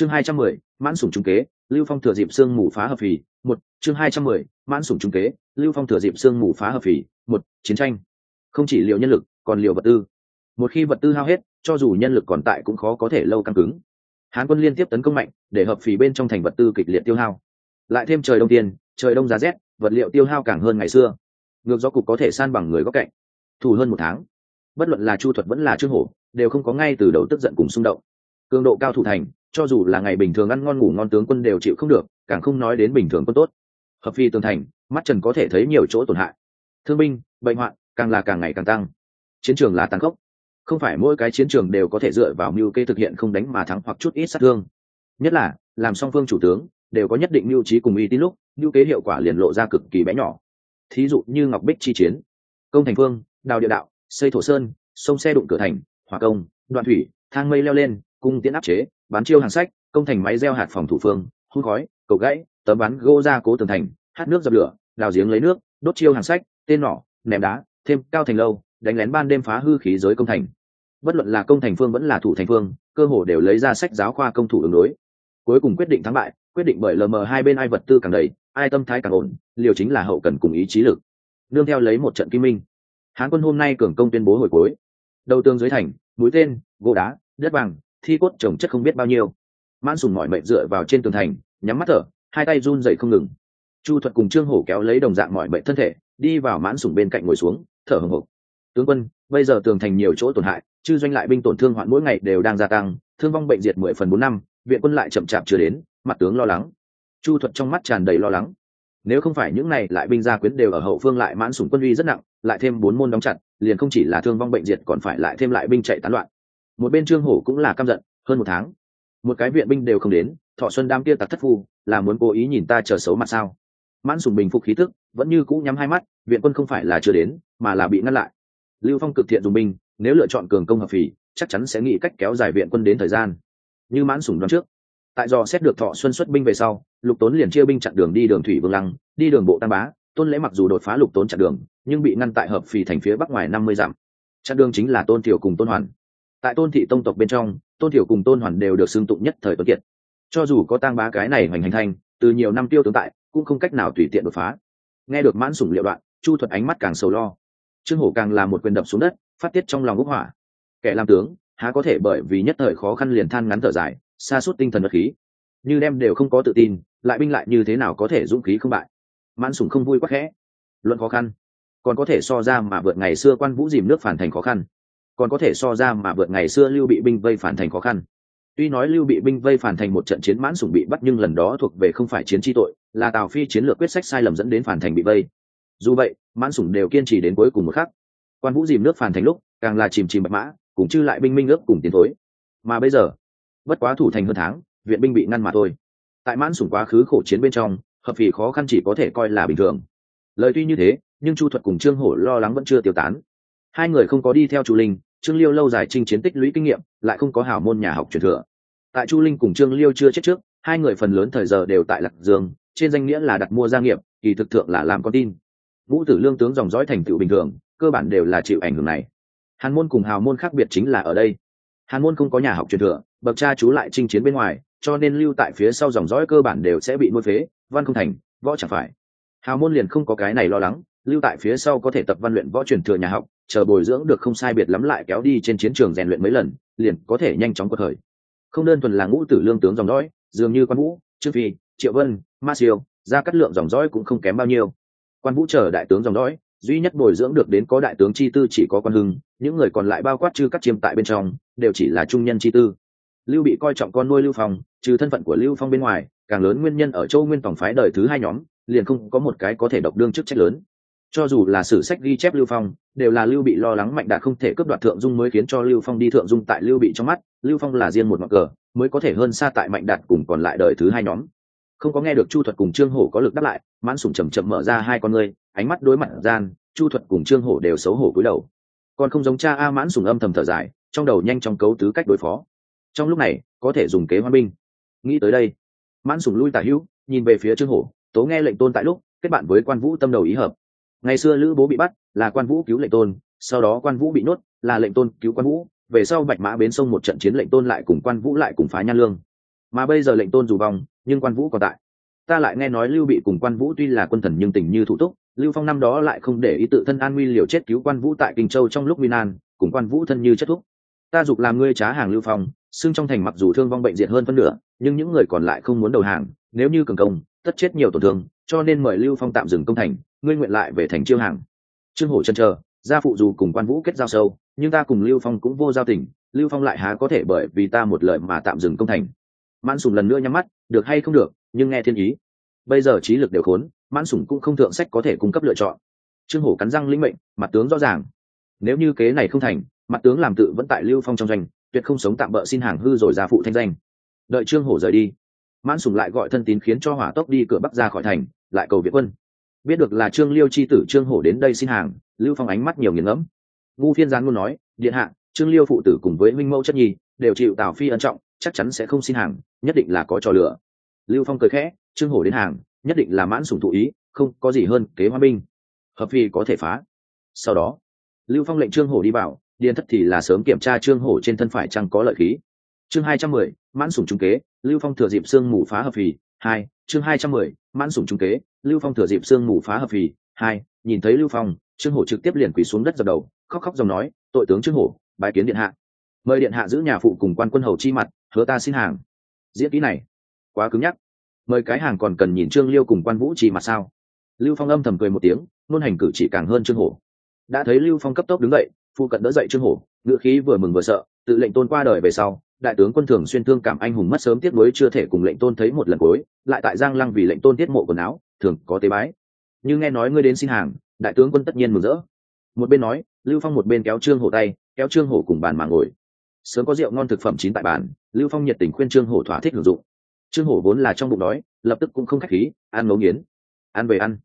chương hai trăm mười mãn sủng trung kế lưu phong thừa dịp sương mù phá hợp phì một chương hai trăm mười mãn sủng trung kế lưu phong thừa dịp sương mù phá hợp phì một chiến tranh. Không chỉ liều nhân lực còn liều vật tư. Một khi vật tư hao hết cho dù nhân lực còn tại cũng khó có thể lâu căng cứng. Hán quân liên tiếp tấn công mạnh để hợp phì bên trong thành vật tư kịch liệt tiêu hao. Lại thêm trời đông tiền, trời đông giá rét vật liệu tiêu hao càng hơn ngày xưa. Ngược gió cục có thể san bằng người góc cạnh. Thủ hơn một tháng. Bất luận là chu thuật vẫn là trương hổ đều không có ngay từ đầu tức giận cùng xung động. Cường độ cao thủ thành cho dù là ngày bình thường ăn ngon ngủ ngon tướng quân đều chịu không được, càng không nói đến bình thường quân tốt. Hợp phi tường thành, mắt trần có thể thấy nhiều chỗ tổn hại. Thương binh, bệnh hoạn, càng là càng ngày càng tăng. Chiến trường là tăng khốc. Không phải mỗi cái chiến trường đều có thể dựa vào mưu kê thực hiện không đánh mà thắng hoặc chút ít sát thương. Nhất là, làm song phương chủ tướng, đều có nhất định mưu trí cùng y tín lúc, mưu kế hiệu quả liền lộ ra cực kỳ bé nhỏ. Thí dụ như ngọc bích chi chiến. Công thành phương đào địa đạo, xây thổ sơn, sông xe đụng cửa thành, hỏa công, đoạn thủy, thang mây leo lên, cung tiến áp chế bán chiêu hàng sách, công thành máy gieo hạt phòng thủ phương hút khói, cầu gãy, tấm bắn gô ra cố tường thành, hát nước dập lửa, đào giếng lấy nước, đốt chiêu hàng sách, tên nỏ, ném đá, thêm cao thành lâu, đánh lén ban đêm phá hư khí giới công thành. Bất luận là công thành phương vẫn là thủ thành phương, cơ hồ đều lấy ra sách giáo khoa công thủ đường đối. Cuối cùng quyết định thắng bại, quyết định bởi lm hai bên ai vật tư càng đầy, ai tâm thái càng ổn, liều chính là hậu cần cùng ý chí lực. Nương theo lấy một trận kim minh, hán quân hôm nay cường công tuyên bố hồi cuối. Đầu tường dưới thành mũi tên, gỗ đá, đất vàng thi cốt trồng chất không biết bao nhiêu. Mãn sùng mỏi mệt dựa vào trên tường thành, nhắm mắt thở, hai tay run dậy không ngừng. Chu thuật cùng trương hổ kéo lấy đồng dạng mọi mệt thân thể, đi vào mãn sùng bên cạnh ngồi xuống, thở hồng hộc. Tướng quân, bây giờ tường thành nhiều chỗ tổn hại, chư doanh lại binh tổn thương hoạn mỗi ngày đều đang gia tăng, thương vong bệnh diệt mười phần bốn năm, viện quân lại chậm chạp chưa đến, mặt tướng lo lắng. Chu thuật trong mắt tràn đầy lo lắng. Nếu không phải những này lại binh gia quyến đều ở hậu phương lại mãn sủng quân uy rất nặng, lại thêm bốn môn đóng chặt, liền không chỉ là thương vong bệnh diệt còn phải lại thêm lại binh chạy tán loạn một bên trương hổ cũng là căm giận, hơn một tháng, một cái viện binh đều không đến, thọ xuân đam kia tặc thất phu, là muốn cố ý nhìn ta chờ xấu mặt sao? Mãn sùng bình phục khí thức vẫn như cũ nhắm hai mắt, viện quân không phải là chưa đến, mà là bị ngăn lại. Lưu phong cực thiện dùng binh, nếu lựa chọn cường công hợp phì chắc chắn sẽ nghĩ cách kéo dài viện quân đến thời gian. Như mãn sùng đoán trước, tại do xét được thọ xuân xuất binh về sau, lục tốn liền chia binh chặn đường đi đường thủy vương lăng, đi đường bộ tam bá, tôn lễ mặc dù đột phá lục tốn chặn đường, nhưng bị ngăn tại hợp phì thành phía bắc ngoài năm mươi dặm. Chặn đường chính là tôn thiểu cùng tôn hoàn tại tôn thị tông tộc bên trong, tôn thiểu cùng tôn hoàn đều được xưng tụng nhất thời tuấn kiệt. Cho dù có tang bá cái này hoành hành thanh, từ nhiều năm tiêu tướng tại, cũng không cách nào tùy tiện đột phá. Nghe được mãn sủng liệu đoạn, chu thuật ánh mắt càng sầu lo. Trương hổ càng là một quyền đập xuống đất, phát tiết trong lòng bốc hỏa kẻ làm tướng, há có thể bởi vì nhất thời khó khăn liền than ngắn thở dài xa suốt tinh thần vật khí. Như đem đều không có tự tin, lại binh lại như thế nào có thể dũng khí không bại? Mãn sủng không vui quá khẽ. Luận khó khăn, còn có thể so ra mà vượt ngày xưa quan vũ dìm nước phản thành khó khăn còn có thể so ra mà vượt ngày xưa lưu bị binh vây phản thành khó khăn. Tuy nói lưu bị binh vây phản thành một trận chiến mãn sủng bị bắt nhưng lần đó thuộc về không phải chiến tri tội, là tào phi chiến lược quyết sách sai lầm dẫn đến phản thành bị vây. Dù vậy, mãn sủng đều kiên trì đến cuối cùng một khắc. Quan vũ dìm nước phản thành lúc, càng là chìm chìm bạch mã cũng chư lại binh minh ước cùng tiến thối. Mà bây giờ, bất quá thủ thành hơn tháng, viện binh bị ngăn mà thôi. Tại mãn sủng quá khứ khổ chiến bên trong, hợp vì khó khăn chỉ có thể coi là bình thường. Lời tuy như thế, nhưng chu thuật cùng trương hổ lo lắng vẫn chưa tiêu tán. Hai người không có đi theo chu linh trương liêu lâu dài chinh chiến tích lũy kinh nghiệm, lại không có hào môn nhà học truyền thừa. Tại chu linh cùng trương liêu chưa chết trước, hai người phần lớn thời giờ đều tại lạc dương, trên danh nghĩa là đặt mua gia nghiệp, kỳ thực thượng là làm con tin. Vũ tử lương tướng dòng dõi thành tựu bình thường, cơ bản đều là chịu ảnh hưởng này. Hàn môn cùng hào môn khác biệt chính là ở đây. Hàn môn không có nhà học truyền thừa, bậc cha chú lại chinh chiến bên ngoài, cho nên lưu tại phía sau dòng dõi cơ bản đều sẽ bị nuôi phế, văn không thành, võ chẳng phải. Hào môn liền không có cái này lo lắng, lưu tại phía sau có thể tập văn luyện võ truyền thừa nhà học chờ bồi dưỡng được không sai biệt lắm lại kéo đi trên chiến trường rèn luyện mấy lần, liền có thể nhanh chóng có thời. Không đơn thuần là ngũ tử lương tướng dòng dõi, dường như quan vũ, trương phi, triệu vân, ma siêu, ra cắt lượng dòng dõi cũng không kém bao nhiêu. Quan vũ chờ đại tướng dòng dõi, duy nhất bồi dưỡng được đến có đại tướng chi tư chỉ có quan hưng, những người còn lại bao quát chư các chiêm tại bên trong, đều chỉ là trung nhân chi tư. Lưu bị coi trọng con nuôi lưu phong, trừ thân phận của lưu phong bên ngoài, càng lớn nguyên nhân ở châu nguyên tổng phái đời thứ hai nhóm, liền không có một cái có thể độc đương chức trách lớn cho dù là sử sách ghi chép lưu phong, đều là lưu bị lo lắng mạnh đạt không thể cướp đoạt thượng dung mới khiến cho lưu phong đi thượng dung tại lưu bị trong mắt, lưu phong là riêng một mặt cờ, mới có thể hơn xa tại mạnh đạt cùng còn lại đời thứ hai nhóm. Không có nghe được chu thuật cùng trương hổ có lực đáp lại, mãn Sùng chầm chậm mở ra hai con ngươi, ánh mắt đối mặt gian, chu thuật cùng trương hổ đều xấu hổ cúi đầu. Còn không giống cha a mãn Sùng âm thầm thở dài, trong đầu nhanh chóng cấu tứ cách đối phó. Trong lúc này, có thể dùng kế hoa binh. Nghĩ tới đây, mãn Sùng lui tả hữu, nhìn về phía trương hổ, tố nghe lệnh tôn tại lúc, kết bạn với quan vũ tâm đầu ý hợp ngày xưa lữ bố bị bắt là quan vũ cứu lệnh tôn, sau đó quan vũ bị nuốt là lệnh tôn cứu quan vũ, về sau bạch mã bến sông một trận chiến lệnh tôn lại cùng quan vũ lại cùng phá nhan lương. Mà bây giờ lệnh tôn dù vong, nhưng quan vũ còn tại. Ta lại nghe nói lưu bị cùng quan vũ tuy là quân thần nhưng tình như thủ túc, lưu phong năm đó lại không để ý tự thân an nguy liều chết cứu quan vũ tại kinh châu trong lúc nguy nan, cùng quan vũ thân như chất thúc. Ta dục làm ngươi trá hàng lưu phong, xưng trong thành mặc dù thương vong bệnh diệt hơn phân nửa, nhưng những người còn lại không muốn đầu hàng, nếu như cường công, tất chết nhiều tổn thương, cho nên mời lưu phong tạm dừng công thành ngươi nguyện lại về thành chiêu hàng. Trương hổ chân chờ, gia phụ dù cùng quan vũ kết giao sâu, nhưng ta cùng lưu phong cũng vô giao tình, lưu phong lại há có thể bởi vì ta một lời mà tạm dừng công thành. Mãn sùng lần nữa nhắm mắt, được hay không được, nhưng nghe thiên ý. Bây giờ trí lực đều khốn, mãn sùng cũng không thượng sách có thể cung cấp lựa chọn. Trương hổ cắn răng lĩnh mệnh, mặt tướng rõ ràng. Nếu như kế này không thành, mặt tướng làm tự vẫn tại lưu phong trong doanh, tuyệt không sống tạm bỡ xin hàng hư rồi ra phụ thanh danh. Đợi trương hổ rời đi, mãn sùng lại gọi thân tín khiến cho hỏa tốc đi cửa bắc ra khỏi thành, lại cầu viện quân biết được là trương liêu chi tử trương hổ đến đây xin hàng, lưu phong ánh mắt nhiều nghiền ngẫm. Ngu phiên gián luôn nói, điện hạ, trương liêu phụ tử cùng với minh mẫu chất nhi, đều chịu tào phi ân trọng, chắc chắn sẽ không xin hàng, nhất định là có trò lửa lưu phong cười khẽ, trương hổ đến hàng, nhất định là mãn sùng thụ ý, không có gì hơn kế hoa binh. Hợp phi có thể phá. Sau đó, lưu phong lệnh trương hổ đi vào, điền thất thì là sớm kiểm tra trương hổ trên thân phải chăng có lợi khí. Chương hai trăm mười, mãn sủng trung kế, lưu phong thừa dịp sương mù phá hợp phì hai, chương hai trăm mười, mãn sủng trung kế lưu phong thừa dịp sương mù phá hợp phì, hai, nhìn thấy lưu phong, trương hổ trực tiếp liền quỳ xuống đất dập đầu, khóc khóc dòng nói, tội tướng trương hổ, bái kiến điện hạ. Mời điện hạ giữ nhà phụ cùng quan quân hầu chi mặt, hứa ta xin hàng. Diễn kỹ này, quá cứng nhắc. Mời cái hàng còn cần nhìn trương liêu cùng quan vũ chi mặt sao? Lưu phong âm thầm cười một tiếng, nôn hành cử chỉ càng hơn trương hổ. Đã thấy lưu phong cấp tốc đứng dậy phụ cận đỡ dậy trương hổ ngựa khí vừa mừng vừa sợ, tự lệnh tôn qua đời về sau, đại tướng quân thường xuyên thương cảm anh hùng mất sớm tiếc nuối chưa thể cùng lệnh tôn thấy một lần cuối, lại tại giang lăng vì lệnh tôn tiết mộ quần áo thường có tế bái. Nhưng nghe nói ngươi đến xin hàng, đại tướng quân tất nhiên mừng rỡ. Một bên nói, lưu phong một bên kéo trương hổ tay, kéo trương hổ cùng bàn mà ngồi. Sớm có rượu ngon thực phẩm chín tại bàn, lưu phong nhiệt tình khuyên trương hổ thỏa thích hưởng dụng. Trương hổ vốn là trong bụng đói, lập tức cũng không khách khí, ăn ngấu nghiến. Ăn về ăn.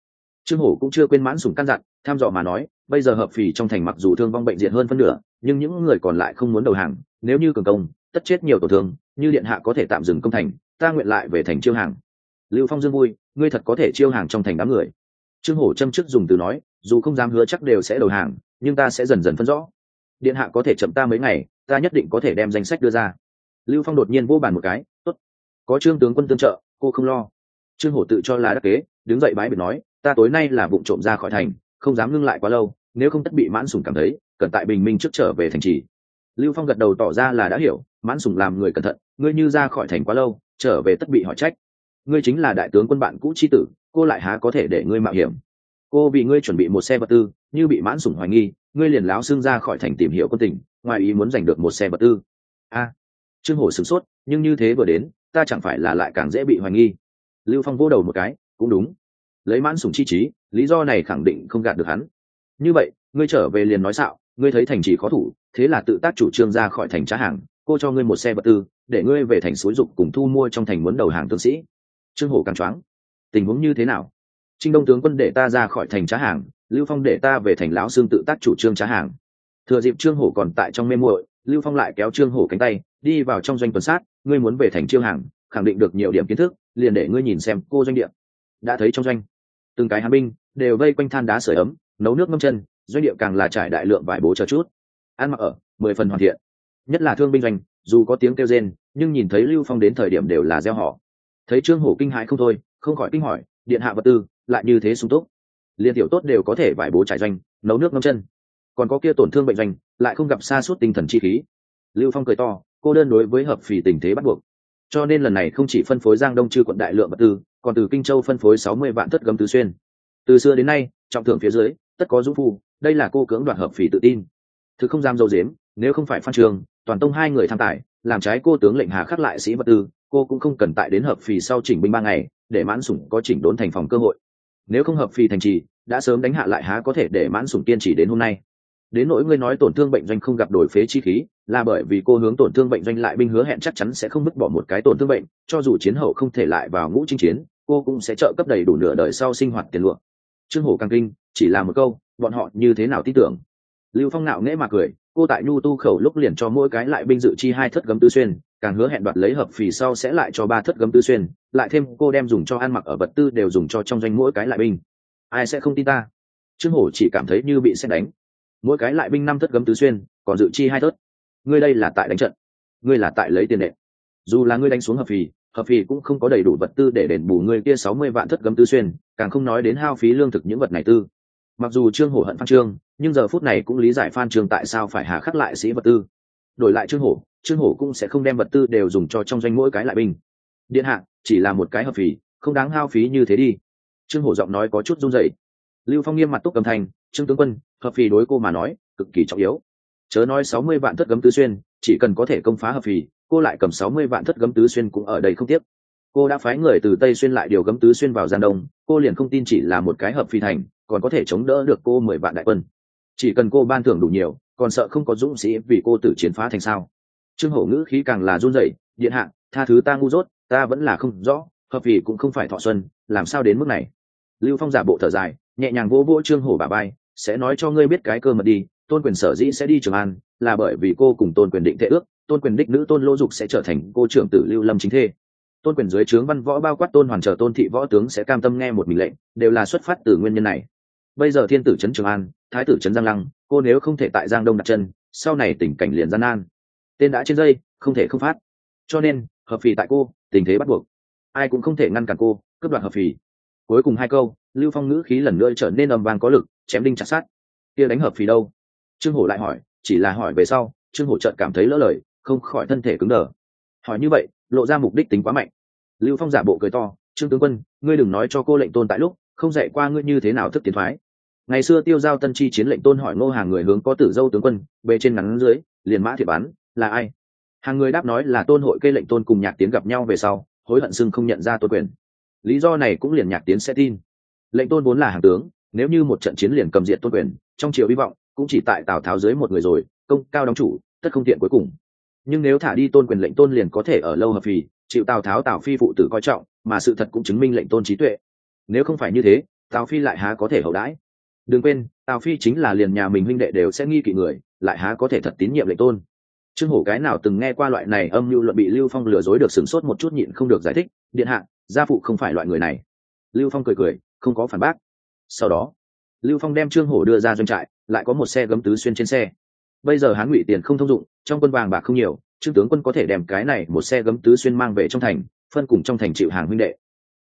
Trương hổ cũng chưa quên mãn sủng căn dặn, tham dò mà nói, bây giờ hợp phì trong thành mặc dù thương vong bệnh diện hơn phân nửa, nhưng những người còn lại không muốn đầu hàng, nếu như cường công, tất chết nhiều tổn thương, như điện hạ có thể tạm dừng công thành, ta nguyện lại về thành chiêu hàng. Lưu phong dương vui ngươi thật có thể chiêu hàng trong thành đám người. Trương hổ châm chức dùng từ nói, dù không dám hứa chắc đều sẽ đầu hàng, nhưng ta sẽ dần dần phân rõ. Điện hạ có thể chậm ta mấy ngày, ta nhất định có thể đem danh sách đưa ra. Lưu phong đột nhiên vô bàn một cái, tốt, có trương tướng quân tương trợ, cô không lo. Trương hổ tự cho là đắc kế, đứng dậy bái biệt nói, ta tối nay là vụ trộm ra khỏi thành, không dám ngưng lại quá lâu, nếu không tất bị mãn sùng cảm thấy, cần tại bình minh trước trở về thành trì. Lưu phong gật đầu tỏ ra là đã hiểu, mãn sùng làm người cẩn thận, ngươi như ra khỏi thành quá lâu, trở về tất bị hỏi trách ngươi chính là đại tướng quân bạn cũ chi tử, cô lại há có thể để ngươi mạo hiểm? Cô vì ngươi chuẩn bị một xe vật tư, như bị mãn sủng hoài nghi, ngươi liền láo xưng ra khỏi thành tìm hiểu quân tình, ngoài ý muốn giành được một xe vật tư. A, trương hổ sửng sốt, nhưng như thế vừa đến, ta chẳng phải là lại càng dễ bị hoài nghi? Lưu phong vô đầu một cái, cũng đúng. Lấy mãn sủng chi trí, lý do này khẳng định không gạt được hắn. Như vậy, ngươi trở về liền nói xạo, ngươi thấy thành trì khó thủ, thế là tự tác chủ trương ra khỏi thành trá hàng, cô cho ngươi một xe vật tư, để ngươi về thành suối dục cùng thu mua trong thành muốn đầu hàng tướng sĩ trương hổ càng choáng. Tình huống như thế nào? Trinh đông tướng quân để ta ra khỏi thành trá hàng, lưu phong để ta về thành lão xương tự tác chủ trương trá hàng. Thừa dịp trương hổ còn tại trong mê muội, lưu phong lại kéo trương hổ cánh tay, đi vào trong doanh tuần sát, ngươi muốn về thành chiêu hàng, khẳng định được nhiều điểm kiến thức, liền để ngươi nhìn xem cô doanh địa. Đã thấy trong doanh, từng cái hàn binh đều vây quanh than đá sưởi ấm, nấu nước ngâm chân, doanh địa càng là trải đại lượng vải bố chờ chút. Ăn mặc ở, mười phần hoàn thiện. Nhất là thương binh doanh, dù có tiếng kêu rên, nhưng nhìn thấy lưu phong đến thời điểm đều là gieo họ thấy trương hổ kinh hãi không thôi, không khỏi kinh hỏi, điện hạ vật tư, lại như thế sung túc. Liên tiểu tốt đều có thể vải bố trải doanh, nấu nước ngâm chân. Còn có kia tổn thương bệnh doanh, lại không gặp xa suốt tinh thần chi khí. Lưu phong cười to, cô đơn đối với hợp phì tình thế bắt buộc. Cho nên lần này không chỉ phân phối giang đông chư quận đại lượng vật tư, còn từ kinh châu phân phối sáu mươi vạn thất gấm tứ xuyên. Từ xưa đến nay, trọng thưởng phía dưới, tất có dũng phu, đây là cô cưỡng đoạt hợp phì tự tin. Thứ không dám dâu dếm, nếu không phải phan trường, toàn tông hai người tham tài, làm trái cô tướng lệnh hà khắc lại sĩ vật tư cô cũng không cần tại đến hợp phì sau chỉnh binh ba ngày, để mãn sủng có chỉnh đốn thành phòng cơ hội. Nếu không hợp phì thành trì, đã sớm đánh hạ lại há có thể để mãn sủng tiên chỉ đến hôm nay. Đến nỗi ngươi nói tổn thương bệnh doanh không gặp đổi phế chi khí, là bởi vì cô hướng tổn thương bệnh doanh lại binh hứa hẹn chắc chắn sẽ không vứt bỏ một cái tổn thương bệnh, cho dù chiến hậu không thể lại vào ngũ chinh chiến, cô cũng sẽ trợ cấp đầy đủ nửa đời sau sinh hoạt tiền lụa. Trương hổ càng kinh, chỉ là một câu, bọn họ như thế nào tin tưởng? Lưu phong nạo nghễ mà cười, cô tại nhu tu khẩu lúc liền cho mỗi cái lại binh dự chi hai thất gấm tư xuyên, càng hứa hẹn đoạt lấy hợp phì sau sẽ lại cho ba thất gấm tư xuyên, lại thêm cô đem dùng cho ăn mặc ở vật tư đều dùng cho trong doanh mỗi cái lại binh. Ai sẽ không tin ta? Trương hổ chỉ cảm thấy như bị xét đánh. Mỗi cái lại binh năm thất gấm tứ xuyên, còn dự chi hai thất. ngươi đây là tại đánh trận. Ngươi là tại lấy tiền đệ dù là ngươi đánh xuống hợp phì hợp phì cũng không có đầy đủ vật tư để đền bù ngươi kia sáu mươi vạn thất gấm tứ xuyên, càng không nói đến hao phí lương thực những vật này tư. Mặc dù trương hổ hận phan trương nhưng giờ phút này cũng lý giải phan trường tại sao phải hà khắc lại sĩ vật tư. Đổi lại trương hổ trương hổ cũng sẽ không đem vật tư đều dùng cho trong doanh mỗi cái lại binh. Điện hạ, chỉ là một cái hợp phì, không đáng hao phí như thế đi. Trương hổ giọng nói có chút run rẩy. Lưu phong nghiêm mặt túc cầm thành trương tướng quân, hợp phì đối cô mà nói, cực kỳ trọng yếu. Chớ nói sáu mươi vạn thất gấm tứ xuyên, chỉ cần có thể công phá hợp phì, cô lại cầm sáu mươi vạn thất gấm tứ xuyên cũng ở đây không tiếc. Cô đã phái người từ tây xuyên lại điều gấm tứ xuyên vào gian đông, cô liền không tin chỉ là một cái hợp phi thành, còn có thể chống đỡ được cô mười vạn đại quân chỉ cần cô ban thưởng đủ nhiều, còn sợ không có dũng sĩ vì cô tự chiến phá thành sao? Trương hổ ngữ khí càng là run rẩy, điện hạ, tha thứ ta ngu dốt, ta vẫn là không rõ, hợp vì cũng không phải thọ xuân, làm sao đến mức này? Lưu phong giả bộ thở dài, nhẹ nhàng vỗ vỗ trương hổ bà bay sẽ nói cho ngươi biết cái cơ mật đi, tôn quyền sở dĩ sẽ đi trường an, là bởi vì cô cùng tôn quyền định thệ ước, tôn quyền đích nữ tôn lô dục sẽ trở thành cô trưởng tử lưu lâm chính thê. Tôn quyền dưới trướng văn võ bao quát tôn hoàn trở tôn thị võ tướng sẽ cam tâm nghe một mình lệnh, đều là xuất phát từ nguyên nhân này bây giờ thiên tử trấn trường an, thái tử trấn giang lăng, cô nếu không thể tại giang đông đặt chân, sau này tình cảnh liền gian nan. Tên đã trên dây, không thể không phát. Cho nên, hợp phì tại cô, tình thế bắt buộc. Ai cũng không thể ngăn cản cô, cướp đoạt hợp phì. Cuối cùng hai câu, lưu phong ngữ khí lần nữa trở nên ầm vang có lực, chém đinh chặt sát kia đánh hợp phì đâu? Trương hổ lại hỏi, chỉ là hỏi về sau, trương hổ trợn cảm thấy lỡ lời, không khỏi thân thể cứng đờ. Hỏi như vậy, lộ ra mục đích tính quá mạnh. Lưu phong giả bộ cười to, trương tướng quân, ngươi đừng nói cho cô lệnh tôn tại lúc không dạy qua ngươi như thế nào thức tiến thoái. Ngày xưa tiêu giao tân chi chiến lệnh tôn hỏi ngô hàng người hướng có tử dâu tướng quân, bề trên ngắn dưới, liền mã thiệp bắn là ai? Hàng người đáp nói là tôn hội kê lệnh tôn cùng nhạc tiến gặp nhau về sau, hối hận xưng không nhận ra tôn quyền. Lý do này cũng liền nhạc tiến sẽ tin. Lệnh tôn vốn là hàng tướng, nếu như một trận chiến liền cầm diện tôn quyền, trong triều hy vọng cũng chỉ tại tào tháo dưới một người rồi, công cao đóng chủ, tất không tiện cuối cùng. Nhưng nếu thả đi tôn quyền lệnh tôn liền có thể ở lâu hợp phì, chịu tào tháo tào phi phụ tử coi trọng, mà sự thật cũng chứng minh lệnh tôn trí tuệ nếu không phải như thế, tào phi lại há có thể hậu đãi. Đừng quên, tào phi chính là liền nhà mình huynh đệ đều sẽ nghi kỵ người, lại há có thể thật tín nhiệm lệnh tôn. Trương hổ cái nào từng nghe qua loại này âm mưu luận bị lưu phong lừa dối được sửng sốt một chút nhịn không được giải thích, điện hạ, gia phụ không phải loại người này. Lưu phong cười cười, không có phản bác. Sau đó, lưu phong đem trương hổ đưa ra doanh trại, lại có một xe gấm tứ xuyên trên xe. Bây giờ hán ngụy tiền không thông dụng, trong quân vàng bạc không nhiều, trương tướng quân có thể đem cái này một xe gấm tứ xuyên mang về trong thành, phân cùng trong thành chịu hàng huynh đệ.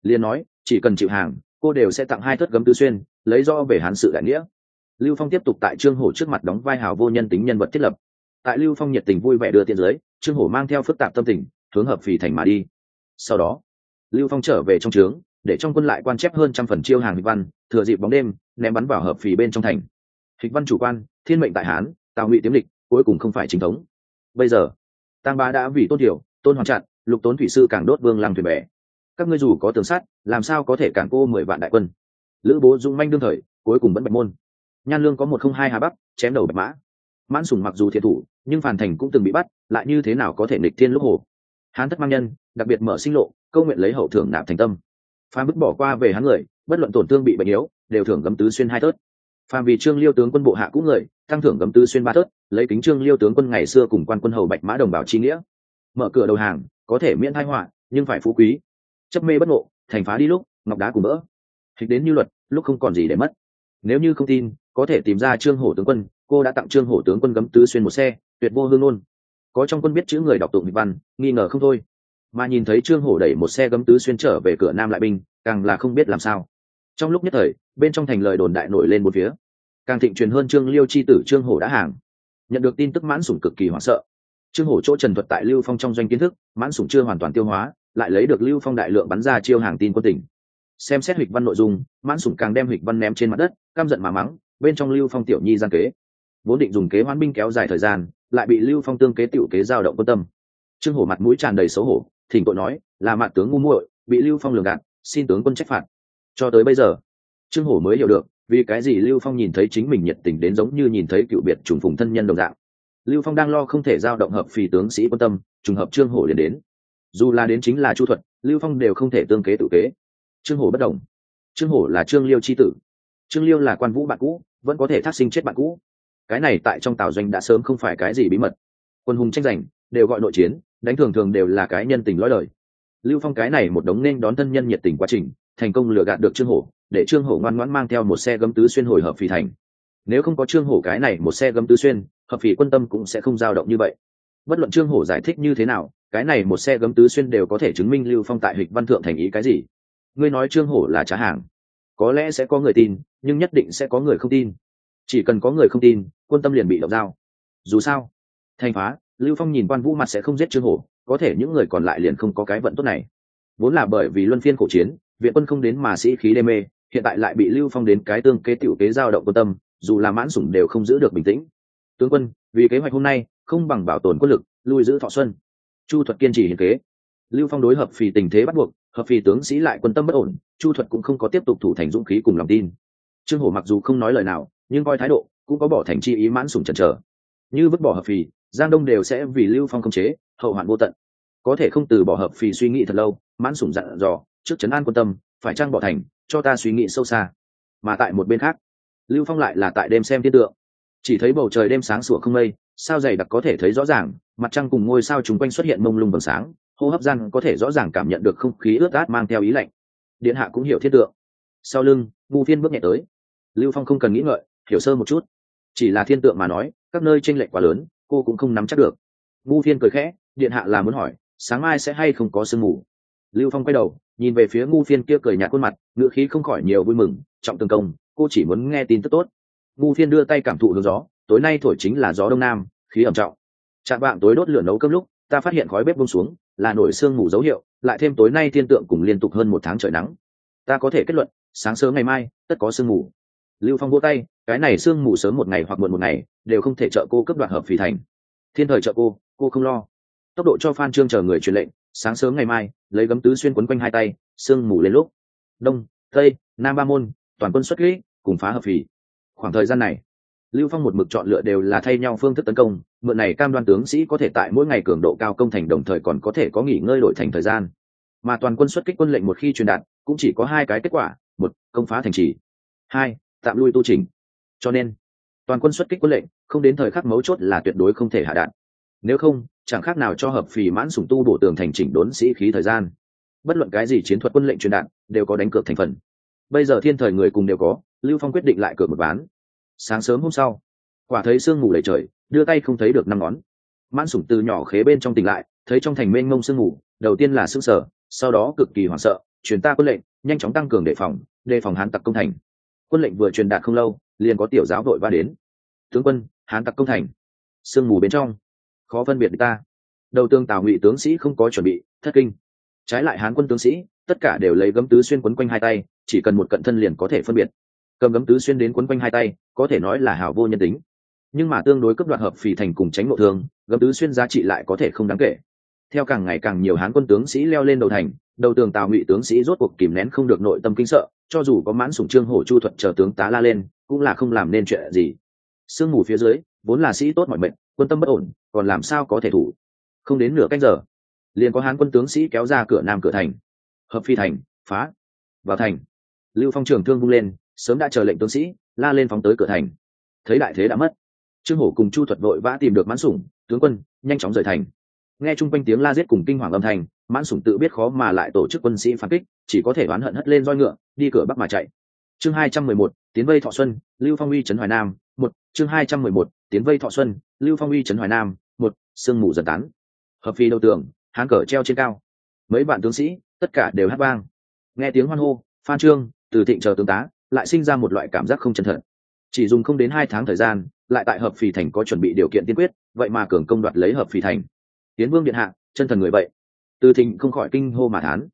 Liền nói chỉ cần chịu hàng, cô đều sẽ tặng hai thất gấm tứ xuyên, lấy do về hán sự đại nghĩa. Lưu phong tiếp tục tại trương hổ trước mặt đóng vai hào vô nhân tính nhân vật thiết lập. Tại lưu phong nhiệt tình vui vẻ đưa tiền giới trương hổ mang theo phức tạp tâm tình, hướng hợp phì thành mà đi. Sau đó, lưu phong trở về trong trướng, để trong quân lại quan chép hơn trăm phần chiêu hàng hịch văn, thừa dịp bóng đêm, ném bắn vào hợp phì bên trong thành. Hịch văn chủ quan, thiên mệnh tại hán, tào ngụy tiếm địch cuối cùng không phải chính thống. Bây giờ tăng bá đã vì tôn hiểu, tôn hoàn chặn lục tốn thủy sư càng đốt vương lăng thuyền bè các ngươi dù có tường sát, làm sao có thể cản cô mười vạn đại quân? Lữ bố dung manh đương thời cuối cùng vẫn bạch môn. Nhan lương có một không hai hà bắc chém đầu bạch mã. Mãn sùng mặc dù thiệt thủ nhưng phản thành cũng từng bị bắt lại như thế nào có thể nịch thiên lúc hồ? Hán thất mang nhân đặc biệt mở sinh lộ câu nguyện lấy hậu thưởng nạp thành tâm. Phan bức bỏ qua về hắn người bất luận tổn thương bị bệnh yếu đều thưởng gấm tứ xuyên hai tớt phàm vì trương liêu tướng quân bộ hạ cũ người tăng thưởng gấm tứ xuyên ba tớt lấy kính trương liêu tướng quân ngày xưa cùng quan quân hầu bạch mã đồng bào chi nghĩa. Mở cửa đầu hàng có thể miễn thái họa nhưng phải phú quý chấp mê bất ngộ, thành phá đi lúc, ngọc đá cùng mỡ hịch đến như luật, lúc không còn gì để mất. Nếu như không tin, có thể tìm ra trương hổ tướng quân, cô đã tặng trương hổ tướng quân gấm tứ xuyên một xe, tuyệt vô hương luôn có trong quân biết chữ người đọc tụng hịch văn, nghi ngờ không thôi. Mà nhìn thấy trương hổ đẩy một xe gấm tứ xuyên trở về cửa nam lại binh càng là không biết làm sao. Trong lúc nhất thời, bên trong thành lời đồn đại nổi lên một phía. Càng thịnh truyền hơn trương liêu chi tử trương hổ đã hàng. Nhận được tin tức mãn sủng cực kỳ hoảng sợ. Trương hổ chỗ trần thuật tại lưu phong trong doanh kiến thức, mãn sủng chưa hoàn toàn tiêu hóa lại lấy được lưu phong đại lượng bắn ra chiêu hàng tin quân tỉnh xem xét hịch văn nội dung, mãn sủng càng đem hịch văn ném trên mặt đất, căm giận mà mắng, bên trong lưu phong tiểu nhi gian kế. Vốn định dùng kế hoán binh kéo dài thời gian, lại bị lưu phong tương kế tiểu kế giao động quân tâm. Trương hổ mặt mũi tràn đầy xấu hổ, thỉnh tội nói, là mạn tướng ngu muội, bị lưu phong lường gạt, xin tướng quân trách phạt. Cho tới bây giờ, trương hổ mới hiểu được, vì cái gì lưu phong nhìn thấy chính mình nhiệt tình đến giống như nhìn thấy cựu biệt trùng phùng thân nhân đồng dạng. Lưu phong đang lo không thể giao động hợp phì tướng sĩ quân tâm, trùng hợp trương hổ liền đến dù là đến chính là chu thuật, lưu phong đều không thể tương kế tự kế. Trương hổ bất đồng trương hổ là trương liêu c h i tử. Trương liêu là quan vũ bạn cũ, vẫn có thể thác sinh chết bạn cũ. Cái này tại trong tào doanh đã sớm không phải cái gì bí mật. Quân hùng tranh giành, đều gọi nội chiến, đánh thường thường đều là cái nhân tình lõi lời lưu phong cái này một đống nên đón thân nhân nhiệt tình quá trình, thành công lừa gạt được trương hổ, để trương hổ ngoan ngoãn mang theo một xe gấm tứ xuyên hồi hợp phì thành. Nếu không có trương hổ cái này một xe gấm tứ xuyên, hợp phì quân tâm cũng sẽ không dao động như vậy. Bất luận trương hổ giải thích như thế nào cái này một xe gấm tứ xuyên đều có thể chứng minh lưu phong tại hịch văn thượng thành ý cái gì? Ngươi nói trương hổ là trá hàng, có lẽ sẽ có người tin, nhưng nhất định sẽ có người không tin. Chỉ cần có người không tin, quân tâm liền bị động dao dù sao, thành phá, lưu phong nhìn quan vũ mặt sẽ không giết trương hổ, có thể những người còn lại liền không có cái vận tốt này. Vốn là bởi vì luân phiên khổ chiến, viện quân không đến mà sĩ khí đê mê, hiện tại lại bị lưu phong đến cái tương kế tiểu kế giao động quân tâm, dù là mãn sủng đều không giữ được bình tĩnh. Tướng quân, vì kế hoạch hôm nay, không bằng bảo tồn quân lực, lui giữ thọ xuân chu thuật kiên trì hiến kế. Lưu phong đối hợp phì tình thế bắt buộc, hợp phì tướng sĩ lại quân tâm bất ổn, chu thuật cũng không có tiếp tục thủ thành dũng khí cùng lòng tin. Trương hổ mặc dù không nói lời nào, nhưng coi thái độ, cũng có bỏ thành chi ý mãn sủng chần chờ. Như vứt bỏ hợp phì, giang đông đều sẽ vì lưu phong không chế, hậu hoạn vô tận. Có thể không từ bỏ hợp phì suy nghĩ thật lâu, mãn sủng dặn dò, trước trấn an quân tâm, phải trang bỏ thành, cho ta suy nghĩ sâu xa. Mà tại một bên khác, lưu phong lại là tại đêm xem thiên tượng. Chỉ thấy bầu trời đêm sáng sủa không mây sao dày đặc có thể thấy rõ ràng, mặt trăng cùng ngôi sao chúng quanh xuất hiện mông lung vầng sáng, hô hấp gian có thể rõ ràng cảm nhận được không khí ướt át mang theo ý lạnh. Điện hạ cũng hiểu thiết tượng. Sau lưng ngu phiên bước nhẹ tới. Lưu phong không cần nghĩ ngợi, hiểu sơ một chút. Chỉ là thiên tượng mà nói, các nơi tranh lệch quá lớn, cô cũng không nắm chắc được. Ngu phiên cười khẽ, điện hạ là muốn hỏi, sáng mai sẽ hay không có sương mù? Lưu phong quay đầu, nhìn về phía ngu phiên kia cười nhạt khuôn mặt ngựa khí không khỏi nhiều vui mừng, trọng tương công, cô chỉ muốn nghe tin tức tốt. Ngu phiên đưa tay cảm thụ hướng gió tối nay thổi chính là gió đông nam, khí ẩm trọng. Chạm bạn tối đốt lửa nấu cơm lúc, ta phát hiện khói bếp bông xuống, là nổi sương mù dấu hiệu, lại thêm tối nay thiên tượng cùng liên tục hơn một tháng trời nắng. Ta có thể kết luận, sáng sớm ngày mai, tất có sương mù. Lưu phong vỗ tay, cái này sương mù sớm một ngày hoặc muộn một ngày, đều không thể trợ cô cấp đoạt hợp phì thành. Thiên thời trợ cô cô không lo. Tốc độ cho phan trương chờ người truyền lệnh, sáng sớm ngày mai, lấy gấm tứ xuyên quấn quanh hai tay, sương mù lên lúc. Đông, tây, nam ba môn, toàn quân xuất kỹ, cùng phá hợp phì. Khoảng thời gian này lưu phong một mực chọn lựa đều là thay nhau phương thức tấn công, mượn này cam đoan tướng sĩ có thể tại mỗi ngày cường độ cao công thành đồng thời còn có thể có nghỉ ngơi đổi thành thời gian. Mà toàn quân xuất kích quân lệnh một khi truyền đạt, cũng chỉ có hai cái kết quả, một, công phá thành trì, hai, tạm lui tu trình. Cho nên, toàn quân xuất kích quân lệnh, không đến thời khắc mấu chốt là tuyệt đối không thể hạ đạn. Nếu không, chẳng khác nào cho hợp phì mãn sùng tu bổ tường thành chỉnh đốn sĩ khí thời gian. Bất luận cái gì chiến thuật quân lệnh truyền đạn đều có đánh cược thành phần. Bây giờ thiên thời người cùng đều có, lưu phong quyết định lại cược một ván sáng sớm hôm sau, quả thấy sương mù đầy trời, đưa tay không thấy được năm ngón. Mãn sủng từ nhỏ khế bên trong tỉnh lại, thấy trong thành mênh mông sương mù, đầu tiên là sương sở sau đó cực kỳ hoảng sợ, truyền ta quân lệnh, nhanh chóng tăng cường đề phòng đề phòng hán tặc công thành. Quân lệnh vừa truyền đạt không lâu, liền có tiểu giáo đội va đến. Tướng quân, hán tặc công thành. Sương mù bên trong, khó phân biệt ta. Đầu tương tào ngụy tướng sĩ không có chuẩn bị, thất kinh. Trái lại hán quân tướng sĩ, tất cả đều lấy gấm tứ xuyên quấn quanh hai tay, chỉ cần một cận thân liền có thể phân biệt cầm gấm tứ xuyên đến quấn quanh hai tay, có thể nói là hảo vô nhân tính. Nhưng mà tương đối cấp đoạn hợp phì thành cùng tránh nội thương, gấm tứ xuyên giá trị lại có thể không đáng kể. Theo càng ngày càng nhiều hán quân tướng sĩ leo lên đầu thành, đầu tường tào ngụy tướng sĩ rốt cuộc kìm nén không được nội tâm kinh sợ, cho dù có mãn sủng trương hổ chu thuận chờ tướng tá la lên, cũng là không làm nên chuyện gì. Sương mù phía dưới, vốn là sĩ tốt mọi mệnh, quân tâm bất ổn, còn làm sao có thể thủ? Không đến nửa canh giờ, liền có hán quân tướng sĩ kéo ra cửa nam cửa thành. Hợp phi thành, phá, vào thành. Lưu phong trường thương vung lên sớm đã chờ lệnh tướng sĩ, la lên phóng tới cửa thành. Thấy đại thế đã mất, trương hổ cùng chu thuật vội vã tìm được mãn sủng, tướng quân, nhanh chóng rời thành. Nghe chung quanh tiếng la giết cùng kinh hoàng âm thanh, mãn sủng tự biết khó mà lại tổ chức quân sĩ phản kích, chỉ có thể oán hận hất lên roi ngựa, đi cửa bắc mà chạy. Chương hai trăm mười một, tiến vây thọ xuân, lưu phong uy trấn hoài nam, một, chương hai trăm mười một, tiến vây thọ xuân, lưu phong uy trấn hoài nam, một, sương mù dần tán. Hợp phi đầu tường, hán cờ treo trên cao. Mấy bạn tướng sĩ, tất cả đều hát vang. Nghe tiếng hoan hô, phan trương, từ thịnh chờ tướng tá lại sinh ra một loại cảm giác không chân thật. Chỉ dùng không đến hai tháng thời gian, lại tại hợp phì thành có chuẩn bị điều kiện tiên quyết, vậy mà cường công đoạt lấy hợp phì thành. Tiến vương điện hạ, chân thần người vậy. Từ thịnh không khỏi kinh hô mà thán.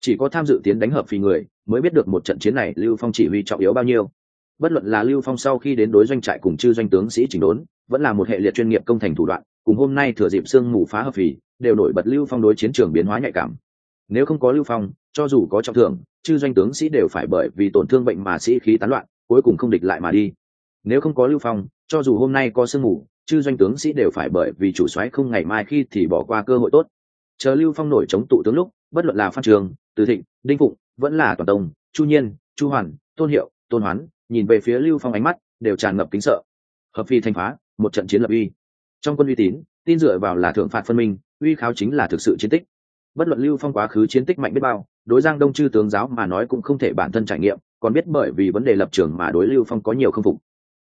Chỉ có tham dự tiến đánh hợp phì người, mới biết được một trận chiến này lưu phong chỉ huy trọng yếu bao nhiêu. Bất luận là lưu phong sau khi đến đối doanh trại cùng chư doanh tướng sĩ chỉnh đốn, vẫn là một hệ liệt chuyên nghiệp công thành thủ đoạn, cùng hôm nay thừa dịp sương mù phá hợp phì, đều nổi bật lưu phong đối chiến trường biến hóa nhạy cảm nếu không có lưu phong, cho dù có trọng thưởng, chư doanh tướng sĩ đều phải bởi vì tổn thương bệnh mà sĩ khí tán loạn, cuối cùng không địch lại mà đi. Nếu không có lưu phong, cho dù hôm nay có sương mù, chư doanh tướng sĩ đều phải bởi vì chủ soái không ngày mai khi thì bỏ qua cơ hội tốt. Chờ lưu phong nổi chống tụ tướng lúc, bất luận là phan trường, từ thịnh, đinh phụng, vẫn là toàn tông, chu nhiên, chu hoàn, tôn hiệu, tôn hoán, nhìn về phía lưu phong ánh mắt, đều tràn ngập kính sợ. Hợp phi thanh phá, một trận chiến lập uy. Trong quân uy tín, tin dựa vào là thượng phạt phân minh, uy kháo chính là thực sự chiến tích bất luận lưu phong quá khứ chiến tích mạnh biết bao, đối giang đông chư tướng giáo mà nói cũng không thể bản thân trải nghiệm, còn biết bởi vì vấn đề lập trường mà đối lưu phong có nhiều không phục.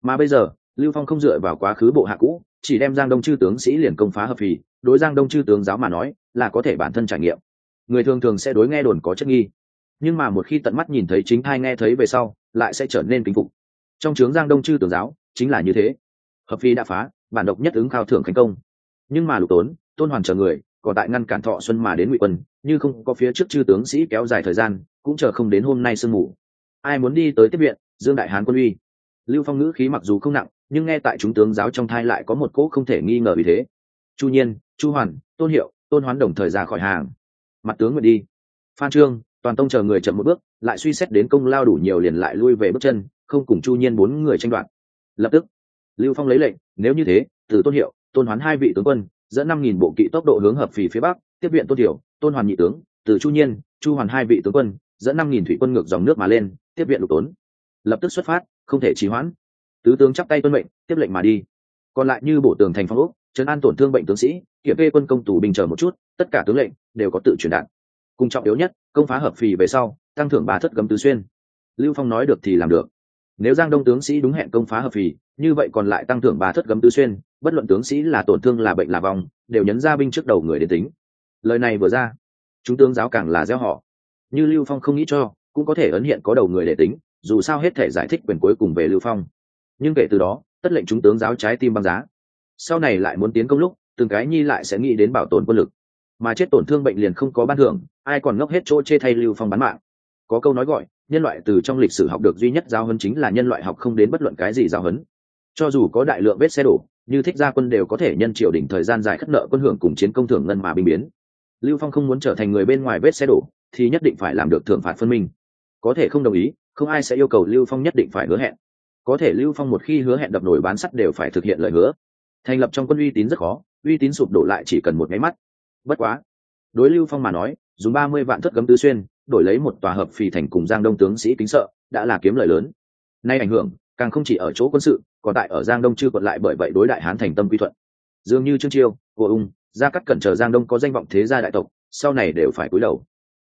Mà bây giờ, lưu phong không dựa vào quá khứ bộ hạ cũ, chỉ đem giang đông chư tướng sĩ liền công phá hợp phì, đối giang đông chư tướng giáo mà nói là có thể bản thân trải nghiệm. Người thường thường sẽ đối nghe đồn có chất nghi, nhưng mà một khi tận mắt nhìn thấy chính thai nghe thấy về sau, lại sẽ trở nên kính phục. Trong trướng giang đông chư tướng giáo, chính là như thế. Hợp phi đã phá, bản độc nhất ứng khao thưởng thành công. Nhưng mà lục tốn, tôn hoàn chờ người còn tại ngăn cản thọ xuân mà đến ngụy quân, như không có phía trước chư tướng sĩ kéo dài thời gian, cũng chờ không đến hôm nay sương mù. Ai muốn đi tới tiếp viện, dương đại hán quân uy. Lưu phong ngữ khí mặc dù không nặng, nhưng nghe tại chúng tướng giáo trong thai lại có một cỗ không thể nghi ngờ vì thế. Chu nhiên, chu hoàn, tôn hiệu, tôn hoán đồng thời ra khỏi hàng. Mặt tướng nguyện đi. Phan trương, toàn tông chờ người chậm một bước, lại suy xét đến công lao đủ nhiều liền lại lui về bước chân, không cùng chu nhiên bốn người tranh đoạt. Lập tức, lưu phong lấy lệnh, nếu như thế, từ tôn hiệu, tôn hoán hai vị tướng quân dẫn năm nghìn bộ kỵ tốc độ hướng hợp phì phía bắc, tiếp viện tôn thiểu, tôn hoàn nhị tướng, từ chu nhiên, chu hoàn hai vị tướng quân, dẫn năm nghìn thủy quân ngược dòng nước mà lên, tiếp viện lục tốn. Lập tức xuất phát, không thể trì hoãn. Tứ tướng chắp tay tuân mệnh, tiếp lệnh mà đi. Còn lại như bộ tường thành phong úc trấn an tổn thương bệnh tướng sĩ, kiểm kê quân công tù bình chờ một chút, tất cả tướng lệnh đều có tự truyền đạt. Cùng trọng yếu nhất, công phá hợp phì về sau, tăng thưởng bà thất gấm tứ xuyên. Lưu phong nói được thì làm được. Nếu giang đông tướng sĩ đúng hẹn công phá hợp phì, như vậy còn lại tăng thưởng bà thất gấm tứ xuyên bất luận tướng sĩ là tổn thương là bệnh là vong, đều nhấn ra binh trước đầu người đến tính. Lời này vừa ra, chúng tướng giáo càng là gieo họ. Như lưu phong không nghĩ cho, cũng có thể ấn hiện có đầu người để tính, dù sao hết thể giải thích quyền cuối cùng về lưu phong. Nhưng kể từ đó, tất lệnh chúng tướng giáo trái tim băng giá. Sau này lại muốn tiến công lúc, từng cái nhi lại sẽ nghĩ đến bảo tồn quân lực. Mà chết tổn thương bệnh liền không có ban thưởng, ai còn ngốc hết chỗ chê thay lưu phong bán mạng. Có câu nói gọi, nhân loại từ trong lịch sử học được duy nhất giáo hấn chính là nhân loại học không đến bất luận cái gì giáo hấn cho dù có đại lượng vết xe đổ như thích gia quân đều có thể nhân triều đỉnh thời gian dài khất nợ quân hưởng cùng chiến công thưởng ngân mà bình biến. Lưu phong không muốn trở thành người bên ngoài vết xe đổ, thì nhất định phải làm được thưởng phạt phân minh. Có thể không đồng ý, không ai sẽ yêu cầu lưu phong nhất định phải hứa hẹn. Có thể lưu phong một khi hứa hẹn đập nổi bán sắt đều phải thực hiện lời hứa. Thành lập trong quân uy tín rất khó, uy tín sụp đổ lại chỉ cần một máy mắt. Bất quá, đối lưu phong mà nói, dùng ba mươi vạn thất gấm tứ xuyên, đổi lấy một tòa hợp phì thành cùng giang đông tướng sĩ kính sợ, đã là kiếm lời lớn. Nay ảnh hưởng càng không chỉ ở chỗ quân sự, còn tại ở giang đông chưa còn lại bởi vậy đối đại hán thành tâm quy thuận. Dường như trương chiêu của ung, gia cắt cẩn chờ giang đông có danh vọng thế gia đại tộc, sau này đều phải cúi đầu.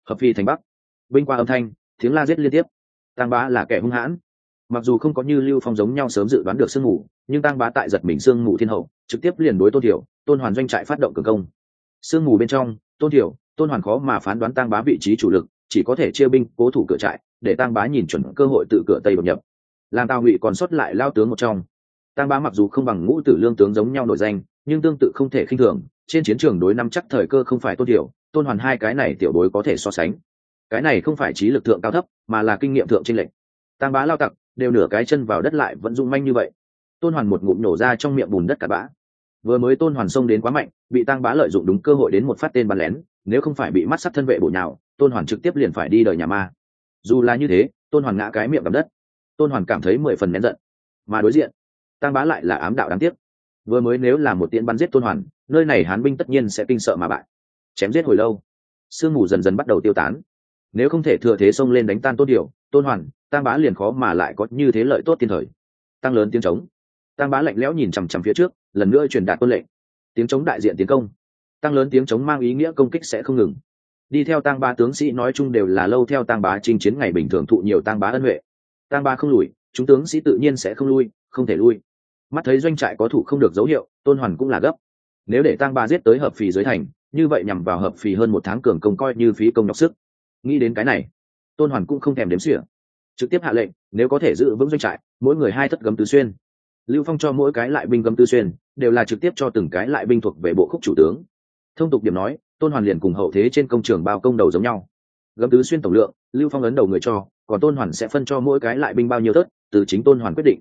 Hợp phi thành bắc. Binh qua âm thanh, tiếng la giết liên tiếp. Tăng bá là kẻ hung hãn. Mặc dù không có như lưu phong giống nhau sớm dự đoán được sương mù, nhưng tăng bá tại giật mình sương mù thiên hậu, trực tiếp liền đối tôn thiểu, tôn hoàn doanh trại phát động cường công. Sương mù bên trong, tôn thiểu, tôn hoàn khó mà phán đoán tăng bá vị trí chủ lực, chỉ có thể chia binh cố thủ cửa trại, để tăng bá nhìn chuẩn cơ hội tự cửa tây đột nhập làm tào ngụy còn xuất lại lao tướng một trong. Tăng bá mặc dù không bằng ngũ tử lương tướng giống nhau nổi danh, nhưng tương tự không thể khinh thường, trên chiến trường đối năm chắc thời cơ không phải tôn thiểu tôn hoàn hai cái này tiểu đối có thể so sánh. Cái này không phải trí lực thượng cao thấp, mà là kinh nghiệm thượng trinh lệnh tăng bá lao tặc, đều nửa cái chân vào đất lại vẫn rung manh như vậy. Tôn hoàn một ngụm nổ ra trong miệng bùn đất cả bã. Vừa mới tôn hoàn xông đến quá mạnh, bị tăng bá lợi dụng đúng cơ hội đến một phát tên bắn lén, nếu không phải bị mắt sắt thân vệ bổ nhào, tôn hoàn trực tiếp liền phải đi đời nhà ma. Dù là như thế, tôn hoàn ngã cái miệng gặp đất tôn hoàn cảm thấy mười phần nén giận. Mà đối diện tăng bá lại là ám đạo đáng tiếc. Vừa mới nếu là một tiễn bắn giết tôn hoàn, nơi này hán binh tất nhiên sẽ kinh sợ mà bại. Chém giết hồi lâu, sương mù dần dần bắt đầu tiêu tán. Nếu không thể thừa thế xông lên đánh tan tốt điều, tôn hoàn tăng bá liền khó mà lại có như thế lợi tốt tiên thời. Tăng lớn tiếng trống. Tăng bá lạnh lẽo nhìn chằm chằm phía trước, lần nữa truyền đạt quân lệnh. Tiếng trống đại diện tiến công. Tăng lớn tiếng trống mang ý nghĩa công kích sẽ không ngừng. Đi theo tăng bá tướng sĩ nói chung đều là lâu theo tăng bá chinh chiến ngày bình thường thụ nhiều tăng bá ân huệ. Tang Ba không lùi, chúng tướng sĩ tự nhiên sẽ không lui, không thể lui. Mắt thấy doanh trại có thủ không được dấu hiệu, tôn hoàn cũng là gấp. Nếu để Tang Ba giết tới hợp phì dưới thành, như vậy nhằm vào hợp phì hơn một tháng cường công coi như phí công nhọc sức. Nghĩ đến cái này, tôn hoàn cũng không thèm đếm xỉa. Trực tiếp hạ lệnh, nếu có thể giữ vững doanh trại, mỗi người hai thất gấm tứ xuyên. Lưu phong cho mỗi cái lại binh gấm tứ xuyên, đều là trực tiếp cho từng cái lại binh thuộc về bộ khúc chủ tướng. Thông tục điểm nói, tôn hoàn liền cùng hậu thế trên công trường bao công đầu giống nhau. Gấm tứ xuyên tổng lượng, lưu phong ấn đầu người cho còn tôn hoàn sẽ phân cho mỗi cái lại binh bao nhiêu tớt từ chính tôn hoàn quyết định.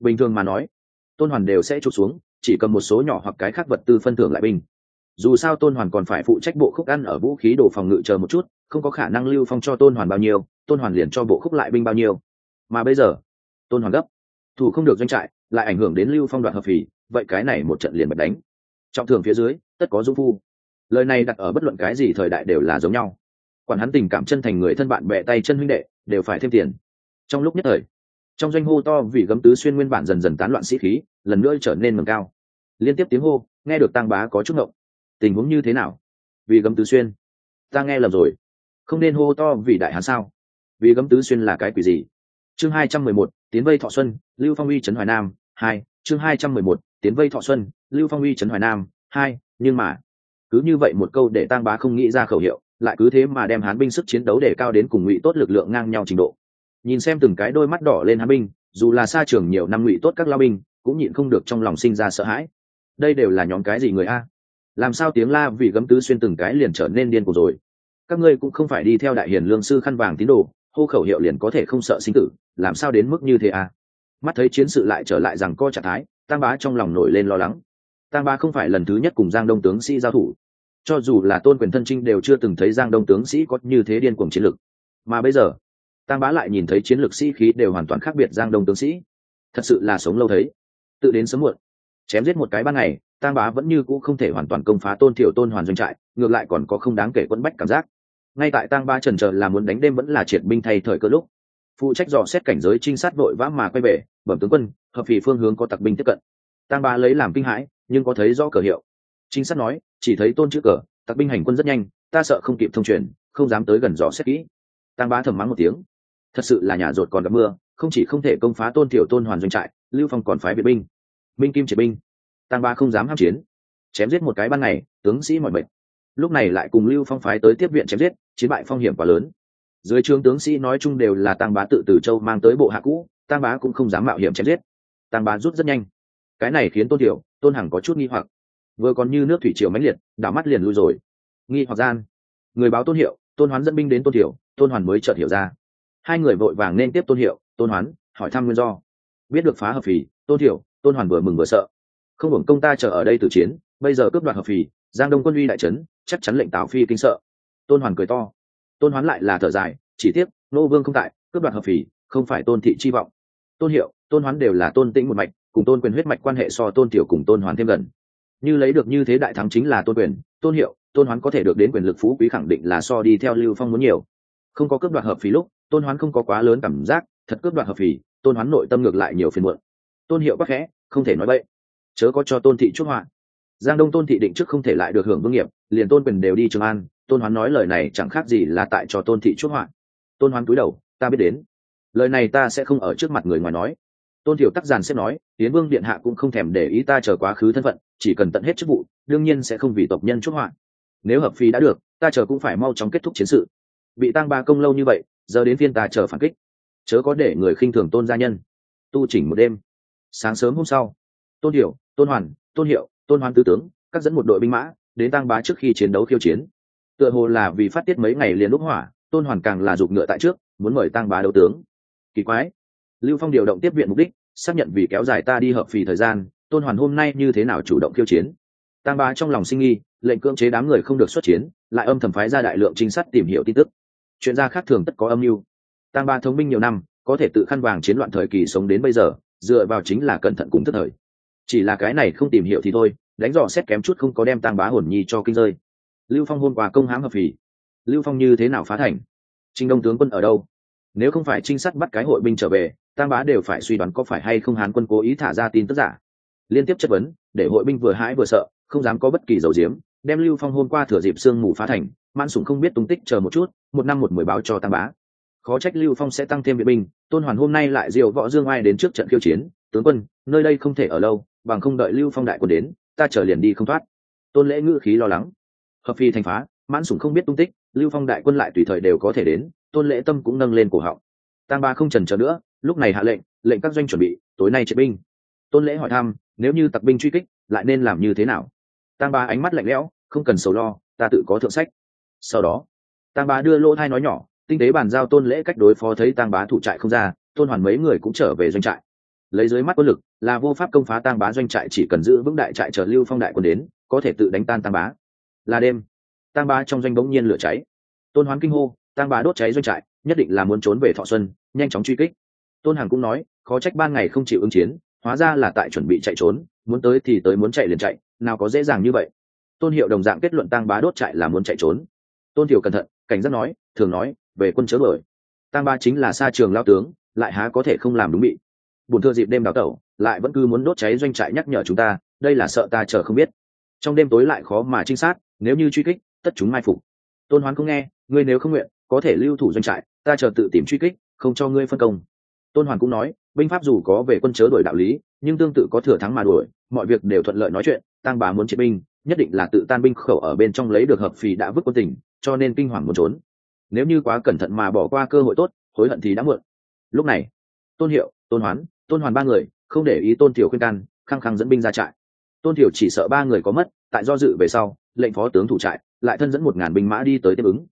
Bình thường mà nói, tôn hoàn đều sẽ trục xuống, chỉ cầm một số nhỏ hoặc cái khác vật tư phân thưởng lại binh. Dù sao tôn hoàn còn phải phụ trách bộ khúc ăn ở vũ khí đồ phòng ngự chờ một chút, không có khả năng lưu phong cho tôn hoàn bao nhiêu, tôn hoàn liền cho bộ khúc lại binh bao nhiêu. Mà bây giờ, tôn hoàn gấp, thủ không được doanh trại, lại ảnh hưởng đến lưu phong đoạn hợp phì, vậy cái này một trận liền bật đánh. Trọng thường phía dưới, tất có dũng phu. Lời này đặt ở bất luận cái gì thời đại đều là giống nhau quản hắn tình cảm chân thành người thân bạn bè tay chân huynh đệ, đều phải thêm tiền. Trong lúc nhất thời, trong doanh hô to vì gấm tứ xuyên nguyên bản dần dần tán loạn sĩ khí, lần nữa trở nên ngầm cao. Liên tiếp tiếng hô, nghe được tăng bá có chút ngộng. Tình huống như thế nào? Vì gấm tứ xuyên, ta nghe lầm rồi. Không nên hô to vì đại hán sao? Vì gấm tứ xuyên là cái quỷ gì? Chương hai trăm mười một, tiến vây thọ xuân, lưu phong uy trấn hoài nam, hai. Chương hai trăm mười một, tiến vây thọ xuân, lưu phong uy trấn hoài nam, hai. Nhưng mà, cứ như vậy một câu để tăng bá không nghĩ ra khẩu hiệu lại cứ thế mà đem hán binh sức chiến đấu để cao đến cùng ngụy tốt lực lượng ngang nhau trình độ. Nhìn xem từng cái đôi mắt đỏ lên hán binh, dù là xa trường nhiều năm ngụy tốt các lao binh, cũng nhịn không được trong lòng sinh ra sợ hãi. Đây đều là nhóm cái gì người a? Làm sao tiếng la vì gấm tứ xuyên từng cái liền trở nên điên cuồng rồi? Các ngươi cũng không phải đi theo đại hiền lương sư khăn vàng tín đồ, hô khẩu hiệu liền có thể không sợ sinh tử, làm sao đến mức như thế a? Mắt thấy chiến sự lại trở lại rằng co trạng thái tăng bá trong lòng nổi lên lo lắng. Tăng bá không phải lần thứ nhất cùng giang đông tướng sĩ giao thủ cho dù là tôn quyền thân trinh đều chưa từng thấy giang đông tướng sĩ có như thế điên cuồng chiến lực mà bây giờ tăng bá lại nhìn thấy chiến lược sĩ khí đều hoàn toàn khác biệt giang đông tướng sĩ. Thật sự là sống lâu thấy. Tự đến sớm muộn, chém giết một cái ban ngày tăng bá vẫn như cũ không thể hoàn toàn công phá tôn thiểu tôn hoàn doanh trại, ngược lại còn có không đáng kể quẫn bách cảm giác. Ngay tại tăng ba trần trờ là muốn đánh đêm vẫn là triệt binh thay thời cơ lúc, phụ trách dò xét cảnh giới trinh sát vội vã mà quay về, bẩm tướng quân, hợp vì phương hướng có tặc binh tiếp cận. Tăng ba lấy làm kinh hãi, nhưng có thấy rõ cờ hiệu. Trinh sát nói chỉ thấy tôn chữ cờ tặc binh hành quân rất nhanh ta sợ không kịp thông truyền không dám tới gần dò xét kỹ. Tăng bá thầm mắng một tiếng. Thật sự là nhà rột còn gặp mưa không chỉ không thể công phá tôn thiểu tôn hoàn doanh trại lưu phong còn phái biệt binh. Minh kim triệt binh. Tăng ba không dám ham chiến. Chém giết một cái ban ngày tướng sĩ mọi mệt, lúc này lại cùng lưu phong phái tới tiếp viện chém giết chiến bại phong hiểm quá lớn. Dưới trướng tướng sĩ nói chung đều là tăng bá tự từ châu mang tới bộ hạ cũ tăng bá cũng không dám mạo hiểm chém giết. Tăng bá rút rất nhanh. Cái này khiến tôn tiểu tôn hằng có chút nghi hoặc vừa còn như nước thủy triều mãnh liệt, đảo mắt liền lui rồi. Nghi hoặc gian, người báo tôn hiệu, tôn hoán dẫn binh đến tôn thiểu tôn hoàn mới chợt hiểu ra. Hai người vội vàng nên tiếp tôn hiệu, tôn hoán, hỏi thăm nguyên do. Biết được phá hợp phì, tôn thiểu tôn hoàn vừa mừng vừa sợ. Không hưởng công ta chờ ở đây từ chiến, bây giờ cướp đoạt hợp phì, giang đông quân uy đại trấn, chắc chắn lệnh tào phi kinh sợ. Tôn hoàn cười to. Tôn hoán lại là thở dài, chỉ tiếc, nô vương không tại, cướp đoạt hợp phì, không phải tôn thị chi vọng. Tôn hiệu, tôn hoán đều là tôn tĩnh một mạch, cùng tôn quyền huyết mạch quan hệ so tôn tiểu cùng tôn hoán thêm gần như lấy được như thế đại thắng chính là tôn quyền, tôn hiệu, tôn hoán có thể được đến quyền lực phú quý khẳng định là so đi theo lưu phong muốn nhiều. Không có cướp đoạt hợp phí lúc, tôn hoán không có quá lớn cảm giác, thật cướp đoạt hợp phí tôn hoán nội tâm ngược lại nhiều phiền muộn. Tôn hiệu bắc khẽ, không thể nói vậy chớ có cho tôn thị chút họa. Giang đông tôn thị định trước không thể lại được hưởng vương nghiệp, liền tôn quyền đều đi trường an, tôn hoán nói lời này chẳng khác gì là tại cho tôn thị chút họa. Tôn hoán cúi đầu, ta biết đến. Lời này ta sẽ không ở trước mặt người ngoài nói. Tôn thiểu tắc giàn xếp nói tiến vương điện hạ cũng không thèm để ý ta chờ quá khứ thân phận, chỉ cần tận hết chức vụ, đương nhiên sẽ không vì tộc nhân chút họa. Nếu hợp phi đã được, ta chờ cũng phải mau chóng kết thúc chiến sự. Bị tăng ba công lâu như vậy, giờ đến phiên ta chờ phản kích. Chớ có để người khinh thường tôn gia nhân. Tu chỉnh một đêm. Sáng sớm hôm sau, tôn hiểu tôn hoàn, tôn hiệu, tôn hoàn tư tướng, các dẫn một đội binh mã, đến tăng bá trước khi chiến đấu khiêu chiến. Tựa hồ là vì phát tiết mấy ngày liền lúc hỏa, tôn hoàn càng là giục ngựa tại trước, muốn mời tăng bá đấu tướng. Kỳ quái. Lưu phong điều động tiếp viện mục đích xác nhận vì kéo dài ta đi hợp phì thời gian, tôn hoàn hôm nay như thế nào chủ động khiêu chiến. Tăng bá trong lòng sinh nghi, lệnh cưỡng chế đám người không được xuất chiến, lại âm thầm phái ra đại lượng trinh sát tìm hiểu tin tức. Chuyện gia khác thường tất có âm mưu. Tăng ba thống minh nhiều năm, có thể tự khăn vàng chiến loạn thời kỳ sống đến bây giờ, dựa vào chính là cẩn thận cùng tức thời. Chỉ là cái này không tìm hiểu thì thôi, đánh dò xét kém chút không có đem tăng bá hồn nhi cho kinh rơi. Lưu phong hôm qua công hãm hợp phì. Lưu phong như thế nào phá thành? Trinh đông tướng quân ở đâu? Nếu không phải trinh sát bắt cái hội binh trở về tam bá đều phải suy đoán có phải hay không hán quân cố ý thả ra tin tức giả. Liên tiếp chất vấn, để hội binh vừa hãi vừa sợ, không dám có bất kỳ dầu diếm đem lưu phong hôm qua thừa dịp sương mù phá thành man sủng không biết tung tích chờ một chút, một năm một mười báo cho tam bá. Khó trách lưu phong sẽ tăng thêm viện binh, tôn hoàn hôm nay lại diều võ dương ai đến trước trận khiêu chiến, tướng quân, nơi đây không thể ở lâu, bằng không đợi lưu phong đại quân đến, ta chờ liền đi không thoát. Tôn lễ ngữ khí lo lắng. Hợp phi thành phá, mãn sủng không biết tung tích, lưu phong đại quân lại tùy thời đều có thể đến, tôn lễ tâm cũng nâng lên cổ họng. Tam ba không trần chờ nữa lúc này hạ lệnh lệnh các doanh chuẩn bị, tối nay triệt binh. Tôn lễ hỏi thăm, nếu như tặc binh truy kích, lại nên làm như thế nào? Tăng ba ánh mắt lạnh lẽo, không cần sầu lo, ta tự có thượng sách. Sau đó tăng bá đưa lỗ thai nói nhỏ, tinh tế bàn giao tôn lễ cách đối phó thấy tăng bá thủ trại không ra, tôn hoàn mấy người cũng trở về doanh trại. Lấy dưới mắt quân lực, là vô pháp công phá tăng bá doanh trại, chỉ cần giữ vững đại trại chờ lưu phong đại quân đến, có thể tự đánh tan tăng bá. Là đêm tăng bá trong doanh bỗng nhiên lửa cháy. Tôn hoán kinh hô tăng bá đốt cháy doanh trại, nhất định là muốn trốn về thọ xuân, nhanh chóng truy kích tôn hằng cũng nói, khó trách ban ngày không chịu ứng chiến, hóa ra là tại chuẩn bị chạy trốn, muốn tới thì tới muốn chạy liền chạy, nào có dễ dàng như vậy. Tôn hiệu đồng dạng kết luận tăng bá đốt chạy là muốn chạy trốn. Tôn thiểu cẩn thận, cảnh giác nói, thường nói, về quân chớ bởi tăng ba chính là xa trường lao tướng, lại há có thể không làm đúng bị. Buồn thưa dịp đêm đào tẩu, lại vẫn cứ muốn đốt cháy doanh trại nhắc nhở chúng ta, đây là sợ ta chờ không biết. Trong đêm tối lại khó mà trinh sát, nếu như truy kích, tất chúng mai phục. Tôn hoán không nghe, ngươi nếu không nguyện, có thể lưu thủ doanh trại, ta chờ tự tìm truy kích, không cho ngươi phân công tôn hoàn cũng nói, binh pháp dù có về quân chớ đổi đạo lý, nhưng tương tự có thừa thắng mà đuổi, mọi việc đều thuận lợi nói chuyện tăng bá muốn chiến binh, nhất định là tự tan binh khẩu ở bên trong lấy được hợp phì đã vứt quân tình, cho nên kinh hoàng muốn trốn. Nếu như quá cẩn thận mà bỏ qua cơ hội tốt, hối hận thì đã muộn. Lúc này, tôn hiệu, tôn hoán, tôn hoàn ba người, không để ý tôn thiểu khuyên can, khăng khăng dẫn binh ra trại. Tôn thiểu chỉ sợ ba người có mất, tại do dự về sau, lệnh phó tướng thủ trại, lại thân dẫn một ngàn binh mã đi tới tiếp ứng.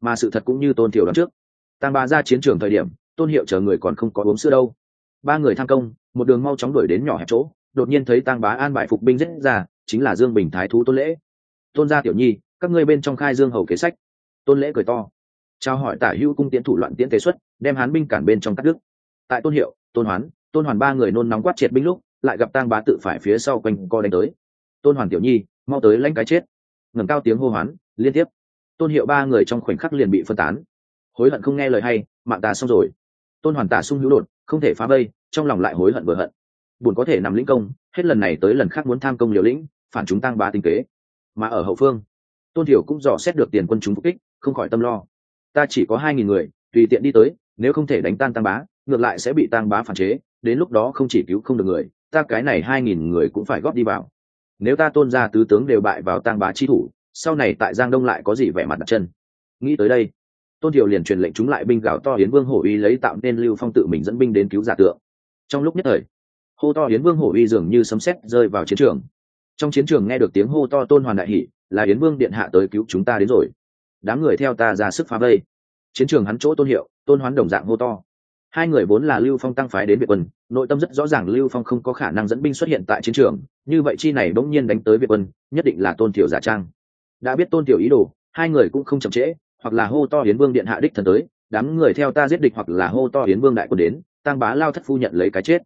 Mà sự thật cũng như tôn thiểu đoán trước. Tàng bà ra chiến trường thời điểm tôn hiệu chờ người còn không có uống sữa đâu. Ba người tham công, một đường mau chóng đuổi đến nhỏ hẹp chỗ, đột nhiên thấy tăng bá an bại phục binh rất ra, chính là dương bình thái thú tôn lễ. Tôn gia tiểu nhi, các ngươi bên trong khai dương hầu kế sách. Tôn lễ cười to. Trao hỏi tả hữu cung tiến thủ loạn tiễn tế xuất, đem hán binh cản bên trong các đức tại tôn hiệu, tôn hoán, tôn hoàn ba người nôn nóng quát triệt binh lúc, lại gặp tang bá tự phải phía sau quanh co đánh tới. Tôn hoàn tiểu nhi, mau tới lãnh cái chết. Ngẩng cao tiếng hô hoán, liên tiếp. Tôn hiệu ba người trong khoảnh khắc liền bị phân tán. Hối hận không nghe lời hay, mạng ta xong rồi tôn hoàn tả sung hữu đột, không thể phá vây, trong lòng lại hối hận vừa hận. Buồn có thể nằm lĩnh công, hết lần này tới lần khác muốn tham công liều lĩnh, phản chúng tăng bá tinh kế. Mà ở hậu phương, tôn thiểu cũng dò xét được tiền quân chúng phục kích, không khỏi tâm lo. Ta chỉ có hai nghìn người, tùy tiện đi tới, nếu không thể đánh tan tăng bá, ngược lại sẽ bị tăng bá phản chế, đến lúc đó không chỉ cứu không được người, ta cái này hai nghìn người cũng phải góp đi vào. Nếu ta tôn ra tứ tướng đều bại vào tăng bá chi thủ, sau này tại giang đông lại có gì vẻ mặt đặt chân? Nghĩ tới đây tôn thiệu liền truyền lệnh chúng lại binh gào to hiến vương hổ uy lấy tạo nên lưu phong tự mình dẫn binh đến cứu giả tượng. Trong lúc nhất thời, hô to hiến vương hổ uy dường như sấm sét rơi vào chiến trường. Trong chiến trường nghe được tiếng hô to tôn hoàn đại hỷ, là hiến vương điện hạ tới cứu chúng ta đến rồi. Đám người theo ta ra sức phá vây. Chiến trường hắn chỗ tôn hiệu, tôn hoán đồng dạng hô to. Hai người vốn là lưu phong tăng phái đến việt quân, nội tâm rất rõ ràng lưu phong không có khả năng dẫn binh xuất hiện tại chiến trường, như vậy chi này bỗng nhiên đánh tới việt quân, nhất định là tôn tiểu giả trang. Đã biết tôn tiểu ý đồ, hai người cũng không chậm trễ hoặc là hô to hiến vương điện hạ đích thần tới, đám người theo ta giết địch hoặc là hô to hiến vương đại quân đến tăng bá lao thất phu nhận lấy cái chết.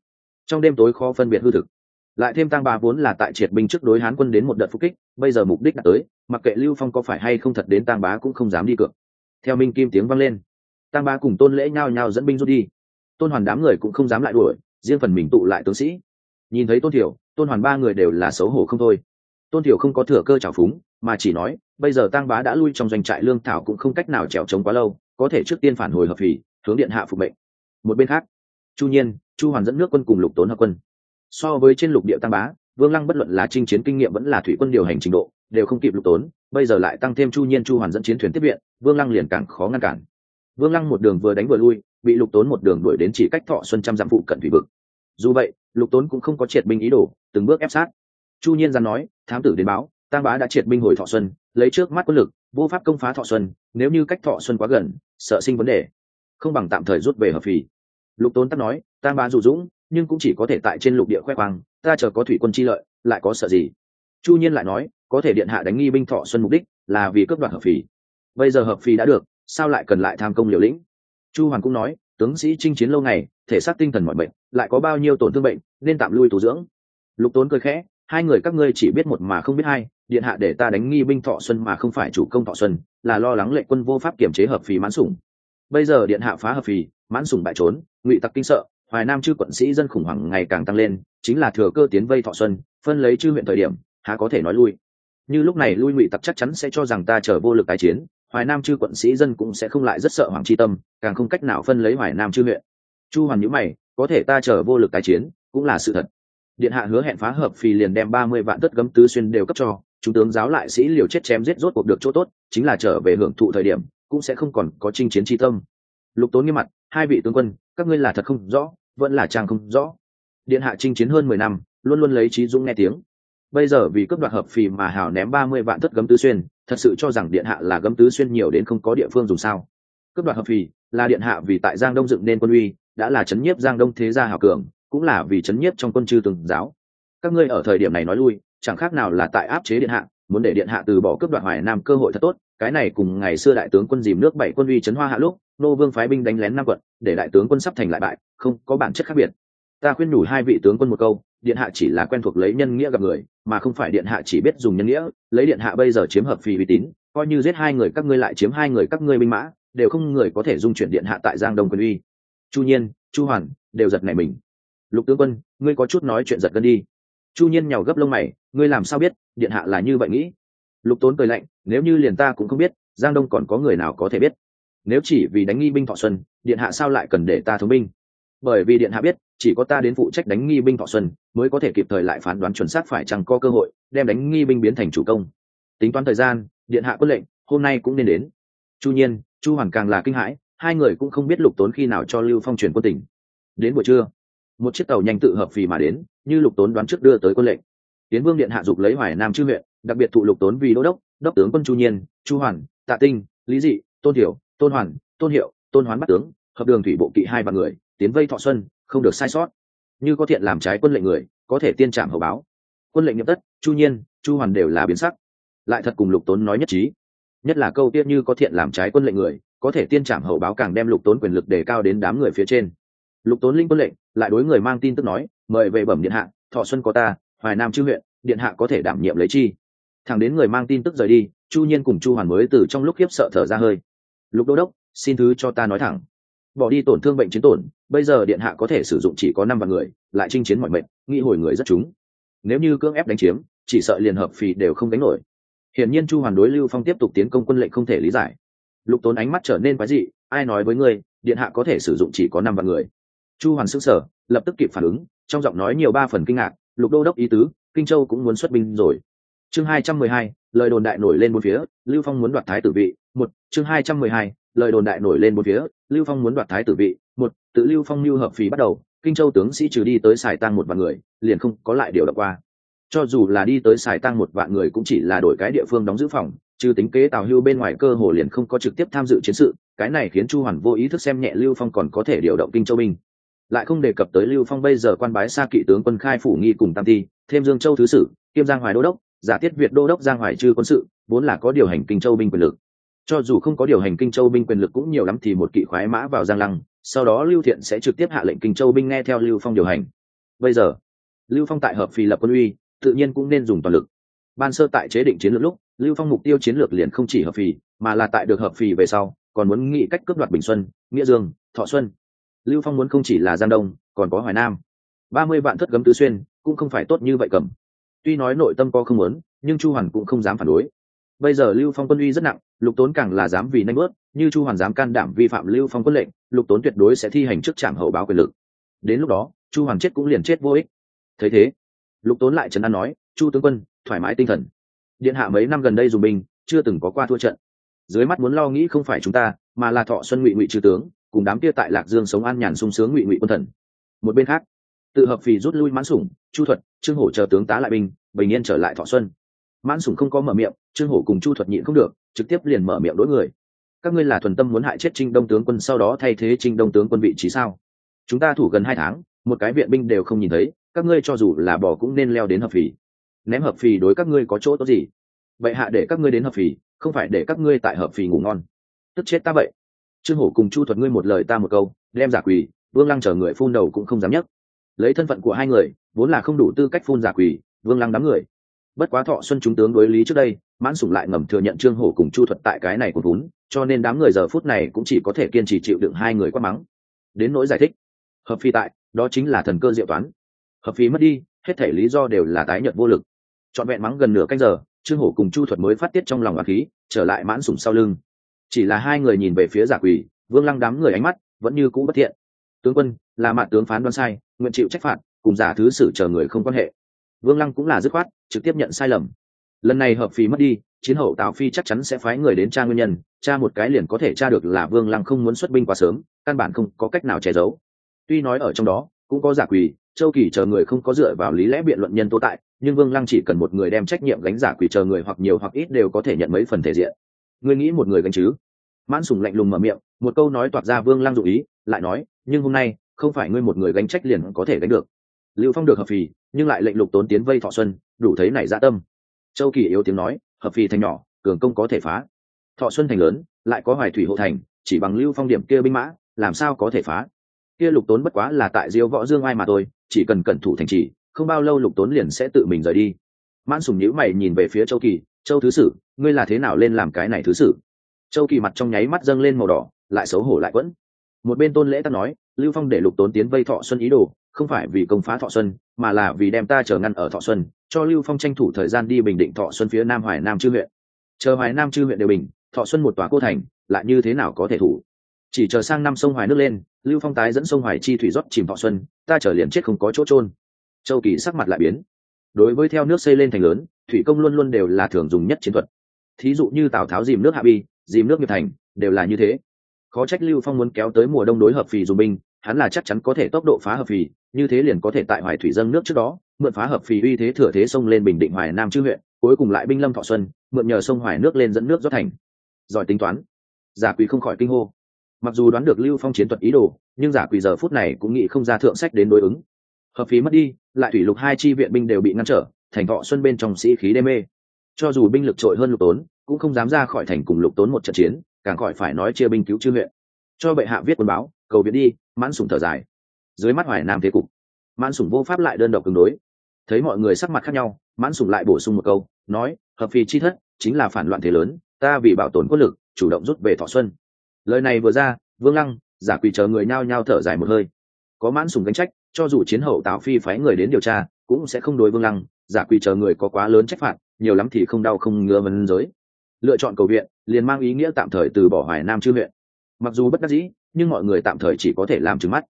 Trong đêm tối khó phân biệt hư thực. Lại thêm tăng bá vốn là tại triệt binh trước đối hán quân đến một đợt phục kích, bây giờ mục đích đã tới, mặc kệ lưu phong có phải hay không thật đến tăng bá cũng không dám đi cược. Theo minh kim tiếng vang lên tăng bá cùng tôn lễ nhao nhao dẫn binh rút đi. Tôn hoàn đám người cũng không dám lại đuổi, riêng phần mình tụ lại tướng sĩ. Nhìn thấy tôn thiểu, tôn hoàn ba người đều là xấu hổ không thôi. Tôn thiểu không có thừa cơ trào phúng mà chỉ nói, bây giờ tăng bá đã lui trong doanh trại lương thảo cũng không cách nào trèo trống quá lâu, có thể trước tiên phản hồi hợp phì, hướng điện hạ phục mệnh. Một bên khác, chu nhiên, chu hoàn dẫn nước quân cùng lục tốn hợp quân. So với trên lục địa tăng bá, vương lăng bất luận là chinh chiến kinh nghiệm vẫn là thủy quân điều hành trình độ, đều không kịp lục tốn, bây giờ lại tăng thêm chu nhiên, chu hoàn dẫn chiến thuyền tiếp viện, vương lăng liền càng khó ngăn cản. Vương lăng một đường vừa đánh vừa lui, bị lục tốn một đường đuổi đến chỉ cách thọ xuân trăm dặm phụ cận thủy vực. Dù vậy, lục tốn cũng không có triệt binh ý đồ, từng bước ép sát. Chu nhiên ra nói, thám tử đến báo Tang bá đã triệt binh hồi thọ xuân, lấy trước mắt quân lực, vô pháp công phá thọ xuân, nếu như cách thọ xuân quá gần, sợ sinh vấn đề. Không bằng tạm thời rút về hợp phì. Lục tốn tắc nói, Tang bá dù dũng, nhưng cũng chỉ có thể tại trên lục địa khoe khoang, ta chờ có thủy quân chi lợi, lại có sợ gì? Chu nhiên lại nói, có thể điện hạ đánh nghi binh thọ xuân mục đích là vì cướp đoạt hợp phì. Bây giờ hợp phì đã được, sao lại cần lại tham công liều lĩnh? Chu Hoàng cũng nói, tướng sĩ chinh chiến lâu ngày, thể xác tinh thần mọi bệnh lại có bao nhiêu tổn thương bệnh, nên tạm lui tu dưỡng. Lục tốn cười khẽ, hai người các ngươi chỉ biết một mà không biết hai điện hạ để ta đánh nghi binh thọ xuân mà không phải chủ công thọ xuân, là lo lắng lệ quân vô pháp kiểm chế hợp phì mãn sủng. Bây giờ điện hạ phá hợp phì, mãn sủng bại trốn, ngụy tặc kinh sợ, hoài nam chư quận sĩ dân khủng hoảng ngày càng tăng lên, chính là thừa cơ tiến vây thọ xuân, phân lấy chư huyện thời điểm, há có thể nói lui. Như lúc này lui ngụy tặc chắc chắn sẽ cho rằng ta chờ vô lực tái chiến, hoài nam chư quận sĩ dân cũng sẽ không lại rất sợ hoàng tri tâm, càng không cách nào phân lấy hoài nam chư huyện. Chu hoàn nhữ mày, có thể ta chờ vô lực tái chiến, cũng là sự thật. Điện hạ hứa hẹn phá hợp phì liền đem ba mươi vạn tất gấm tứ xuyên đều cấp cho chúng tướng giáo lại sĩ liều chết chém giết rốt cuộc được chỗ tốt, chính là trở về hưởng thụ thời điểm, cũng sẽ không còn có chinh chiến tri tâm. Lục tốn nghiêm mặt, hai vị tướng quân, các ngươi là thật không rõ, vẫn là trang không rõ. Điện hạ chinh chiến hơn mười năm, luôn luôn lấy trí dũng nghe tiếng. Bây giờ vì cướp đoạt hợp phì mà hảo ném ba mươi vạn thất gấm tứ xuyên, thật sự cho rằng điện hạ là gấm tứ xuyên nhiều đến không có địa phương dùng sao. Cướp đoạt hợp phì, là điện hạ vì tại giang đông dựng nên quân uy, đã là chấn nhiếp giang đông thế gia hảo cường, cũng là vì chấn nhiếp trong quân chư từng giáo. Các ngươi ở thời điểm này nói lui chẳng khác nào là tại áp chế điện hạ, muốn để điện hạ từ bỏ cướp đoạt hoài nam cơ hội thật tốt. Cái này cùng ngày xưa đại tướng quân dìm nước bảy quân uy chấn hoa hạ lúc, nô vương phái binh đánh lén nam quận, để đại tướng quân sắp thành lại bại, không có bản chất khác biệt. Ta khuyên nhủ hai vị tướng quân một câu, điện hạ chỉ là quen thuộc lấy nhân nghĩa gặp người, mà không phải điện hạ chỉ biết dùng nhân nghĩa, lấy điện hạ bây giờ chiếm hợp phì uy tín, coi như giết hai người các ngươi lại chiếm hai người các ngươi binh mã, đều không người có thể dung chuyển điện hạ tại giang đông quân uy. Chu nhiên, chu hoàn, đều giật nảy mình. Lục tướng quân, ngươi có chút nói chuyện giật gân đi chu nhiên nhào gấp lông mày, ngươi làm sao biết, điện hạ là như vậy nghĩ? Lục tốn cười lạnh, nếu như liền ta cũng không biết, giang đông còn có người nào có thể biết? Nếu chỉ vì đánh nghi binh thọ xuân, điện hạ sao lại cần để ta thống binh? Bởi vì điện hạ biết, chỉ có ta đến phụ trách đánh nghi binh thọ xuân, mới có thể kịp thời lại phán đoán chuẩn xác phải chăng có cơ hội đem đánh nghi binh biến thành chủ công. Tính toán thời gian, điện hạ quân lệnh, hôm nay cũng nên đến. Chu nhiên, chu Hoàng càng là kinh hãi, hai người cũng không biết lục tốn khi nào cho lưu phong truyền quân tỉnh. Đến buổi trưa một chiếc tàu nhanh tự hợp phì mà đến, như lục tốn đoán trước đưa tới quân lệnh. Tiến vương điện hạ dục lấy hoài nam chư huyện, đặc biệt thụ lục tốn vì đô đốc đốc tướng quân chu nhiên, chu hoàn, tạ tinh, lý dị, tôn thiểu, tôn hoàn, tôn hiệu, tôn hoán bắt tướng, hợp đường thủy bộ kỵ hai vạn người, tiến vây thọ xuân, không được sai sót. Như có thiện làm trái quân lệnh người, có thể tiên trảm hậu báo. Quân lệnh nhậm tất, chu nhiên, chu hoàn đều là biến sắc. Lại thật cùng lục tốn nói nhất trí. Nhất là câu tiết như có thiện làm trái quân lệnh người, có thể tiên trảm hậu báo càng đem lục tốn quyền lực đề cao đến đám người phía trên lục tốn linh quân lệnh, lại đối người mang tin tức nói, mời về bẩm điện hạ, thọ xuân có ta, hoài nam chư huyện, điện hạ có thể đảm nhiệm lấy chi? Thẳng đến người mang tin tức rời đi, chu nhiên cùng chu hoàn mới từ trong lúc khiếp sợ thở ra hơi. Lục đô đốc, xin thứ cho ta nói thẳng. Bỏ đi tổn thương bệnh chiến tổn, bây giờ điện hạ có thể sử dụng chỉ có năm vạn người, lại chinh chiến mọi mệnh, nghĩ hồi người rất chúng. Nếu như cưỡng ép đánh chiếm, chỉ sợ liền hợp phì đều không đánh nổi. Hiển nhiên chu hoàn đối lưu phong tiếp tục tiến công quân lệnh không thể lý giải. Lục tốn ánh mắt trở nên quái dị, ai nói với ngươi, điện hạ có thể sử dụng chỉ có năm vạn người? Chu hoàn s ư n g sở lập tức kịp phản ứng, trong giọng nói nhiều ba phần kinh ngạc, lục đô đốc ý tứ, kinh châu cũng muốn xuất binh rồi. Chương hai trăm mười hai, lời đồn đại nổi lên bốn phía, lưu phong muốn đoạt thái tử vị, một, chương hai trăm mười hai, lời đồn đại nổi lên bốn phía, lưu phong muốn đoạt thái tử vị, một, tự lưu phong lưu hợp phí bắt đầu, kinh châu tướng sĩ trừ đi tới xài tăng một vạn người, liền không có lại điều đ qua. Cho dù là đi tới xài tăng một vạn người cũng chỉ là đổi cái địa phương đóng giữ phòng, trừ tính kế tào hưu bên ngoài cơ hồ liền không có trực tiếp tham dự chiến sự, cái này khiến chu hoàn vô ý thức xem nhẹ lưu phong còn có thể điều động kinh châu binh lại không đề cập tới lưu phong bây giờ quan bái xa kỵ tướng quân khai phủ nghi cùng tam Thi, thêm dương châu thứ sử kiêm giang hoài đô đốc giả tiết việt đô đốc giang hoài chư quân sự vốn là có điều hành kinh châu binh quyền lực. Cho dù không có điều hành kinh châu binh quyền lực cũng nhiều lắm thì một kỵ khoái mã vào giang lăng sau đó lưu thiện sẽ trực tiếp hạ lệnh kinh châu binh nghe theo lưu phong điều hành. Bây giờ lưu phong tại hợp phì lập quân uy tự nhiên cũng nên dùng toàn lực. Ban sơ tại chế định chiến lược lúc lưu phong mục tiêu chiến lược liền không chỉ hợp phì mà là tại được hợp phì về sau còn muốn nghĩ cách cướp đoạt bình xuân nghĩa dương thọ xuân lưu phong muốn không chỉ là giang đông, còn có hoài nam. Ba mươi vạn thất gấm tứ xuyên, cũng không phải tốt như vậy cầm. Tuy nói nội tâm có không muốn, nhưng chu hoàn cũng không dám phản đối. Bây giờ lưu phong quân uy rất nặng, lục tốn càng là dám vì nanh bớt như chu hoàn dám can đảm vi phạm lưu phong quân lệnh, lục tốn tuyệt đối sẽ thi hành chức trảm hậu báo quyền lực. Đến lúc đó, chu hoàn chết cũng liền chết vô ích. Thấy thế, lục tốn lại trấn an nói, chu tướng quân, thoải mái tinh thần. Điện hạ mấy năm gần đây dùng binh, chưa từng có qua thua trận. Dưới mắt muốn lo nghĩ không phải chúng ta, mà là thọ xuân ngụy ngụy chư tướng cùng đám kia tại lạc dương sống an nhàn sung sướng ngụy ngụy quân thần. Một bên khác, tự hợp phì rút lui mãn sủng, chu thuật, trương hổ chờ tướng tá lại binh, bình yên trở lại thọ xuân. Mãn sủng không có mở miệng, trương hổ cùng chu thuật nhịn không được, trực tiếp liền mở miệng đối người. Các ngươi là thuần tâm muốn hại chết trinh đông tướng quân sau đó thay thế trinh đông tướng quân vị trí sao? Chúng ta thủ gần hai tháng, một cái viện binh đều không nhìn thấy, các ngươi cho dù là bỏ cũng nên leo đến hợp phì. Ném hợp phì đối các ngươi có chỗ tốt gì? Vậy hạ để các ngươi đến hợp phì, không phải để các ngươi tại hợp phì ngủ ngon. Tức chết ta vậy trương hổ cùng chu thuật ngươi một lời ta một câu, đem giả quỳ vương lăng chờ người phun đầu cũng không dám nhấc. Lấy thân phận của hai người, vốn là không đủ tư cách phun giả quỳ vương lăng đám người. Bất quá thọ xuân chúng tướng đối lý trước đây, mãn sủng lại ngầm thừa nhận trương hổ cùng chu thuật tại cái này của vốn, cho nên đám người giờ phút này cũng chỉ có thể kiên trì chịu đựng hai người quát mắng. Đến nỗi giải thích, hợp phi tại, đó chính là thần cơ diệu toán. Hợp phí mất đi, hết thể lý do đều là tái nhận vô lực. Trọn vẹn mắng gần nửa canh giờ, trương hổ cùng chu thuật mới phát tiết trong lòng và khí, trở lại mãn sủng sau lưng chỉ là hai người nhìn về phía giả quỷ, vương lăng đám người ánh mắt vẫn như cũ bất thiện. Tướng quân, là mạn tướng phán đoán sai, nguyện chịu trách phạt, cùng giả thứ xử chờ người không quan hệ. Vương lăng cũng là dứt khoát, trực tiếp nhận sai lầm. Lần này hợp phí mất đi, chiến hậu tào phi chắc chắn sẽ phái người đến tra nguyên nhân, tra một cái liền có thể tra được là vương lăng không muốn xuất binh quá sớm, căn bản không có cách nào che giấu. Tuy nói ở trong đó, cũng có giả quỳ châu kỳ chờ người không có dựa vào lý lẽ biện luận nhân tố tại, nhưng vương lăng chỉ cần một người đem trách nhiệm gánh giả quỳ chờ người hoặc nhiều hoặc ít đều có thể nhận mấy phần thể diện. Ngươi nghĩ một người gánh chứ? Mãn sùng lạnh lùng mở miệng, một câu nói toạc ra vương lăng dụ ý, lại nói, nhưng hôm nay, không phải ngươi một người gánh trách liền có thể gánh được. Lưu phong được hợp phì, nhưng lại lệnh lục tốn tiến vây thọ xuân, đủ thấy này dã tâm. Châu kỳ yếu tiếng nói, hợp phì thành nhỏ, cường công có thể phá. Thọ xuân thành lớn, lại có hoài thủy hộ thành, chỉ bằng lưu phong điểm kia binh mã, làm sao có thể phá? Kia lục tốn bất quá là tại diêu võ dương ai mà thôi, chỉ cần cẩn thủ thành trì, không bao lâu lục tốn liền sẽ tự mình rời đi. Mãn sùng nhữ mày nhìn về phía châu kỳ, châu thứ sử, ngươi là thế nào lên làm cái này thứ sử? Châu kỳ mặt trong nháy mắt dâng lên màu đỏ, lại xấu hổ lại quẫn. Một bên tôn lễ ta nói, lưu phong để lục tốn tiến vây thọ xuân ý đồ, không phải vì công phá thọ xuân, mà là vì đem ta chờ ngăn ở thọ xuân, cho lưu phong tranh thủ thời gian đi bình định thọ xuân phía nam hoài nam chư huyện. Chờ hoài nam chư huyện đều bình, thọ xuân một tòa cô thành, lại như thế nào có thể thủ? Chỉ chờ sang năm sông hoài nước lên, lưu phong tái dẫn sông hoài chi thủy rót chìm thọ xuân, ta trở liền chết không có chỗ trôn châu kỳ sắc mặt lại biến. Đối với theo nước xây lên thành lớn, thủy công luôn luôn đều là thường dùng nhất chiến thuật. Thí dụ như tào tháo dìm nước hạ bi dìm nước nghiệp thành, đều là như thế. Khó trách lưu phong muốn kéo tới mùa đông đối hợp phì dùng binh, hắn là chắc chắn có thể tốc độ phá hợp phì, như thế liền có thể tại hoài thủy dâng nước trước đó, mượn phá hợp phì uy thế thừa thế sông lên bình định, hoài nam chư huyện, cuối cùng lại binh lâm thọ xuân, mượn nhờ sông hoài nước lên dẫn nước rót thành. Giỏi tính toán. Giả quỳ không khỏi kinh hô. Mặc dù đoán được lưu phong chiến thuật ý đồ, nhưng giả quỳ giờ phút này cũng nghĩ không ra thượng sách đến đối ứng. Hợp phí mất đi, lại thủy lục hai chi viện binh đều bị ngăn trở, thành thọ xuân bên trong sĩ khí đê mê. Cho dù binh lực trội hơn lục tốn cũng không dám ra khỏi thành cùng lục tốn một trận chiến, càng khỏi phải nói chia binh cứu chư huyện. Cho bệ hạ viết quân báo, cầu viện đi, mãn sủng thở dài. Dưới mắt hoài nam thế cục, mãn sủng vô pháp lại đơn độc tương đối. Thấy mọi người sắc mặt khác nhau, mãn sủng lại bổ sung một câu, nói, hợp phi chi thất, chính là phản loạn thế lớn, ta vì bảo tồn quân lực, chủ động rút về thọ xuân. Lời này vừa ra, vương lăng, giả quỳ chờ người nhao nhao thở dài một hơi. Có mãn sủng gánh trách, cho dù chiến hậu tào phi phái người đến điều tra, cũng sẽ không đối vương lăng, giả quỳ chờ người có quá lớn trách phạt, nhiều lắm thì không đau không ngứa vấn giới lựa chọn cầu viện, liền mang ý nghĩa tạm thời từ bỏ hoài nam chư huyện. Mặc dù bất đắc dĩ, nhưng mọi người tạm thời chỉ có thể làm trừng mắt.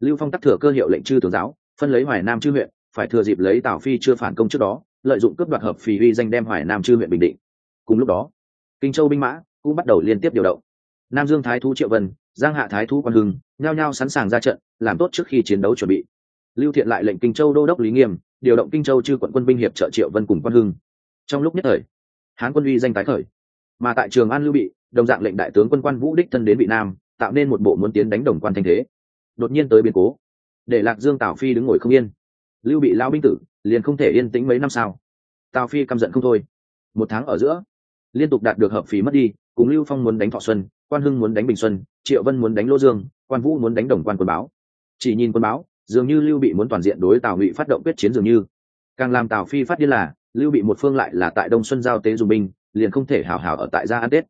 Lưu phong tắc thừa cơ hiệu lệnh chư tướng giáo, phân lấy hoài nam chư huyện, phải thừa dịp lấy tào phi chưa phản công trước đó, lợi dụng cướp đoạt hợp phì uy danh đem hoài nam chư huyện bình định. Cùng lúc đó, kinh châu binh mã cũng bắt đầu liên tiếp điều động. Nam dương thái thú triệu vân, giang hạ thái thú quan hưng, nhao nhao sẵn sàng ra trận, làm tốt trước khi chiến đấu chuẩn bị. Lưu thiện lại lệnh kinh châu đô đốc lý nghiêm, điều động kinh châu chư quận quân binh hiệp trợ triệu vân cùng quan hưng. Trong lúc nhất thời, hán quân uy danh tái khởi mà tại trường an lưu bị, đồng dạng lệnh đại tướng quân quan vũ đích thân đến vị nam, tạo nên một bộ muốn tiến đánh đồng quan thanh thế. Đột nhiên tới biến cố. Để lạc dương tào phi đứng ngồi không yên. Lưu bị lao binh tử, liền không thể yên tĩnh mấy năm sao tào phi căm giận không thôi. Một tháng ở giữa, liên tục đạt được hợp phí mất đi, cùng lưu phong muốn đánh thọ xuân, quan hưng muốn đánh bình xuân, triệu vân muốn đánh lô dương, quan vũ muốn đánh đồng quan quân báo. Chỉ nhìn quân báo, dường như lưu bị muốn toàn diện đối tào ngụy phát động quyết chiến dường như. Càng làm tào phi phát điên là, lưu bị một phương lại là tại đông xuân giao tế dùng binh liền không thể hào hào ở tại gia ăn tết.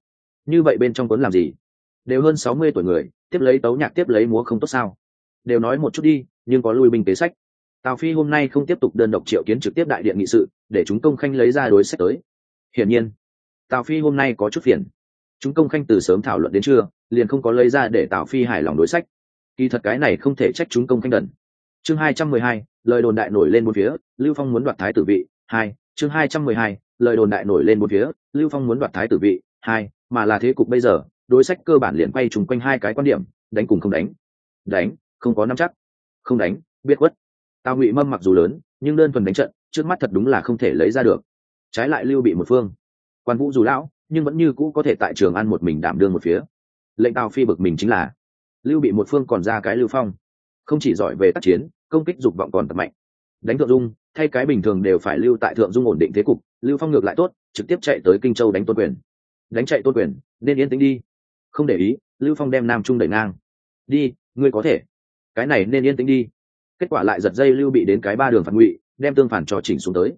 Như vậy bên trong cuốn làm gì? Đều hơn sáu mươi tuổi người, tiếp lấy tấu nhạc, tiếp lấy múa không tốt sao? Đều nói một chút đi, nhưng có lui binh kế sách. Tào phi hôm nay không tiếp tục đơn độc triệu kiến trực tiếp đại điện nghị sự, để chúng công khanh lấy ra đối sách tới. Hiển nhiên, tào phi hôm nay có chút phiền. Chúng công khanh từ sớm thảo luận đến trưa, liền không có lấy ra để tào phi hài lòng đối sách. Kỳ thật cái này không thể trách chúng công khanh đần. Chương hai trăm mười hai, lời đồn đại nổi lên một phía, lưu phong muốn đoạt thái tử vị. Hai, chương hai trăm mười hai lời đồn đại nổi lên một phía, lưu phong muốn đoạt thái tử vị, hai, mà là thế cục bây giờ, đối sách cơ bản liền quay trùng quanh hai cái quan điểm, đánh cùng không đánh. Đánh, không có nắm chắc. Không đánh, biết quất tào ngụy mâm mặc dù lớn, nhưng đơn thuần đánh trận, trước mắt thật đúng là không thể lấy ra được. Trái lại lưu bị một phương. Quan vũ dù lão, nhưng vẫn như cũ có thể tại trường ăn một mình đảm đương một phía. Lệnh tào phi bực mình chính là, lưu bị một phương còn ra cái lưu phong. Không chỉ giỏi về tác chiến, công kích dục vọng còn tập mạnh đánh thượng dung, thay cái bình thường đều phải lưu tại thượng dung ổn định thế cục, lưu phong ngược lại tốt, trực tiếp chạy tới kinh châu đánh tôn quyền. Đánh chạy tôn quyền, nên yên tĩnh đi. Không để ý, lưu phong đem nam trung đẩy ngang. Đi, ngươi có thể. Cái này nên yên tĩnh đi. Kết quả lại giật dây lưu bị đến cái ba đường phản ngụy, đem tương phản trò chỉnh xuống tới.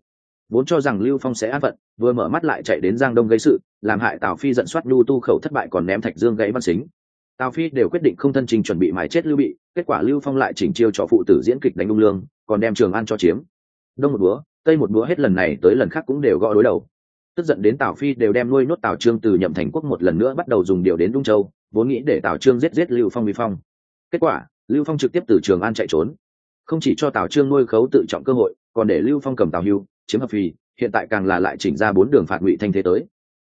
Vốn cho rằng lưu phong sẽ an phận, vừa mở mắt lại chạy đến giang đông gây sự, làm hại tào phi giận soát nhu tu khẩu thất bại còn ném thạch dương gãy văn xính tào phi đều quyết định không thân trình chuẩn bị mài chết lưu bị, kết quả lưu phong lại chỉnh chiêu cho phụ tử diễn kịch đánh ung lương, còn đem trường an cho chiếm. Đông một búa tây một búa hết lần này tới lần khác cũng đều gõ đối đầu. Tức giận đến tào phi đều đem nuôi nốt tào trương từ nhậm thành quốc một lần nữa bắt đầu dùng điều đến đung châu, vốn nghĩ để tào trương giết giết lưu phong vi phong. Kết quả, lưu phong trực tiếp từ trường an chạy trốn. Không chỉ cho tào trương nuôi khấu tự trọng cơ hội, còn để lưu phong cầm tào hưu, chiếm hợp phì, hiện tại càng là lại chỉnh ra bốn đường phạt ngụy thanh thế tới.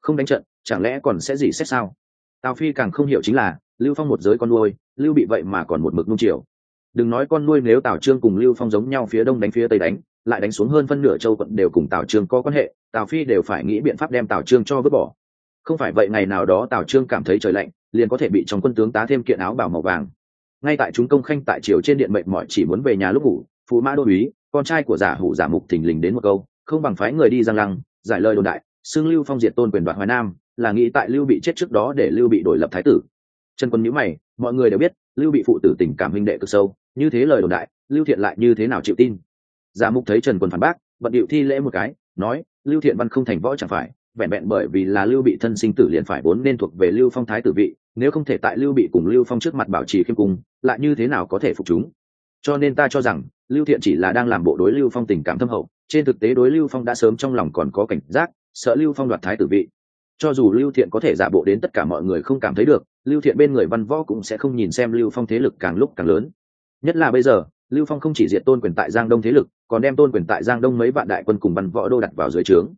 Không đánh trận, chẳng lẽ còn sẽ gì xét sao? Tào phi càng không hiểu chính là lưu phong một giới con nuôi, lưu bị vậy mà còn một mực nung chiều. Đừng nói con nuôi nếu tào trương cùng lưu phong giống nhau phía đông đánh phía tây đánh, lại đánh xuống hơn phân nửa châu quận đều cùng tào trương có quan hệ, tào phi đều phải nghĩ biện pháp đem tào trương cho vứt bỏ. Không phải vậy ngày nào đó tào trương cảm thấy trời lạnh, liền có thể bị trong quân tướng tá thêm kiện áo bảo màu vàng. Ngay tại chúng công khanh tại triều trên điện mệnh mọi chỉ muốn về nhà lúc ngủ phụ mã đô úy, con trai của giả hủ giả mục thình lình đến một câu, không bằng phái người đi giang lăng, giải lời đồn đại, xưng lưu phong diệt tôn quyền đoạt hoài nam, là nghĩ tại lưu bị chết trước đó để lưu bị đổi lập thái tử trần quân nhíu mày, mọi người đều biết, lưu bị phụ tử tình cảm huynh đệ cực sâu, như thế lời đồn đại, lưu thiện lại như thế nào chịu tin? Giả mục thấy trần quân phản bác, bận điệu thi lễ một cái, nói, lưu thiện văn không thành võ chẳng phải, vẹn vẹn bởi vì là lưu bị thân sinh tử liền phải vốn nên thuộc về lưu phong thái tử vị, nếu không thể tại lưu bị cùng lưu phong trước mặt bảo trì khiêm cung, lại như thế nào có thể phục chúng? Cho nên ta cho rằng, lưu thiện chỉ là đang làm bộ đối lưu phong tình cảm thâm hậu, trên thực tế đối lưu phong đã sớm trong lòng còn có cảnh giác, sợ lưu phong đoạt thái tử vị cho dù lưu thiện có thể giả bộ đến tất cả mọi người không cảm thấy được, lưu thiện bên người văn võ cũng sẽ không nhìn xem lưu phong thế lực càng lúc càng lớn. Nhất là bây giờ, lưu phong không chỉ diệt tôn quyền tại giang đông thế lực, còn đem tôn quyền tại giang đông mấy vạn đại quân cùng văn võ đô đặt vào dưới trướng.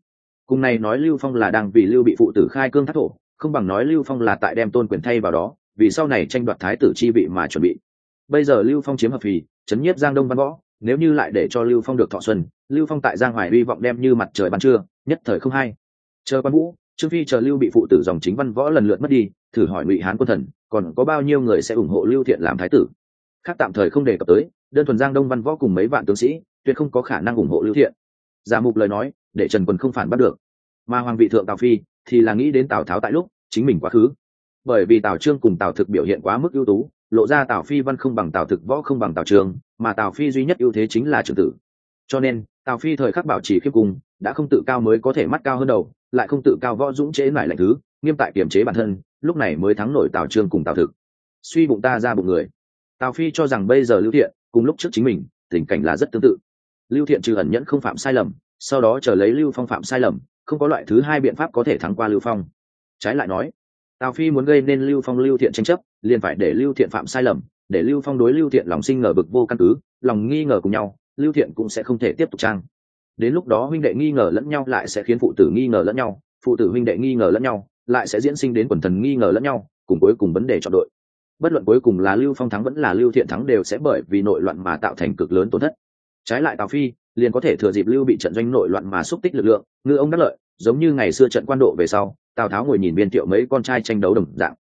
Cùng này nói lưu phong là đang vì lưu bị phụ tử khai cương thác thổ, không bằng nói lưu phong là tại đem tôn quyền thay vào đó, vì sau này tranh đoạt thái tử chi vị mà chuẩn bị. Bây giờ lưu phong chiếm hợp phì, chấn nhiếp giang đông văn võ, nếu như lại để cho lưu phong được thọ xuân, lưu phong tại giang hoài hy vọng đem như mặt trời ban trưa, nhất thời không hay. Chờ quan vũ trương phi chờ lưu bị phụ tử dòng chính văn võ lần lượt mất đi, thử hỏi ngụy hán quân thần, còn có bao nhiêu người sẽ ủng hộ lưu thiện làm thái tử? Khác tạm thời không đề cập tới, đơn thuần giang đông văn võ cùng mấy vạn tướng sĩ, tuyệt không có khả năng ủng hộ lưu thiện. Giả mục lời nói, để trần quân không phản bắt được. Mà hoàng vị thượng tào phi, thì là nghĩ đến tào tháo tại lúc, chính mình quá khứ. Bởi vì tào trương cùng tào thực biểu hiện quá mức ưu tú, lộ ra tào phi văn không bằng tào thực võ không bằng tào trường, mà tào phi duy nhất ưu thế chính là trưởng tử. Cho nên, tào phi thời khắc bảo trì khiếp cùng đã không tự cao mới có thể mắt cao hơn đầu lại không tự cao võ dũng chế lại lạnh thứ, nghiêm tại kiềm chế bản thân, lúc này mới thắng nổi tào trương cùng tào thực. Suy bụng ta ra bụng người. Tào phi cho rằng bây giờ lưu thiện, cùng lúc trước chính mình, tình cảnh là rất tương tự. Lưu thiện trừ ẩn nhẫn không phạm sai lầm, sau đó chờ lấy lưu phong phạm sai lầm, không có loại thứ hai biện pháp có thể thắng qua lưu phong. Trái lại nói, tào phi muốn gây nên lưu phong lưu thiện tranh chấp, liền phải để lưu thiện phạm sai lầm, để lưu phong đối lưu thiện lòng sinh ngờ bực vô căn cứ, lòng nghi ngờ cùng nhau, lưu thiện cũng sẽ không thể tiếp tục trang đến lúc đó huynh đệ nghi ngờ lẫn nhau lại sẽ khiến phụ tử nghi ngờ lẫn nhau, phụ tử huynh đệ nghi ngờ lẫn nhau lại sẽ diễn sinh đến quần thần nghi ngờ lẫn nhau, cùng cuối cùng vấn đề chọn đội. Bất luận cuối cùng là lưu phong thắng vẫn là lưu thiện thắng đều sẽ bởi vì nội loạn mà tạo thành cực lớn tổn thất. Trái lại tào phi liền có thể thừa dịp lưu bị trận doanh nội loạn mà xúc tích lực lượng, ngư ông đắc lợi, giống như ngày xưa trận quan độ về sau, tào tháo ngồi nhìn biên tiệu mấy con trai tranh đấu đồng dạng.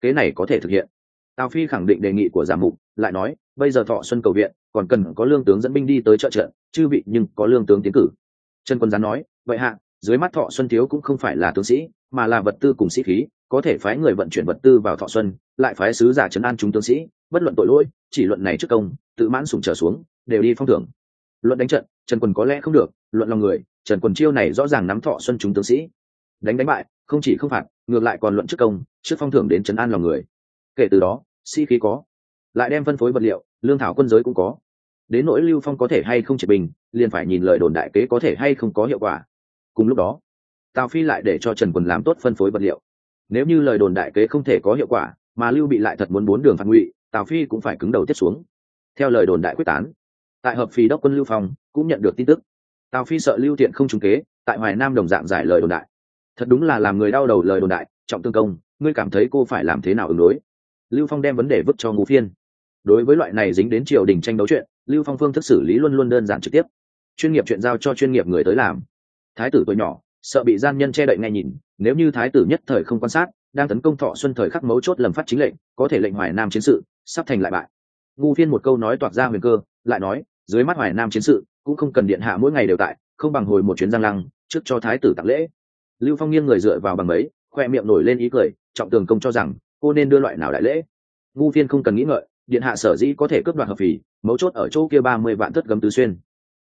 Kế này có thể thực hiện. Tào phi khẳng định đề nghị của giả mục, lại nói, bây giờ thọ xuân cầu viện, còn cần có lương tướng dẫn binh đi tới trợ trận chư vị nhưng có lương tướng tiến cử. Trần quân gián nói, vậy hạ, dưới mắt thọ xuân thiếu cũng không phải là tướng sĩ, mà là vật tư cùng sĩ khí, có thể phái người vận chuyển vật tư vào thọ xuân, lại phái sứ giả trấn an chúng tướng sĩ, bất luận tội lỗi, chỉ luận này trước công, tự mãn sủng trở xuống, đều đi phong thưởng. Luận đánh trận, trần quân có lẽ không được, luận lòng người, trần quân chiêu này rõ ràng nắm thọ xuân chúng tướng sĩ. Đánh đánh bại, không chỉ không phạt, ngược lại còn luận trước công, trước phong thưởng đến trấn an lòng người. Kể từ đó, sĩ khí có, lại đem phân phối vật liệu, lương thảo quân giới cũng có đến nỗi lưu phong có thể hay không triệt bình, liền phải nhìn lời đồn đại kế có thể hay không có hiệu quả. Cùng lúc đó, tào phi lại để cho trần quần làm tốt phân phối vật liệu. Nếu như lời đồn đại kế không thể có hiệu quả, mà lưu bị lại thật muốn bốn đường phạt ngụy, tào phi cũng phải cứng đầu tiếp xuống. Theo lời đồn đại quyết tán, tại hợp phì đốc quân lưu phong cũng nhận được tin tức. Tào phi sợ lưu thiện không trúng kế, tại hoài nam đồng dạng giải lời đồn đại. Thật đúng là làm người đau đầu lời đồn đại, trọng tương công, ngươi cảm thấy cô phải làm thế nào ứng đối? Lưu phong đem vấn đề vứt cho ngũ phiên đối với loại này dính đến triều đình tranh đấu chuyện, lưu phong phương thức xử lý luôn luôn đơn giản trực tiếp. Chuyên nghiệp chuyện giao cho chuyên nghiệp người tới làm. Thái tử tuổi nhỏ, sợ bị gian nhân che đậy ngay nhìn, nếu như thái tử nhất thời không quan sát, đang tấn công thọ xuân thời khắc mấu chốt lầm phát chính lệnh, có thể lệnh hoài nam chiến sự, sắp thành lại bại. Ngu phiên một câu nói toạc ra huyền cơ, lại nói, dưới mắt hoài nam chiến sự, cũng không cần điện hạ mỗi ngày đều tại, không bằng hồi một chuyến giang lăng, trước cho thái tử tặng lễ. Lưu phong nghiêng người dựa vào bằng ấy khoe miệng nổi lên ý cười, trọng tường công cho rằng, cô nên đưa loại nào đại lễ. Ngu phiên không cần nghĩ ngợi điện hạ sở dĩ có thể cướp đoạt hợp phì, mấu chốt ở chỗ kia ba mươi vạn thất gấm tứ xuyên.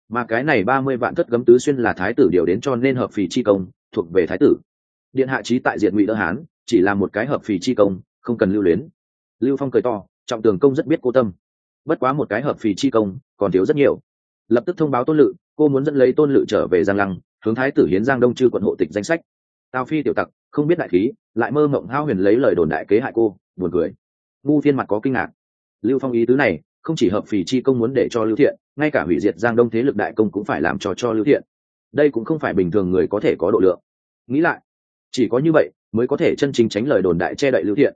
Mà cái này ba mươi vạn thất gấm tứ xuyên là thái tử điều đến cho nên hợp phì chi công thuộc về thái tử. Điện hạ trí tại diện ngụy đỡ hán, chỉ là một cái hợp phì chi công, không cần lưu luyến. Lưu phong cười to, trọng tường công rất biết cô tâm. Bất quá một cái hợp phì chi công, còn thiếu rất nhiều. Lập tức thông báo tôn lự, cô muốn dẫn lấy tôn lự trở về giang lăng, hướng thái tử hiến giang đông chư quận hộ tịch danh sách. Tào phi tiểu tặc, không biết đại khí, lại mơ mộng hao huyền lấy lời đồn đại kế hại cô, buồn cười. Ngu phiên mặt có kinh ngạc lưu phong ý tứ này, không chỉ hợp phì chi công muốn để cho lưu thiện, ngay cả hủy diệt giang đông thế lực đại công cũng phải làm trò cho lưu thiện. Đây cũng không phải bình thường người có thể có độ lượng. Nghĩ lại, chỉ có như vậy mới có thể chân chính tránh lời đồn đại che đậy lưu thiện.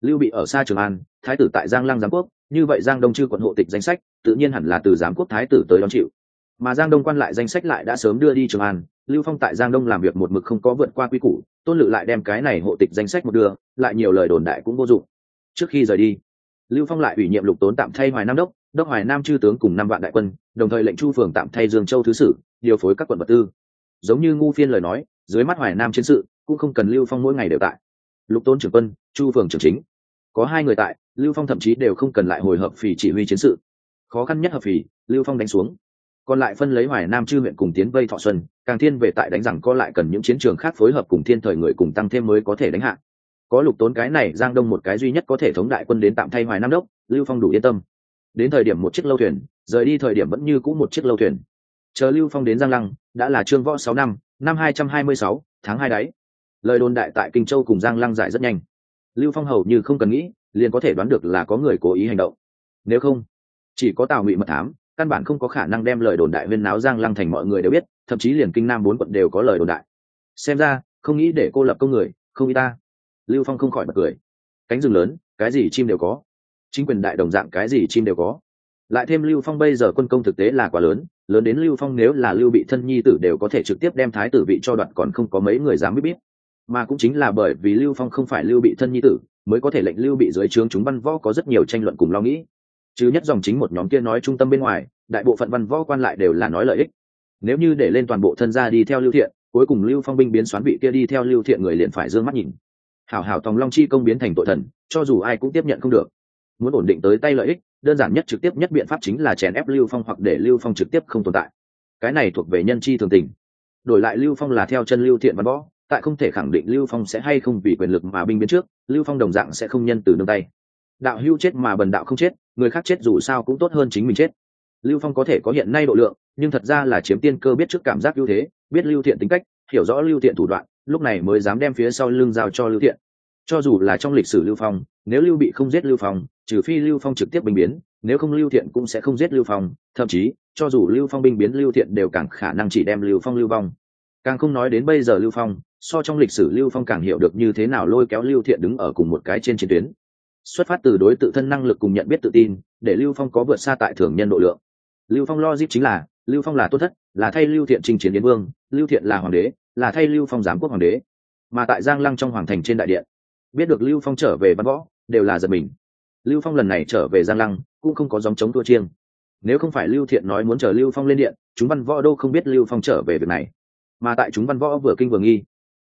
Lưu bị ở xa trường an, thái tử tại giang lăng giám quốc, như vậy giang đông chư quận hộ tịch danh sách, tự nhiên hẳn là từ giám quốc thái tử tới đón chịu. Mà giang đông quan lại danh sách lại đã sớm đưa đi trường an, lưu phong tại giang đông làm việc một mực không có vượt qua quy củ, tôn lự lại đem cái này hộ tịch danh sách một đưa, lại nhiều lời đồn đại cũng vô dụng. Trước khi rời đi lưu phong lại ủy nhiệm lục tốn tạm thay hoài nam đốc đốc hoài nam chư tướng cùng năm vạn đại quân, đồng thời lệnh chu phường tạm thay dương châu thứ sử, điều phối các quận vật tư. Giống như ngu phiên lời nói, dưới mắt hoài nam chiến sự cũng không cần lưu phong mỗi ngày đều tại. Lục tốn trưởng quân, chu phường trưởng chính. Có hai người tại, lưu phong thậm chí đều không cần lại hồi hợp phì chỉ huy chiến sự. Khó khăn nhất hợp phì lưu phong đánh xuống. Còn lại phân lấy hoài nam chư huyện cùng tiến vây thọ xuân, càng thiên về tại đánh rằng có lại cần những chiến trường khác phối hợp cùng thiên thời người cùng tăng thêm mới có thể đánh hạ có lục tốn cái này, giang đông một cái duy nhất có thể thống đại quân đến tạm thay hoài nam đốc, lưu phong đủ yên tâm. Đến thời điểm một chiếc lâu thuyền, rời đi thời điểm vẫn như cũ một chiếc lâu thuyền. Chờ lưu phong đến giang lăng, đã là trương võ sáu năm năm hai trăm hai mươi sáu, tháng hai đáy lời đồn đại tại kinh châu cùng giang lăng giải rất nhanh. Lưu phong hầu như không cần nghĩ, liền có thể đoán được là có người cố ý hành động. Nếu không, chỉ có tào ngụy mật thám, căn bản không có khả năng đem lời đồn đại huyên náo giang lăng thành mọi người đều biết, thậm chí liền kinh nam bốn quận đều có lời đồn đại. Xem ra, không nghĩ để cô lập công người, không y ta lưu phong không khỏi bật cười. Cánh rừng lớn, cái gì chim đều có. Chính quyền đại đồng dạng cái gì chim đều có. Lại thêm lưu phong bây giờ quân công thực tế là quá lớn lớn đến lưu phong nếu là lưu bị thân nhi tử đều có thể trực tiếp đem thái tử vị cho đoạn còn không có mấy người dám biết biết mà cũng chính là bởi vì lưu phong không phải lưu bị thân nhi tử, mới có thể lệnh lưu bị dưới trướng chúng văn võ có rất nhiều tranh luận cùng lo nghĩ. Chứ nhất dòng chính một nhóm kia nói trung tâm bên ngoài, đại bộ phận văn võ quan lại đều là nói lợi ích. Nếu như để lên toàn bộ thân gia đi theo lưu thiện, cuối cùng lưu phong binh biến xoán vị kia đi theo lưu thiện người liền phải d ư ơ n g mắt nhìn hảo hảo tòng long chi công biến thành tội thần, cho dù ai cũng tiếp nhận không được. Muốn ổn định tới tay lợi ích, đơn giản nhất trực tiếp nhất biện pháp chính là chèn ép lưu phong hoặc để lưu phong trực tiếp không tồn tại. Cái này thuộc về nhân chi thường tình. Đổi lại lưu phong là theo chân lưu thiện văn võ, tại không thể khẳng định lưu phong sẽ hay không vì quyền lực mà binh biến trước, lưu phong đồng dạng sẽ không nhân từ nương tay. Đạo hưu chết mà bần đạo không chết, người khác chết dù sao cũng tốt hơn chính mình chết. Lưu phong có thể có hiện nay độ lượng, nhưng thật ra là chiếm tiên cơ biết trước cảm giác ưu thế, biết lưu thiện tính cách, hiểu rõ lưu thiện thủ đoạn lúc này mới dám đem phía sau lưng giao cho lưu thiện. Cho dù là trong lịch sử lưu phong, nếu lưu bị không giết lưu phong, trừ phi lưu phong trực tiếp binh biến, nếu không lưu thiện cũng sẽ không giết lưu phong, thậm chí, cho dù lưu phong binh biến lưu thiện đều càng khả năng chỉ đem lưu phong lưu vong. Càng không nói đến bây giờ lưu phong, so trong lịch sử lưu phong càng hiểu được như thế nào lôi kéo lưu thiện đứng ở cùng một cái trên chiến tuyến. Xuất phát từ đối tự thân năng lực cùng nhận biết tự tin, để lưu phong có vượt xa tại thường nhân độ lượng. Lưu phong lo dip chính là, lưu phong là tốt thất, là thay lưu thiện trình chiến yến vương, lưu thiện là hoàng đế là thay lưu phong giám quốc hoàng đế, mà tại giang lăng trong hoàng thành trên đại điện, biết được lưu phong trở về văn võ, đều là giật mình. Lưu phong lần này trở về giang lăng, cũng không có dòng chống thua chiêng. Nếu không phải lưu thiện nói muốn chờ lưu phong lên điện, chúng văn võ đâu không biết lưu phong trở về việc này. Mà tại chúng văn võ vừa kinh vừa nghi,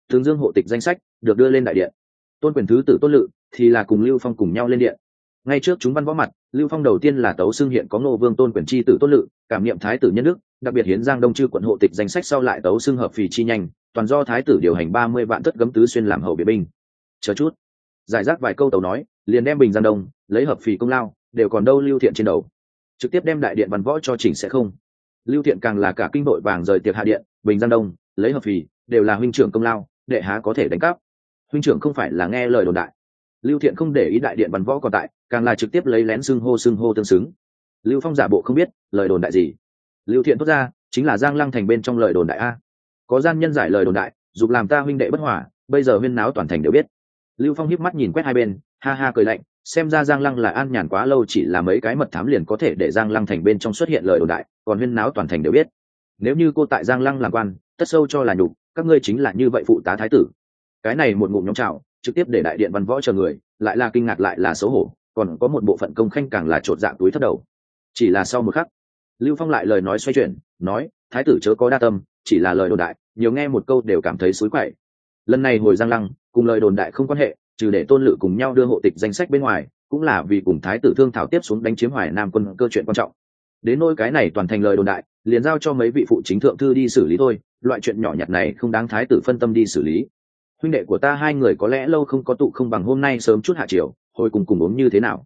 tướng dương hộ tịch danh sách được đưa lên đại điện. Tôn quyền thứ tử tôn lự thì là cùng lưu phong cùng nhau lên điện. Ngay trước chúng văn võ mặt, lưu phong đầu tiên là tấu xưng hiện có ngô vương tôn quyền chi tử tôn lự, cảm niệm thái tử nhân đức, đặc biệt hiến giang đông chư quận hộ tịch danh sách sau lại tấu xưng hợp phì chi nhanh toàn do thái tử điều hành ba mươi vạn thất gấm tứ xuyên làm hậu vệ binh. Chờ chút. Giải rác vài câu tàu nói, liền đem bình giang đông, lấy hợp phì công lao, đều còn đâu lưu thiện trên đầu. Trực tiếp đem đại điện văn võ cho chỉnh sẽ không. Lưu thiện càng là cả kinh đội vàng rời tiệc hạ điện, bình giang đông, lấy hợp phì, đều là huynh trưởng công lao, đệ há có thể đánh cắp. Huynh trưởng không phải là nghe lời đồn đại. Lưu thiện không để ý đại điện văn võ còn tại, càng là trực tiếp lấy lén xưng hô xưng hô tương xứng. Lưu phong giả bộ không biết, lời đồn đại gì. Lưu thiện thốt ra, chính là giang lăng thành bên trong lời đồn đại a có gian nhân giải lời đồn đại, dục làm ta huynh đệ bất hòa, bây giờ huyên náo toàn thành đều biết. Lưu phong hiếp mắt nhìn quét hai bên, ha ha cười lạnh, xem ra giang lăng là an nhàn quá lâu chỉ là mấy cái mật thám liền có thể để giang lăng thành bên trong xuất hiện lời đồn đại, còn huyên náo toàn thành đều biết. Nếu như cô tại giang lăng làm quan, tất sâu cho là nhục, các ngươi chính là như vậy phụ tá thái tử. Cái này một ngụm nhóm trào trực tiếp để đại điện văn võ chờ người, lại là kinh ngạc lại là xấu hổ, còn có một bộ phận công khanh càng là trột dạng túi thất đầu. Chỉ là sau một khắc, lưu phong lại lời nói xoay chuyển, nói, thái tử chớ có đa tâm chỉ là lời đồn đại, nhiều nghe một câu đều cảm thấy xối quậy. Lần này hồi giang lăng, cùng lời đồn đại không quan hệ, trừ để tôn lự cùng nhau đưa hộ tịch danh sách bên ngoài, cũng là vì cùng thái tử thương thảo tiếp xuống đánh chiếm hoài nam quân cơ chuyện quan trọng. Đến nôi cái này toàn thành lời đồn đại, liền giao cho mấy vị phụ chính thượng thư đi xử lý thôi, loại chuyện nhỏ nhặt này không đáng thái tử phân tâm đi xử lý. Huynh đệ của ta hai người có lẽ lâu không có tụ không bằng hôm nay sớm chút hạ chiều hồi cùng cùng uống như thế nào?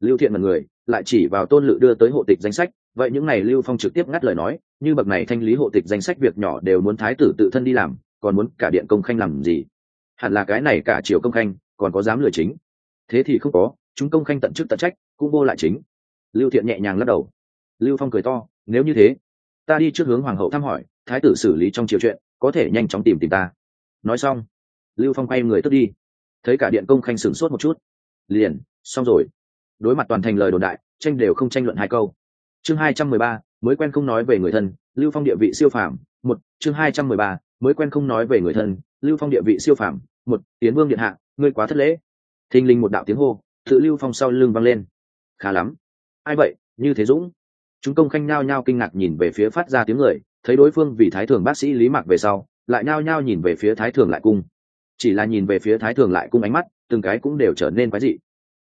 Lưu thiện là người, lại chỉ vào tôn lự đưa tới hộ tịch danh sách vậy những này lưu phong trực tiếp ngắt lời nói, như bậc này thanh lý hộ tịch danh sách việc nhỏ đều muốn thái tử tự thân đi làm, còn muốn cả điện công khanh làm gì? Hẳn là cái này cả triều công khanh, còn có dám lừa chính. Thế thì không có, chúng công khanh tận chức tận trách, cũng vô lại chính. Lưu thiện nhẹ nhàng lắc đầu. Lưu phong cười to, nếu như thế, ta đi trước hướng hoàng hậu thăm hỏi, thái tử xử lý trong triều chuyện, có thể nhanh chóng tìm tìm ta. Nói xong, lưu phong quay người tức đi. Thấy cả điện công khanh sửng sốt một chút, liền, xong rồi. Đối mặt toàn thành lời đồn đại, tranh đều không tranh luận hai câu chương hai trăm mười ba, mới quen không nói về người thân, lưu phong địa vị siêu phàm, một, chương hai trăm mười ba, mới quen không nói về người thân, lưu phong địa vị siêu phàm, một, tiến vương điện hạ, ngươi quá thất lễ. Thình linh một đạo tiếng hô, tự lưu phong sau lưng vang lên. Khá lắm. Ai vậy? Như thế dũng. Chúng công khanh nhao nhao kinh ngạc nhìn về phía phát ra tiếng người, thấy đối phương vì thái thường bác sĩ lý mạc về sau, lại nhao nhao nhìn về phía thái thường lại cung. Chỉ là nhìn về phía thái thường lại cung ánh mắt, từng cái cũng đều trở nên quái dị.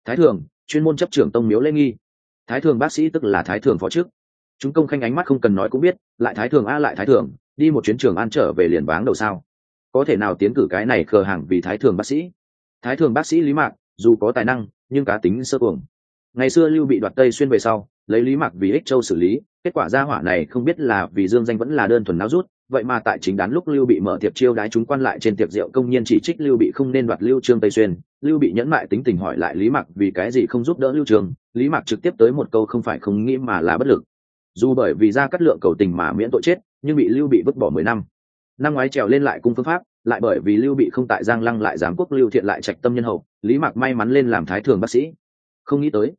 Thái thường, chuyên môn chấp trưởng tông miếu lễ nghi thái thường bác sĩ tức là thái thường phó trước. Chúng công khanh ánh mắt không cần nói cũng biết, lại thái thường a, lại thái thường, đi một chuyến trường an trở về liền váng đầu sao. Có thể nào tiến cử cái này khờ hàng vì thái thường bác sĩ? Thái thường bác sĩ lý mạc, dù có tài năng, nhưng cá tính sơ cuồng. Ngày xưa lưu bị đoạt tây xuyên về sau, lấy lý mạc vì ích châu xử lý, kết quả gia hỏa này không biết là vì dương danh vẫn là đơn thuần náo rút, vậy mà tại chính đán lúc lưu bị mở tiệp chiêu đái chúng quan lại trên tiệc rượu công nhiên chỉ trích lưu bị không nên đoạt lưu trương tây xuyên. Lưu bị nhẫn mại tính tình hỏi lại lý mặc vì cái gì không giúp đỡ lưu trường lý mặc trực tiếp tới một câu không phải không nghĩ mà là bất lực. Dù bởi vì ra cắt lượng cầu tình mà miễn tội chết, nhưng bị lưu bị vứt bỏ mười năm. Năm ngoái trèo lên lại cung phương pháp, lại bởi vì lưu bị không tại giang lăng lại giám quốc lưu thiện lại trạch tâm nhân hậu, lý mạc may mắn lên làm thái thường bác sĩ. Không nghĩ tới,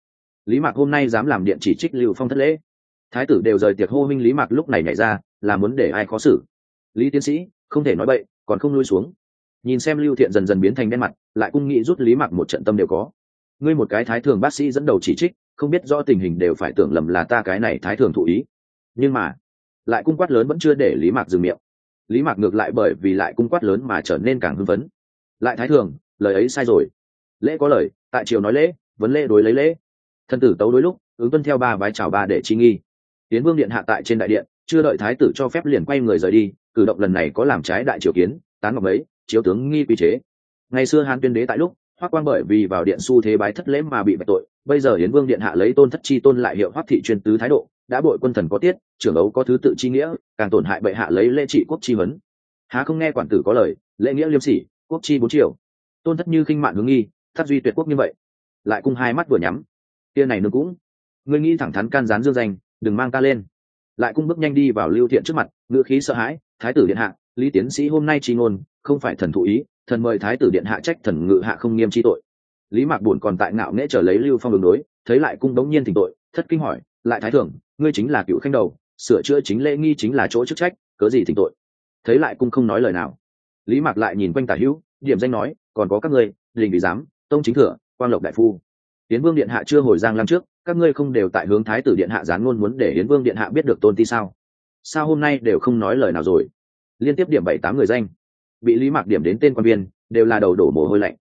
lý mạc hôm nay dám làm điện chỉ trích lưu phong thất lễ. Thái tử đều rời tiệc hô minh lý mạc lúc này nhảy ra, là muốn để ai khó xử. Lý tiến sĩ, không thể nói bậy, còn không lui xuống. Nhìn xem lưu thiện dần dần biến thành đen mặt, lại cung nghĩ rút lý mạc một trận tâm đều có ngươi một cái thái thường bác sĩ dẫn đầu chỉ trích, không biết rõ tình hình đều phải tưởng lầm là ta cái này thái thường thụ ý. Nhưng mà, lại cung quát lớn vẫn chưa để lý mạc dừng miệng. Lý mạc ngược lại bởi vì lại cung quát lớn mà trở nên càng hưng phấn. Lại thái thường, lời ấy sai rồi. Lễ có lời, tại triều nói lễ, vấn lễ đối lấy lễ. Thân tử tấu đối lúc, ứng tuân theo ba vái chào ba để chi nghi. Tiến vương điện hạ tại trên đại điện, chưa đợi thái tử cho phép liền quay người rời đi, cử động lần này có làm trái đại triều kiến, tán ngọc ấy, chiếu tướng nghi quy chế. Ngày xưa Hán tuyên đế tại lúc hoác quang bởi vì vào điện su thế bái thất lễ mà bị bạch tội, bây giờ hiến vương điện hạ lấy tôn thất chi tôn lại hiệu hoác thị chuyên tứ thái độ, đã bội quân thần có tiết, trưởng ấu có thứ tự chi nghĩa, càng tổn hại bệ hạ lấy lễ trị quốc chi huấn. Há không nghe quản tử có lời, lễ nghĩa liêm sỉ, quốc chi bốn triều. Tôn thất như khinh mạn hướng nghi thắt duy tuyệt quốc như vậy. Lại cung hai mắt vừa nhắm. Tia này nương cũng, ngươi nghĩ thẳng thắn can gián dương danh, đừng mang ta lên. Lại cung bước nhanh đi vào lưu thiện trước mặt, ngữ khí sợ hãi, thái tử điện hạ, lý tiến sĩ hôm nay chi ngôn, không phải thần thụ ý thần mời thái tử điện hạ trách thần ngự hạ không nghiêm chi tội. Lý mạc buồn còn tại ngạo nghễ trở lấy lưu phong đường đối, thấy lại cung đống nhiên thỉnh tội, thất kinh hỏi, lại thái thưởng ngươi chính là cựu khanh đầu, sửa chữa chính lễ nghi chính là chỗ chức trách, cớ gì thỉnh tội? Thấy lại cung không nói lời nào. Lý mạc lại nhìn quanh tả hữu, điểm danh nói, còn có các ngươi, đình bị giám, tông chính thừa, quang lộc đại phu. Hiến vương điện hạ chưa hồi giang lăng trước, các ngươi không đều tại hướng thái tử điện hạ gián ngôn muốn để hiến vương điện hạ biết được tôn ti sao? Sao hôm nay đều không nói lời nào rồi? Liên tiếp điểm bảy tám người danh bị lý mạc điểm đến tên quan viên đều là đầu đổ mồ hôi lạnh.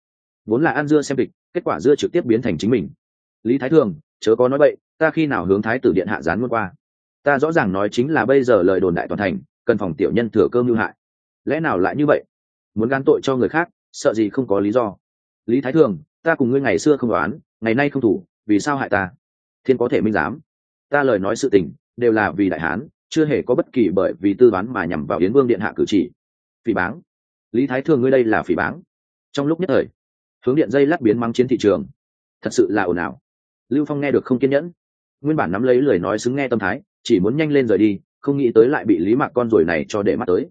Vốn là ăn dưa xem kịch kết quả dưa trực tiếp biến thành chính mình. Lý thái thường chớ có nói vậy, ta khi nào hướng thái tử điện hạ gián muôn qua? Ta rõ ràng nói chính là bây giờ lời đồn đại toàn thành cần phòng tiểu nhân thừa cơ mưu hại. Lẽ nào lại như vậy? Muốn gán tội cho người khác sợ gì không có lý do. Lý thái thường ta cùng ngươi ngày xưa không đoán ngày nay không thủ vì sao hại ta? Thiên có thể minh giám. Ta lời nói sự tình đều là vì đại hán chưa hề có bất kỳ bởi vì tư đoán mà nhằm vào yến vương điện hạ cử chỉ. Phỉ báng lý thái thường ngươi đây là phỉ báng. Trong lúc nhất thời, hướng điện dây lát biến mắng chiến thị trường. Thật sự là ồn ào. Lưu phong nghe được không kiên nhẫn. Nguyên bản nắm lấy lời nói xứng nghe tâm thái, chỉ muốn nhanh lên rời đi, không nghĩ tới lại bị lý mạc con rồi này cho để mắt tới.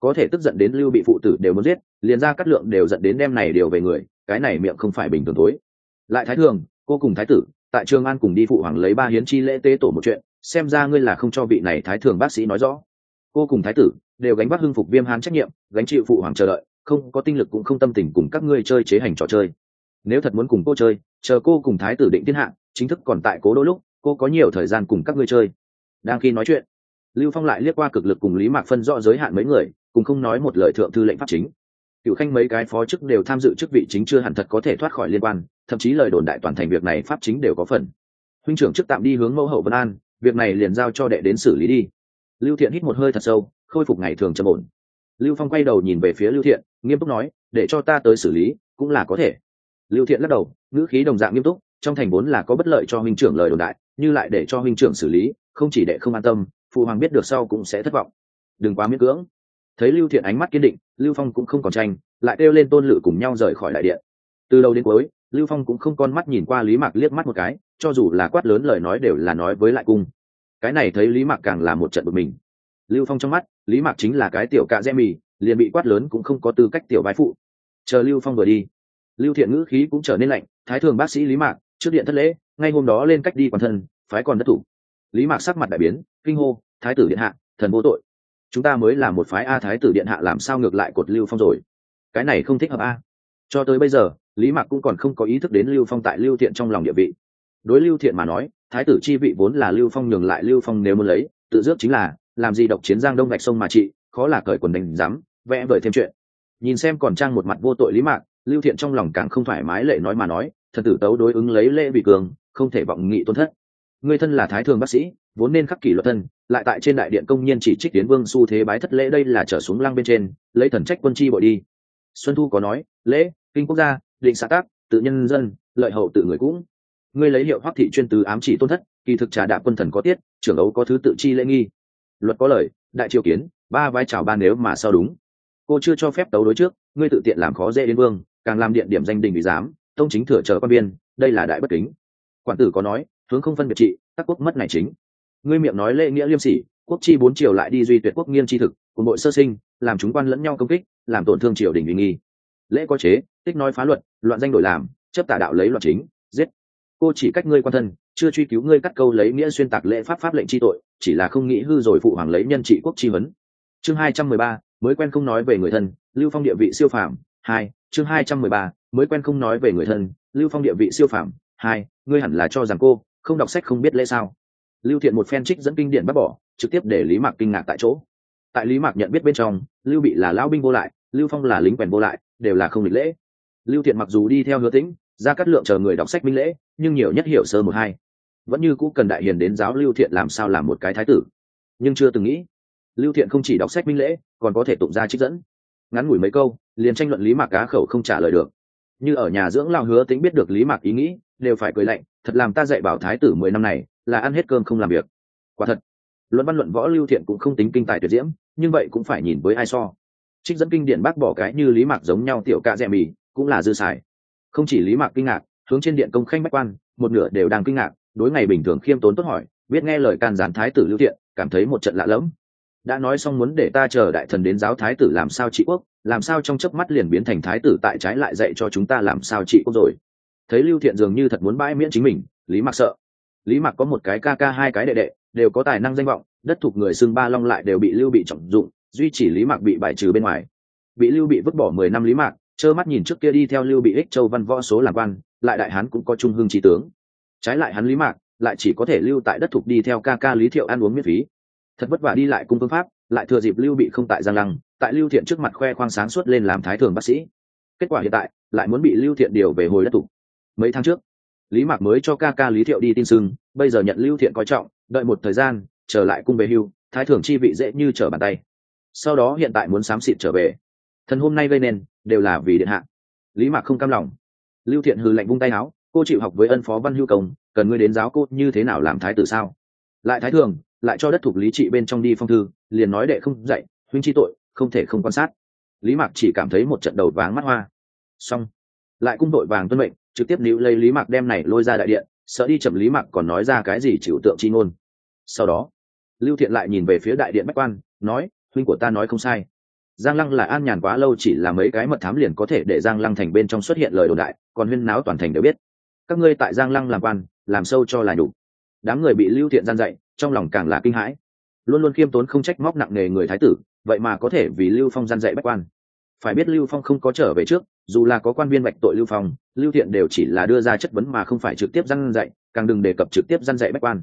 Có thể tức giận đến lưu bị phụ tử đều muốn giết, liền ra cắt lượng đều dẫn đến đem này điều về người, cái này miệng không phải bình thường tối. Lại thái thường, cô cùng thái tử, tại trường an cùng đi phụ hoàng lấy ba hiến chi lễ tế tổ một chuyện, xem ra ngươi là không cho vị này thái thường bác sĩ nói rõ. Cô cùng thái tử đều gánh vác hưng phục viêm hán trách nhiệm, gánh chịu phụ hoàng chờ đợi, không có tinh lực cũng không tâm tình cùng các ngươi chơi chế hành trò chơi. Nếu thật muốn cùng cô chơi, chờ cô cùng thái tử định thiên hạ, chính thức còn tại cố đôi lúc, cô có nhiều thời gian cùng các ngươi chơi. Đang khi nói chuyện, lưu phong lại liếc qua cực lực cùng lý mạc phân rõ giới hạn mấy người, cùng không nói một lời thượng thư lệnh pháp chính. Cựu khanh mấy cái phó chức đều tham dự chức vị chính chưa hẳn thật có thể thoát khỏi liên quan, thậm chí lời đồn đại toàn thành việc này pháp chính đều có phần. Huynh trưởng chức tạm đi hướng mẫu hậu vân an, việc này liền giao cho đệ đến xử lý đi. Lưu thiện hít một hơi thật sâu khôi phục ngày thường trầm ổn. Lưu phong quay đầu nhìn về phía lưu thiện, nghiêm túc nói, để cho ta tới xử lý, cũng là có thể. Lưu thiện lắc đầu, ngữ khí đồng dạng nghiêm túc, trong thành vốn là có bất lợi cho huynh trưởng lời đồn đại, như lại để cho huynh trưởng xử lý, không chỉ đệ không an tâm, phụ hoàng biết được sau cũng sẽ thất vọng. Đừng quá miễn cưỡng. Thấy lưu thiện ánh mắt kiên định, lưu phong cũng không còn tranh, lại kêu lên tôn lự cùng nhau rời khỏi đại điện. Từ đầu đến cuối, lưu phong cũng không con mắt nhìn qua lý mạc liếc mắt một cái, cho dù là quát lớn lời nói đều là nói với lại cung. Cái này thấy lý mạc càng là một trận bực mình lưu phong trong mắt, lý mạc chính là cái tiểu cạ rẽ mì, liền bị quát lớn cũng không có tư cách tiểu bái phụ. Chờ lưu phong vừa đi, lưu thiện ngữ khí cũng trở nên lạnh, thái thường bác sĩ lý mạc, trước điện thất lễ, ngay hôm đó lên cách đi quản thân, phái còn đất thủ. Lý mạc sắc mặt đại biến, kinh hô, thái tử điện hạ, thần vô tội. Chúng ta mới là một phái a thái tử điện hạ làm sao ngược lại cột lưu phong rồi? Cái này không thích hợp a. Cho tới bây giờ, lý mạc cũng còn không có ý thức đến lưu phong tại lưu thiện trong lòng địa vị. Đối lưu thiện mà nói, thái tử chi vị vốn là lưu phong nhường lại lưu phong nếu muốn lấy, tự dước chính là làm gì độc chiến giang đông gạch sông mà trị khó là cởi quần đánh dám, vẽ vời thêm chuyện. Nhìn xem còn trang một mặt vô tội lý mạc, lưu thiện trong lòng càng không thoải mái lệ nói mà nói, thần tử tấu đối ứng lấy lễ bị cường, không thể vọng nghị tôn thất. Người thân là thái thường bác sĩ, vốn nên khắc kỷ luật thân, lại tại trên đại điện công nhiên chỉ trích tiến vương xu thế bái thất lễ đây là trở xuống lăng bên trên, lấy thần trách quân chi bội đi. Xuân thu có nói, lễ, kinh quốc gia, định xã tác tự nhân dân, lợi hậu tự người cũng. Ngươi lấy hiệu hoắc thị chuyên từ ám chỉ tôn thất, kỳ thực trà đạp quân thần có tiết, trưởng ấu có thứ tự chi lễ nghi luật có lời, đại triều kiến, ba vai chào ba nếu mà sao đúng. Cô chưa cho phép tấu đối trước, ngươi tự tiện làm khó dễ đến vương, càng làm điện điểm danh đình bị giám, tông chính thừa chờ quan biên, đây là đại bất kính. Quản tử có nói, hướng không phân biệt trị, tắc quốc mất này chính. Ngươi miệng nói lễ nghĩa liêm sỉ, quốc chi bốn triều lại đi duy tuyệt quốc nghiêm tri thực, cùng bội sơ sinh, làm chúng quan lẫn nhau công kích, làm tổn thương triều đình uy nghi. Lễ có chế, tích nói phá luật, loạn danh đổi làm, chấp tả đạo lấy loạn chính, giết. Cô chỉ cách ngươi quan thân chưa truy cứu ngươi cắt câu lấy nghĩa xuyên tạc lễ pháp pháp lệnh chi tội, chỉ là không nghĩ hư rồi phụ hoàng lấy nhân trị quốc chi vấn chương hai trăm mười ba, mới quen không nói về người thân, lưu phong địa vị siêu phàm, hai, chương hai trăm mười ba, mới quen không nói về người thân, lưu phong địa vị siêu phàm, hai, ngươi hẳn là cho rằng cô, không đọc sách không biết lễ sao. Lưu thiện một phen trích dẫn kinh điển bắt bỏ, trực tiếp để lý mạc kinh ngạc tại chỗ. Tại lý mạc nhận biết bên trong, lưu bị là lão binh vô lại, lưu phong là lính quèn vô lại, đều là không lịch lễ. Lưu thiện mặc dù đi theo hứa tĩnh, ra cắt lượng chờ người đọc sách minh lễ, nhưng nhiều nhất hiểu sơ một hai vẫn như cũ cần đại hiền đến giáo lưu thiện làm sao làm một cái thái tử. Nhưng chưa từng nghĩ, lưu thiện không chỉ đọc sách minh lễ, còn có thể tụng ra trích dẫn. Ngắn ngủi mấy câu, liền tranh luận lý mạc cá khẩu không trả lời được. Như ở nhà dưỡng lao hứa tính biết được lý mạc ý nghĩ, đều phải cười lạnh, thật làm ta dạy bảo thái tử mười năm này, là ăn hết cơm không làm việc. Quả thật, luận văn luận võ lưu thiện cũng không tính kinh tài tuyệt diễm, nhưng vậy cũng phải nhìn với ai so. Trích dẫn kinh điển bác bỏ cái như lý mạc giống nhau tiểu ca rẻ mì, cũng là dư xài. Không chỉ lý mạc kinh ngạc, hướng trên điện công khanh bách quan, một nửa đều đang kinh ngạc đối ngày bình thường khiêm tốn tốt hỏi, biết nghe lời can gián thái tử lưu thiện, cảm thấy một trận lạ lẫm. Đã nói xong muốn để ta chờ đại thần đến giáo thái tử làm sao trị quốc, làm sao trong chớp mắt liền biến thành thái tử tại trái lại dạy cho chúng ta làm sao trị quốc rồi. Thấy lưu thiện dường như thật muốn bãi miễn chính mình, lý mặc sợ. Lý mặc có một cái ca ca hai cái đệ đệ, đều có tài năng danh vọng, đất thuộc người xưng ba long lại đều bị lưu bị trọng dụng, duy chỉ lý mặc bị bài trừ bên ngoài. Bị lưu bị vứt bỏ mười năm lý mạc, trơ mắt nhìn trước kia đi theo lưu bị ích châu văn võ số làm quan, lại đại hán cũng có trung hương trí tướng trái lại hắn lý mạc lại chỉ có thể lưu tại đất thục đi theo ca ca lý thiệu ăn uống miễn phí. Thật vất vả đi lại cung phương pháp, lại thừa dịp lưu bị không tại giang lăng, tại lưu thiện trước mặt khoe khoang sáng suốt lên làm thái thường bác sĩ. Kết quả hiện tại, lại muốn bị lưu thiện điều về hồi đất Thục. Mấy tháng trước, lý mạc mới cho ca ca lý thiệu đi tin sưng, bây giờ nhận lưu thiện coi trọng, đợi một thời gian, trở lại cung về hưu, thái thường chi vị dễ như trở bàn tay. Sau đó hiện tại muốn xám xịt trở về. Thần hôm nay gây nên, đều là vì điện hạ. Lý mạc không cam lòng. Lưu thiện hừ lạnh vung tay áo cô chịu học với ân phó văn hưu công, cần ngươi đến giáo cô như thế nào làm thái tử sao? Lại thái thường, lại cho đất thuộc lý trị bên trong đi phong thư, liền nói đệ không dạy, huynh chi tội, không thể không quan sát. Lý mạc chỉ cảm thấy một trận đầu váng mắt hoa. Xong. Lại cung đội vàng tuân mệnh, trực tiếp níu lấy lý mạc đem này lôi ra đại điện, sợ đi chậm lý mạc còn nói ra cái gì chịu tượng chi ngôn. Sau đó, lưu thiện lại nhìn về phía đại điện bách quan, nói, huynh của ta nói không sai. Giang lăng là an nhàn quá lâu chỉ là mấy cái mật thám liền có thể để giang lăng thành bên trong xuất hiện lời đồn đại, còn huyên náo toàn thành đều biết các ngươi tại giang lăng làm quan, làm sâu cho là đủ. Đám người bị lưu thiện gian dạy, trong lòng càng là kinh hãi. Luôn luôn khiêm tốn không trách móc nặng nề người thái tử, vậy mà có thể vì lưu phong gian dạy bách quan. Phải biết lưu phong không có trở về trước, dù là có quan viên bạch tội lưu phong, lưu thiện đều chỉ là đưa ra chất vấn mà không phải trực tiếp gian dạy, càng đừng đề cập trực tiếp gian dạy bách quan.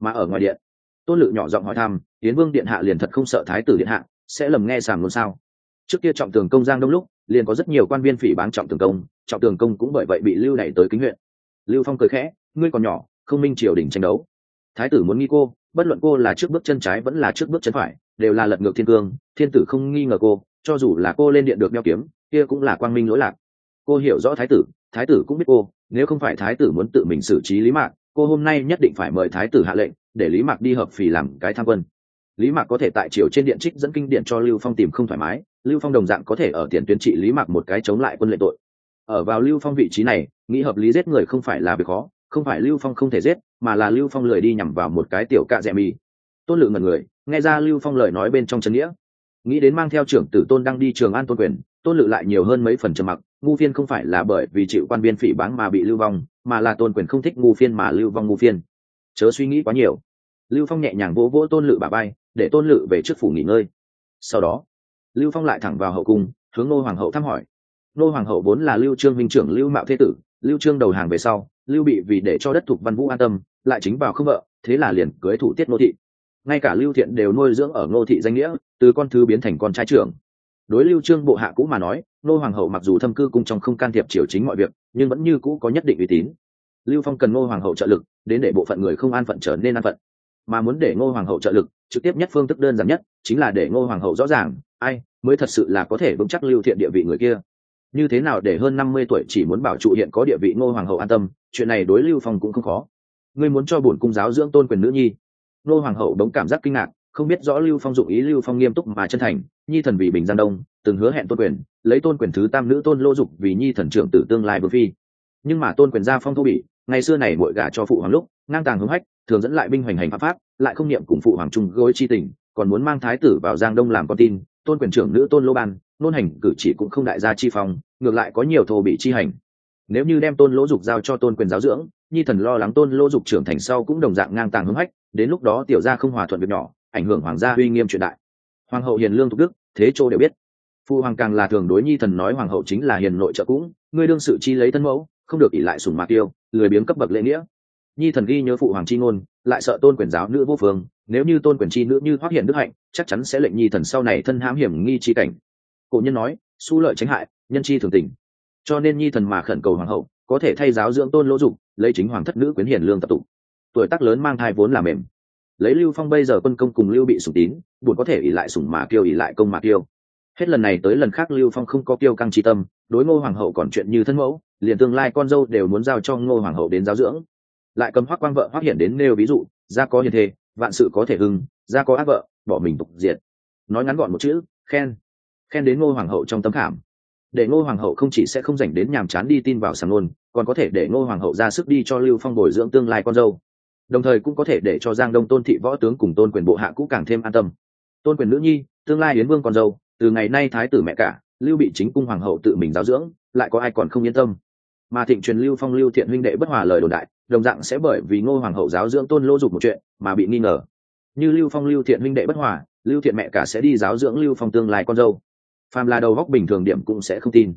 Mà ở ngoài điện, tôn lự nhỏ giọng hỏi thăm tiến vương điện hạ liền thật không sợ thái tử điện hạ, sẽ lầm nghe sàm luôn sao? Trước kia trọng tường công giang đông lúc, liền có rất nhiều quan viên phỉ bán trọng tường công, trọng tường công cũng bởi vậy bị lưu đẩy tới kính huyện lưu phong cười khẽ, ngươi còn nhỏ, không minh triều đình tranh đấu. Thái tử muốn nghi cô, bất luận cô là trước bước chân trái vẫn là trước bước chân phải, đều là lật ngược thiên cương, thiên tử không nghi ngờ cô, cho dù là cô lên điện được đeo kiếm, kia cũng là quang minh lỗi lạc. Cô hiểu rõ thái tử thái tử cũng biết cô, nếu không phải thái tử muốn tự mình xử trí lý mạc, cô hôm nay nhất định phải mời thái tử hạ lệnh, để lý mạc đi hợp phì làm cái tham quân. Lý mạc có thể tại triều trên điện trích dẫn kinh điện cho lưu phong tìm không thoải mái, lưu phong đồng dạng có thể ở tiền tuyến trị lý mạc một cái chống lại quân lệ tội. Ở vào lưu phong vị trí này nghĩ hợp lý giết người không phải là việc khó, không phải lưu phong không thể giết, mà là lưu phong lười đi nhằm vào một cái tiểu cạ rẻ mì. Tôn lự ngần người, nghe ra lưu phong lời nói bên trong chân nghĩa. Nghĩ đến mang theo trưởng tử tôn đang đi trường an tôn quyền, tôn lự lại nhiều hơn mấy phần trầm mặc, ngu phiên không phải là bởi vì chịu quan viên phỉ báng mà bị lưu vong mà là tôn quyền không thích ngu phiên mà lưu vong ngu phiên. Chớ suy nghĩ quá nhiều. Lưu phong nhẹ nhàng vỗ vỗ tôn lự bà bay để tôn lự về trước phủ nghỉ ngơi. Sau đó, lưu phong lại thẳng vào hậu cung, hướng nô hoàng hậu thăm hỏi. Nô hoàng hậu vốn là lưu trương minh trưởng lưu mạo thế tử lưu trương đầu hàng về sau, lưu bị vì để cho đất thuộc văn vũ an tâm, lại chính vào không vợ, thế là liền cưới thủ tiết nô thị. Ngay cả lưu thiện đều nuôi dưỡng ở nô thị danh nghĩa, từ con thứ biến thành con trai trưởng. Đối lưu trương bộ hạ cũ mà nói nô hoàng hậu mặc dù thâm cư cung trong không can thiệp triều chính mọi việc, nhưng vẫn như cũ có nhất định uy tín. Lưu phong cần nô hoàng hậu trợ lực, đến để bộ phận người không an phận trở nên an phận. Mà muốn để ngô hoàng hậu trợ lực, trực tiếp nhất phương thức đơn giản nhất, chính là để ngô hoàng hậu rõ ràng, ai, mới thật sự là có thể vững chắc lưu thiện địa vị người kia như thế nào để hơn năm mươi tuổi chỉ muốn bảo trụ hiện có địa vị ngôi hoàng hậu an tâm, chuyện này đối lưu phong cũng không khó. Ngươi muốn cho bổn cung giáo dưỡng tôn quyền nữ nhi? Ngôi hoàng hậu đống cảm giác kinh ngạc, không biết rõ lưu phong dụng ý lưu phong nghiêm túc mà chân thành, nhi thần vì bình giang đông, từng hứa hẹn tôn quyền, lấy tôn quyền thứ tam nữ tôn lô dục vì nhi thần trưởng tử tương lai vương phi. Nhưng mà tôn quyền gia phong thô bỉ, ngày xưa này mỗi gả cho phụ hoàng lúc, ngang tàng hướng hách, thường dẫn lại binh hoành hành pháp pháp, lại không niệm cùng phụ hoàng trung gối chi tình, còn muốn mang thái tử vào giang đông làm con tin, tôn quyền trưởng nữ tôn lô ban nôn hành cử chỉ cũng không đại gia chi phong, ngược lại có nhiều thô bị chi hành. Nếu như đem tôn lỗ dục giao cho tôn quyền giáo dưỡng, nhi thần lo lắng tôn lỗ dục trưởng thành sau cũng đồng dạng ngang tàng hưng hách, đến lúc đó tiểu gia không hòa thuận việc nhỏ, ảnh hưởng hoàng gia uy nghiêm truyền đại. Hoàng hậu hiền lương thục đức, thế châu đều biết. Phụ hoàng càng là thường đối nhi thần nói hoàng hậu chính là hiền nội trợ cũng, ngươi đương sự chi lấy thân mẫu, không được ỷ lại sùng mạc tiêu lười biếng cấp bậc lễ nghĩa. Nhi thần ghi nhớ phụ hoàng chi ngôn, lại sợ tôn quyền giáo nữ vô phương, nếu như tôn quyền chi nữ như thoát hiện đức hạnh, chắc chắn sẽ lệnh nhi thần sau này thân hãm hiểm nghi chi cảnh cổ nhân nói su lợi tránh hại, nhân chi thường tình. Cho nên nhi thần mà khẩn cầu hoàng hậu, có thể thay giáo dưỡng tôn lỗ dục, lấy chính hoàng thất nữ quyến hiền lương tập tụ. Tuổi tác lớn mang thai vốn là mềm. Lấy lưu phong bây giờ quân công cùng lưu bị sủng tín buồn có thể ỉ lại sủng mà kiêu ỉ lại công mà kiêu. Hết lần này tới lần khác lưu phong không có kiêu căng tri tâm, đối ngô hoàng hậu còn chuyện như thân mẫu, liền tương lai con dâu đều muốn giao cho ngô hoàng hậu đến giáo dưỡng. Lại cầm hoác quang vợ hoác hiện đến nêu ví dụ, gia có hiền thê, vạn sự có thể hưng, gia có ác vợ, bỏ mình tục diệt. Nói ngắn gọn một chữ, khen khen đến ngô hoàng hậu trong tấm khảm. Để ngô hoàng hậu không chỉ sẽ không dành đến nhàm chán đi tin vào sàng nôn còn có thể để ngô hoàng hậu ra sức đi cho lưu phong bồi dưỡng tương lai con dâu. Đồng thời cũng có thể để cho giang đông tôn thị võ tướng cùng tôn quyền bộ hạ cũng càng thêm an tâm. Tôn quyền nữ nhi, tương lai yến vương con dâu, từ ngày nay thái tử mẹ cả, lưu bị chính cung hoàng hậu tự mình giáo dưỡng, lại có ai còn không yên tâm? Mà thịnh truyền lưu phong, lưu thiện huynh đệ bất hòa lời đồn đại, đồng dạng sẽ bởi vì ngô hoàng hậu giáo dưỡng tôn lô dục một chuyện mà bị nghi ngờ. Như lưu phong, lưu thiện huynh đệ bất hòa, lưu thiện mẹ cả sẽ đi giáo dưỡng lưu phong tương lai con dâu phàm là đầu góc bình thường điểm cũng sẽ không tin.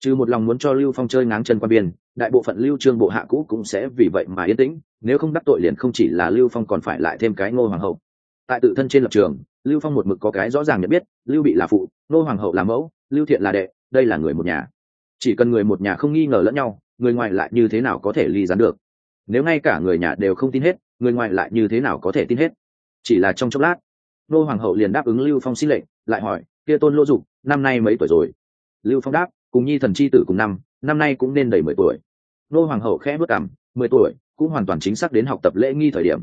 Trừ một lòng muốn cho lưu phong chơi ngáng chân quan biên, đại bộ phận lưu trương bộ hạ cũ cũng sẽ vì vậy mà yên tĩnh, nếu không đắc tội liền không chỉ là lưu phong còn phải lại thêm cái ngô hoàng hậu. Tại tự thân trên lập trường, lưu phong một mực có cái rõ ràng nhận biết, lưu bị là phụ, ngô hoàng hậu là mẫu, lưu thiện là đệ, đây là người một nhà. Chỉ cần người một nhà không nghi ngờ lẫn nhau, người ngoài lại như thế nào có thể ly gián được? Nếu ngay cả người nhà đều không tin hết, người ngoài lại như thế nào có thể tin hết? Chỉ là trong chốc lát nô hoàng hậu liền đáp ứng lưu phong xin lệnh, lại hỏi kia tôn lô dục, năm nay mấy tuổi rồi? Lưu phong đáp, cùng nhi thần c h i tử cùng năm năm nay cũng nên đầy mười tuổi. Nô hoàng hậu khẽ bước cảm mười tuổi, cũng hoàn toàn chính xác đến học tập lễ nghi thời điểm.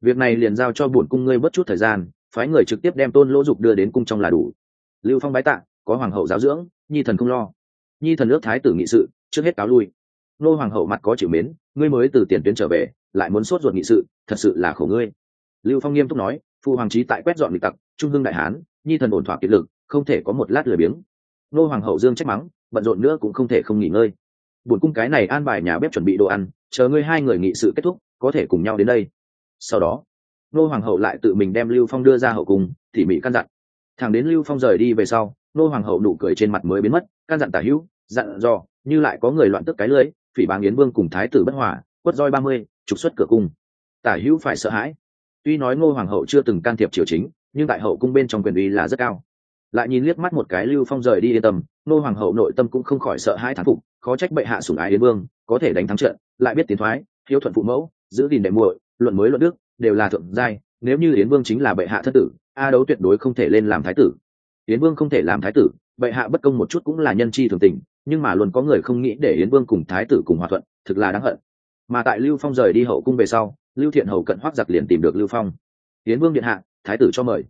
Việc này liền giao cho bổn cung ngươi bất chút thời gian, phái người trực tiếp đem tôn lỗ dục đưa đến cung trong là đủ. Lưu phong bái tạ, có hoàng hậu giáo dưỡng, nhi thần không lo. Nhi thần ước thái tử nghị sự, trước hết cáo lui. Nô hoàng hậu mặt có chịu mến, ngươi mới từ tiền tuyến trở về, lại muốn sốt ruột nghị sự, thật sự là khổ ngươi. Lưu phong nghiêm túc nói phụ hoàng trí tại quét dọn lịch tặc, trung hương đại hán, nhi thần ổn thỏa kiệt lực không thể có một lát lười biếng. Nô hoàng hậu dương trách mắng, bận rộn nữa cũng không thể không nghỉ ngơi. Buồn cung cái này an bài nhà bếp chuẩn bị đồ ăn, chờ ngươi hai người nghị sự kết thúc, có thể cùng nhau đến đây. Sau đó, nô hoàng hậu lại tự mình đem lưu phong đưa ra hậu cung, tỉ mỉ căn dặn. Thằng đến lưu phong rời đi về sau, nô hoàng hậu nụ cười trên mặt mới biến mất, căn dặn tả hữu, dặn dò, như lại có người loạn tức cái lưới, phỉ báng yến vương cùng thái tử bất hòa, quất roi ba mươi, trục xuất cửa cung. Tả hữu phải sợ hãi. Tuy nói ngô hoàng hậu chưa từng can thiệp triều chính, nhưng tại hậu cung bên trong quyền uy là rất cao lại nhìn liếc mắt một cái lưu phong rời đi yên tâm Nô hoàng hậu nội tâm cũng không khỏi sợ hai thán phục, khó trách bệ hạ sủng ái yến vương, có thể đánh thắng trận, lại biết tiến thoái, hiếu thuận phụ mẫu, giữ gìn đệ muội, luận mới luận đức, đều là thượng giai, nếu như yến vương chính là bệ hạ thất tử, a đấu tuyệt đối không thể lên làm thái tử. Yến vương không thể làm thái tử, bệ hạ bất công một chút cũng là nhân chi thường tình, nhưng mà luôn có người không nghĩ để yến vương cùng thái tử cùng hòa thuận, thực là đáng hận. Mà tại lưu phong rời đi hậu cung về sau, lưu thiện hầu cận hoác giặc liền tìm được lưu phong. Yến vương điện hạ, thái tử cho mời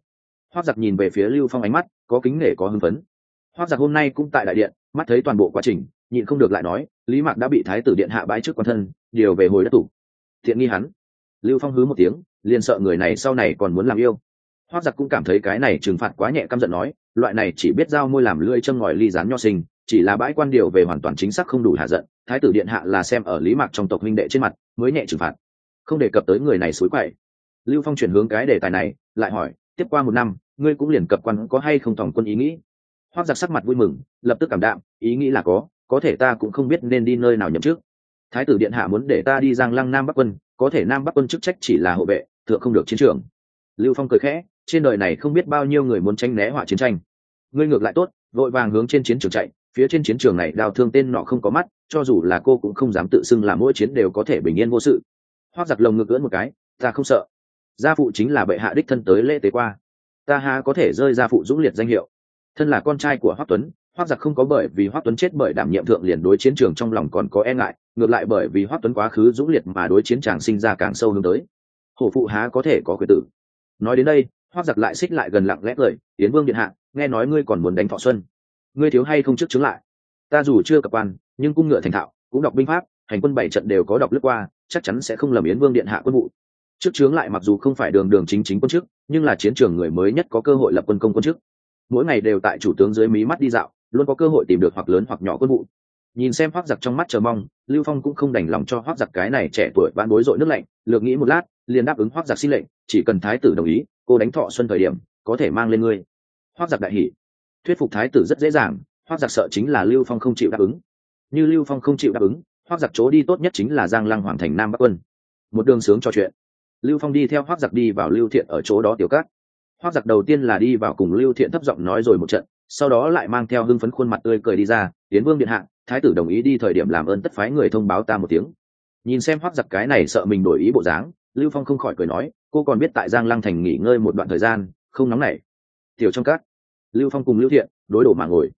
hoác giặc nhìn về phía lưu phong ánh mắt, có kính nể, có hưng phấn. Hoác giặc hôm nay cũng tại đại điện, mắt thấy toàn bộ quá trình, nhịn không được lại nói, lý mạc đã bị thái tử điện hạ bãi trước quan thân, điều về hồi đất tủ thiện nghi hắn. Lưu phong hứ một tiếng, liền sợ người này sau này còn muốn làm yêu. Hoác giặc cũng cảm thấy cái này trừng phạt quá nhẹ căm giận nói, loại này chỉ biết giao môi làm lưỡi châm ngòi ly rán nho sinh, chỉ là bãi quan điều về hoàn toàn chính xác không đủ hạ giận, thái tử điện hạ là xem ở lý mạc trong tộc huynh đệ trên mặt, mới nhẹ trừng phạt. Không đề cập tới người này suối quậy. Lưu phong chuyển hướng cái đề tài này, lại hỏi tiếp qua một năm, ngươi cũng liền cập quan có hay không thỏng quân ý nghĩ. Hoác giặc sắc mặt vui mừng, lập tức cảm đạm, ý nghĩ là có có thể ta cũng không biết nên đi nơi nào nhậm trước thái tử điện hạ muốn để ta đi giang lăng nam bắc quân, có thể nam bắc quân chức trách chỉ là hộ vệ thượng không được chiến trường. Lưu phong cười khẽ, trên đời này không biết bao nhiêu người muốn tranh né họa chiến tranh. Ngươi ngược lại tốt, vội vàng hướng trên chiến trường chạy, phía trên chiến trường này đào thương tên nọ không có mắt, cho dù là cô cũng không dám tự xưng là mỗi chiến đều có thể bình yên vô sự. Hoác giặc lồng ngực ưỡn một cái, ta không sợ gia phụ chính là bệ hạ đích thân tới lễ tế qua. Ta há có thể rơi gia phụ dũng liệt danh hiệu. Thân là con trai của hoắc tuấn, hoắc giặc không có bởi vì hoắc tuấn chết bởi đảm nhiệm thượng liền đối chiến trường trong lòng còn có e ngại, ngược lại bởi vì hoắc tuấn quá khứ dũng liệt mà đối chiến chàng sinh ra càng sâu hướng tới. Hổ phụ há có thể có quyền tử. Nói đến đây, hoắc giặc lại xích lại gần lặng lẽ cười, tiến vương điện hạ, nghe nói ngươi còn muốn đánh thọ xuân. Ngươi thiếu hay không trước chứng lại? Ta dù chưa cập quan, nhưng cung ngựa thành thạo, cũng đọc binh pháp, hành quân bảy trận đều có đọc lướt qua, chắc chắn sẽ không lầm yến vương điện hạ quân vụ trước chướng lại mặc dù không phải đường đường chính chính quân chức, nhưng là chiến trường người mới nhất có cơ hội lập quân công quân chức. Mỗi ngày đều tại chủ tướng dưới mí mắt đi dạo, luôn có cơ hội tìm được hoặc lớn hoặc nhỏ quân vụ. Nhìn xem hoác giặc trong mắt chờ mong, lưu phong cũng không đành lòng cho hoác giặc cái này trẻ tuổi bán bối rội nước lạnh, lược nghĩ một lát, liền đáp ứng hoác giặc xin lệnh, chỉ cần thái tử đồng ý, cô đánh thọ xuân thời điểm, có thể mang lên ngươi. Hoác giặc đại hỷ thuyết phục thái tử rất dễ dàng, hoác giặc sợ chính là lưu phong không chịu đáp ứng. Như lưu phong không chịu đáp ứng, hoác giặc chỗ đi tốt nhất chính là giang lăng hoàng thành nam bắc quân. Một đường sướng trò chuyện lưu phong đi theo hoác giặc đi vào lưu thiện ở chỗ đó tiểu cát hoác giặc đầu tiên là đi vào cùng lưu thiện thấp giọng nói rồi một trận, sau đó lại mang theo hưng phấn khuôn mặt tươi cười đi ra, tiến vương điện hạ, thái tử đồng ý đi thời điểm làm ơn tất phái người thông báo ta một tiếng. Nhìn xem hoác giặc cái này sợ mình đổi ý bộ dáng, lưu phong không khỏi cười nói, cô còn biết tại giang lăng thành nghỉ ngơi một đoạn thời gian, không nóng nảy. Tiểu trong cát lưu phong cùng lưu thiện đối đổ mà ngồi.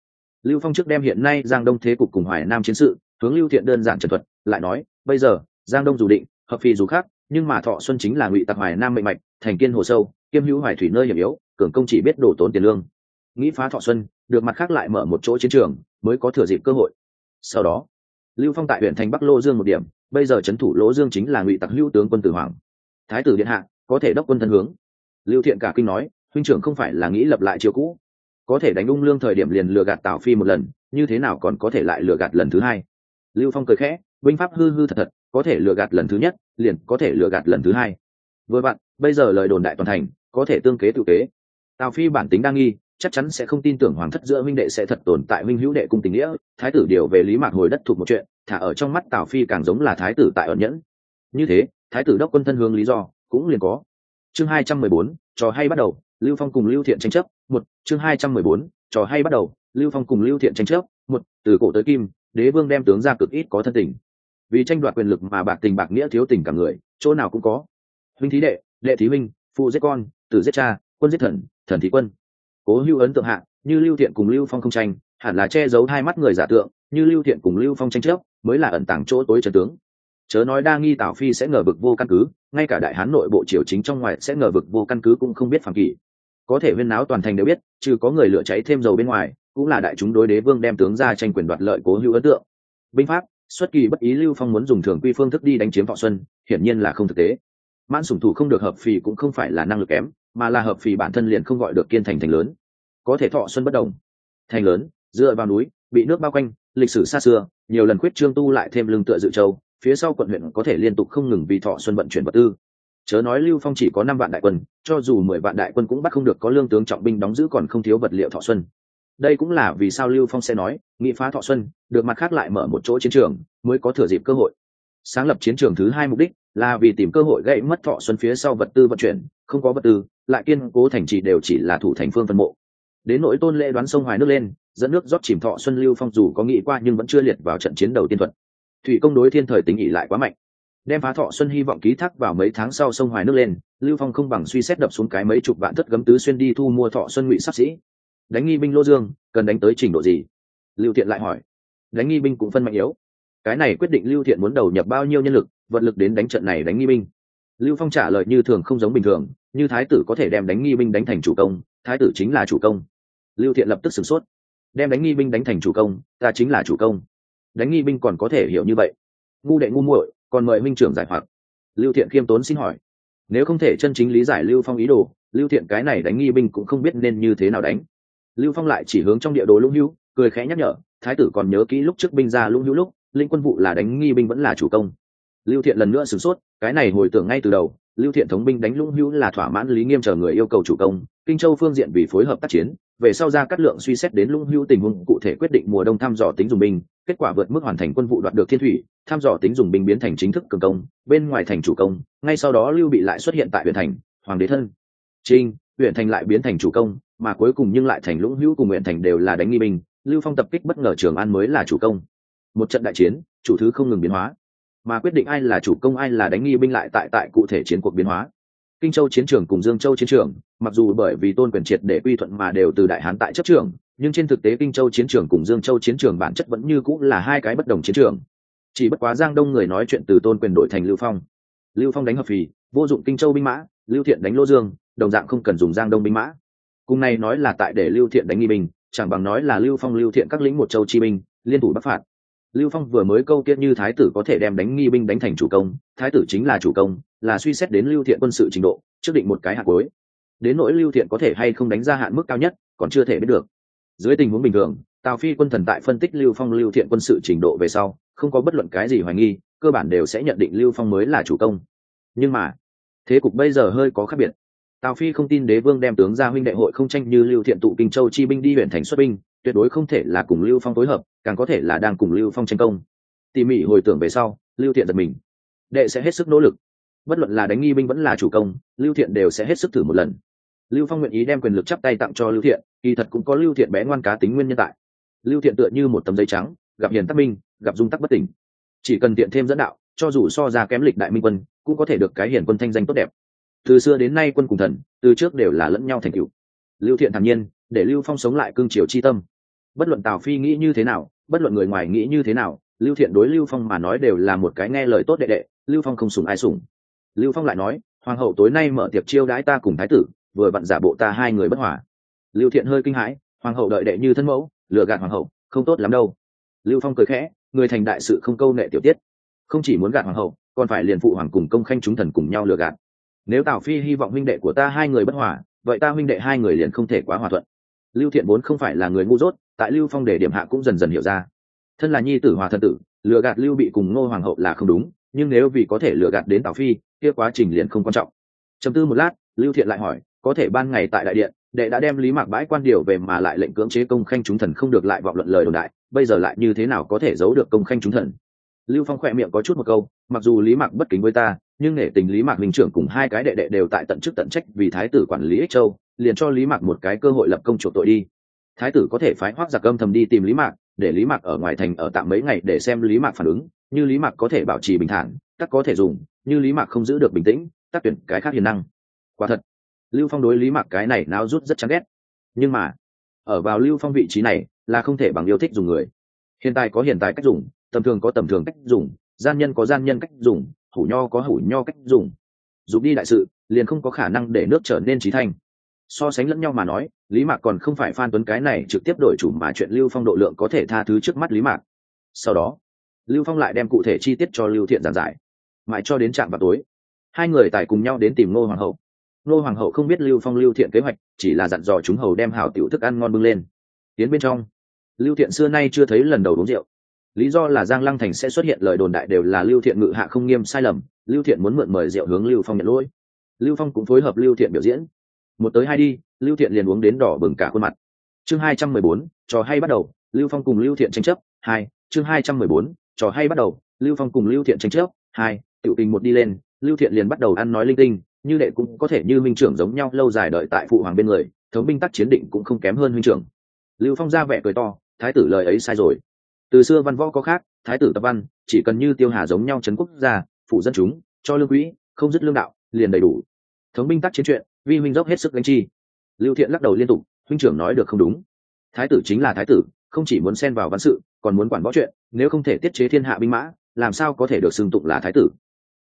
Lưu phong trước đem hiện nay giang đông thế cục cùng hoài nam chiến sự, hướng lưu thiện đơn giản trần thuật, lại nói, bây giờ, giang đông dù định, hợp phi dù khác nhưng mà thọ xuân chính là ngụy tặc hoài nam mệnh mạch, thành kiên hồ sâu, kiêm hữu hoài thủy nơi hiểm yếu, cường công chỉ biết đổ tốn tiền lương. Nghĩ phá thọ xuân, được mặt khác lại mở một chỗ chiến trường, mới có thừa dịp cơ hội. Sau đó, lưu phong tại huyện thành bắc lô dương một điểm, bây giờ trấn thủ lỗ dương chính là ngụy tặc hữu tướng quân tử hoàng. Thái tử điện hạ, có thể đốc quân thân hướng. Lưu thiện cả kinh nói, huynh trưởng không phải là nghĩ lập lại chiều cũ. Có thể đánh ung lương thời điểm liền lừa gạt tào phi một lần, như thế nào còn có thể lại lừa gạt lần thứ hai? Lưu phong cười khẽ binh pháp hư hư thật thật có thể lừa gạt lần thứ nhất liền có thể lừa gạt lần thứ hai. Vừa bạn, bây giờ lời đồn đại toàn thành có thể tương kế tự kế. Tào phi bản tính đa nghi chắc chắn sẽ không tin tưởng hoàng thất giữa minh đệ sẽ thật tồn tại minh hữu đệ cung tình nghĩa. Thái tử điều về lý mạc hồi đất thuộc một chuyện thả ở trong mắt tào phi càng giống là thái tử tại ẩn nhẫn. Như thế thái tử đốc quân thân hướng lý do cũng liền có. Chương hai trăm mười bốn trò hay bắt đầu lưu phong cùng lưu thiện tranh chấp một chương hai trăm mười bốn trò hay bắt đầu lưu phong cùng lưu thiện tranh chấp một từ cổ tới kim đế vương đem tướng ra cực ít có thân tình vì tranh đoạt quyền lực mà bạc tình bạc nghĩa thiếu tình cả người, chỗ nào cũng có. Huynh thí đệ đệ thí minh phụ giết con, tử giết cha, quân giết thần thần thí quân. Cố hữu ấn tượng hạ, như lưu thiện cùng lưu phong không tranh, hẳn là che giấu hai mắt người giả tượng, như lưu thiện cùng lưu phong tranh trước mới là ẩn tàng chỗ tối trần tướng. Chớ nói đa nghi tào phi sẽ ngờ vực vô căn cứ, ngay cả đại hán nội bộ triều chính trong ngoài sẽ ngờ vực vô căn cứ cũng không biết phản kỷ có thể huyên náo toàn thành đều biết, trừ có người lửa cháy thêm dầu bên ngoài, cũng là đại chúng đối đế vương đem tướng ra tranh quyền đoạt lợi cố hữu ấn tượng. Binh pháp xuất kỳ bất ý lưu phong muốn dùng thường quy phương thức đi đánh chiếm thọ xuân, hiển nhiên là không thực tế. Mãn sủng thủ không được hợp phì cũng không phải là năng lực kém, mà là hợp phì bản thân liền không gọi được kiên thành thành lớn. Có thể thọ xuân bất đồng. Thành lớn, dựa vào núi, bị nước bao quanh, lịch sử xa xưa, nhiều lần quyết trương tu lại thêm lưng tựa dự châu, phía sau quận huyện có thể liên tục không ngừng vì thọ xuân vận chuyển vật tư. Chớ nói lưu phong chỉ có năm vạn đại quân, cho dù mười vạn đại quân cũng bắt không được có lương tướng trọng binh đóng giữ còn không thiếu vật liệu thọ xuân đây cũng là vì sao lưu phong sẽ nói, nghị phá thọ xuân, được mặt khác lại mở một chỗ chiến trường, mới có thừa dịp cơ hội. Sáng lập chiến trường thứ hai mục đích là vì tìm cơ hội gây mất thọ xuân phía sau vật tư vận chuyển, không có vật tư, lại kiên cố thành trì đều chỉ là thủ thành phương phân mộ. Đến nỗi tôn lễ đoán sông hoài nước lên, dẫn nước rót chìm thọ xuân, lưu phong dù có nghĩ qua nhưng vẫn chưa liệt vào trận chiến đầu tiên thuật. Thủy công đối thiên thời tính ỉ lại quá mạnh. Đem phá thọ xuân hy vọng ký thác vào mấy tháng sau sông hoài nước lên, lưu phong không bằng suy xét đập xuống cái mấy chục vạn thất gấm tứ xuyên đi thu mua thọ xuân ngụy sắp sĩ đánh nghi binh lô dương, cần đánh tới trình độ gì? Lưu thiện lại hỏi. Đánh nghi binh cũng phân mạnh yếu. Cái này quyết định lưu thiện muốn đầu nhập bao nhiêu nhân lực vật lực đến đánh trận này đánh nghi binh. Lưu phong trả lời như thường không giống bình thường, như thái tử có thể đem đánh nghi binh đánh thành chủ công, thái tử chính là chủ công. Lưu thiện lập tức sửng sốt. Đem đánh nghi binh đánh thành chủ công, ta chính là chủ công. Đánh nghi binh còn có thể hiểu như vậy. Ngu đệ ngu muội, còn mời minh trưởng giải hoặc. Lưu thiện khiêm tốn xin hỏi. Nếu không thể chân chính lý giải lưu phong ý đồ, lưu thiện cái này đánh nghi binh cũng không biết nên như thế nào đánh lưu phong lại chỉ hướng trong địa đồ lũng hữu, cười khẽ nhắc nhở, thái tử còn nhớ kỹ lúc trước binh ra lũng hữu lúc, linh quân vụ là đánh nghi binh vẫn là chủ công. Lưu thiện lần nữa sửng sốt, cái này hồi tưởng ngay từ đầu, lưu thiện thống binh đánh lũng hữu là thỏa mãn lý nghiêm chờ người yêu cầu chủ công, kinh châu phương diện vì phối hợp tác chiến, về sau ra cắt lượng suy xét đến lũng hữu tình huống, cụ thể quyết định mùa đông thăm dò tính dùng binh, kết quả vượt mức hoàn thành quân vụ đoạt được thiên thủy, thăm dò tính dùng binh biến thành chính thức cường công, bên ngoài thành chủ công, ngay sau đó lưu bị lại xuất hiện tại huyện thành, hoàng đế thân. Trinh huyện thành lại biến thành chủ công mà cuối cùng nhưng lại thành lũng hữu cùng nguyện thành đều là đánh nghi binh, lưu phong tập kích bất ngờ trường an mới là chủ công. Một trận đại chiến, chủ thứ không ngừng biến hóa. Mà quyết định ai là chủ công ai là đánh nghi binh lại tại tại cụ thể chiến cuộc biến hóa. Kinh châu chiến trường cùng dương châu chiến trường, mặc dù bởi vì tôn quyền triệt để quy thuận mà đều từ đại hán tại chấp trường nhưng trên thực tế kinh châu chiến trường cùng dương châu chiến trường bản chất vẫn như cũng là hai cái bất đồng chiến trường. Chỉ bất quá giang đông người nói chuyện từ tôn quyền đổi thành lưu phong. Lưu phong đánh hợp phì, vô dụng kinh châu binh mã, lưu thiện đánh lô dương, đồng dạng không cần dùng giang đông binh mã cùng này nói là tại để lưu thiện đánh nghi binh, chẳng bằng nói là lưu phong, lưu thiện các lĩnh một châu chi binh, liên thủ bắc phạt. Lưu phong vừa mới câu kiết như thái tử có thể đem đánh nghi binh đánh thành chủ công, thái tử chính là chủ công, là suy xét đến lưu thiện quân sự trình độ, trước định một cái hạt cuối. Đến nỗi lưu thiện có thể hay không đánh ra hạn mức cao nhất, còn chưa thể biết được. Dưới tình huống bình thường, tào phi quân thần tại phân tích lưu phong, lưu thiện quân sự trình độ về sau, không có bất luận cái gì hoài nghi, cơ bản đều sẽ nhận định lưu phong mới là chủ công. Nhưng mà, thế cục bây giờ hơi có khác biệt tào phi không tin đế vương đem tướng ra huynh đệ hội không tranh như lưu thiện tụ kinh châu chi binh đi huyện thành xuất binh, tuyệt đối không thể là cùng lưu phong phối hợp, càng có thể là đang cùng lưu phong tranh công. Tỉ mỉ hồi tưởng về sau, lưu thiện giật mình. Đệ sẽ hết sức nỗ lực. Bất luận là đánh nghi binh vẫn là chủ công, lưu thiện đều sẽ hết sức thử một lần. Lưu phong nguyện ý đem quyền lực chắp tay tặng cho lưu thiện, kỳ thật cũng có lưu thiện bé ngoan cá tính nguyên nhân tại. Lưu thiện tựa như một tấm giấy trắng, gặp hiền tắc minh, gặp dung tắc bất tỉnh. Chỉ cần tiện thêm dẫn đạo, cho dù so ra kém lịch đại minh quân, cũng có thể được cái hiển quân thanh danh tốt đẹp từ xưa đến nay quân cùng thần, từ trước đều là lẫn nhau thành cựu lưu thiện thản nhiên, để lưu phong sống lại cương triều chi tâm. Bất luận tào phi nghĩ như thế nào, bất luận người ngoài nghĩ như thế nào, lưu thiện đối lưu phong mà nói đều là một cái nghe lời tốt đệ đệ, lưu phong không sùng ai sùng lưu phong lại nói, hoàng hậu tối nay mở tiệc chiêu đãi ta cùng thái tử, vừa vặn giả bộ ta hai người bất hòa. Lưu thiện hơi kinh hãi, hoàng hậu đợi đệ như thân mẫu, lừa gạt hoàng hậu, không tốt lắm đâu. Lưu phong cười khẽ, người thành đại sự không câu nệ tiểu tiết. Không chỉ muốn gạt hoàng hậu, còn phải liền phụ hoàng cùng công khanh chúng thần cùng nhau lừa gạt nếu tào phi hy vọng huynh đệ của ta hai người bất hòa, vậy ta huynh đệ hai người liền không thể quá hòa thuận. Lưu thiện vốn không phải là người ngu dốt, tại lưu phong để điểm hạ cũng dần dần hiểu ra. Thân là nhi tử hòa thân tử, lừa gạt lưu bị cùng ngô hoàng hậu là không đúng, nhưng nếu vì có thể lừa gạt đến tào phi, kia quá trình liền không quan trọng. Chấm tư một lát, lưu thiện lại hỏi, có thể ban ngày tại đại điện, đệ đã đem lý mạc bãi quan điều về mà lại lệnh cưỡng chế công khanh chúng thần không được lại vọng luận lời đồn đại, bây giờ lại như thế nào có thể giấu được công khanh chúng thần? Lưu phong khỏe miệng có chút một câu, mặc dù lý mạc bất kính với ta, nhưng nể tình lý mạc minh trưởng cùng hai cái đệ đệ đều tại tận chức tận trách vì thái tử quản lý ích châu, liền cho lý mạc một cái cơ hội lập công chuộc tội đi. Thái tử có thể phái hoác giặc âm thầm đi tìm lý mạc, để lý mạc ở ngoài thành ở tạm mấy ngày để xem lý mạc phản ứng, như lý mạc có thể bảo trì bình thản, tắc có thể dùng, như lý mạc không giữ được bình tĩnh, tắc tuyển cái khác hiền năng. Quả thật, lưu phong đối lý mạc cái này náo rút rất chán ghét. Nhưng mà, ở vào lưu phong vị trí này là không thể bằng yêu thích dùng người. Hiện tại có hiện tại cách dùng tầm thường có tầm thường cách dùng, gian nhân có gian nhân cách dùng, hủ nho có hủ nho cách dùng. Dùng đi đại sự, liền không có khả năng để nước trở nên trí thanh. So sánh lẫn nhau mà nói, lý mạc còn không phải phan tuấn cái này trực tiếp đổi chủ mà chuyện lưu phong độ lượng có thể tha thứ trước mắt lý mạc. Sau đó, lưu phong lại đem cụ thể chi tiết cho lưu thiện giảng giải. Mãi cho đến trạm vào tối, hai người tài cùng nhau đến tìm ngô hoàng hậu. Ngô hoàng hậu không biết lưu phong lưu thiện kế hoạch, chỉ là dặn dò chúng hầu đem hảo tiểu thức ăn ngon bưng lên. Tiến bên trong, lưu thiện xưa nay chưa thấy lần đầu uống rượu lý do là giang lăng thành sẽ xuất hiện lời đồn đại đều là lưu thiện ngự hạ không nghiêm sai lầm, lưu thiện muốn mượn mời rượu hướng lưu phong nhận lỗi. Lưu phong cũng phối hợp lưu thiện biểu diễn. Một tới hai đi, lưu thiện liền uống đến đỏ bừng cả khuôn mặt. Chương hai trăm mười bốn, trò hay bắt đầu, lưu phong cùng lưu thiện tranh chấp, hai, chương hai trăm mười bốn, trò hay bắt đầu, lưu phong cùng lưu thiện tranh chấp, hai, tiểu tình một đi lên, lưu thiện liền bắt đầu ăn nói linh tinh, như đệ cũng có thể như minh trưởng giống nhau lâu dài đợi tại phụ hoàng bên người, thống binh tắc chiến định cũng không kém hơn huynh trưởng. Lưu phong ra vẻ cười to, thái tử lời ấy sai rồi từ xưa văn võ có khác, thái tử tập văn, chỉ cần như tiêu hà giống nhau trấn quốc gia phụ dân chúng, cho lương quỹ không dứt lương đạo, liền đầy đủ. Thống binh tác chiến chuyện, vi huynh dốc hết sức gánh chi. Lưu thiện lắc đầu liên tục, huynh trưởng nói được không đúng. Thái tử chính là thái tử, không chỉ muốn xen vào văn sự, còn muốn quản võ chuyện, nếu không thể tiết chế thiên hạ binh mã, làm sao có thể được xưng tụng là thái tử?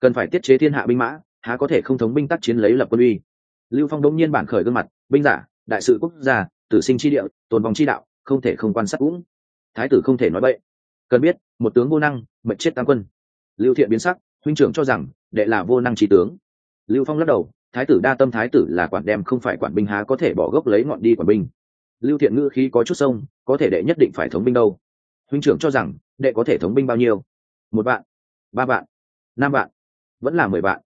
Cần phải tiết chế thiên hạ binh mã, há có thể không thống binh tác chiến lấy lập quân uy? Lưu phong đông nhiên bản khởi gương mặt, binh giả, đại sự quốc gia, tử sinh chi địa, tồn vong chi đạo, không thể không quan sát cũng thái tử không thể nói bậy. Cần biết, một tướng vô năng, mệnh chết tam quân. Lưu thiện biến sắc, huynh trưởng cho rằng, đệ là vô năng trí tướng. Lưu phong lắc đầu, thái tử đa tâm thái tử là quản đem không phải quản binh há có thể bỏ gốc lấy ngọn đi quản binh. Lưu thiện ngữ khí có chút sông, có thể đệ nhất định phải thống binh đâu. Huynh trưởng cho rằng, đệ có thể thống binh bao nhiêu? Một vạn, ba vạn, năm vạn, vẫn là mười vạn.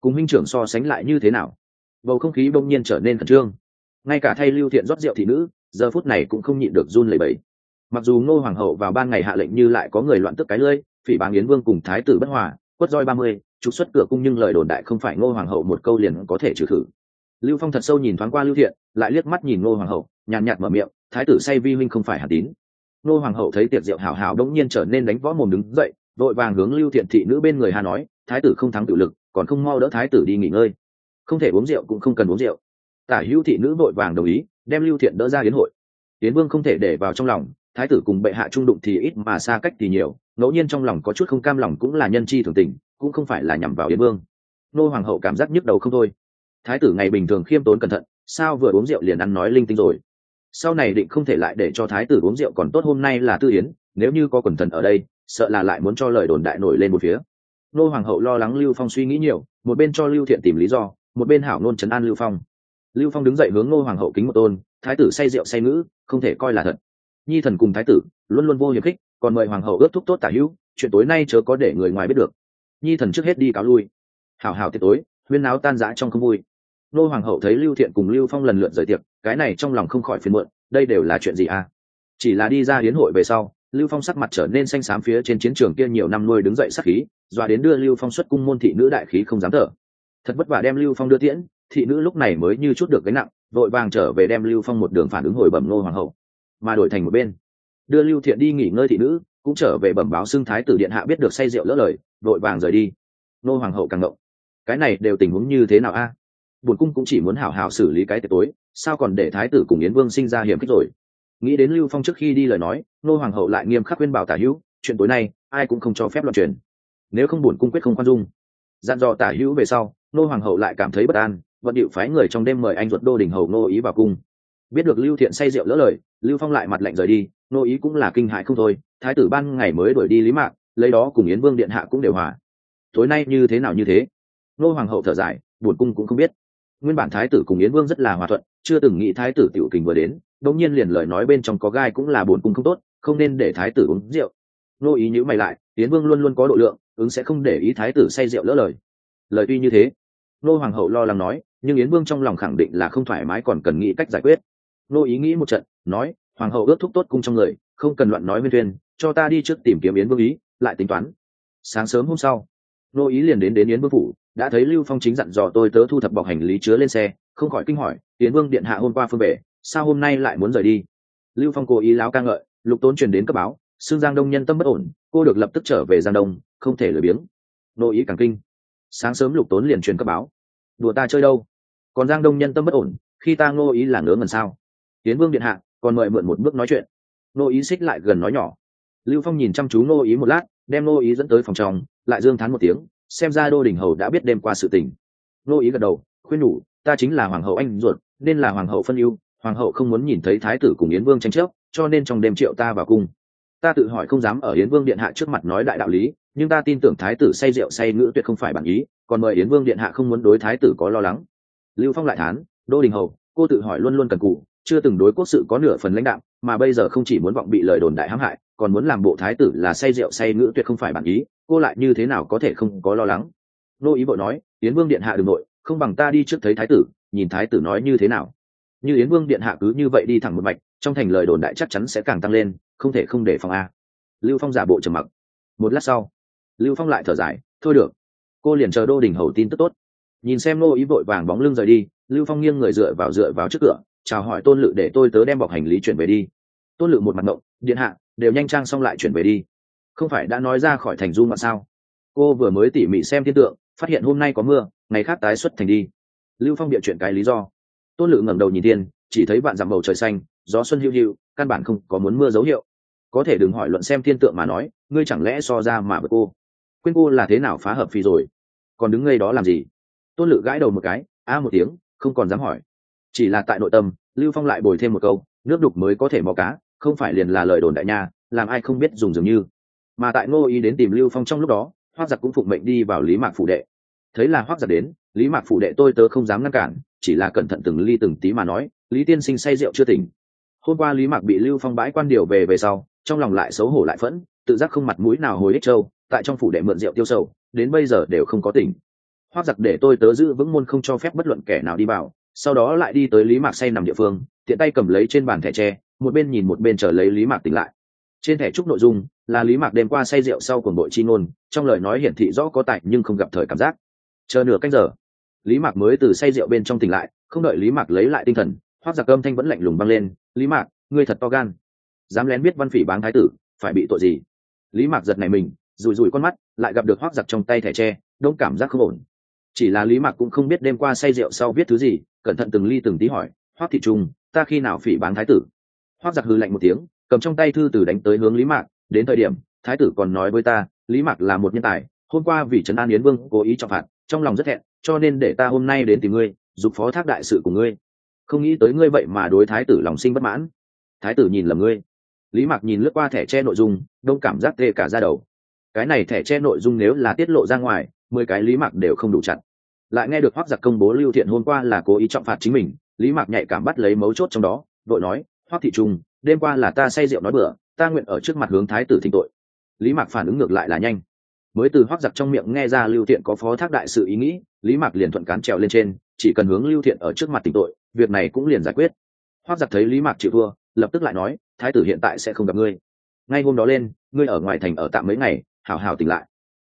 Cùng huynh trưởng so sánh lại như thế nào? Bầu không khí bỗng nhiên trở nên khẩn trương. Ngay cả thay lưu thiện rót rượu thị nữ, giờ phút này cũng không nhịn được run lẩy bẩy mặc dù ngô hoàng hậu vào ban ngày hạ lệnh như lại có người loạn tức cái lơi phỉ báng yến vương cùng thái tử bất hòa, quất roi ba mươi, trục xuất cửa cung nhưng lời đồn đại không phải ngô hoàng hậu một câu liền có thể trừ khử. Lưu phong thật sâu nhìn thoáng qua lưu thiện, lại liếc mắt nhìn ngô hoàng hậu, nhàn nhạt mở miệng, thái tử say vi huynh không phải hà tín. Ngô hoàng hậu thấy tiệc rượu hào hào đống nhiên trở nên đánh võ mồm đứng dậy, vội vàng hướng lưu thiện thị nữ bên người hà nói, thái tử không thắng tự lực, còn không mau đỡ thái tử đi nghỉ ngơi. Không thể uống rượu cũng không cần uống rượu. Tả hữu thị nữ vội vàng đồng ý, đem lưu thiện đỡ ra hiến hội. Tiến vương không thể để vào trong lòng thái tử cùng bệ hạ trung đụng thì ít mà xa cách thì nhiều, ngẫu nhiên trong lòng có chút không cam lòng cũng là nhân chi thường tình, cũng không phải là nhằm vào yến vương. Nô hoàng hậu cảm giác nhức đầu không thôi. Thái tử ngày bình thường khiêm tốn cẩn thận, sao vừa uống rượu liền ăn nói linh tinh rồi? Sau này định không thể lại để cho thái tử uống rượu còn tốt hôm nay là tư yến, nếu như có quần thần ở đây, sợ là lại muốn cho lời đồn đại nổi lên một phía. Nô hoàng hậu lo lắng lưu phong suy nghĩ nhiều, một bên cho lưu thiện tìm lý do, một bên hảo nôn trấn an lưu phong. Lưu phong đứng dậy hướng nô hoàng hậu kính một tôn, thái tử say rượu say ngữ, không thể coi là thật nhi thần cùng thái tử luôn luôn vô hiệp khích, còn mời hoàng hậu ước thúc tốt tả hữu, chuyện tối nay chớ có để người ngoài biết được. Nhi thần trước hết đi cáo lui. Hảo hảo tiệc tối, huyên náo tan rã trong không vui. Nô hoàng hậu thấy lưu thiện cùng lưu phong lần lượt rời tiệc, cái này trong lòng không khỏi phiền muộn, đây đều là chuyện gì à? Chỉ là đi ra hiến hội về sau, lưu phong sắc mặt trở nên xanh xám phía trên chiến trường kia nhiều năm nuôi đứng dậy sắc khí, dọa đến đưa lưu phong xuất cung môn thị nữ đại khí không dám thở. Thật vất vả đem lưu phong đưa tiễn, thị nữ lúc này mới như chút được gánh nặng, vội vàng trở về đem lưu phong một đường phản ứng hồi bẩm nô hoàng hậu mà đổi thành một bên. Đưa lưu thiện đi nghỉ ngơi thị nữ, cũng trở về bẩm báo xưng thái tử điện hạ biết được say rượu lỡ lời, vội vàng rời đi. Nô hoàng hậu càng ngộng. Cái này đều tình huống như thế nào a? À? bổn cung cũng chỉ muốn hảo hảo xử lý cái tiệc tối, sao còn để thái tử cùng yến vương sinh ra hiểm khích rồi? Nghĩ đến lưu phong trước khi đi lời nói, nô hoàng hậu lại nghiêm khắc khuyên bảo tả hữu, chuyện tối nay, ai cũng không cho phép loạn truyền. Nếu không bổn cung quyết không khoan dung. Dặn dò tả hữu về sau, nô hoàng hậu lại cảm thấy bất an, vận điệu phái người trong đêm mời anh ruột đô đình hầu nô ý vào cung biết được lưu thiện say rượu lỡ lời, lưu phong lại mặt lạnh rời đi, nô ý cũng là kinh hại không thôi, thái tử ban ngày mới đuổi đi lý mạng lấy đó cùng yến vương điện hạ cũng đều hòa. Tối nay như thế nào như thế? Nô hoàng hậu thở dài, buồn cung cũng không biết. Nguyên bản thái tử cùng yến vương rất là hòa thuận, chưa từng nghĩ thái tử tiểu kình vừa đến, đống nhiên liền lời nói bên trong có gai cũng là buồn cung không tốt, không nên để thái tử uống rượu. Nô ý nhữ mày lại, yến vương luôn luôn có độ lượng, ứng sẽ không để ý thái tử say rượu lỡ lời. Lời tuy như thế, nô hoàng hậu lo lắng nói, nhưng yến vương trong lòng khẳng định là không thoải mái còn cần nghĩ cách giải quyết nô ý nghĩ một trận nói hoàng hậu ước thúc tốt cung trong người không cần loạn nói nguyên thuyền, cho ta đi trước tìm kiếm yến vương ý lại tính toán. Sáng sớm hôm sau nô ý liền đến đến yến vương phủ đã thấy lưu phong chính dặn dò tôi tớ thu thập bọc hành lý chứa lên xe không khỏi kinh hỏi yến vương điện hạ hôm qua phương về sao hôm nay lại muốn rời đi? Lưu phong cố ý láo ca ngợi lục tốn truyền đến cấp báo xương giang đông nhân tâm bất ổn cô được lập tức trở về giang đông không thể lười biếng. Nô ý càng kinh. Sáng sớm lục tốn liền truyền cấp báo đùa ta chơi đâu? Còn giang đông nhân tâm bất ổn khi ta ngô ý là ngớ ngần sao? Tiến vương điện hạ, còn mời mượn một bước nói chuyện. Nô ý xích lại gần nói nhỏ. Lưu phong nhìn chăm chú Nô ý một lát, đem Nô ý dẫn tới phòng trong, lại dương thán một tiếng, xem ra đô đình hầu đã biết đêm qua sự tình. Nô ý gật đầu, khuyên nhủ, ta chính là hoàng hậu anh ruột, nên là hoàng hậu phân ưu, hoàng hậu không muốn nhìn thấy thái tử cùng yến vương tranh chấp, cho nên trong đêm triệu ta vào cung. Ta tự hỏi không dám ở yến vương điện hạ trước mặt nói đại đạo lý, nhưng ta tin tưởng thái tử say rượu say ngữ tuyệt không phải bản ý, còn mời yến vương điện hạ không muốn đối thái tử có lo lắng. Lưu phong lại thán, đô đình hầu, cô tự hỏi luôn luôn cần cụ chưa từng đối quốc sự có nửa phần lãnh đạo, mà bây giờ không chỉ muốn vọng bị lời đồn đại hãm hại, còn muốn làm bộ thái tử là say rượu say ngữ tuyệt không phải bản ý, cô lại như thế nào có thể không có lo lắng? Nô ý bộ nói, yến vương điện hạ đường nội, không bằng ta đi trước thấy thái tử, nhìn thái tử nói như thế nào. Như yến vương điện hạ cứ như vậy đi thẳng một mạch, trong thành lời đồn đại chắc chắn sẽ càng tăng lên, không thể không để phòng a. Lưu phong giả bộ trầm mặc. Một lát sau, lưu phong lại thở dài, thôi được, cô liền chờ đô đình hầu tin tức tốt. Nhìn xem nô ý vội vàng bóng lưng rời đi, lưu phong nghiêng người dựa vào dựa vào trước cửa chào hỏi tôn lự để tôi tớ đem bọc hành lý chuyển về đi. Tôn lự một mặt ngộng, điện hạ, đều nhanh trang xong lại chuyển về đi. Không phải đã nói ra khỏi thành du mà sao? Cô vừa mới tỉ mỉ xem thiên tượng, phát hiện hôm nay có mưa, ngày khác tái xuất thành đi. Lưu phong địa chuyện cái lý do. Tôn lự ngẩng đầu nhìn thiên, chỉ thấy bạn dặm bầu trời xanh, gió xuân hữu hữu căn bản không có muốn mưa dấu hiệu. Có thể đừng hỏi luận xem thiên tượng mà nói, ngươi chẳng lẽ so ra mà với cô? Quên cô là thế nào phá hợp phi rồi? Còn đứng ngay đó làm gì? Tôn lự gãi đầu một cái, a một tiếng, không còn dám hỏi chỉ là tại nội tâm, lưu phong lại bồi thêm một câu, nước đục mới có thể mò cá, không phải liền là lời đồn đại nha, làm ai không biết dùng dường như. Mà tại ngô ý đến tìm lưu phong trong lúc đó hoác giặc cũng phụng mệnh đi vào lý mạc phủ đệ. Thấy là hoác giặc đến, lý mạc phủ đệ tôi tớ không dám ngăn cản, chỉ là cẩn thận từng ly từng tí mà nói, lý tiên sinh say rượu chưa tỉnh? Hôm qua lý mạc bị lưu phong bãi quan điều về về sau, trong lòng lại xấu hổ lại phẫn, tự giác không mặt mũi nào hồi ích châu, tại trong phủ đệ mượn rượu tiêu sầu, đến bây giờ đều không có tỉnh. Hoác giặc để tôi tớ giữ vững môn không cho phép bất luận kẻ nào đi vào sau đó lại đi tới lý mạc say nằm địa phương, tiện tay cầm lấy trên bàn thẻ tre, một bên nhìn một bên chờ lấy lý mạc tỉnh lại. Trên thẻ trúc nội dung là lý mạc đêm qua say rượu sau cuồng bội chi ngôn, trong lời nói hiển thị rõ có tại nhưng không gặp thời cảm giác. Chờ nửa canh giờ, lý mạc mới từ say rượu bên trong tỉnh lại, không đợi lý mạc lấy lại tinh thần, hoác giặc âm thanh vẫn lạnh lùng băng lên, lý mạc, ngươi thật to gan. Dám lén biết văn phỉ báng thái tử, phải bị tội gì? Lý mạc giật này mình rùi rùi con mắt, lại gặp được hoác giặc trong tay thẻ tre, đông cảm giác không ổn chỉ là lý mạc cũng không biết đêm qua say rượu sau viết thứ gì, cẩn thận từng ly từng tí hỏi hoác thị trung, ta khi nào phỉ bán thái tử? Hoác giặc hư lạnh một tiếng, cầm trong tay thư từ đánh tới hướng lý mạc, đến thời điểm, thái tử còn nói với ta, lý mạc là một nhân tài, hôm qua vì trấn an yến vương cố ý trọng phạt, trong lòng rất hẹn cho nên để ta hôm nay đến tìm ngươi giục phó thác đại sự của ngươi. Không nghĩ tới ngươi vậy mà đối thái tử lòng sinh bất mãn. Thái tử nhìn lầm ngươi. Lý mạc nhìn lướt qua thẻ che nội dung, đông cảm giác tê cả ra đầu. Cái này thẻ che nội dung nếu là tiết lộ ra ngoài mười cái lý mạc đều không đủ chặt lại nghe được hoác giặc công bố lưu thiện hôm qua là cố ý trọng phạt chính mình, lý mạc nhạy cảm bắt lấy mấu chốt trong đó đội nói hoác thị trung, đêm qua là ta say rượu nói bữa ta nguyện ở trước mặt hướng thái tử thỉnh tội. Lý mạc phản ứng ngược lại là nhanh. Mới từ hoác giặc trong miệng nghe ra lưu thiện có phó thác đại sự ý nghĩ, lý mạc liền thuận cán trèo lên trên, chỉ cần hướng lưu thiện ở trước mặt tỉnh tội, việc này cũng liền giải quyết. Hoác giặc thấy lý mạc chịu thua, lập tức lại nói, thái tử hiện tại sẽ không gặp ngươi. Ngay hôm đó lên, ngươi ở ngoài thành ở tạm mấy ngày, hảo hảo tỉnh lại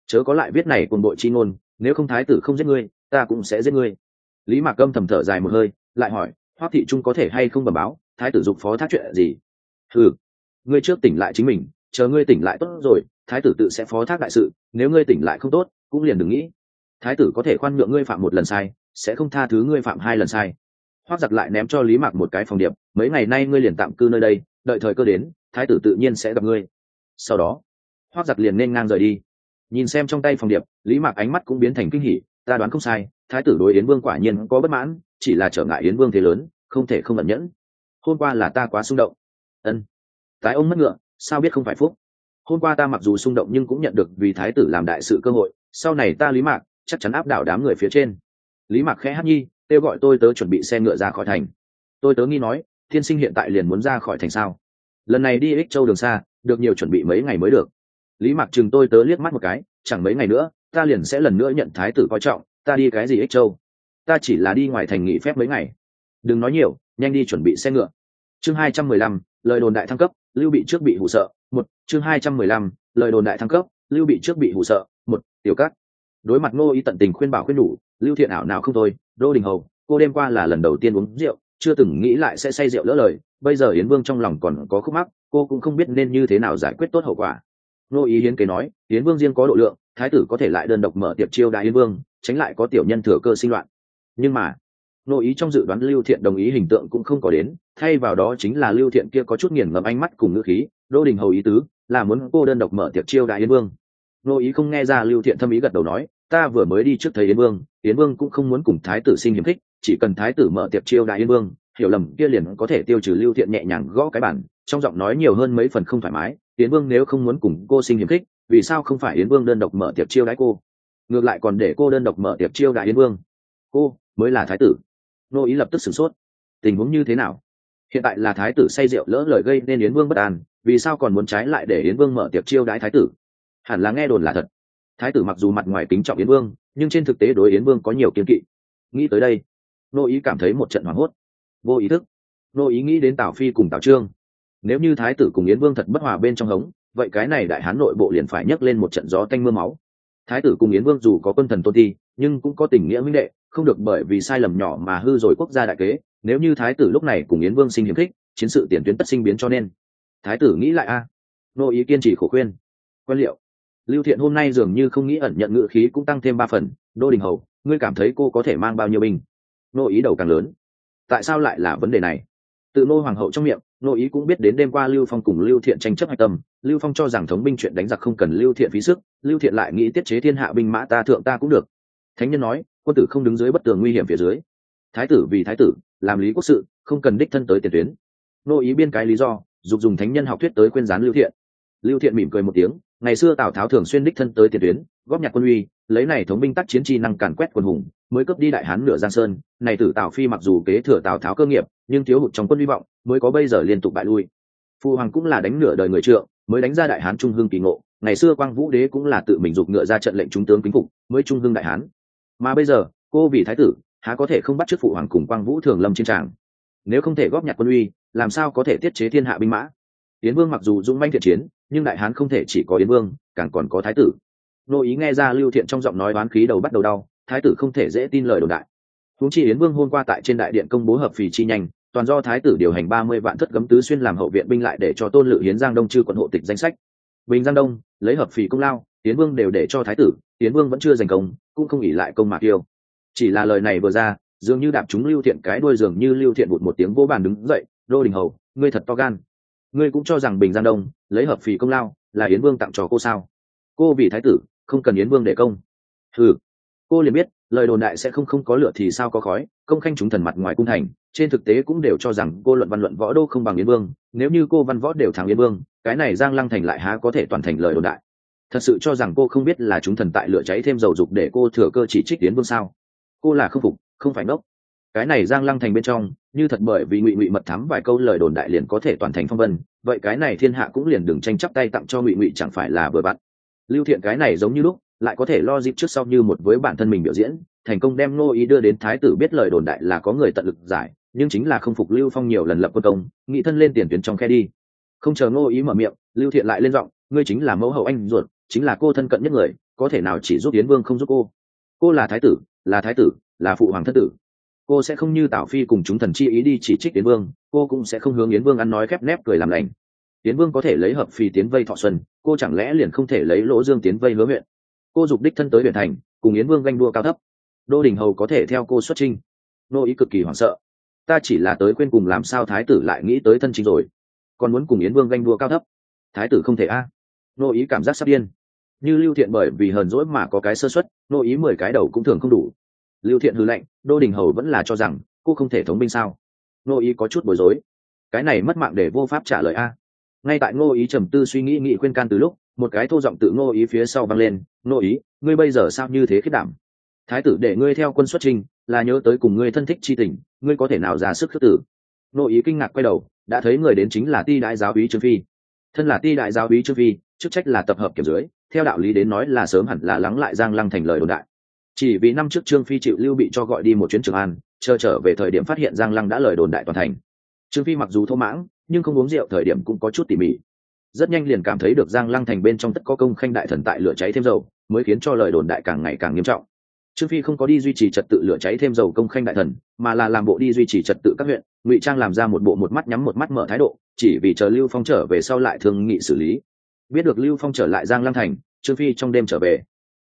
chớ có lại viết này cùng đội chi ngôn, nếu không thái tử không giết ngươi, ta cũng sẽ giết ngươi. Lý mạc câm thầm thở dài một hơi, lại hỏi hoác thị trung có thể hay không bẩm báo, thái tử dục phó thác chuyện gì? Ừ ngươi trước tỉnh lại chính mình, chờ ngươi tỉnh lại tốt rồi, thái tử tự sẽ phó thác đại sự, nếu ngươi tỉnh lại không tốt, cũng liền đừng nghĩ. Thái tử có thể khoan nhượng ngươi phạm một lần sai, sẽ không tha thứ ngươi phạm hai lần sai. Hoác giặc lại ném cho lý mạc một cái phòng điệp, mấy ngày nay ngươi liền tạm cư nơi đây, đợi thời cơ đến, thái tử tự nhiên sẽ gặp ngươi. Sau đó hoác giặc liền nên ngang rời đi nhìn xem trong tay phòng điệp, lý mạc ánh mắt cũng biến thành kinh hỉ, ta đoán không sai, thái tử đối yến vương quả nhiên có bất mãn, chỉ là trở ngại yến vương thế lớn, không thể không ẩn nhẫn. Hôm qua là ta quá xung động. Ân. Tái ông mất ngựa, sao biết không phải phúc? Hôm qua ta mặc dù xung động nhưng cũng nhận được vì thái tử làm đại sự cơ hội, sau này ta lý mạc, chắc chắn áp đảo đám người phía trên. Lý mạc khẽ hát nhi, kêu gọi tôi tớ chuẩn bị xe ngựa ra khỏi thành. Tôi tớ nghi nói, Thiên sinh hiện tại liền muốn ra khỏi thành sao? Lần này đi ích châu đường xa, được nhiều chuẩn bị mấy ngày mới được lý mạc chừng tôi tớ liếc mắt một cái, chẳng mấy ngày nữa, ta liền sẽ lần nữa nhận thái tử coi trọng, ta đi cái gì ích châu? Ta chỉ là đi ngoài thành nghỉ phép mấy ngày. Đừng nói nhiều, nhanh đi chuẩn bị xe ngựa. Chương hai trăm mười lăm, lời đồn đại thăng cấp, lưu bị trước bị hụ sợ, một, chương hai trăm mười lăm, lời đồn đại thăng cấp, lưu bị trước bị hụ sợ, một, tiểu cát. Đối mặt ngô ý tận tình khuyên bảo khuyên đủ, lưu thiện ảo nào không thôi đô đình hầu, cô đêm qua là lần đầu tiên uống rượu, chưa từng nghĩ lại sẽ say rượu lỡ lời, bây giờ yến vương trong lòng còn có khúc mắc, cô cũng không biết nên như thế nào giải quyết tốt hậu quả ngô ý hiến kế nói yến vương riêng có độ lượng, thái tử có thể lại đơn độc mở tiệp chiêu đại yến vương, tránh lại có tiểu nhân thừa cơ sinh loạn. Nhưng mà ngô ý trong dự đoán lưu thiện đồng ý hình tượng cũng không có đến, thay vào đó chính là lưu thiện kia có chút nghiền ngẫm ánh mắt cùng ngữ khí, đô đình hầu ý tứ, là muốn cô đơn độc mở tiệp chiêu đại yến vương. Ngô ý không nghe ra lưu thiện thâm ý gật đầu nói, ta vừa mới đi trước thấy yến vương yến vương cũng không muốn cùng thái tử sinh hiếm khích, chỉ cần thái tử mở tiệp chiêu đại yến vương, hiểu lầm kia liền có thể tiêu trừ lưu thiện nhẹ nhàng gõ cái bản trong giọng nói nhiều hơn mấy phần không thoải mái yến vương nếu không muốn cùng cô sinh hiểm khích, vì sao không phải yến vương đơn độc mở tiệp chiêu đãi cô? Ngược lại còn để cô đơn độc mở tiệp chiêu đại yến vương. Cô mới là thái tử. Nô ý lập tức sửng sốt. Tình huống như thế nào? Hiện tại là thái tử say rượu lỡ lời gây nên yến vương bất an, vì sao còn muốn trái lại để yến vương mở tiệp chiêu đãi thái tử? Hẳn là nghe đồn là thật. Thái tử mặc dù mặt ngoài kính trọng yến vương, nhưng trên thực tế đối yến vương có nhiều kiên kỵ. Nghĩ tới đây, nô ý cảm thấy một trận hoảng hốt. Vô ý thức, nô ý nghĩ đến tào phi cùng tào trương nếu như thái tử cùng yến vương thật bất hòa bên trong hống vậy cái này đại hán nội bộ liền phải nhấc lên một trận gió tanh mưa máu. Thái tử cùng yến vương dù có quân thần tôn thi, nhưng cũng có tình nghĩa minh đệ không được bởi vì sai lầm nhỏ mà hư rồi quốc gia đại kế. Nếu như thái tử lúc này cùng yến vương sinh hiếm khích chiến sự tiền tuyến tất sinh biến cho nên. Thái tử nghĩ lại a. Nô ý kiên trì khổ khuyên. Quan liệu. Lưu thiện hôm nay dường như không nghĩ ẩn nhận ngự khí cũng tăng thêm ba phần. Đô đình hầu ngươi cảm thấy cô có thể mang bao nhiêu binh? Nô ý đầu càng lớn. Tại sao lại là vấn đề này? Tự nô hoàng hậu trong miệng nội ý cũng biết đến đêm qua lưu phong cùng lưu thiện tranh chấp hạch tâm, lưu phong cho rằng thống binh chuyện đánh giặc không cần lưu thiện phí sức, lưu thiện lại nghĩ tiết chế thiên hạ binh mã ta thượng ta cũng được. Thánh nhân nói, quân tử không đứng dưới bất tường nguy hiểm phía dưới. Thái tử vì thái tử, làm lý quốc sự, không cần đích thân tới tiền tuyến. Nô ý biên cái lý do, dục dùng thánh nhân học thuyết tới khuyên gián lưu thiện. Lưu thiện mỉm cười một tiếng, ngày xưa tào tháo thường xuyên đích thân tới tiền tuyến, góp nhặt quân uy, lấy này thống binh tác chiến chi năng càn quét quân hùng, mới cướp đi đại hán nửa giang sơn. Này tử tào phi mặc dù kế thừa tào tháo cơ nghiệp nhưng thiếu hụt trong quân hy vọng mới có bây giờ liên tục bại lui. Phu hoàng cũng là đánh nửa đời người trượng, mới đánh ra đại hán trung hương kỳ ngộ. Ngày xưa quang vũ đế cũng là tự mình giục ngựa ra trận lệnh trung tướng kính phục, mới trung hương đại hán. Mà bây giờ, cô vì thái tử, há có thể không bắt chước phụ hoàng cùng quang vũ thường lâm trên tràng? Nếu không thể góp nhặt quân uy, làm sao có thể tiết chế thiên hạ binh mã? Yến vương mặc dù dũng manh thiện chiến, nhưng đại hán không thể chỉ có yến vương, càng còn có thái tử. Nô ý nghe ra lưu thiện trong giọng nói đoán khí đầu bắt đầu đau, thái tử không thể dễ tin lời đồn đại huống chi yến vương hôm qua tại trên đại điện công bố hợp phì chi nhanh, toàn do thái tử điều hành ba mươi vạn thất gấm tứ xuyên làm hậu viện binh lại để cho tôn lự hiến giang đông chư quận hộ tịch danh sách. Bình giang đông, lấy hợp phì công lao, yến vương đều để cho thái tử, yến vương vẫn chưa giành công, cũng không ỉ lại công mạc tiêu chỉ là lời này vừa ra, dường như đạp chúng lưu thiện cái đuôi dường như lưu thiện bụt một tiếng vô bàn đứng dậy, đô đình hầu, ngươi thật to gan. Ngươi cũng cho rằng bình giang đông, lấy hợp phì công lao, là yến vương tặng cho cô sao? Cô vì thái tử, không cần yến vương để công. Ừ cô liền biết lời đồn đại sẽ không không có lửa thì sao có khói, công khanh chúng thần mặt ngoài cung thành, trên thực tế cũng đều cho rằng cô luận văn luận võ đô không bằng yến vương, nếu như cô văn võ đều thắng yến vương, cái này giang lăng thành lại há có thể toàn thành lời đồn đại. Thật sự cho rằng cô không biết là chúng thần tại lửa cháy thêm dầu dục để cô thừa cơ chỉ trích yến vương sao? Cô là không phục, không phải ngốc. Cái này giang lăng thành bên trong, như thật bởi vì ngụy ngụy mật thắm vài câu lời đồn đại liền có thể toàn thành phong vân, vậy cái này thiên hạ cũng liền đừng tranh chấp tay tặng cho ngụy ngụy chẳng phải là vừa vặn. Lưu thiện cái này giống như lúc lại có thể lo dịp trước sau như một với bản thân mình biểu diễn, thành công đem ngô ý đưa đến thái tử biết lời đồn đại là có người tận lực giải, nhưng chính là không phục lưu phong nhiều lần lập quân công, nghị thân lên tiền tuyến trong khe đi. Không chờ ngô ý mở miệng, lưu thiện lại lên giọng, ngươi chính là mẫu hậu anh ruột, chính là cô thân cận nhất người, có thể nào chỉ giúp yến vương không giúp cô? Cô là thái tử, là thái tử, là phụ hoàng thất tử. Cô sẽ không như tảo phi cùng chúng thần chi ý đi chỉ trích yến vương, cô cũng sẽ không hướng yến vương ăn nói khép nép cười làm lành. Yến vương có thể lấy hợp phi tiến vây thọ xuân, cô chẳng lẽ liền không thể lấy lỗ dương tiến vây hứa huyện? Cô dục đích thân tới huyện thành, cùng yến vương ganh đua cao thấp. Đô đình hầu có thể theo cô xuất trinh nô ý cực kỳ hoảng sợ. Ta chỉ là tới quên cùng làm sao thái tử lại nghĩ tới thân chính rồi. Còn muốn cùng yến vương ganh đua cao thấp. Thái tử không thể a. Nô ý cảm giác sắp điên. Như lưu thiện bởi vì hờn dỗi mà có cái sơ xuất nô ý mười cái đầu cũng thường không đủ. Lưu thiện hư lệnh, đô đình hầu vẫn là cho rằng, cô không thể thống binh sao? Nô ý có chút bối rối. Cái này mất mạng để vô pháp trả lời a. Ngay tại ngô ý trầm tư suy nghĩ nghị khuyên can từ lúc một cái thô giọng tự ngô ý phía sau vang lên, ngô ý, ngươi bây giờ sao như thế khiết đảm? Thái tử để ngươi theo quân xuất trình, là nhớ tới cùng ngươi thân thích chi tình, ngươi có thể nào ra sức khước tử? Ngô ý kinh ngạc quay đầu, đã thấy người đến chính là ti đại giáo ý trương phi. Thân là ti đại giáo ý trương phi, chức trách là tập hợp kiểm dưới, theo đạo lý đến nói là sớm hẳn là lắng lại giang lăng thành lời đồn đại. Chỉ vì năm trước trương phi chịu lưu bị cho gọi đi một chuyến trường an, chờ trở về thời điểm phát hiện giang lăng đã lời đồn đại toàn thành. Trương phi mặc dù thô mãng, nhưng không uống rượu thời điểm cũng có chút tỉ mỉ rất nhanh liền cảm thấy được giang lăng thành bên trong tất có công khanh đại thần tại lửa cháy thêm dầu, mới khiến cho lời đồn đại càng ngày càng nghiêm trọng. Trương phi không có đi duy trì trật tự lửa cháy thêm dầu công khanh đại thần, mà là làm bộ đi duy trì trật tự các huyện, ngụy trang làm ra một bộ một mắt nhắm một mắt mở thái độ, chỉ vì chờ lưu phong trở về sau lại thương nghị xử lý. Biết được lưu phong trở lại giang lăng thành, trương phi trong đêm trở về.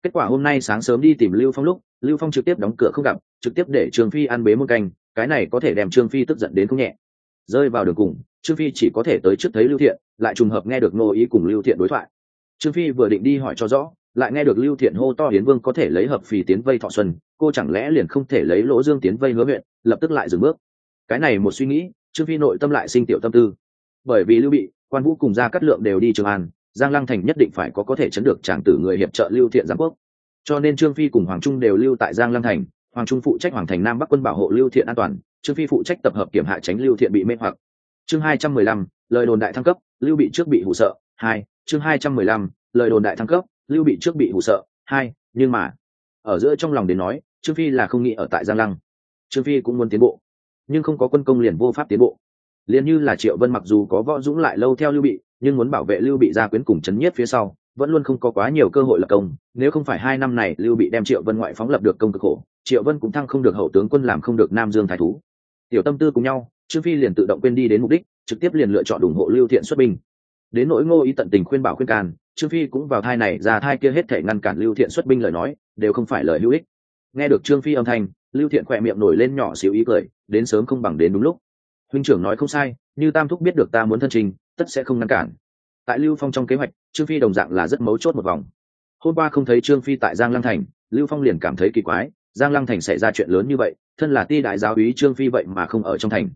Kết quả hôm nay sáng sớm đi tìm lưu phong lúc, lưu phong trực tiếp đóng cửa không gặp, trực tiếp để trương phi ăn bế một canh, cái này có thể đem trương phi tức giận đến không nhẹ. Rơi vào đường cùng trương phi chỉ có thể tới trước thấy lưu thiện, lại trùng hợp nghe được ngô ý cùng lưu thiện đối thoại. Trương phi vừa định đi hỏi cho rõ, lại nghe được lưu thiện hô to hiến vương có thể lấy hợp phì tiến vây thọ xuân, cô chẳng lẽ liền không thể lấy lỗ dương tiến vây hứa huyện, lập tức lại dừng bước. Cái này một suy nghĩ, trương phi nội tâm lại sinh tiểu tâm tư. Bởi vì lưu bị, quan vũ cùng gia cát lượng đều đi trường an, giang lăng thành nhất định phải có có thể chấn được tràng tử người hiệp trợ lưu thiện giám quốc. Cho nên trương phi cùng hoàng trung đều lưu tại giang lăng thành, hoàng trung phụ trách hoàng thành nam bắc quân bảo hộ lưu thiện an toàn, trương phi phụ trách tập hợp kiểm hạ tránh lưu thiện bị mê hoặc chương hai trăm mười lăm, lời đồn đại thăng cấp, lưu bị trước bị hụ sợ, hai. Chương hai trăm mười lăm, lời đồn đại thăng cấp, lưu bị trước bị hụ sợ, hai. Nhưng mà, ở giữa trong lòng đến nói, trương phi là không nghĩ ở tại giang lăng. Trương phi cũng muốn tiến bộ, nhưng không có quân công liền vô pháp tiến bộ. Liền như là triệu vân mặc dù có võ dũng lại lâu theo lưu bị, nhưng muốn bảo vệ lưu bị gia quyến cùng chấn nhiếp phía sau, vẫn luôn không có quá nhiều cơ hội lập công. Nếu không phải hai năm này lưu bị đem triệu vân ngoại phóng lập được công cực khổ, triệu vân cũng thăng không được hậu tướng quân làm không được nam dương thái thú. Tiểu tâm tư cùng nhau trương phi liền tự động quên đi đến mục đích, trực tiếp liền lựa chọn ủng hộ lưu thiện xuất binh. Đến nỗi ngô ý tận tình khuyên bảo khuyên can, trương phi cũng vào thai này ra thai kia hết thể ngăn cản lưu thiện xuất binh lời nói, đều không phải lời hữu ích. Nghe được trương phi âm thanh, lưu thiện khỏe miệng nổi lên nhỏ xíu ý cười, đến sớm không bằng đến đúng lúc. Huynh trưởng nói không sai, như tam thúc biết được ta muốn thân trình, tất sẽ không ngăn cản. Tại lưu phong trong kế hoạch, trương phi đồng dạng là rất mấu chốt một vòng. Hôm qua không thấy trương phi tại giang lăng thành, lưu phong liền cảm thấy kỳ quái, giang lăng thành xảy ra chuyện lớn như vậy, thân là ti đại giáo úy trương phi vậy mà không ở trong thành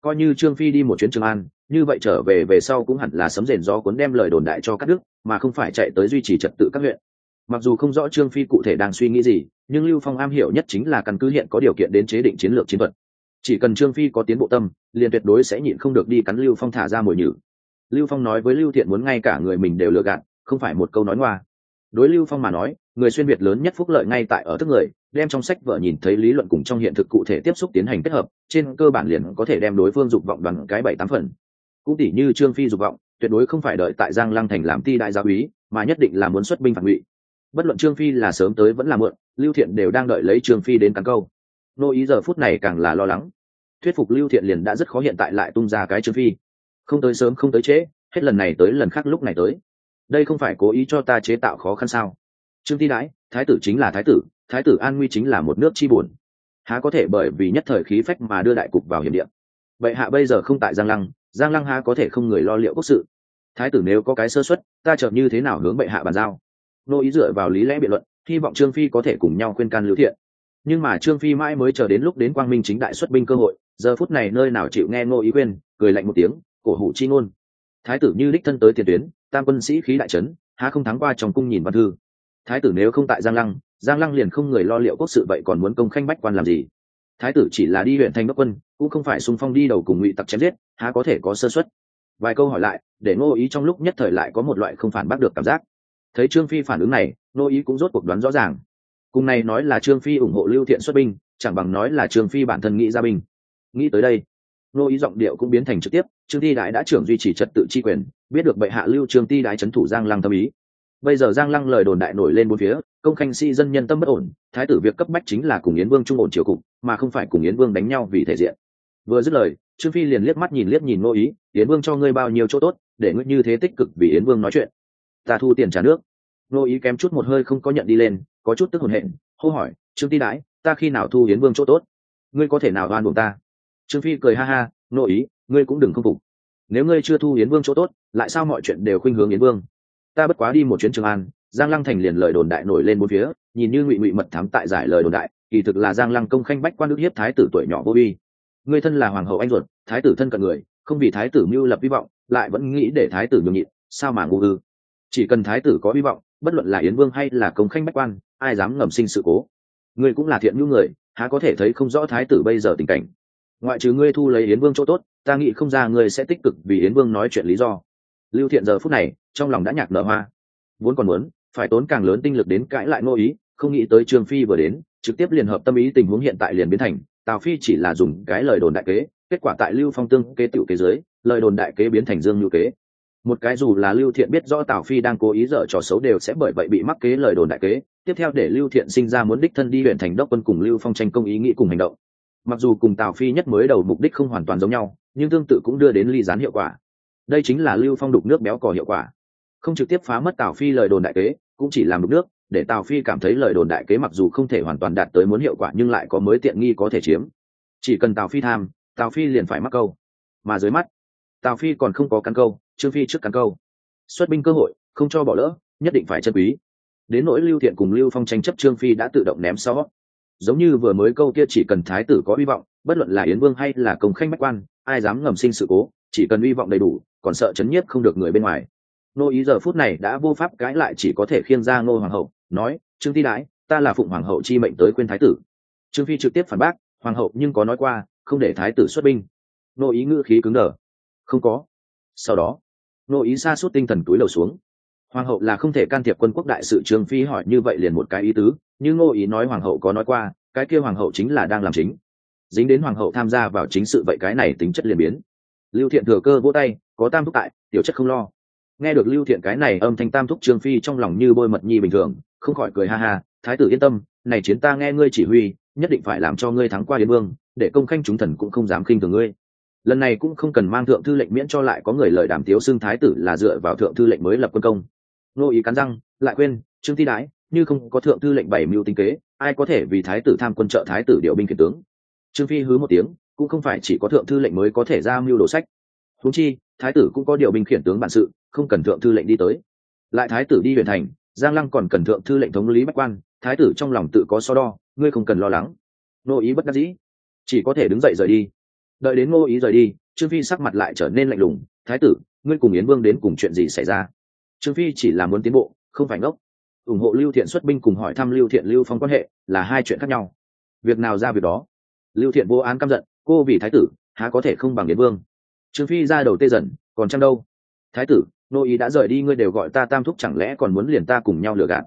coi như trương phi đi một chuyến trường an, như vậy trở về về sau cũng hẳn là sấm rền gió cuốn đem lời đồn đại cho các đức mà không phải chạy tới duy trì trật tự các huyện. Mặc dù không rõ trương phi cụ thể đang suy nghĩ gì, nhưng lưu phong am hiểu nhất chính là căn cứ hiện có điều kiện đến chế định chiến lược chiến thuật. Chỉ cần trương phi có tiến bộ tâm, liền tuyệt đối sẽ nhịn không được đi cắn lưu phong thả ra mồi nhử. Lưu phong nói với lưu thiện muốn ngay cả người mình đều lừa gạt, không phải một câu nói ngoa. Đối lưu phong mà nói người xuyên việt lớn nhất phúc lợi ngay tại ở thức người, đem trong sách vợ nhìn thấy lý luận cùng trong hiện thực cụ thể tiếp xúc tiến hành kết hợp, trên cơ bản liền có thể đem đối phương dục vọng đoàn cái bảy tám phần. Cũng tỷ như trương phi dục vọng, tuyệt đối không phải đợi tại giang lăng thành làm ti đại gia úy, mà nhất định là muốn xuất binh phản ngụy. Bất luận trương phi là sớm tới vẫn là mượn lưu thiện đều đang đợi lấy trương phi đến cắn câu. Nô ý giờ phút này càng là lo lắng. Thuyết phục lưu thiện liền đã rất khó hiện tại lại tung ra cái trương phi. Không tới sớm, không tới trễ, hết lần này tới lần khác lúc này tới. Đây không phải cố ý cho ta chế tạo khó khăn sao? Trương ti đãi, thái tử chính là thái tử thái tử an nguy chính là một nước chi buồn. Há có thể bởi vì nhất thời khí phách mà đưa đại cục vào hiểm địa. vậy hạ bây giờ không tại giang lăng giang lăng há có thể không người lo liệu quốc sự? Thái tử nếu có cái sơ xuất ta chợt như thế nào hướng bệ hạ bàn giao? Nô ý dựa vào lý lẽ biện luận, hy vọng trương phi có thể cùng nhau khuyên can lưu thiện. Nhưng mà trương phi mãi mới chờ đến lúc đến quang minh chính đại xuất binh cơ hội, giờ phút này nơi nào chịu nghe ngô ý quên cười lạnh một tiếng, cổ hủ chi ngôn. Thái tử như đích thân tới tiền tuyến, tam quân sĩ khí đại trấn há không thắng qua trong cung nhìn văn thư thái tử nếu không tại giang lăng giang lăng liền không người lo liệu quốc sự vậy còn muốn công khanh bách quan làm gì? Thái tử chỉ là đi huyện thành đốc quân, cũng không phải xung phong đi đầu cùng ngụy tặc chém giết, há có thể có sơ xuất vài câu hỏi lại, để ngô ý trong lúc nhất thời lại có một loại không phản bác được cảm giác. Thấy trương phi phản ứng này, ngô ý cũng rốt cuộc đoán rõ ràng. Cùng này nói là trương phi ủng hộ lưu thiện xuất binh, chẳng bằng nói là trương phi bản thân nghĩ ra binh. Nghĩ tới đây, ngô ý giọng điệu cũng biến thành trực tiếp, trương thi đại đã trưởng duy trì trật tự tri quyền, biết được bệ hạ lưu trương ti đại trấn thủ giang lăng tâm ý bây giờ giang lăng lời đồn đại nổi lên bốn phía, công khanh si dân nhân tâm bất ổn, thái tử việc cấp bách chính là cùng yến vương trung ổn triều cục, mà không phải cùng yến vương đánh nhau vì thể diện. Vừa dứt lời, trương phi liền liếc mắt nhìn liếc nhìn ngô ý, yến vương cho ngươi bao nhiêu chỗ tốt, để ngươi như thế tích cực vì yến vương nói chuyện. Ta thu tiền trả nước. Ngô ý kém chút một hơi không có nhận đi lên, có chút tức hồn hện, hô hỏi, trương ti đãi, ta khi nào thu yến vương chỗ tốt? Ngươi có thể nào oan buộc ta? Trương phi cười ha ha, ngô ý, ngươi cũng đừng không phục. Nếu ngươi chưa thu yến vương chỗ tốt, lại sao mọi chuyện đều khuynh hướng yến vương? Ta bất quá đi một chuyến trường an, giang lăng thành liền lời đồn đại nổi lên bốn phía, nhìn như ngụy ngụy mật thám tại giải lời đồn đại, kỳ thực là giang lăng công khanh bách quan nước hiếp thái tử tuổi nhỏ vô vi người thân là hoàng hậu anh ruột, thái tử thân cận người, không vì thái tử mưu lập hy vọng, lại vẫn nghĩ để thái tử nhường nhịn, sao mà ngu ư chỉ cần thái tử có hy vọng, bất luận là yến vương hay là công khanh bách quan, ai dám ngầm sinh sự cố? Ngươi cũng là thiện nhu người, há có thể thấy không rõ thái tử bây giờ tình cảnh? Ngoại trừ ngươi thu lấy yến vương chỗ tốt, ta nghĩ không ra ngươi sẽ tích cực vì yến vương nói chuyện lý do lưu thiện giờ phút này, trong lòng đã nhạc nở hoa. Vốn còn muốn, phải tốn càng lớn tinh lực đến cãi lại ngô ý, không nghĩ tới trương phi vừa đến, trực tiếp liền hợp tâm ý tình huống hiện tại liền biến thành, tào phi chỉ là dùng cái lời đồn đại kế, kết quả tại lưu phong tương kế tiểu kế dưới, lời đồn đại kế biến thành dương nhu kế. Một cái dù là lưu thiện biết rõ tào phi đang cố ý dở trò xấu đều sẽ bởi vậy bị mắc kế lời đồn đại kế, tiếp theo để lưu thiện sinh ra muốn đích thân đi huyện thành đốc quân cùng lưu phong tranh công ý nghĩ cùng hành động. Mặc dù cùng tào phi nhất mới đầu mục đích không hoàn toàn giống nhau, nhưng tương tự cũng đưa đến ly gián hiệu quả đây chính là lưu phong đục nước béo cò hiệu quả. Không trực tiếp phá mất tào phi lời đồn đại kế, cũng chỉ làm đục nước, để tào phi cảm thấy lời đồn đại kế mặc dù không thể hoàn toàn đạt tới muốn hiệu quả nhưng lại có mới tiện nghi có thể chiếm. Chỉ cần tào phi tham, tào phi liền phải mắc câu. Mà dưới mắt, tào phi còn không có căn câu, trương phi trước căn câu. Xuất binh cơ hội, không cho bỏ lỡ, nhất định phải chân quý. Đến nỗi lưu thiện cùng lưu phong tranh chấp trương phi đã tự động ném xó giống như vừa mới câu kia chỉ cần thái tử có hy vọng, bất luận là yến vương hay là công khanh bách quan, ai dám ngầm sinh sự cố chỉ cần hy vọng đầy đủ, còn sợ chấn nhiếp không được người bên ngoài. Nô ý giờ phút này đã vô pháp cãi lại chỉ có thể khiêng ra ngô hoàng hậu, nói, trương ti đái ta là phụng hoàng hậu chi mệnh tới khuyên thái tử. Trương phi trực tiếp phản bác, hoàng hậu nhưng có nói qua, không để thái tử xuất binh. Nô ý ngữ khí cứng đờ, không có. Sau đó, nô ý xa suốt tinh thần túi lầu xuống. Hoàng hậu là không thể can thiệp quân quốc đại sự, trương phi hỏi như vậy liền một cái ý tứ, nhưng nô ý nói hoàng hậu có nói qua, cái kia hoàng hậu chính là đang làm chính. Dính đến hoàng hậu tham gia vào chính sự vậy cái này tính chất liền biến lưu thiện thừa cơ vỗ tay, có tam thúc tại, tiểu chất không lo. Nghe được lưu thiện cái này âm thanh tam thúc trương phi trong lòng như bôi mật nhi bình thường, không khỏi cười ha ha, thái tử yên tâm, này chiến ta nghe ngươi chỉ huy, nhất định phải làm cho ngươi thắng qua yến vương, để công khanh chúng thần cũng không dám khinh thường ngươi. Lần này cũng không cần mang thượng thư lệnh miễn cho lại có người lời đàm tiếu xưng thái tử là dựa vào thượng thư lệnh mới lập quân công. Nô ý cắn răng, lại quên, trương thi đái như không có thượng thư lệnh bảy mưu tinh kế, ai có thể vì thái tử tham quân trợ thái tử điều binh khiển tướng? Trương phi hứ một tiếng cũng không phải chỉ có thượng thư lệnh mới có thể ra mưu đồ sách. Húng chi, thái tử cũng có điều binh khiển tướng bản sự, không cần thượng thư lệnh đi tới. Lại thái tử đi huyện thành, giang lăng còn cần thượng thư lệnh thống lý bách quan, thái tử trong lòng tự có so đo, ngươi không cần lo lắng. Nô ý bất đắc dĩ. Chỉ có thể đứng dậy rời đi. Đợi đến ngô ý rời đi, trương phi sắc mặt lại trở nên lạnh lùng, thái tử, ngươi cùng yến vương đến cùng chuyện gì xảy ra? Trương phi chỉ là muốn tiến bộ, không phải ngốc. Ủng hộ lưu thiện xuất binh cùng hỏi thăm lưu thiện lưu phong quan hệ là hai chuyện khác nhau. Việc nào ra việc đó? Lưu thiện vô án căm giận cô vì thái tử, há có thể không bằng yến vương? Trương phi ra đầu tê dần, còn chăng đâu? Thái tử, nô ý đã rời đi, ngươi đều gọi ta tam thúc, chẳng lẽ còn muốn liền ta cùng nhau lừa gạt?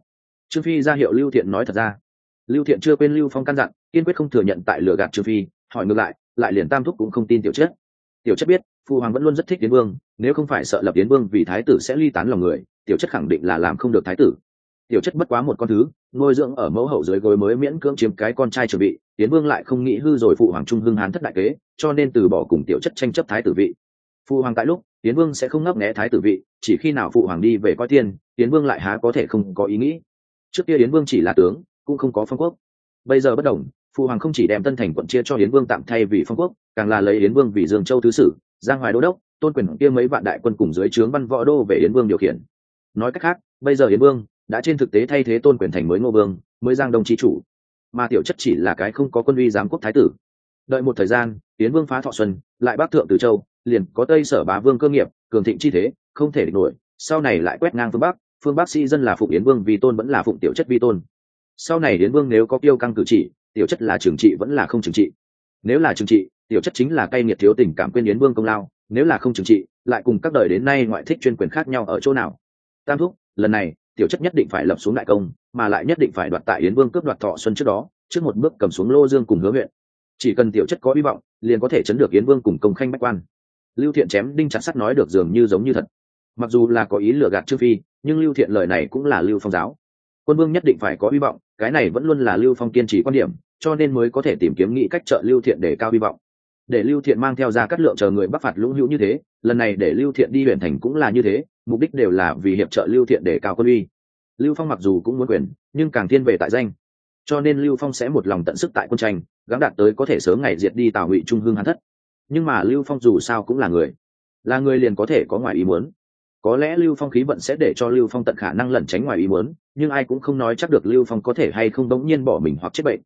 Trương phi ra hiệu lưu thiện nói thật ra. Lưu thiện chưa quên lưu phong căn dặn, kiên quyết không thừa nhận tại lừa gạt trương phi, hỏi ngược lại lại liền tam thúc cũng không tin tiểu chất. Tiểu chất biết, phu hoàng vẫn luôn rất thích tiến vương, nếu không phải sợ lập tiến vương vì thái tử sẽ ly tán lòng người, tiểu chất khẳng định là làm không được thái tử tiểu chất bất quá một con thứ, nuôi dưỡng ở mẫu hậu dưới gối mới miễn cưỡng chiếm cái con trai chuẩn bị tiến vương lại không nghĩ hư rồi phụ hoàng trung hưng hán thất đại kế, cho nên từ bỏ cùng tiểu chất tranh chấp thái tử vị. Phụ hoàng tại lúc tiến vương sẽ không ngấp nghé thái tử vị, chỉ khi nào phụ hoàng đi về coi tiên tiến vương lại há có thể không có ý nghĩ. Trước kia tiến vương chỉ là tướng, cũng không có phong quốc. Bây giờ bất đồng, phụ hoàng không chỉ đem tân thành quận chia cho yến vương tạm thay vì phong quốc, càng là lấy yến vương vì dương châu thứ sử, giang hoài đô đốc, tôn quyền kia mấy vạn đại quân cùng dưới trướng văn võ đô về yến vương điều khiển. Nói cách khác, bây giờ yến vương đã trên thực tế thay thế tôn quyền thành mới ngô vương, mới giang đông chi chủ. Mà tiểu chất chỉ là cái không có quân uy giám quốc thái tử. Đợi một thời gian, tiến vương phá thọ xuân, lại bắc thượng từ châu, liền có tây sở bá vương cơ nghiệp, cường thịnh chi thế, không thể địch nổi. Sau này lại quét ngang phương bắc phương bắc sĩ dân là phụng yến vương vì tôn vẫn là phụng tiểu chất vi tôn. Sau này yến vương nếu có kiêu căng cử chỉ, tiểu chất là trừng trị vẫn là không trừng trị. Nếu là trừng trị, tiểu chất chính là cay nghiệt thiếu tình cảm quên yến vương công lao. Nếu là không trừng trị, lại cùng các đời đến nay ngoại thích chuyên quyền khác nhau ở chỗ nào? Tam thúc, lần này tiểu chất nhất định phải lập xuống đại công, mà lại nhất định phải đoạt tại yến vương cướp đoạt thọ xuân trước đó, trước một bước cầm xuống lô dương cùng hứa huyện chỉ cần tiểu chất có hy vọng, liền có thể chấn được yến vương cùng công khanh bách quan. Lưu thiện chém đinh chặt sắt nói được dường như giống như thật. Mặc dù là có ý lừa gạt trương phi, nhưng lưu thiện lời này cũng là lưu phong giáo. Quân vương nhất định phải có hy vọng, cái này vẫn luôn là lưu phong kiên trì quan điểm, cho nên mới có thể tìm kiếm nghĩ cách trợ lưu thiện để cao hy vọng. Để lưu thiện mang theo ra cắt lượng chờ người bắc phạt lũng hữu như thế, lần này để lưu thiện đi huyện thành cũng là như thế mục đích đều là vì hiệp trợ lưu thiện để cao quân uy. Lưu phong mặc dù cũng muốn quyền, nhưng càng thiên về tại danh. Cho nên lưu phong sẽ một lòng tận sức tại quân tranh, gắng đạt tới có thể sớm ngày diệt đi tào ngụy trung hương hắn thất. Nhưng mà lưu phong dù sao cũng là người là người liền có thể có ngoài ý muốn. Có lẽ lưu phong khí vận sẽ để cho lưu phong tận khả năng lẩn tránh ngoài ý muốn, nhưng ai cũng không nói chắc được lưu phong có thể hay không bỗng nhiên bỏ mình hoặc chết bệnh.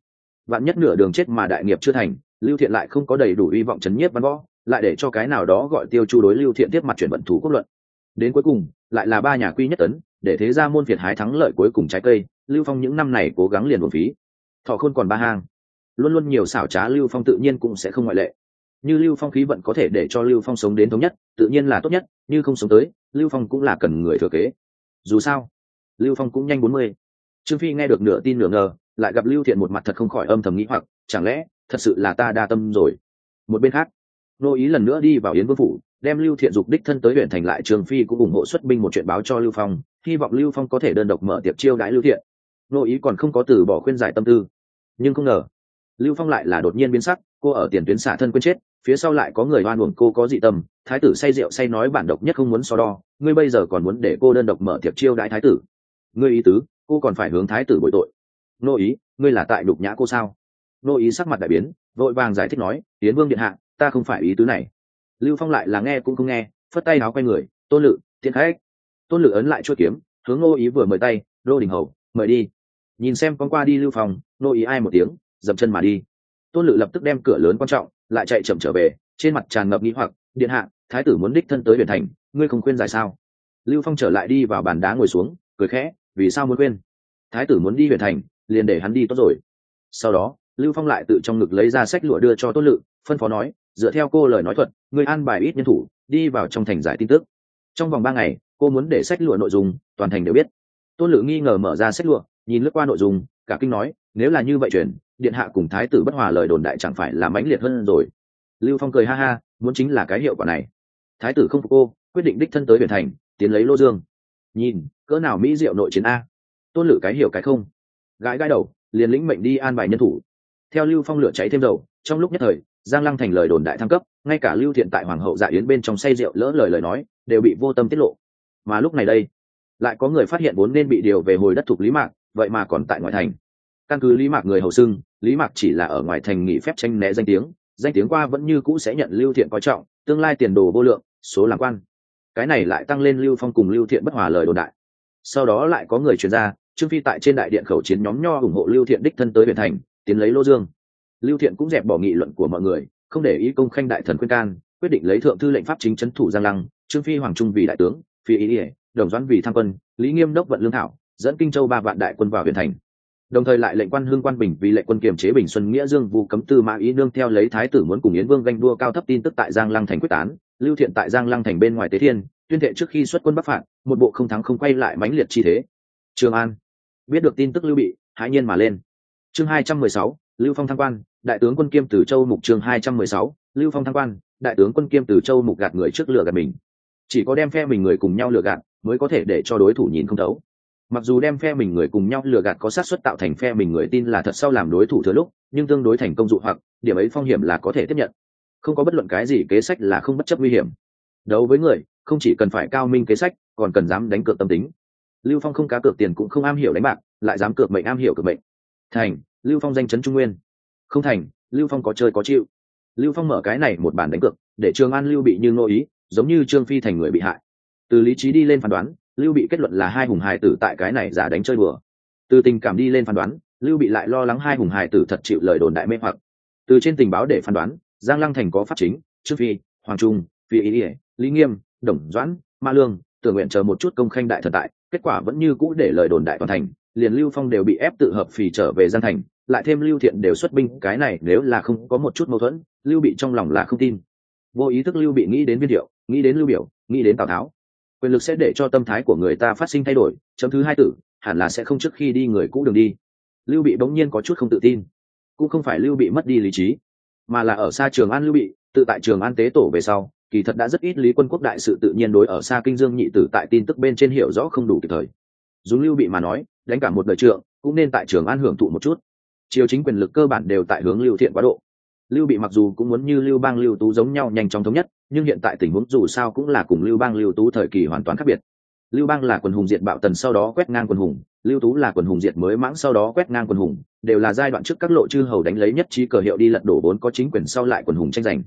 Vạn nhất nửa đường chết mà đại nghiệp chưa thành, lưu thiện lại không có đầy đủ hy vọng chấn nhiếp văn võ, lại để cho cái nào đó gọi tiêu chu đối lưu thiện tiếp mặt chuyển vận thủ quốc luận đến cuối cùng, lại là ba nhà quy nhất tấn, để thế ra môn việt hái thắng lợi cuối cùng trái cây, lưu phong những năm này cố gắng liền buồn phí. Thọ khôn còn ba hang. Luôn luôn nhiều xảo trá lưu phong tự nhiên cũng sẽ không ngoại lệ. Như lưu phong khí vận có thể để cho lưu phong sống đến thống nhất, tự nhiên là tốt nhất, như không sống tới, lưu phong cũng là cần người thừa kế. Dù sao, lưu phong cũng nhanh bốn mươi. Trương phi nghe được nửa tin nửa ngờ, lại gặp lưu thiện một mặt thật không khỏi âm thầm nghĩ hoặc, chẳng lẽ thật sự là ta đa tâm rồi? Một bên khác, nô ý lần nữa đi vào yến vương phủ đem lưu thiện dục đích thân tới huyện thành lại trường phi cũng ủng hộ xuất binh một chuyện báo cho lưu phong, hy vọng lưu phong có thể đơn độc mở tiệp chiêu đãi lưu thiện. Nô ý còn không có từ bỏ khuyên giải tâm tư. Nhưng không ngờ, lưu phong lại là đột nhiên biến sắc, cô ở tiền tuyến xả thân quên chết, phía sau lại có người oan uổng cô có dị tâm, thái tử say rượu say nói bản độc nhất không muốn so đo, ngươi bây giờ còn muốn để cô đơn độc mở tiệp chiêu đãi thái tử. Ngươi ý tứ, cô còn phải hướng thái tử bội tội. Nô ý, ngươi là tại đục nhã cô sao? Nô ý sắc mặt đại biến, vội vàng giải thích nói tiến vương điện hạ, ta không phải ý tứ này lưu phong lại là nghe cũng không nghe, phất tay áo quay người, tôn lự, tiện khách. Tôn lự ấn lại chuỗi kiếm, hướng Ngô ý vừa mời tay, đô đình hầu, mời đi. Nhìn xem con qua đi lưu phong, Ngô ý ai một tiếng, dậm chân mà đi. Tôn lự lập tức đem cửa lớn quan trọng, lại chạy chậm trở về, trên mặt tràn ngập nghĩ hoặc, điện hạ, thái tử muốn đích thân tới biển thành, ngươi không khuyên giải sao? Lưu phong trở lại đi vào bàn đá ngồi xuống, cười khẽ, vì sao muốn quên thái tử muốn đi huyện thành, liền để hắn đi tốt rồi. Sau đó, lưu phong lại tự trong ngực lấy ra sách lụa đưa cho tôn lự, phân phó nói dựa theo cô lời nói thuật, người an bài ít nhân thủ, đi vào trong thành giải tin tức. Trong vòng ba ngày, cô muốn để sách lụa nội dung, toàn thành đều biết. Tôn lự nghi ngờ mở ra sách lụa, nhìn lướt qua nội dung, cả kinh nói, nếu là như vậy chuyển, điện hạ cùng thái tử bất hòa lời đồn đại chẳng phải là mãnh liệt hơn rồi. Lưu phong cười ha ha, muốn chính là cái hiệu quả này. Thái tử không phục cô, quyết định đích thân tới huyện thành, tiến lấy lô dương. Nhìn, cỡ nào mỹ diệu nội chiến a. Tôn lự cái hiểu cái không. Gãi gãi đầu, liền lĩnh mệnh đi an bài nhân thủ. Theo lưu phong lửa cháy thêm dầu, trong lúc nhất thời giang lăng thành lời đồn đại thăng cấp, ngay cả lưu thiện tại hoàng hậu dạ yến bên trong say rượu lỡ lời lời nói, đều bị vô tâm tiết lộ. Mà lúc này đây, lại có người phát hiện vốn nên bị điều về hồi đất thuộc lý mạc, vậy mà còn tại ngoại thành. Căn cứ lý mạc người hầu xưng, lý mạc chỉ là ở ngoài thành nghỉ phép tranh né danh tiếng danh tiếng qua vẫn như cũ sẽ nhận lưu thiện coi trọng, tương lai tiền đồ vô lượng, số làm quan. Cái này lại tăng lên lưu phong cùng lưu thiện bất hòa lời đồn đại. Sau đó lại có người truyền ra, trương phi tại trên đại điện khẩu chiến nhóm nho ủng hộ lưu thiện đích thân tới biển thành, tiến lấy lô dương lưu thiện cũng dẹp bỏ nghị luận của mọi người, không để ý công khanh đại thần khuyên can, quyết định lấy thượng thư lệnh pháp chính trấn thủ giang lăng, trương phi hoàng trung vì đại tướng, phi ý ỉa đồng doãn vì tham quân, lý nghiêm đốc vận lương thảo, dẫn kinh châu ba vạn đại quân vào huyện thành. Đồng thời lại lệnh quan hương quan bình vì lệnh quân kiềm chế bình xuân nghĩa dương vu cấm tư mã ý nương theo lấy thái tử muốn cùng yến vương ganh đua cao thấp tin tức tại giang lăng thành quyết tán, lưu thiện tại giang lăng thành bên ngoài tế thiên, tuyên thệ trước khi xuất quân bắc phạt, một bộ không thắng không quay lại mãnh liệt chi thế. Trường an. Biết được tin tức lưu bị, hãi nhiên mà lên. Chương hai trăm mười sáu lưu phong thăng quan, đại tướng quân kiêm từ châu mục chương hai trăm mười sáu, lưu phong thăng quan, đại tướng quân kiêm từ châu mục gạt người trước lửa gạt mình. Chỉ có đem phe mình người cùng nhau lừa gạt mới có thể để cho đối thủ nhìn không thấu. Mặc dù đem phe mình người cùng nhau lừa gạt có sát xuất tạo thành phe mình người tin là thật sau làm đối thủ thừa lúc, nhưng tương đối thành công dụ hoặc, điểm ấy phong hiểm là có thể tiếp nhận. Không có bất luận cái gì kế sách là không bất chấp nguy hiểm. Đấu với người, không chỉ cần phải cao minh kế sách, còn cần dám đánh cược tâm tính. Lưu phong không cá cược tiền cũng không am hiểu đánh bạc, lại dám cược mệnh am hiểu cược mệnh. Thành lưu phong danh chấn trung nguyên. Không thành, lưu phong có chơi có chịu. Lưu phong mở cái này một bản đánh cược, để trường an lưu bị như ngô ý, giống như trương phi thành người bị hại. Từ lý trí đi lên phán đoán, lưu bị kết luận là hai hùng hài tử tại cái này giả đánh chơi bừa từ tình cảm đi lên phán đoán, lưu bị lại lo lắng hai hùng hài tử thật chịu lời đồn đại mê hoặc. Từ trên tình báo để phán đoán, giang lăng thành có phát chính, trương phi, hoàng trung, phi ý ỉa lý nghiêm, đồng doãn, ma lương, tưởng nguyện chờ một chút công khanh đại thần tại, kết quả vẫn như cũ để lời đồn đại toàn thành, liền lưu phong đều bị ép tự hợp phì trở về giang thành lại thêm lưu thiện đều xuất binh, cái này nếu là không có một chút mâu thuẫn, lưu bị trong lòng là không tin. Vô ý thức lưu bị nghĩ đến viên thiệu nghĩ đến lưu biểu, nghĩ đến tào tháo. Quyền lực sẽ để cho tâm thái của người ta phát sinh thay đổi, chấm thứ hai tử, hẳn là sẽ không trước khi đi người cũ đường đi. Lưu bị bỗng nhiên có chút không tự tin. Cũng không phải lưu bị mất đi lý trí, mà là ở xa trường an lưu bị, tự tại trường an tế tổ về sau, kỳ thật đã rất ít lý quân quốc đại sự tự nhiên đối ở xa kinh dương nhị tử tại tin tức bên trên hiểu rõ không đủ kịp thời. Dùng lưu bị mà nói, đánh cả một đời trượng, cũng nên tại trường an hưởng thụ một chút triều chính quyền lực cơ bản đều tại hướng lưu thiện quá độ. Lưu bị mặc dù cũng muốn như lưu bang lưu tú giống nhau nhanh chóng thống nhất, nhưng hiện tại tình huống dù sao cũng là cùng lưu bang lưu tú thời kỳ hoàn toàn khác biệt. Lưu bang là quần hùng diệt bạo tần sau đó quét ngang quần hùng, lưu tú là quần hùng diệt mới mãng sau đó quét ngang quần hùng, đều là giai đoạn trước các lộ chư hầu đánh lấy nhất trí cờ hiệu đi lật đổ vốn có chính quyền sau lại quần hùng tranh giành.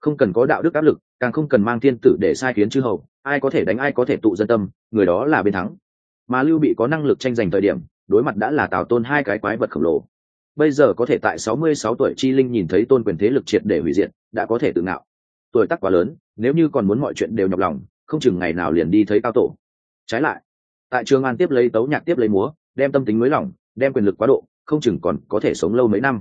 Không cần có đạo đức áp lực, càng không cần mang thiên tử để sai khiến chư hầu, ai có thể đánh ai có thể tụ dân tâm, người đó là bên thắng. Mà lưu bị có năng lực tranh giành thời điểm, đối mặt đã là tào tôn hai cái quái vật khổng lồ bây giờ có thể tại sáu mươi sáu tuổi chi linh nhìn thấy tôn quyền thế lực triệt để hủy diệt, đã có thể tự ngạo. Tuổi tác quá lớn, nếu như còn muốn mọi chuyện đều nhọc lòng, không chừng ngày nào liền đi thấy cao tổ. Trái lại, tại trường an tiếp lấy tấu nhạc tiếp lấy múa, đem tâm tính mới lỏng, đem quyền lực quá độ, không chừng còn có thể sống lâu mấy năm.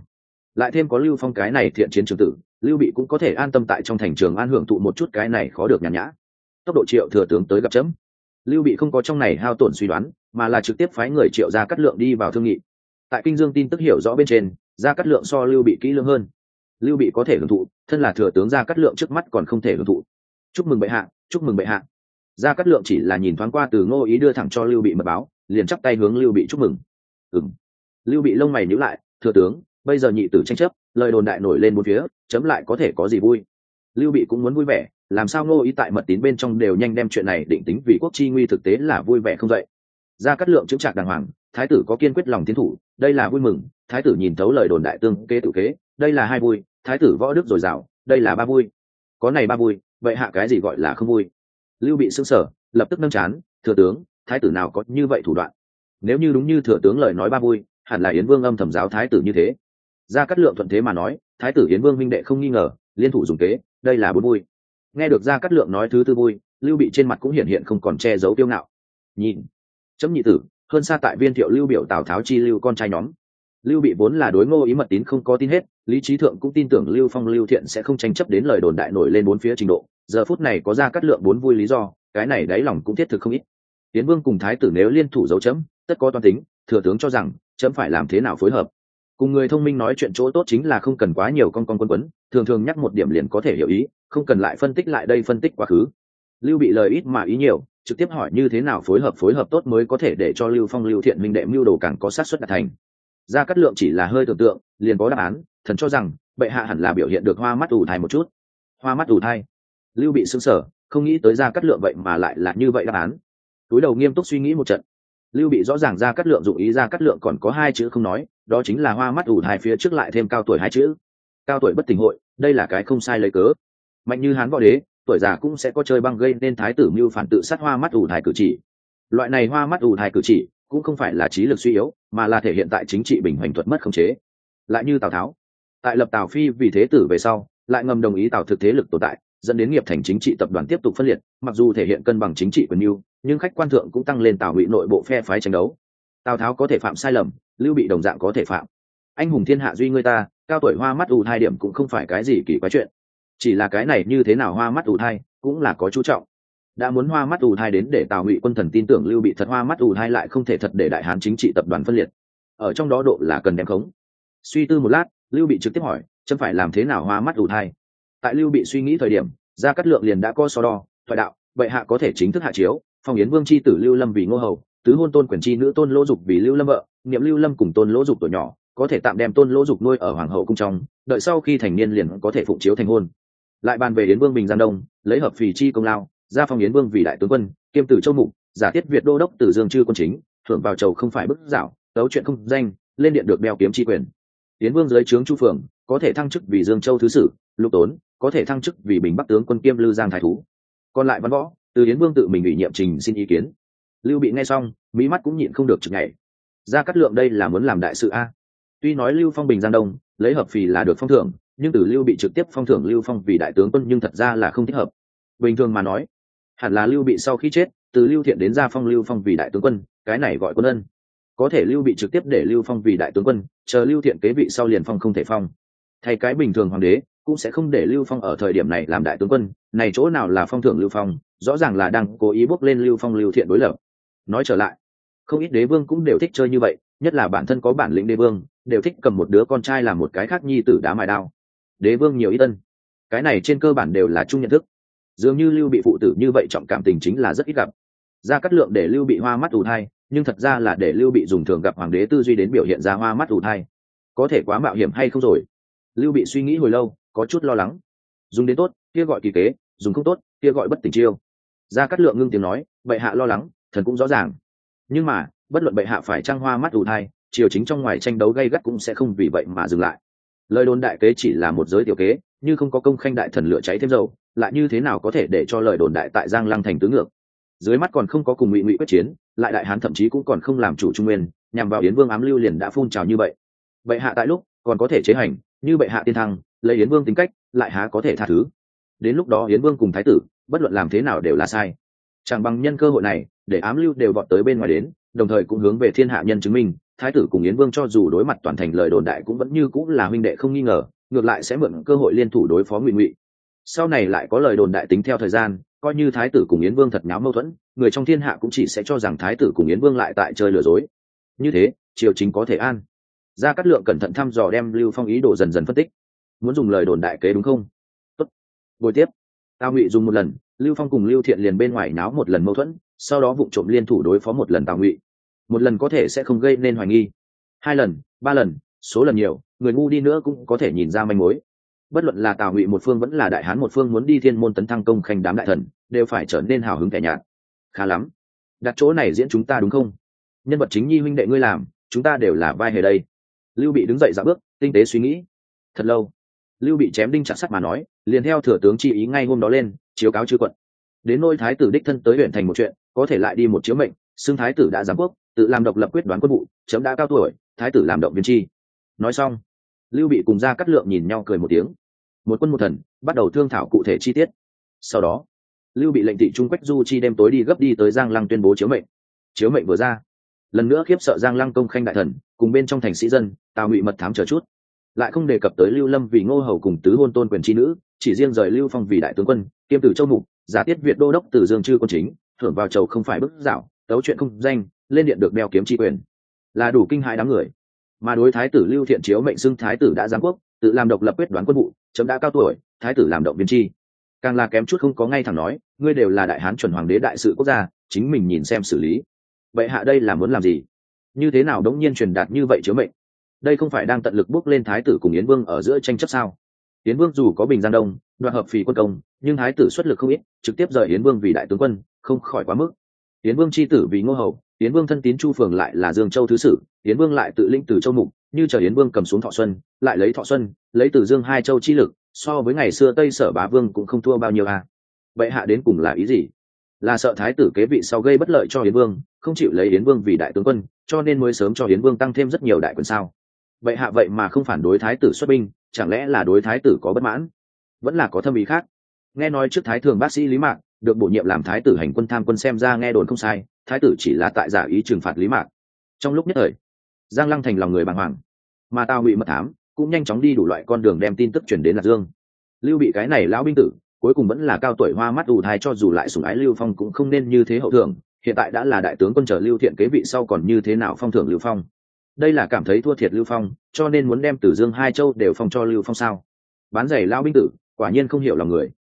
Lại thêm có lưu phong cái này thiện chiến trường tử, lưu bị cũng có thể an tâm tại trong thành trường an hưởng thụ một chút cái này khó được nhàn nhã. Tốc độ triệu thừa tướng tới gặp chấm. Lưu bị không có trong này hao tổn suy đoán, mà là trực tiếp phái người triệu ra cắt lượng đi vào thương nghị tại kinh dương tin tức hiểu rõ bên trên, gia cát lượng so lưu bị kỹ lưỡng hơn. Lưu bị có thể hưởng thụ, thân là thừa tướng gia cát lượng trước mắt còn không thể hưởng thụ. Chúc mừng bệ hạ, chúc mừng bệ hạ. Gia cát lượng chỉ là nhìn thoáng qua từ ngô ý đưa thẳng cho lưu bị mật báo, liền chắp tay hướng lưu bị chúc mừng. Ừng lưu bị lông mày nhíu lại, thừa tướng, bây giờ nhị tử tranh chấp, lời đồn đại nổi lên một phía, chấm lại có thể có gì vui? Lưu bị cũng muốn vui vẻ, làm sao ngô ý tại mật tín bên trong đều nhanh đem chuyện này định tính vì quốc chi nguy thực tế là vui vẻ không vậy ra cắt lượng chững chạc đàng hoàng, thái tử có kiên quyết lòng tiến thủ đây là vui mừng, thái tử nhìn thấu lời đồn đại tương kế tự kế, đây là hai vui, thái tử võ đức dồi dào, đây là ba vui. Có này ba vui, vậy hạ cái gì gọi là không vui? Lưu bị xưng sở lập tức nâng chán, thừa tướng, thái tử nào có như vậy thủ đoạn? Nếu như đúng như thừa tướng lời nói ba vui, hẳn là yến vương âm thầm giáo thái tử như thế. Ra cắt lượng thuận thế mà nói, thái tử yến vương minh đệ không nghi ngờ, liên thủ dùng kế, đây là bốn vui. Nghe được ra cắt lượng nói thứ tư vui, lưu bị trên mặt cũng hiện hiện không còn che giấu tiêu ngạo. Nhìn, chấm nhị tử hơn xa tại viên thiệu lưu biểu tào tháo chi lưu con trai nhóm. Lưu bị vốn là đối ngô ý mật tín không có tin hết, lý trí thượng cũng tin tưởng lưu phong, lưu thiện sẽ không tranh chấp đến lời đồn đại nổi lên bốn phía trình độ. Giờ phút này có ra cắt lượng bốn vui lý do, cái này đáy lòng cũng thiết thực không ít. Tiến vương cùng thái tử nếu liên thủ dấu chấm, tất có toan tính, thừa tướng cho rằng, chấm phải làm thế nào phối hợp. Cùng người thông minh nói chuyện chỗ tốt chính là không cần quá nhiều con con quân quấn, thường thường nhắc một điểm liền có thể hiểu ý, không cần lại phân tích lại đây phân tích quá khứ. Lưu bị lời ít mà ý nhiều trực tiếp hỏi như thế nào phối hợp phối hợp tốt mới có thể để cho lưu phong, lưu thiện minh đệ mưu đồ càng có sát xuất đạt thành. Ra cắt lượng chỉ là hơi tưởng tượng, liền có đáp án, thần cho rằng, bệ hạ hẳn là biểu hiện được hoa mắt ủ thai một chút. Hoa mắt ủ thai? Lưu bị xứng sở không nghĩ tới ra cắt lượng vậy mà lại là như vậy đáp án. Túi đầu nghiêm túc suy nghĩ một trận. Lưu bị rõ ràng ra cắt lượng dụng ý ra cắt lượng còn có hai chữ không nói, đó chính là hoa mắt ủ thai phía trước lại thêm cao tuổi hai chữ. Cao tuổi bất tình hội, đây là cái không sai lấy cớ. Mạnh như hán võ đế tuổi già cũng sẽ có chơi băng gây nên thái tử mưu phản tự sát hoa mắt ủ thải cử chỉ. Loại này hoa mắt ủ thải cử chỉ cũng không phải là trí lực suy yếu, mà là thể hiện tại chính trị bình hoành thuật mất khống chế. Lại như tào tháo, tại lập tào phi vì thế tử về sau, lại ngầm đồng ý tào thực thế lực tồn tại, dẫn đến nghiệp thành chính trị tập đoàn tiếp tục phân liệt, mặc dù thể hiện cân bằng chính trị quyền mưu, nhưng khách quan thượng cũng tăng lên tào ngụy nội bộ phe phái tranh đấu. Tào tháo có thể phạm sai lầm, lưu bị đồng dạng có thể phạm. Anh hùng thiên hạ duy ngươi ta, cao tuổi hoa mắt ù hai điểm cũng không phải cái gì kỳ quái chuyện chỉ là cái này như thế nào hoa mắt ù thai, cũng là có chú trọng. Đã muốn hoa mắt ù thai đến để tào ngụy quân thần tin tưởng lưu bị thật hoa mắt ù thai lại không thể thật để đại hán chính trị tập đoàn phân liệt. Ở trong đó độ là cần đem khống. Suy tư một lát, lưu bị trực tiếp hỏi chấm phải làm thế nào hoa mắt ù thai? Tại lưu bị suy nghĩ thời điểm ra cắt lượng liền đã có so đo, thoại đạo vậy hạ có thể chính thức hạ chiếu, phong yến vương c h i tử lưu lâm vì ngô hầu, tứ hôn tôn quyền c h i nữ tôn lỗ dục vì lưu lâm vợ, niệm lưu lâm cùng tôn lỗ dục tuổi nhỏ, có thể tạm đem tôn lỗ dục nuôi ở hoàng hậu cung trong, đợi sau khi thành niên liền có thể phụng chiếu thành hôn lại bàn về yến vương bình giang đông, lấy hợp phì chi công lao ra phong yến vương vì đại tướng quân, kiêm tử châu mục, giả thiết việt đô đốc từ dương chư quân chính, thưởng vào chầu không phải bức dạo, tấu chuyện không danh, lên điện được đeo kiếm tri quyền. Yến vương dưới trướng chu phường có thể thăng chức vì dương châu thứ sử, lục tốn, có thể thăng chức vì bình bắc tướng quân kiêm lư giang thái thú. Còn lại văn võ, từ yến vương tự mình ủy nhiệm trình xin ý kiến. Lưu bị nghe xong mỹ mắt cũng nhịn không được chừng ngày ra cắt lượng đây là muốn làm đại sự a? Tuy nói lưu phong bình giang đông, lấy hợp phì là được phong thưởng nhưng tử lưu bị trực tiếp phong thưởng lưu phong vì đại tướng quân nhưng thật ra là không thích hợp. Bình thường mà nói, hẳn là lưu bị sau khi chết, từ lưu thiện đến gia phong lưu phong vì đại tướng quân, cái này gọi quân ân. Có thể lưu bị trực tiếp để lưu phong vì đại tướng quân, chờ lưu thiện kế vị sau liền phong không thể phong. Thay cái bình thường hoàng đế, cũng sẽ không để lưu phong ở thời điểm này làm đại tướng quân, này chỗ nào là phong thưởng lưu phong, rõ ràng là đang cố ý bốc lên lưu phong lưu thiện đối lập. Nói trở lại, không ít đế vương cũng đều thích chơi như vậy, nhất là bản thân có bản lĩnh đế vương, đều thích cầm một đứa con trai làm một cái khác nhi tử đá mài đao đế vương nhiều ít tân cái này trên cơ bản đều là chung nhận thức. Dường như lưu bị phụ tử như vậy trọng cảm tình chính là rất ít gặp. Ra cắt lượng để lưu bị hoa mắt ủ thai, nhưng thật ra là để lưu bị dùng thường gặp hoàng đế tư duy đến biểu hiện ra hoa mắt ủ thai. Có thể quá mạo hiểm hay không rồi? Lưu bị suy nghĩ hồi lâu, có chút lo lắng. Dùng đến tốt, kia gọi kỳ kế, dùng không tốt, kia gọi bất tỉnh chiêu. Ra cắt lượng ngưng tiếng nói, bệ hạ lo lắng, thần cũng rõ ràng. Nhưng mà, bất luận bệ hạ phải trang hoa mắt ủ thai, triều chính trong ngoài tranh đấu gây gắt cũng sẽ không vì vậy mà dừng lại lời đồn đại kế chỉ là một giới tiểu kế, như không có công khanh đại thần lửa cháy thêm dầu, lại như thế nào có thể để cho lời đồn đại tại giang lăng thành tứ ngược? Dưới mắt còn không có cùng ngụy ngụy quyết chiến, lại đại hán thậm chí cũng còn không làm chủ trung nguyên, nhằm vào yến vương ám lưu liền đã phun trào như vậy. Bệ hạ tại lúc còn có thể chế hành, như bệ hạ tiên thăng, lấy yến vương tính cách, lại há có thể tha thứ? Đến lúc đó yến vương cùng thái tử, bất luận làm thế nào đều là sai. Chẳng bằng nhân cơ hội này, để ám lưu đều vọt tới bên ngoài đến đồng thời cũng hướng về thiên hạ nhân chứng minh, thái tử cùng yến vương cho dù đối mặt toàn thành lời đồn đại cũng vẫn như cũng là huynh đệ không nghi ngờ, ngược lại sẽ mượn cơ hội liên thủ đối phó ngụy ngụy. Sau này lại có lời đồn đại tính theo thời gian, coi như thái tử cùng yến vương thật nháo mâu thuẫn, người trong thiên hạ cũng chỉ sẽ cho rằng thái tử cùng yến vương lại tại chơi lừa dối. Như thế, triều chính có thể an. Ra cát lượng cẩn thận thăm dò đem lưu phong ý đồ dần dần phân tích. Muốn dùng lời đồn đại kế đúng không? Tốt. Bồi tiếp. Tao ngụy dùng một lần, lưu phong cùng lưu thiện liền bên ngoài náo một lần mâu thuẫn, sau đó vụ trộm liên thủ đối phó một lần tào ngụy một lần có thể sẽ không gây nên hoài nghi. Hai lần, ba lần, số lần nhiều, người ngu đi nữa cũng có thể nhìn ra manh mối. Bất luận là tào ngụy một phương vẫn là đại hán một phương muốn đi thiên môn tấn thăng công khanh đám đại thần, đều phải trở nên hào hứng kẻ nhạt. Khá lắm. Đặt chỗ này diễn chúng ta đúng không? Nhân vật chính nhi huynh đệ ngươi làm, chúng ta đều là vai hề đây. Lưu bị đứng dậy dạ bước, tinh tế suy nghĩ. Thật lâu. Lưu bị chém đinh chặt sắt mà nói, liền theo thừa tướng chi ý ngay hôm đó lên, chiếu cáo chư quận. Đến nôi thái tử đích thân tới huyện thành một chuyện, có thể lại đi một chiếu mệnh, xưng thái tử đã giám quốc tự làm độc lập quyết đoán quân vụ, chấm đã cao tuổi, thái tử làm động viên chi. Nói xong, lưu bị cùng ra cắt lượng nhìn nhau cười một tiếng. Một quân một thần, bắt đầu thương thảo cụ thể chi tiết. Sau đó, lưu bị lệnh thị trung quách du chi đêm tối đi gấp đi tới giang lăng tuyên bố chiếu mệnh. Chiếu mệnh vừa ra, lần nữa khiếp sợ giang lăng công khanh đại thần, cùng bên trong thành sĩ dân, tào ngụy mật thám chờ chút. Lại không đề cập tới lưu lâm vì ngô hầu cùng tứ hôn tôn quyền chi nữ, chỉ riêng rời lưu phong vì đại tướng quân, kiêm tử châu mục, giả tiết việt đô đốc từ dương chư quân chính, thưởng vào chầu không phải bức dạo, tấu chuyện không danh lên điện được đeo kiếm tri quyền. Là đủ kinh hại đám người. Mà đối thái tử lưu thiện chiếu mệnh xưng thái tử đã giáng quốc, tự làm độc lập quyết đoán quân vụ, chấm đã cao tuổi, thái tử làm động viên chi. Càng là kém chút không có ngay thẳng nói, ngươi đều là đại hán chuẩn hoàng đế đại sự quốc gia, chính mình nhìn xem xử lý. Vậy hạ đây là muốn làm gì? Như thế nào đống nhiên truyền đạt như vậy chiếu mệnh? Đây không phải đang tận lực bước lên thái tử cùng yến vương ở giữa tranh chấp sao? Yến vương dù có bình giang đông, đoạt hợp phì quân công, nhưng thái tử xuất lực không ít, trực tiếp rời yến vương vì đại tướng quân, không khỏi quá mức. Yến vương c h i tử vì ngô hầu yến vương thân tín chu phường lại là dương châu thứ sử, yến vương lại tự linh từ châu mục, như chờ yến vương cầm xuống thọ xuân, lại lấy thọ xuân, lấy từ dương hai châu chi lực, so với ngày xưa tây sở bá vương cũng không thua bao nhiêu à. vậy hạ đến cùng là ý gì? Là sợ thái tử kế vị sau gây bất lợi cho yến vương, không chịu lấy yến vương vì đại tướng quân, cho nên mới sớm cho yến vương tăng thêm rất nhiều đại quân sao? Vậy hạ vậy mà không phản đối thái tử xuất binh, chẳng lẽ là đối thái tử có bất mãn? Vẫn là có thâm ý khác. Nghe nói trước thái thường bác sĩ lý mạc, được bổ nhiệm làm thái tử hành quân tham quân xem ra nghe đồn không sai thái tử chỉ là tại giả ý trừng phạt lý mạc. Trong lúc nhất thời, giang lăng thành lòng người bàng hoàng, mà tao bị mật thám cũng nhanh chóng đi đủ loại con đường đem tin tức chuyển đến lạc dương. Lưu bị cái này lão binh tử, cuối cùng vẫn là cao tuổi hoa mắt ù thai cho dù lại sủng ái lưu phong cũng không nên như thế hậu thường hiện tại đã là đại tướng quân trở lưu thiện kế vị sau còn như thế nào phong thưởng lưu phong. Đây là cảm thấy thua thiệt lưu phong, cho nên muốn đem tử dương hai châu đều phong cho lưu phong sao? Bán giày lao binh tử, quả nhiên không hiểu lòng người.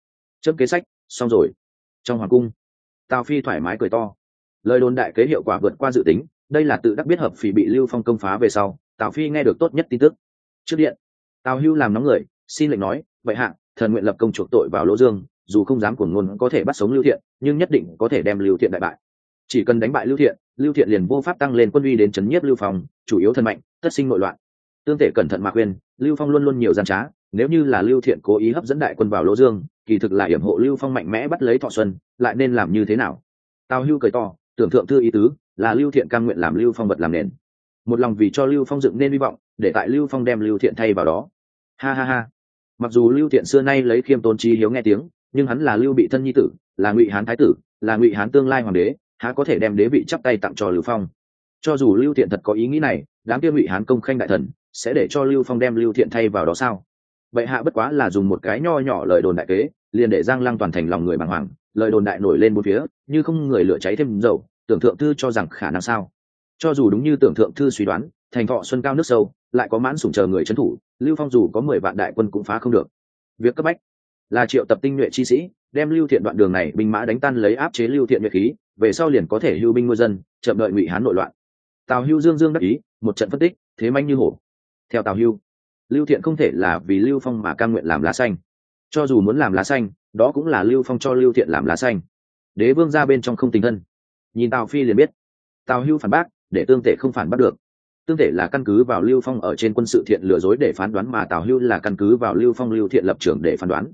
Chớp kế sách, xong rồi. Trong hoàng cung, tào phi thoải mái cười to lời đồn đại kế hiệu quả vượt qua dự tính, đây là tự đắc biết hợp phỉ bị lưu phong công phá về sau, tào phi nghe được tốt nhất tin tức. Trước điện, tào hưu làm nóng người, xin lệnh nói, vậy hạ, thần nguyện lập công chuộc tội vào lỗ dương, dù không dám của ngôn có thể bắt sống lưu thiện, nhưng nhất định có thể đem lưu thiện đại bại. Chỉ cần đánh bại lưu thiện lưu thiện liền vô pháp tăng lên quân uy đến chấn nhiếp lưu phong, chủ yếu thân mạnh, tất sinh nội loạn. Tương thể cẩn thận mà khuyên, lưu phong luôn luôn nhiều gian trá, nếu như là lưu thiện cố ý hấp dẫn đại quân vào lỗ dương, kỳ thực là hiểm hộ lưu phong mạnh mẽ bắt lấy thọ xuân, lại nên làm như thế nào? Tào hưu cười to tưởng thượng thư ý tứ, là lưu thiện cam nguyện làm lưu phong vật làm nền. Một lòng vì cho lưu phong dựng nên hy vọng, để tại lưu phong đem lưu thiện thay vào đó. Ha ha ha. Mặc dù lưu thiện xưa nay lấy khiêm tôn trí hiếu nghe tiếng, nhưng hắn là lưu bị thân nhi tử, là ngụy hán thái tử, là ngụy hán tương lai hoàng đế, há có thể đem đế vị chắp tay tặng cho lưu phong. Cho dù lưu thiện thật có ý nghĩ này, đám kia ngụy hán công khanh đại thần, sẽ để cho lưu phong đem lưu thiện thay vào đó sao? Bệ hạ bất quá là dùng một cái nho nhỏ lời đồn đại kế, liền để giang lăng toàn thành lòng người bàng hoàng lời đồn đại nổi lên bốn phía, như không người lửa cháy thêm dầu, tưởng thượng thư cho rằng khả năng sao. Cho dù đúng như tưởng thượng thư suy đoán, thành thọ xuân cao nước sâu, lại có mãn sủng chờ người trấn thủ, lưu phong dù có mười vạn đại quân cũng phá không được. Việc cấp bách là triệu tập tinh nhuệ chi sĩ, đem lưu thiện đoạn đường này binh mã đánh tan lấy áp chế lưu thiện nhuệ khí, về sau liền có thể hưu binh ngư dân, chậm đợi ngụy hán nội loạn. Tào hưu dương dương đắc ý, một trận phân tích, thế manh như hổ. Theo tào hưu, lưu thiện không thể là vì lưu phong mà cam nguyện làm lá xanh. Cho dù muốn làm lá xanh đó cũng là lưu phong cho lưu thiện làm lá xanh. Đế vương ra bên trong không tình thân. Nhìn tào phi liền biết, tào hưu phản bác, để tương tể không phản bắt được. Tương tể là căn cứ vào lưu phong ở trên quân sự thiện lừa dối để phán đoán mà tào hưu là căn cứ vào lưu phong lưu thiện lập trường để phán đoán.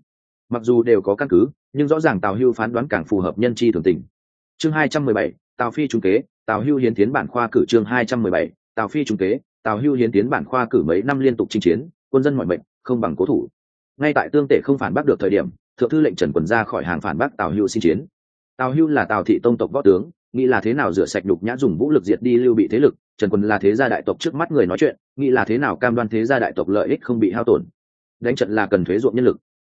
Mặc dù đều có căn cứ, nhưng rõ ràng tào hưu phán đoán càng phù hợp nhân chi thường tình. Chương hai trăm mười bảy, tào phi trung kế, tào hưu hiến tiến bản khoa cử chương hai trăm mười bảy, tào phi trung kế, tào hưu hiến tiến bản khoa cử mấy năm liên tục chinh chiến, quân dân mọi mệnh, không bằng cố thủ. Ngay tại tương tể không phản bác được thời điểm thượng thư lệnh trần quần ra khỏi hàng phản bác tào hưu xin chiến. Tào hưu là tào thị tông tộc võ tướng, nghĩ là thế nào rửa sạch đục nhã dùng vũ lực diệt đi lưu bị thế lực, trần quân là thế gia đại tộc trước mắt người nói chuyện, nghĩ là thế nào cam đoan thế gia đại tộc lợi ích không bị hao tổn. Đánh trận là cần thuế ruộng nhân lực.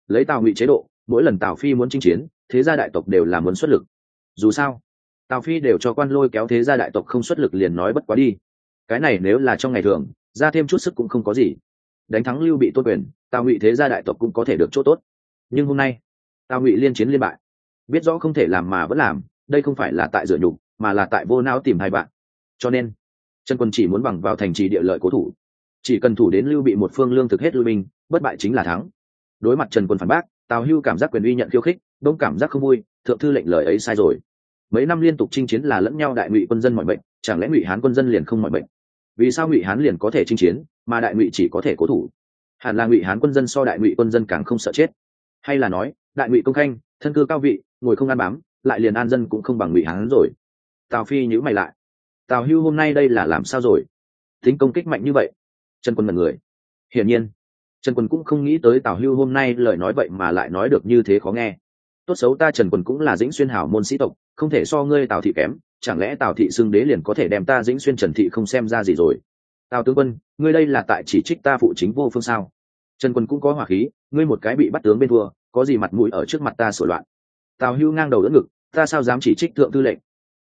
Lấy tào ngụy chế độ, mỗi lần tào phi muốn chinh chiến, thế gia đại tộc đều là muốn xuất lực. Dù sao, tào phi đều cho quan lôi kéo thế gia đại tộc không xuất lực liền nói bất quá đi. Cái này nếu là trong ngày thường, ra thêm chút sức cũng không có gì. Đánh thắng lưu bị tốt quyền, tào ngụy thế gia đại tộc cũng có thể được chỗ tốt nhưng hôm nay tào ngụy liên chiến liên bại. Biết rõ không thể làm mà vẫn làm, đây không phải là tại rửa nhục, mà là tại vô não tìm hai bạn. Cho nên trần quân chỉ muốn bằng vào thành trì địa lợi cố thủ. Chỉ cần thủ đến lưu bị một phương lương thực hết lưu binh, bất bại chính là thắng. Đối mặt trần quân phản bác, tào hưu cảm giác quyền uy nhận khiêu khích, đông cảm giác không vui, thượng thư lệnh lời ấy sai rồi. Mấy năm liên tục chinh chiến là lẫn nhau đại ngụy quân dân mọi bệnh chẳng lẽ ngụy hán quân dân liền không mọi bệnh vì sao ngụy hán liền có thể chinh chiến, mà đại ngụy chỉ có thể cố thủ? Hẳn là ngụy hán quân dân so đại ngụy quân dân càng không sợ chết hay là nói, đại ngụy công khanh, thân cư cao vị, ngồi không ăn bám, lại liền an dân cũng không bằng ngụy hán rồi. Tào phi nhữ mày lại. Tào hưu hôm nay đây là làm sao rồi? Tính công kích mạnh như vậy. Trần quân mật người. Hiển nhiên trần quân cũng không nghĩ tới tào hưu hôm nay lời nói vậy mà lại nói được như thế khó nghe. Tốt xấu ta trần quân cũng là dĩnh xuyên hảo môn sĩ tộc, không thể so ngươi tào thị kém, chẳng lẽ tào thị xưng đế liền có thể đem ta dĩnh xuyên trần thị không xem ra gì rồi? Tào tướng quân, ngươi đây là tại chỉ trích ta phụ chính vô phương sao? Trần quân cũng có hỏa khí, ngươi một cái bị bắt tướng bên thua, có gì mặt mũi ở trước mặt ta sửa loạn? Tào hưu ngang đầu đỡ ngực, ta sao dám chỉ trích thượng tư lệnh?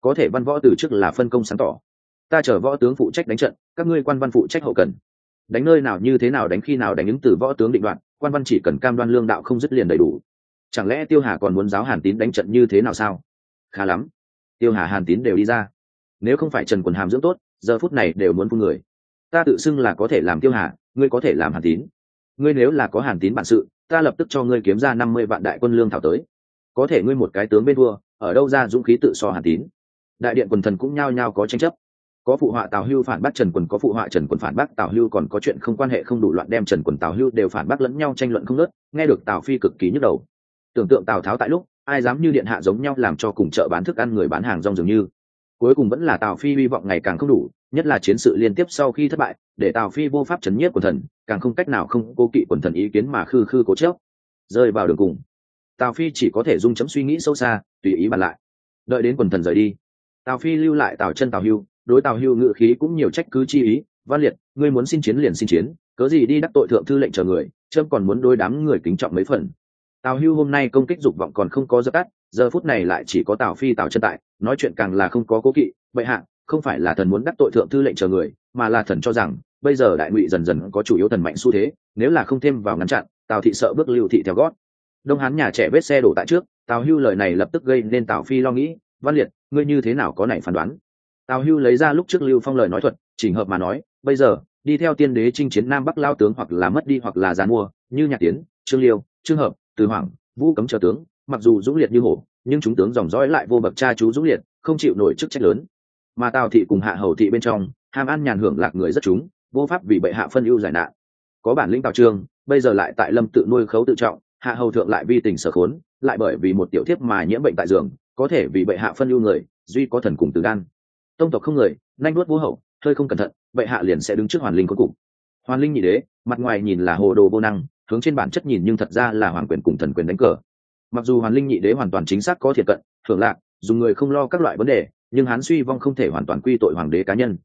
Có thể văn võ từ trước là phân công sáng tỏ. Ta chở võ tướng phụ trách đánh trận, các ngươi quan văn phụ trách hậu cần. Đánh nơi nào như thế nào đánh khi nào đánh ứng từ võ tướng định đoạn, quan văn chỉ cần cam đoan lương đạo không dứt liền đầy đủ. Chẳng lẽ tiêu hà còn muốn giáo hàn tín đánh trận như thế nào sao? Khá lắm. Tiêu hà, hàn tín đều đi ra. Nếu không phải trần quần hàm dưỡng tốt, giờ phút này đều muốn phun người. Ta tự xưng là có thể làm tiêu hà, ngươi có thể làm hàn tín ngươi nếu là có hàn tín bản sự, ta lập tức cho ngươi kiếm ra năm mươi vạn đại quân lương thảo tới. Có thể ngươi một cái tướng bên vua ở đâu ra dũng khí tự so hàn tín? Đại điện quần thần cũng nhao nhao có tranh chấp. Có phụ họa tào hưu phản bác trần quần, có phụ họa trần quần phản bác tào hưu, còn có chuyện không quan hệ không đủ loạn đem trần quần, tào hưu đều phản bác lẫn nhau tranh luận không nớt nghe được tào phi cực kỳ nhức đầu. Tưởng tượng tào tháo tại lúc, ai dám như điện hạ giống nhau làm cho cùng chợ bán thức ăn người bán hàng rong dường như. Cuối cùng vẫn là tào phi hy vọng ngày càng không đủ, nhất là chiến sự liên tiếp sau khi thất bại, để tào phi vô pháp chấn nhiếp quần thần càng không cách nào không cố kỵ quần thần ý kiến mà khư khư cố chớp rơi vào đường cùng. Tào phi chỉ có thể dung chấm suy nghĩ sâu xa, tùy ý bàn lại. Đợi đến quần thần rời đi, tào phi lưu lại tào chân tào hưu, đối tào hưu ngự khí cũng nhiều trách cứ chi ý, văn liệt, ngươi muốn xin chiến liền xin chiến, cớ gì đi đắc tội thượng thư lệnh chờ người trâm còn muốn đối đám người kính trọng mấy phần. Tào hưu hôm nay công kích dục vọng còn không có dập tắt, giờ phút này lại chỉ có tào phi, tào chân tại, nói chuyện càng là không có cố kỵ. Vậy hạ, không phải là thần muốn đắc tội thượng thư lệnh chờ người, mà là thần cho rằng bây giờ đại ngụy dần dần có chủ yếu thần mạnh xu thế, nếu là không thêm vào ngăn chặn, tào thị sợ bước lưu thị theo gót. Đông hán nhà trẻ vết xe đổ tại trước, tào hưu lời này lập tức gây nên tào phi lo nghĩ, văn liệt, ngươi như thế nào có này phán đoán? Tào hưu lấy ra lúc trước lưu phong lời nói thuật, chỉnh hợp mà nói, bây giờ, đi theo tiên đế chinh chiến nam bắc lao tướng hoặc là mất đi hoặc là giàn mua, như nhạc tiến trương liêu, trương hợp, từ hoàng vũ cấm chờ tướng, mặc dù dũng liệt như hổ, nhưng chúng tướng dòng dõi lại vô bậc cha chú dũng liệt, không chịu nổi chức trách lớn. Mà tào thị cùng hạ hầu thị bên trong, ham ăn nhàn hưởng lạc người rất chúng vô pháp vì bệ hạ phân ưu giải nạn. Có bản lĩnh tào trương, bây giờ lại tại lâm tự nuôi khấu tự trọng, hạ hầu thượng lại vi tình sở khốn, lại bởi vì một tiểu thiếp mà nhiễm bệnh tại giường, có thể vì bệ hạ phân ưu người, duy có thần cùng từ gan tông tộc không người nanh nuốt vô hậu, hơi không cẩn thận, bệ hạ liền sẽ đứng trước hoàn linh cuối cùng. Hoàn linh nhị đế, mặt ngoài nhìn là hồ đồ vô năng, hướng trên bản chất nhìn nhưng thật ra là hoàng quyền cùng thần quyền đánh cờ. Mặc dù hoàn linh nhị đế hoàn toàn chính xác có thiệt cận, thưởng lạc, dùng người không lo các loại vấn đề, nhưng hán suy vong không thể hoàn toàn quy tội hoàng đế cá nhân.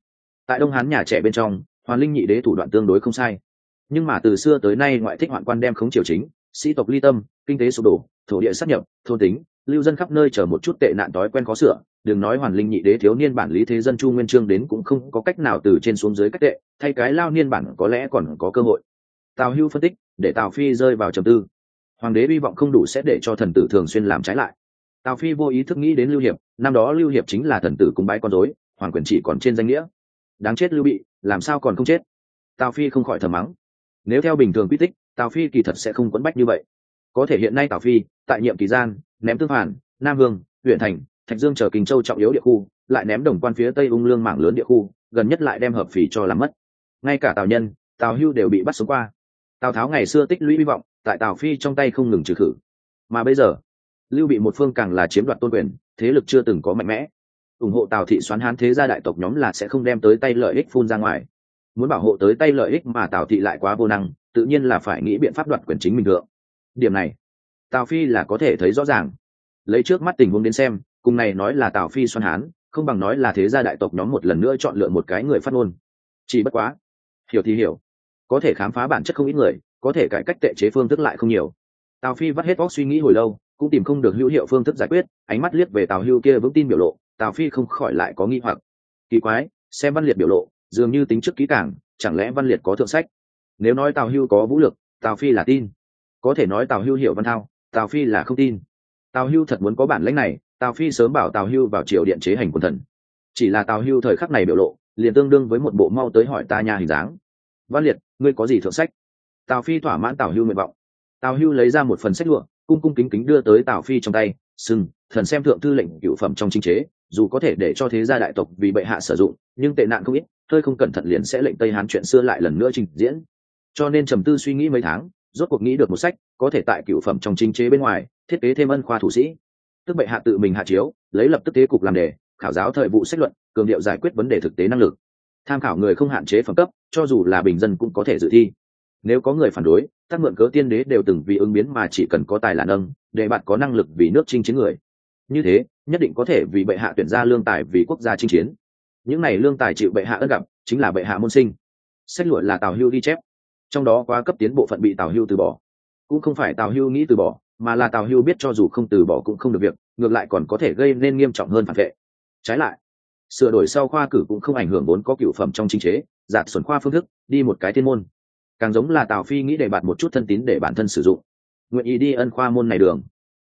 Tại đông hán nhà trẻ bên trong hoàn linh nhị đế thủ đoạn tương đối không sai. Nhưng mà từ xưa tới nay ngoại thích hoạn quan đem khống triều chính, sĩ tộc ly tâm, kinh tế sụp đổ, thổ địa sát nhập, thôn tính, lưu dân khắp nơi chờ một chút tệ nạn đói quen khó sửa, đừng nói hoàn linh nhị đế thiếu niên bản lý thế dân chu nguyên trương đến cũng không có cách nào từ trên xuống dưới cách tệ, thay cái lao niên bản có lẽ còn có cơ hội. Tào hưu phân tích, để tào phi rơi vào trầm tư. Hoàng đế hy vọng không đủ sẽ để cho thần tử thường xuyên làm trái lại. Tào phi vô ý thức nghĩ đến lưu hiệp, năm đó lưu hiệp chính là thần tử cung bái con dối hoàng quyền chỉ còn trên danh nghĩa đáng chết lưu bị, làm sao còn không chết? Tào phi không khỏi thầm mắng. Nếu theo bình thường quy tích, tào phi kỳ thật sẽ không quẫn bách như vậy. Có thể hiện nay tào phi, tại nhiệm kỳ gian, ném tương phản, nam hương, huyện thành, thạch dương chờ kinh châu trọng yếu địa khu, lại ném đồng quan phía tây ung lương mảng lớn địa khu, gần nhất lại đem hợp phỉ cho làm mất. Ngay cả tào nhân, tào hưu đều bị bắt sống qua. Tào tháo ngày xưa tích lũy hy vọng, tại tào phi trong tay không ngừng trừ khử. Mà bây giờ, lưu bị một phương càng là chiếm đoạt tôn quyền, thế lực chưa từng có mạnh mẽ ủng hộ tào thị xoán hán thế gia đại tộc nhóm là sẽ không đem tới tay lợi ích phun ra ngoài. Muốn bảo hộ tới tay lợi ích mà tào thị lại quá vô năng, tự nhiên là phải nghĩ biện pháp đoạt quyền chính mình được điểm này, tào phi là có thể thấy rõ ràng. Lấy trước mắt tình huống đến xem, cùng này nói là tào phi xoan hán, không bằng nói là thế gia đại tộc nhóm một lần nữa chọn lựa một cái người phát ngôn. Chỉ bất quá, hiểu thì hiểu. Có thể khám phá bản chất không ít người, có thể cải cách tệ chế phương thức lại không nhiều. Tào phi vắt hết óc suy nghĩ hồi lâu, cũng tìm không được hữu hiệu phương thức giải quyết, ánh mắt liếc về tào hưu kia vững tin biểu lộ tào phi không khỏi lại có nghi hoặc. Kỳ quái, xem văn liệt biểu lộ, dường như tính trước kỹ càng, chẳng lẽ văn liệt có thượng sách? Nếu nói tào hưu có vũ lực, tào phi là tin. Có thể nói tào hưu hiểu văn thao, tào phi là không tin. Tào hưu thật muốn có bản lãnh này, tào phi sớm bảo tào hưu vào triều điện chế hành quần thần. Chỉ là tào hưu thời khắc này biểu lộ, liền tương đương với một bộ mau tới hỏi ta nhà hình dáng. Văn liệt, ngươi có gì thượng sách? Tào phi thỏa mãn tào hưu nguyện vọng. Tào hưu lấy ra một phần sách lụa, cung cung kính kính đưa tới tào phi trong tay, sừng, thần xem thượng thư lệnh cựu phẩm trong chính chế dù có thể để cho thế gia đại tộc vì bệ hạ sử dụng, nhưng tệ nạn không ít, hơi không cẩn thận liền sẽ lệnh tây hán chuyện xưa lại lần nữa trình diễn. Cho nên trầm tư suy nghĩ mấy tháng, rốt cuộc nghĩ được một sách, có thể tại cựu phẩm trong chính chế bên ngoài, thiết kế thêm ân khoa thủ sĩ. Tức bệ hạ tự mình hạ chiếu, lấy lập tức thế cục làm đề, khảo giáo thời vụ sách luận, cường điệu giải quyết vấn đề thực tế năng lực. Tham khảo người không hạn chế phẩm cấp, cho dù là bình dân cũng có thể dự thi. Nếu có người phản đối các mượn cớ tiên đế đều từng vì ứng biến mà chỉ cần có tài là nâng, để bạn có năng lực vì nước chinh chiến người như thế, nhất định có thể vì bệ hạ tuyển ra lương tài vì quốc gia chinh chiến. Những này lương tài chịu bệ hạ ân gặp, chính là bệ hạ môn sinh. Sách lụa là tào hưu ghi chép. Trong đó quá cấp tiến bộ phận bị tào hưu từ bỏ. Cũng không phải tào hưu nghĩ từ bỏ, mà là tào hưu biết cho dù không từ bỏ cũng không được việc, ngược lại còn có thể gây nên nghiêm trọng hơn phản vệ. Trái lại, sửa đổi sau khoa cử cũng không ảnh hưởng vốn có cựu phẩm trong chính chế, giạt xuẩn khoa phương thức, đi một cái thiên môn. Càng giống là tào phi nghĩ để bạt một chút thân tín để bản thân sử dụng. Nguyện ý đi ân khoa môn này đường.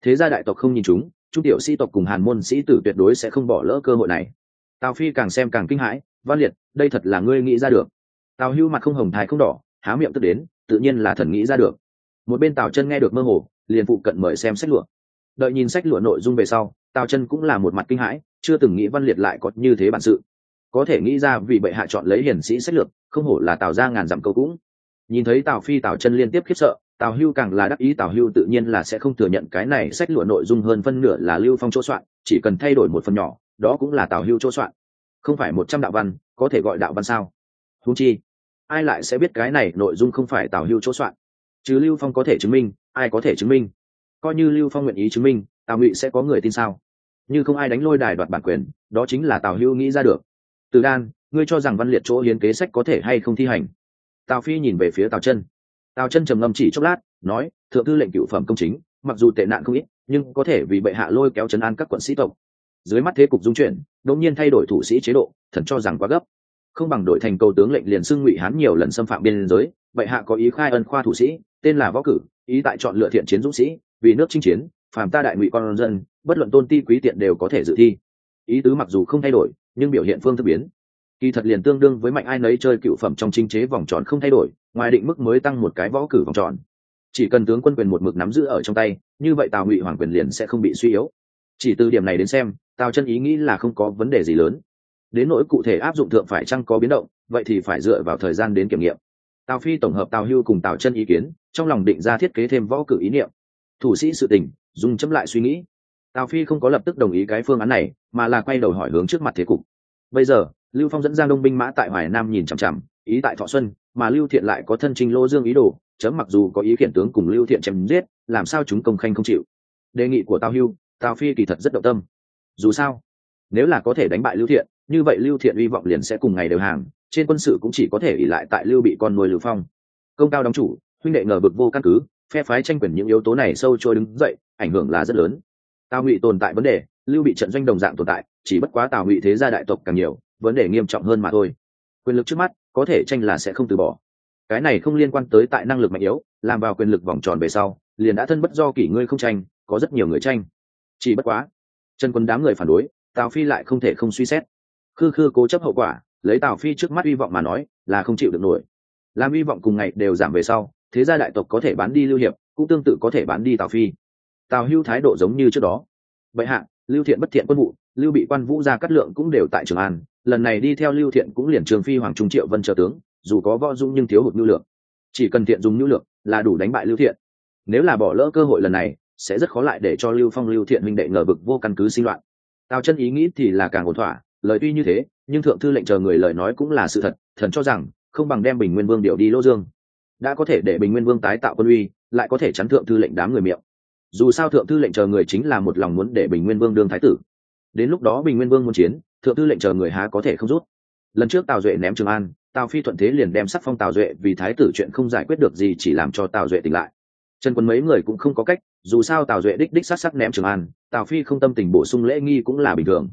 Thế gia đại tộc không nhìn chúng trung tiểu sĩ tộc cùng hàn môn sĩ tử tuyệt đối sẽ không bỏ lỡ cơ hội này. Tào phi càng xem càng kinh hãi, văn liệt, đây thật là ngươi nghĩ ra được. Tào hưu mặt không hồng thái không đỏ, há miệng tức đến, tự nhiên là thần nghĩ ra được. Một bên tào chân nghe được mơ hồ, liền phụ cận mời xem sách lụa. Đợi nhìn sách lụa nội dung về sau, tào chân cũng là một mặt kinh hãi, chưa từng nghĩ văn liệt lại có như thế bản sự. Có thể nghĩ ra vì bệ hạ chọn lấy hiển sĩ sách lược, không hổ là tào ra ngàn dặm câu cũng. Nhìn thấy tào phi, tào chân liên tiếp khiếp sợ tào hưu càng là đắc ý, tào hưu tự nhiên là sẽ không thừa nhận cái này sách lụa nội dung hơn phân nửa là lưu phong chỗ soạn, chỉ cần thay đổi một phần nhỏ, đó cũng là tào hưu chỗ soạn. Không phải một trăm đạo văn, có thể gọi đạo văn sao? Húng chi, ai lại sẽ biết cái này nội dung không phải tào hưu chỗ soạn? Chứ lưu phong có thể chứng minh, ai có thể chứng minh? Coi như lưu phong nguyện ý chứng minh, tào ngụy sẽ có người tin sao? Như không ai đánh lôi đài đoạt bản quyền, đó chính là tào hưu nghĩ ra được. Từ đan, ngươi cho rằng văn liệt chỗ hiến kế sách có thể hay không thi hành? Tào phi nhìn về phía tào chân tào chân trầm ngâm chỉ chốc lát, nói, thượng thư lệnh cựu phẩm công chính, mặc dù tệ nạn không ít, nhưng có thể vì bệ hạ lôi kéo trấn an các quận sĩ tộc. Dưới mắt thế cục dung chuyển, đột nhiên thay đổi thủ sĩ chế độ, thần cho rằng quá gấp. Không bằng đổi thành cầu tướng lệnh liền xưng ngụy hán nhiều lần xâm phạm biên giới, bệ hạ có ý khai ân khoa thủ sĩ, tên là võ cử, ý tại chọn lựa thiện chiến dũng sĩ, vì nước chinh chiến, phàm ta đại ngụy con dân, bất luận tôn ti quý tiện đều có thể dự thi. Ý tứ mặc dù không thay đổi, nhưng biểu hiện phương thức biến kỳ thật liền tương đương với mạnh ai nấy chơi cựu phẩm trong chính chế vòng tròn không thay đổi, ngoài định mức mới tăng một cái võ cử vòng tròn. Chỉ cần tướng quân quyền một mực nắm giữ ở trong tay, như vậy tào ngụy hoàng quyền liền sẽ không bị suy yếu. Chỉ từ điểm này đến xem, tào chân ý nghĩ là không có vấn đề gì lớn. Đến nỗi cụ thể áp dụng thượng phải chăng có biến động, vậy thì phải dựa vào thời gian đến kiểm nghiệm. Tào phi tổng hợp tào hưu cùng tào chân ý kiến, trong lòng định ra thiết kế thêm võ cử ý niệm. Thủ sĩ sự tình, dùng chấm lại suy nghĩ. Tào phi không có lập tức đồng ý cái phương án này, mà là quay đầu hỏi hướng trước mặt thế cục. Bây giờ lưu phong dẫn giang đông binh mã tại hoài nam nhìn chằm chằm, ý tại thọ xuân, mà lưu thiện lại có thân trình lô dương ý đồ, chấm mặc dù có ý khiển tướng cùng lưu thiện chém giết, làm sao chúng công khanh không chịu. Đề nghị của tào hưu, tào phi kỳ thật rất động tâm. Dù sao, nếu là có thể đánh bại lưu thiện, như vậy lưu thiện hy vọng liền sẽ cùng ngày đều hàng, trên quân sự cũng chỉ có thể ỉ lại tại lưu bị con nuôi lưu phong. Công cao đóng chủ, huynh đệ ngờ vực vô căn cứ, phe phái tranh quyền những yếu tố này sâu trôi đứng dậy, ảnh hưởng là rất lớn. Tào ngụy tồn tại vấn đề, lưu bị trận doanh đồng dạng tồn tại, chỉ bất quá tào ngụy thế gia đại tộc càng nhiều vấn đề nghiêm trọng hơn mà thôi. Quyền lực trước mắt, có thể tranh là sẽ không từ bỏ. Cái này không liên quan tới tại năng lực mạnh yếu, làm vào quyền lực vòng tròn về sau, liền đã thân bất do kỷ ngươi không tranh, có rất nhiều người tranh. Chỉ bất quá, chân quân đám người phản đối, tào phi lại không thể không suy xét. Khư khư cố chấp hậu quả, lấy tào phi trước mắt hy vọng mà nói, là không chịu được nổi. Làm hy vọng cùng ngày đều giảm về sau, thế gia đại tộc có thể bán đi lưu hiệp, cũng tương tự có thể bán đi tào phi. Tào hưu thái độ giống như trước đó. Vậy hạ, lưu thiện bất thiện quân vụ, lưu bị quan vũ gia cát lượng cũng đều tại trường an lần này đi theo lưu thiện cũng liền trường phi hoàng trung triệu vân trợ tướng, dù có võ dung nhưng thiếu hụt nhu lượng. Chỉ cần thiện dùng nhu lượng là đủ đánh bại lưu thiện. Nếu là bỏ lỡ cơ hội lần này, sẽ rất khó lại để cho lưu phong, lưu thiện minh đệ ngờ vực vô căn cứ sinh loạn. Tào chân ý nghĩ thì là càng ổn thỏa, lời tuy như thế, nhưng thượng thư lệnh chờ người lời nói cũng là sự thật, thần cho rằng, không bằng đem bình nguyên vương điệu đi lô dương. Đã có thể để bình nguyên vương tái tạo quân uy, lại có thể chắn thượng thư lệnh đám người miệng. Dù sao thượng thư lệnh chờ người chính là một lòng muốn để bình nguyên vương đương thái tử đến lúc đó bình nguyên vương muốn chiến, thượng thư lệnh chờ người há có thể không rút. Lần trước tào duệ ném trường an, tào phi thuận thế liền đem sắc phong tào duệ vì thái tử chuyện không giải quyết được gì chỉ làm cho tào duệ tỉnh lại. Trần quân mấy người cũng không có cách, dù sao tào duệ đích đích sắc sắc ném trường an, tào phi không tâm tình bổ sung lễ nghi cũng là bình thường.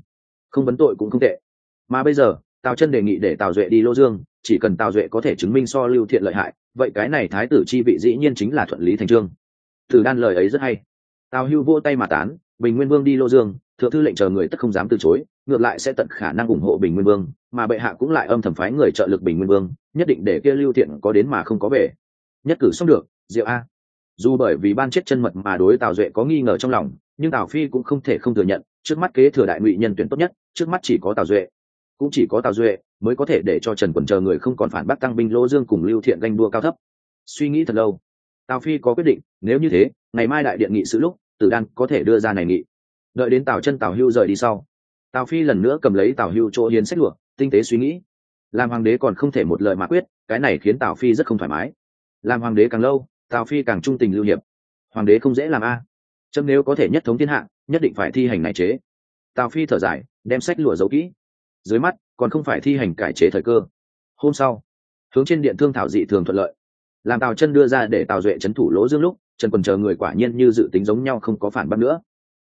Không vấn tội cũng không tệ. Mà bây giờ, tào chân đề nghị để tào duệ đi lô dương, chỉ cần tào duệ có thể chứng minh so lưu thiện lợi hại, vậy cái này thái tử chi vị dĩ nhiên chính là thuận lý thành trương. Thử đan lời ấy rất hay. Tào hưu vô tay mà tán, bình nguyên vương đi lô dương thượng thư lệnh chờ người tất không dám từ chối, ngược lại sẽ tận khả năng ủng hộ bình nguyên vương, mà bệ hạ cũng lại âm thầm phái người trợ lực bình nguyên vương, nhất định để kia lưu thiện có đến mà không có về. Nhất cử xong được, diệu a. Dù bởi vì ban chết chân mật mà đối tào duệ có nghi ngờ trong lòng, nhưng tào phi cũng không thể không thừa nhận, trước mắt kế thừa đại ngụy nhân tuyển tốt nhất, trước mắt chỉ có tào duệ. Cũng chỉ có tào duệ mới có thể để cho trần quần chờ người không còn phản bác tăng binh lỗ dương cùng lưu thiện ganh đua cao thấp. Suy nghĩ thật lâu, tào phi có quyết định, nếu như thế, ngày mai đại điện nghị sự lúc, tử đan có thể đưa ra này nghị đợi đến tào chân tào hưu rời đi sau. Tào phi lần nữa cầm lấy tào hưu chỗ hiến sách lụa, tinh tế suy nghĩ. Làm hoàng đế còn không thể một lời mà quyết, cái này khiến tào phi rất không thoải mái. Làm hoàng đế càng lâu, tào phi càng trung tình lưu hiệp. Hoàng đế không dễ làm a. Trâm nếu có thể nhất thống thiên hạ, nhất định phải thi hành này chế. Tào phi thở dài, đem sách lụa giấu kỹ. Dưới mắt, còn không phải thi hành cải chế thời cơ. Hôm sau, hướng trên điện thương thảo dị thường thuận lợi. Làm tào chân đưa ra để tào duệ c h ấ n thủ lỗ dương lúc, trần quần chờ người quả nhiên như dự tính giống nhau không có phản bác nữa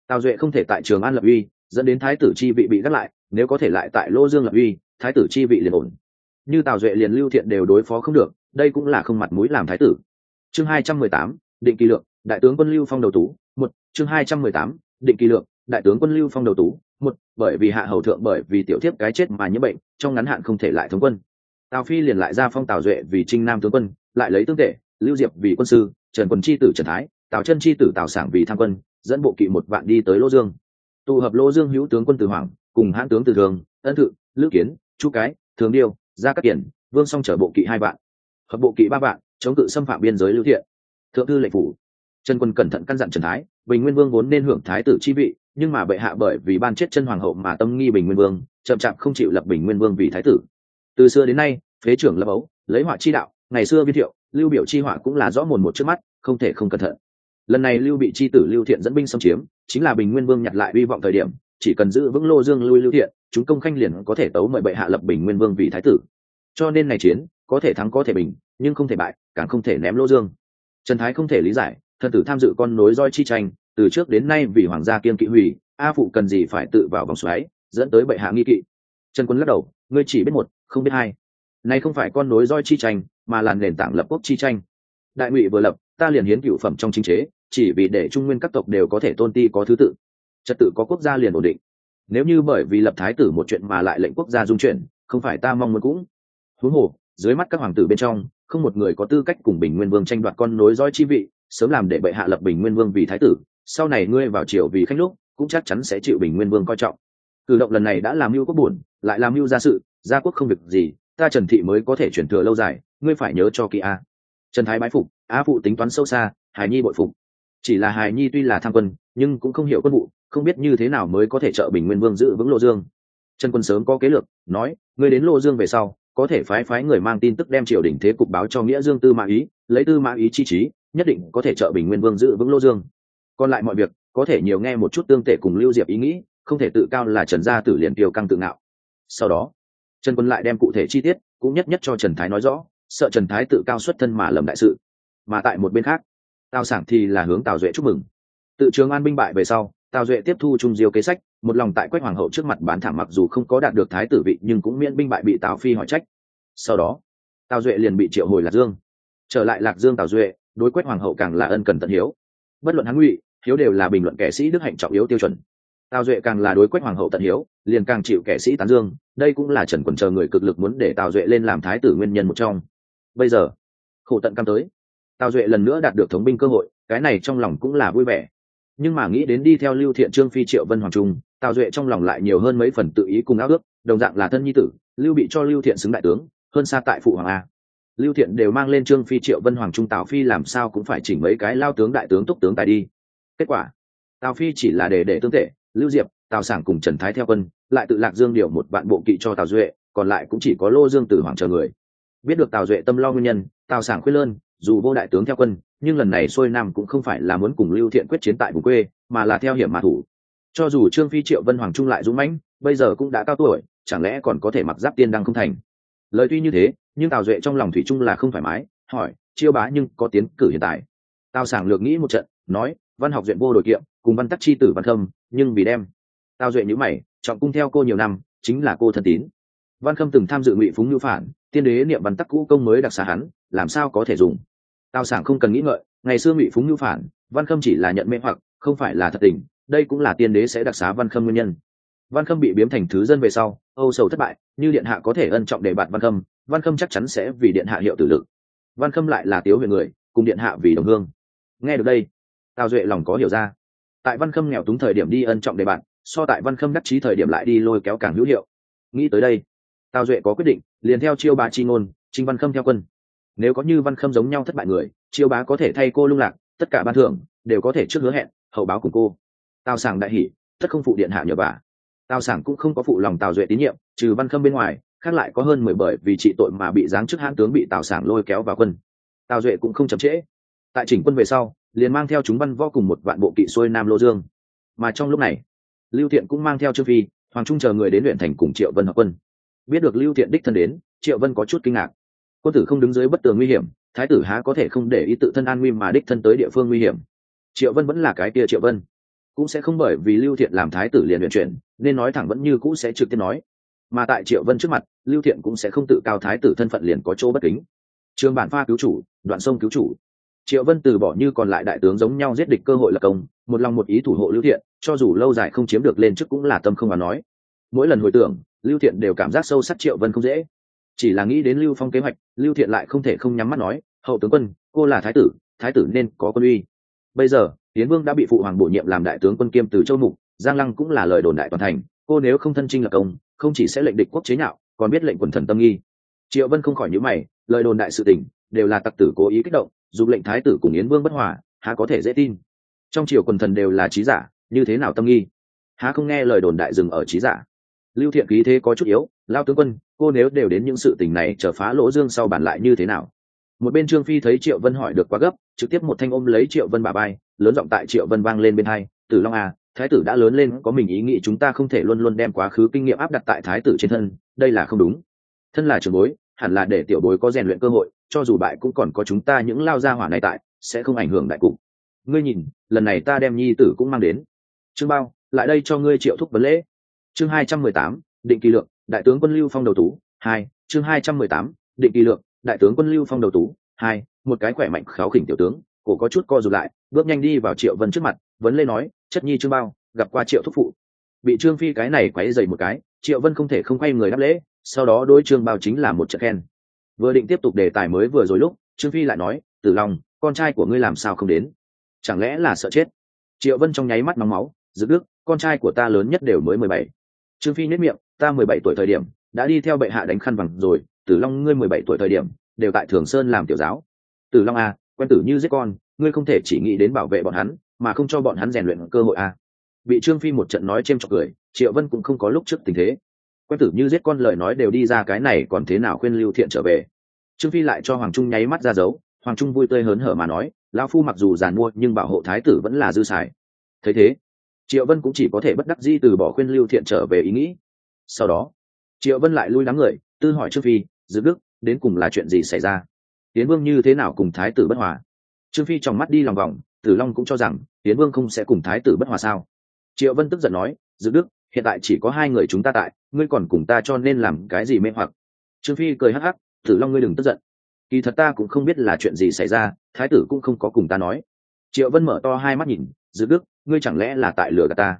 tào duệ không thể tại trường an lập uy, dẫn đến thái tử chi vị bị gắt lại, nếu có thể lại tại Lô dương lập uy, thái tử chi vị liền ổn. Như tào duệ liền lưu thiện đều đối phó không được, đây cũng là không mặt mũi làm thái tử. Chương hai trăm mười tám, định kỳ lượng, đại tướng quân lưu phong đầu tú, một, chương hai trăm mười tám, định kỳ lượng, đại tướng quân lưu phong đầu tú, một, bởi vì hạ hầu thượng bởi vì tiểu thiếp cái chết mà nhiễm bệnh, trong ngắn hạn không thể lại thống quân. Tào phi liền lại ra phong tào duệ vì trinh nam tướng quân, lại lấy tương tệ lưu diệp vì quân sư, trần quân chi tử trần thái tào chân chi tử tào sảng vì tham quân, dẫn bộ kỵ một vạn đi tới lô dương. Tụ hợp lô dương hữu tướng quân từ hoàng cùng hãn tướng từ thường, ân thự, lữ kiến, chu cái, thường điêu, gia cát kiển, vương song chở bộ kỵ hai vạn. Hợp bộ kỵ ba vạn, chống cự xâm phạm biên giới lưu thiện. Thượng thư lệnh phủ. Trần quân cẩn thận căn dặn trần thái, bình nguyên vương vốn nên hưởng thái tử chi vị, nhưng mà bệ hạ bởi vì ban chết chân hoàng hậu mà tâm nghi bình nguyên vương, chậm chạp không chịu lập bình nguyên vương vì thái tử. Từ xưa đến nay, phế trưởng lập ấu, lấy họa chi đạo, ngày xưa viên thiệu, lưu biểu chi họa cũng là rõ mồn một trước mắt, không thể không cẩn thận lần này lưu bị chi tử lưu thiện dẫn binh xâm chiếm, chính là bình nguyên vương nhặt lại hy vọng thời điểm, chỉ cần giữ vững lô dương lui lưu thiện, chúng công khanh liền có thể tấu mời bệ hạ lập bình nguyên vương vì thái tử. Cho nên này chiến, có thể thắng có thể bình, nhưng không thể bại, càng không thể ném lô dương. Trần thái không thể lý giải, thần tử tham dự con nối roi chi tranh, từ trước đến nay vì hoàng gia kiên kỵ hủy, a phụ cần gì phải tự vào vòng xoáy, dẫn tới bệ hạ nghi kỵ. Trần quân lắc đầu, ngươi chỉ biết một, không biết hai. Nay không phải con nối roi chi tranh, mà là nền tảng lập quốc chi tranh. Đại ngụy vừa lập, ta liền hiến cựu phẩm trong chính chế chỉ vì để trung nguyên các tộc đều có thể tôn ti có thứ tự. Trật tự có quốc gia liền ổn định. Nếu như bởi vì lập thái tử một chuyện mà lại lệnh quốc gia dung chuyển, không phải ta mong muốn cũng. Huống hồ, dưới mắt các hoàng tử bên trong, không một người có tư cách cùng bình nguyên vương tranh đoạt con nối dõi chi vị, sớm làm để bệ hạ lập bình nguyên vương vì thái tử, sau này ngươi vào triều vì khách lúc, cũng chắc chắn sẽ chịu bình nguyên vương coi trọng. Cử động lần này đã làm mưu quốc buồn, lại làm mưu gia sự, gia quốc không việc gì, ta trần thị mới có thể chuyển thừa lâu dài, ngươi phải nhớ cho kỹ a. Trần thái bái phục, á phụ tính toán sâu xa, hài nhi bội phục chỉ là hài nhi tuy là tham quân, nhưng cũng không hiểu quân vụ, không biết như thế nào mới có thể trợ bình nguyên vương giữ vững lộ dương. Trần quân sớm có kế lược, nói người đến lô dương về sau, có thể phái phái người mang tin tức đem triều đình thế cục báo cho nghĩa dương tư mã ý, lấy tư mã ý chi trí, nhất định có thể trợ bình nguyên vương giữ vững lô dương. Còn lại mọi việc, có thể nhiều nghe một chút tương tệ cùng lưu diệp ý nghĩ, không thể tự cao là trần gia tử liền kiều căng tự ngạo. Sau đó, trần quân lại đem cụ thể chi tiết, cũng nhất nhất cho trần thái nói rõ, sợ trần thái tự cao xuất thân mà lầm đại sự. Mà tại một bên khác tào sảng thì là hướng tào duệ chúc mừng. Tự trường an binh bại về sau, tào duệ tiếp thu trung diêu kế sách, một lòng tại quách hoàng hậu trước mặt bán thảm mặc dù không có đạt được thái tử vị, nhưng cũng miễn binh bại bị tào phi hỏi trách. Sau đó, tào duệ liền bị triệu hồi lạc dương. Trở lại lạc dương tào duệ, đối quách hoàng hậu càng là ân cần tận hiếu. Bất luận hắn ngụy, hiếu đều là bình luận kẻ sĩ đức hạnh trọng yếu tiêu chuẩn. Tào duệ càng là đối quách hoàng hậu tận hiếu, liền càng chịu kẻ sĩ tán dương. Đây cũng là trần quần chờ người cực lực muốn để tào duệ lên làm thái tử nguyên nhân một trong. Bây giờ, khổ tận cam tới tào duệ lần nữa đạt được thống binh cơ hội, cái này trong lòng cũng là vui vẻ. Nhưng mà nghĩ đến đi theo lưu thiện trương phi triệu vân hoàng trung, tào duệ trong lòng lại nhiều hơn mấy phần tự ý cùng áo ước, đồng dạng là thân nhi tử, lưu bị cho lưu thiện xứng đại tướng, hơn xa tại phụ hoàng a. Lưu thiện đều mang lên trương phi triệu vân hoàng trung tào phi làm sao cũng phải chỉnh mấy cái lao tướng đại tướng túc tướng tài đi. Kết quả, tào phi chỉ là để để tương tệ lưu diệp, tào sảng cùng trần thái theo quân, lại tự lạc dương điều một vạn bộ kỵ cho tào duệ, còn lại cũng chỉ có lô dương tử hoàng chờ người. Biết được tào duệ tâm lo nguyên nhân, tào sảng khuyết lơn dù vô đại tướng theo quân, nhưng lần này xuôi nam cũng không phải là muốn cùng lưu thiện quyết chiến tại vùng quê, mà là theo hiểm mà thủ. Cho dù trương phi triệu vân hoàng trung lại dũng mãnh, bây giờ cũng đã cao tuổi, chẳng lẽ còn có thể mặc giáp tiên đăng không thành? Lời tuy như thế, nhưng tào duệ trong lòng thủy trung là không thoải mái, hỏi, chiêu bá nhưng có tiến cử hiện tại? Tào sảng lược nghĩ một trận, nói, văn học duyện vô đội kiệm, cùng văn tắc chi tử văn khâm nhưng vì đem. Tào duệ nhữ mày chọn cung theo cô nhiều năm, chính là cô thân tín văn khâm từng tham dự ngụy phúng ngữ phản, tiên đế niệm văn tắc cũ công mới đặc xá hắn, làm sao có thể dùng? Tào sảng không cần nghĩ ngợi, ngày xưa ngụy phúng ngữ phản, văn khâm chỉ là nhận mê hoặc, không phải là thật tình, đây cũng là tiên đế sẽ đặc xá văn khâm nguyên nhân. Văn khâm bị biếm thành thứ dân về sau, âu sầu thất bại, như điện hạ có thể ân trọng đề bạt văn khâm văn khâm chắc chắn sẽ vì điện hạ hiệu tử lực. Văn khâm lại là tiếu huyện người, cùng điện hạ vì đồng hương. Nghe được đây, tào duệ lòng có hiểu ra. Tại văn khâm nghèo túng thời điểm đi ân trọng đề bạt so tại văn khâm đắc chí thời điểm lại đi lôi kéo càng hữu hiệu. Nghĩ tới đây tào duệ có quyết định, liền theo chiêu bá chi ngôn trinh văn khâm theo quân. Nếu có như văn khâm giống nhau thất bại người, chiêu bá có thể thay cô lung lạc, tất cả ban thưởng đều có thể trước hứa hẹn, hậu báo cùng cô. Tào sảng đại hỷ tất không phụ điện hạ nhờ bà. Tào sảng cũng không có phụ lòng tào duệ tín nhiệm, trừ văn khâm bên ngoài, khác lại có hơn mười bởi vì trị tội mà bị giáng chức hãn tướng bị tào sảng lôi kéo vào quân. Tào duệ cũng không chậm trễ. Tại chỉnh quân về sau, liền mang theo chúng văn võ cùng một vạn bộ kỵ xuôi nam lô dương. Mà trong lúc này, lưu thiện cũng mang theo trương phi, hoàng trung chờ người đến luyện thành cùng triệu vân hợp quân biết được lưu thiện đích thân đến, triệu vân có chút kinh ngạc. Quân tử không đứng dưới bất tường nguy hiểm, thái tử há có thể không để ý tự thân an nguy mà đích thân tới địa phương nguy hiểm. Triệu vân vẫn là cái kia triệu vân. Cũng sẽ không bởi vì lưu thiện làm thái tử liền luyện chuyển, nên nói thẳng vẫn như cũ sẽ trực tiếp nói. Mà tại triệu vân trước mặt, lưu thiện cũng sẽ không tự cao thái tử thân phận liền có chỗ bất kính. Trường bản pha cứu chủ, đoạn sông cứu chủ. Triệu vân từ bỏ như còn lại đại tướng giống nhau giết địch cơ hội lập công, một lòng một ý thủ hộ lưu thiện, cho dù lâu dài không chiếm được lên chức cũng là tâm không mà nói. Mỗi lần hồi tưởng lưu thiện đều cảm giác sâu sắc triệu vân không dễ. Chỉ là nghĩ đến lưu phong kế hoạch, lưu thiện lại không thể không nhắm mắt nói, hậu tướng quân, cô là thái tử thái tử nên có quân uy. Bây giờ tiến vương đã bị phụ hoàng bổ nhiệm làm đại tướng quân kiêm từ châu mục, giang lăng cũng là lời đồn đại toàn thành, cô nếu không thân trinh lập công, không chỉ sẽ lệnh địch quốc chế nhạo, còn biết lệnh quần thần tâm nghi. Triệu vân không khỏi nhữ mày, lời đồn đại sự tình đều là tặc tử cố ý kích động dùng lệnh thái tử cùng yến vương bất hòa, há có thể dễ tin. Trong triều quần thần đều là trí giả, như thế nào tâm nghi? Há không nghe lời đồn đại dừng ở trí giả? Lưu thiện khí thế có chút yếu lao tướng quân, cô nếu đều đến những sự tình này trở phá lỗ dương sau bản lại như thế nào? Một bên trương phi thấy triệu vân hỏi được quá gấp, trực tiếp một thanh ôm lấy triệu vân bà bay lớn giọng tại triệu vân vang lên bên hai, tử long à thái tử đã lớn lên, có mình ý nghĩ chúng ta không thể luôn luôn đem quá khứ kinh nghiệm áp đặt tại thái tử trên thân, đây là không đúng. Thân là trường bối, hẳn là để tiểu bối có rèn luyện cơ hội, cho dù bại cũng còn có chúng ta những lao gia hỏa này tại, sẽ không ảnh hưởng đại cục. Ngươi nhìn, lần này ta đem nhi tử cũng mang đến. Trương bao, lại đây cho ngươi triệu thúc vấn lễ chương hai trăm mười tám, định kỳ lượng, đại tướng quân lưu phong đầu tú, hai, chương hai trăm mười tám, định kỳ lượng, đại tướng quân lưu phong đầu tú, hai, một cái khỏe mạnh kháo khỉnh tiểu tướng, cổ có chút co rụt lại, bước nhanh đi vào triệu vân trước mặt, vấn lê nói, chất nhi trương bao, gặp qua triệu thúc phụ. Bị trương phi cái này quấy dày một cái, triệu vân không thể không quay người đáp lễ, sau đó đôi trương bao chính là một trận khen. Vừa định tiếp tục đề tài mới vừa rồi lúc, trương phi lại nói, tử long, con trai của ngươi làm sao không đến? Chẳng lẽ là sợ chết? Triệu vân trong nháy mắt nóng máu giữ đức, con trai của ta lớn nhất đều mới mười bảy trương phi nhất miệng, ta mười bảy tuổi thời điểm, đã đi theo bệ hạ đánh khăn vàng rồi, tử long ngươi mười bảy tuổi thời điểm, đều tại thường sơn làm tiểu giáo. Tử long a quen tử như giết con, ngươi không thể chỉ nghĩ đến bảo vệ bọn hắn, mà không cho bọn hắn rèn luyện cơ hội a bị trương phi một trận nói c h ê m cười, triệu vân cũng không có lúc trước tình thế. Quen tử như giết con lời nói đều đi ra cái này còn thế nào khuyên lưu thiện trở về. Trương phi lại cho hoàng trung nháy mắt ra dấu, hoàng trung vui tươi hớn hở mà nói, lão phu mặc dù giàn mua, nhưng bảo hộ thái tử vẫn là dư xài. Thấy thế triệu vân cũng chỉ có thể bất đắc di từ bỏ khuyên lưu thiện trở về ý nghĩ. Sau đó, triệu vân lại lui đám người, tư hỏi trương phi giữ đức, đến cùng là chuyện gì xảy ra? Tiến vương như thế nào cùng thái tử bất hòa? Trương phi trong mắt đi lòng vòng, tử long cũng cho rằng tiến vương không sẽ cùng thái tử bất hòa sao. Triệu vân tức giận nói giữ đức, hiện tại chỉ có hai người chúng ta tại, ngươi còn cùng ta cho nên làm cái gì mê hoặc? Trương phi cười hắc hắc, tử long ngươi đừng tức giận. Kỳ thật ta cũng không biết là chuyện gì xảy ra, thái tử cũng không có cùng ta nói. Triệu vân mở to hai mắt nhìn dự đức, ngươi chẳng lẽ là tại lừa gạt ta?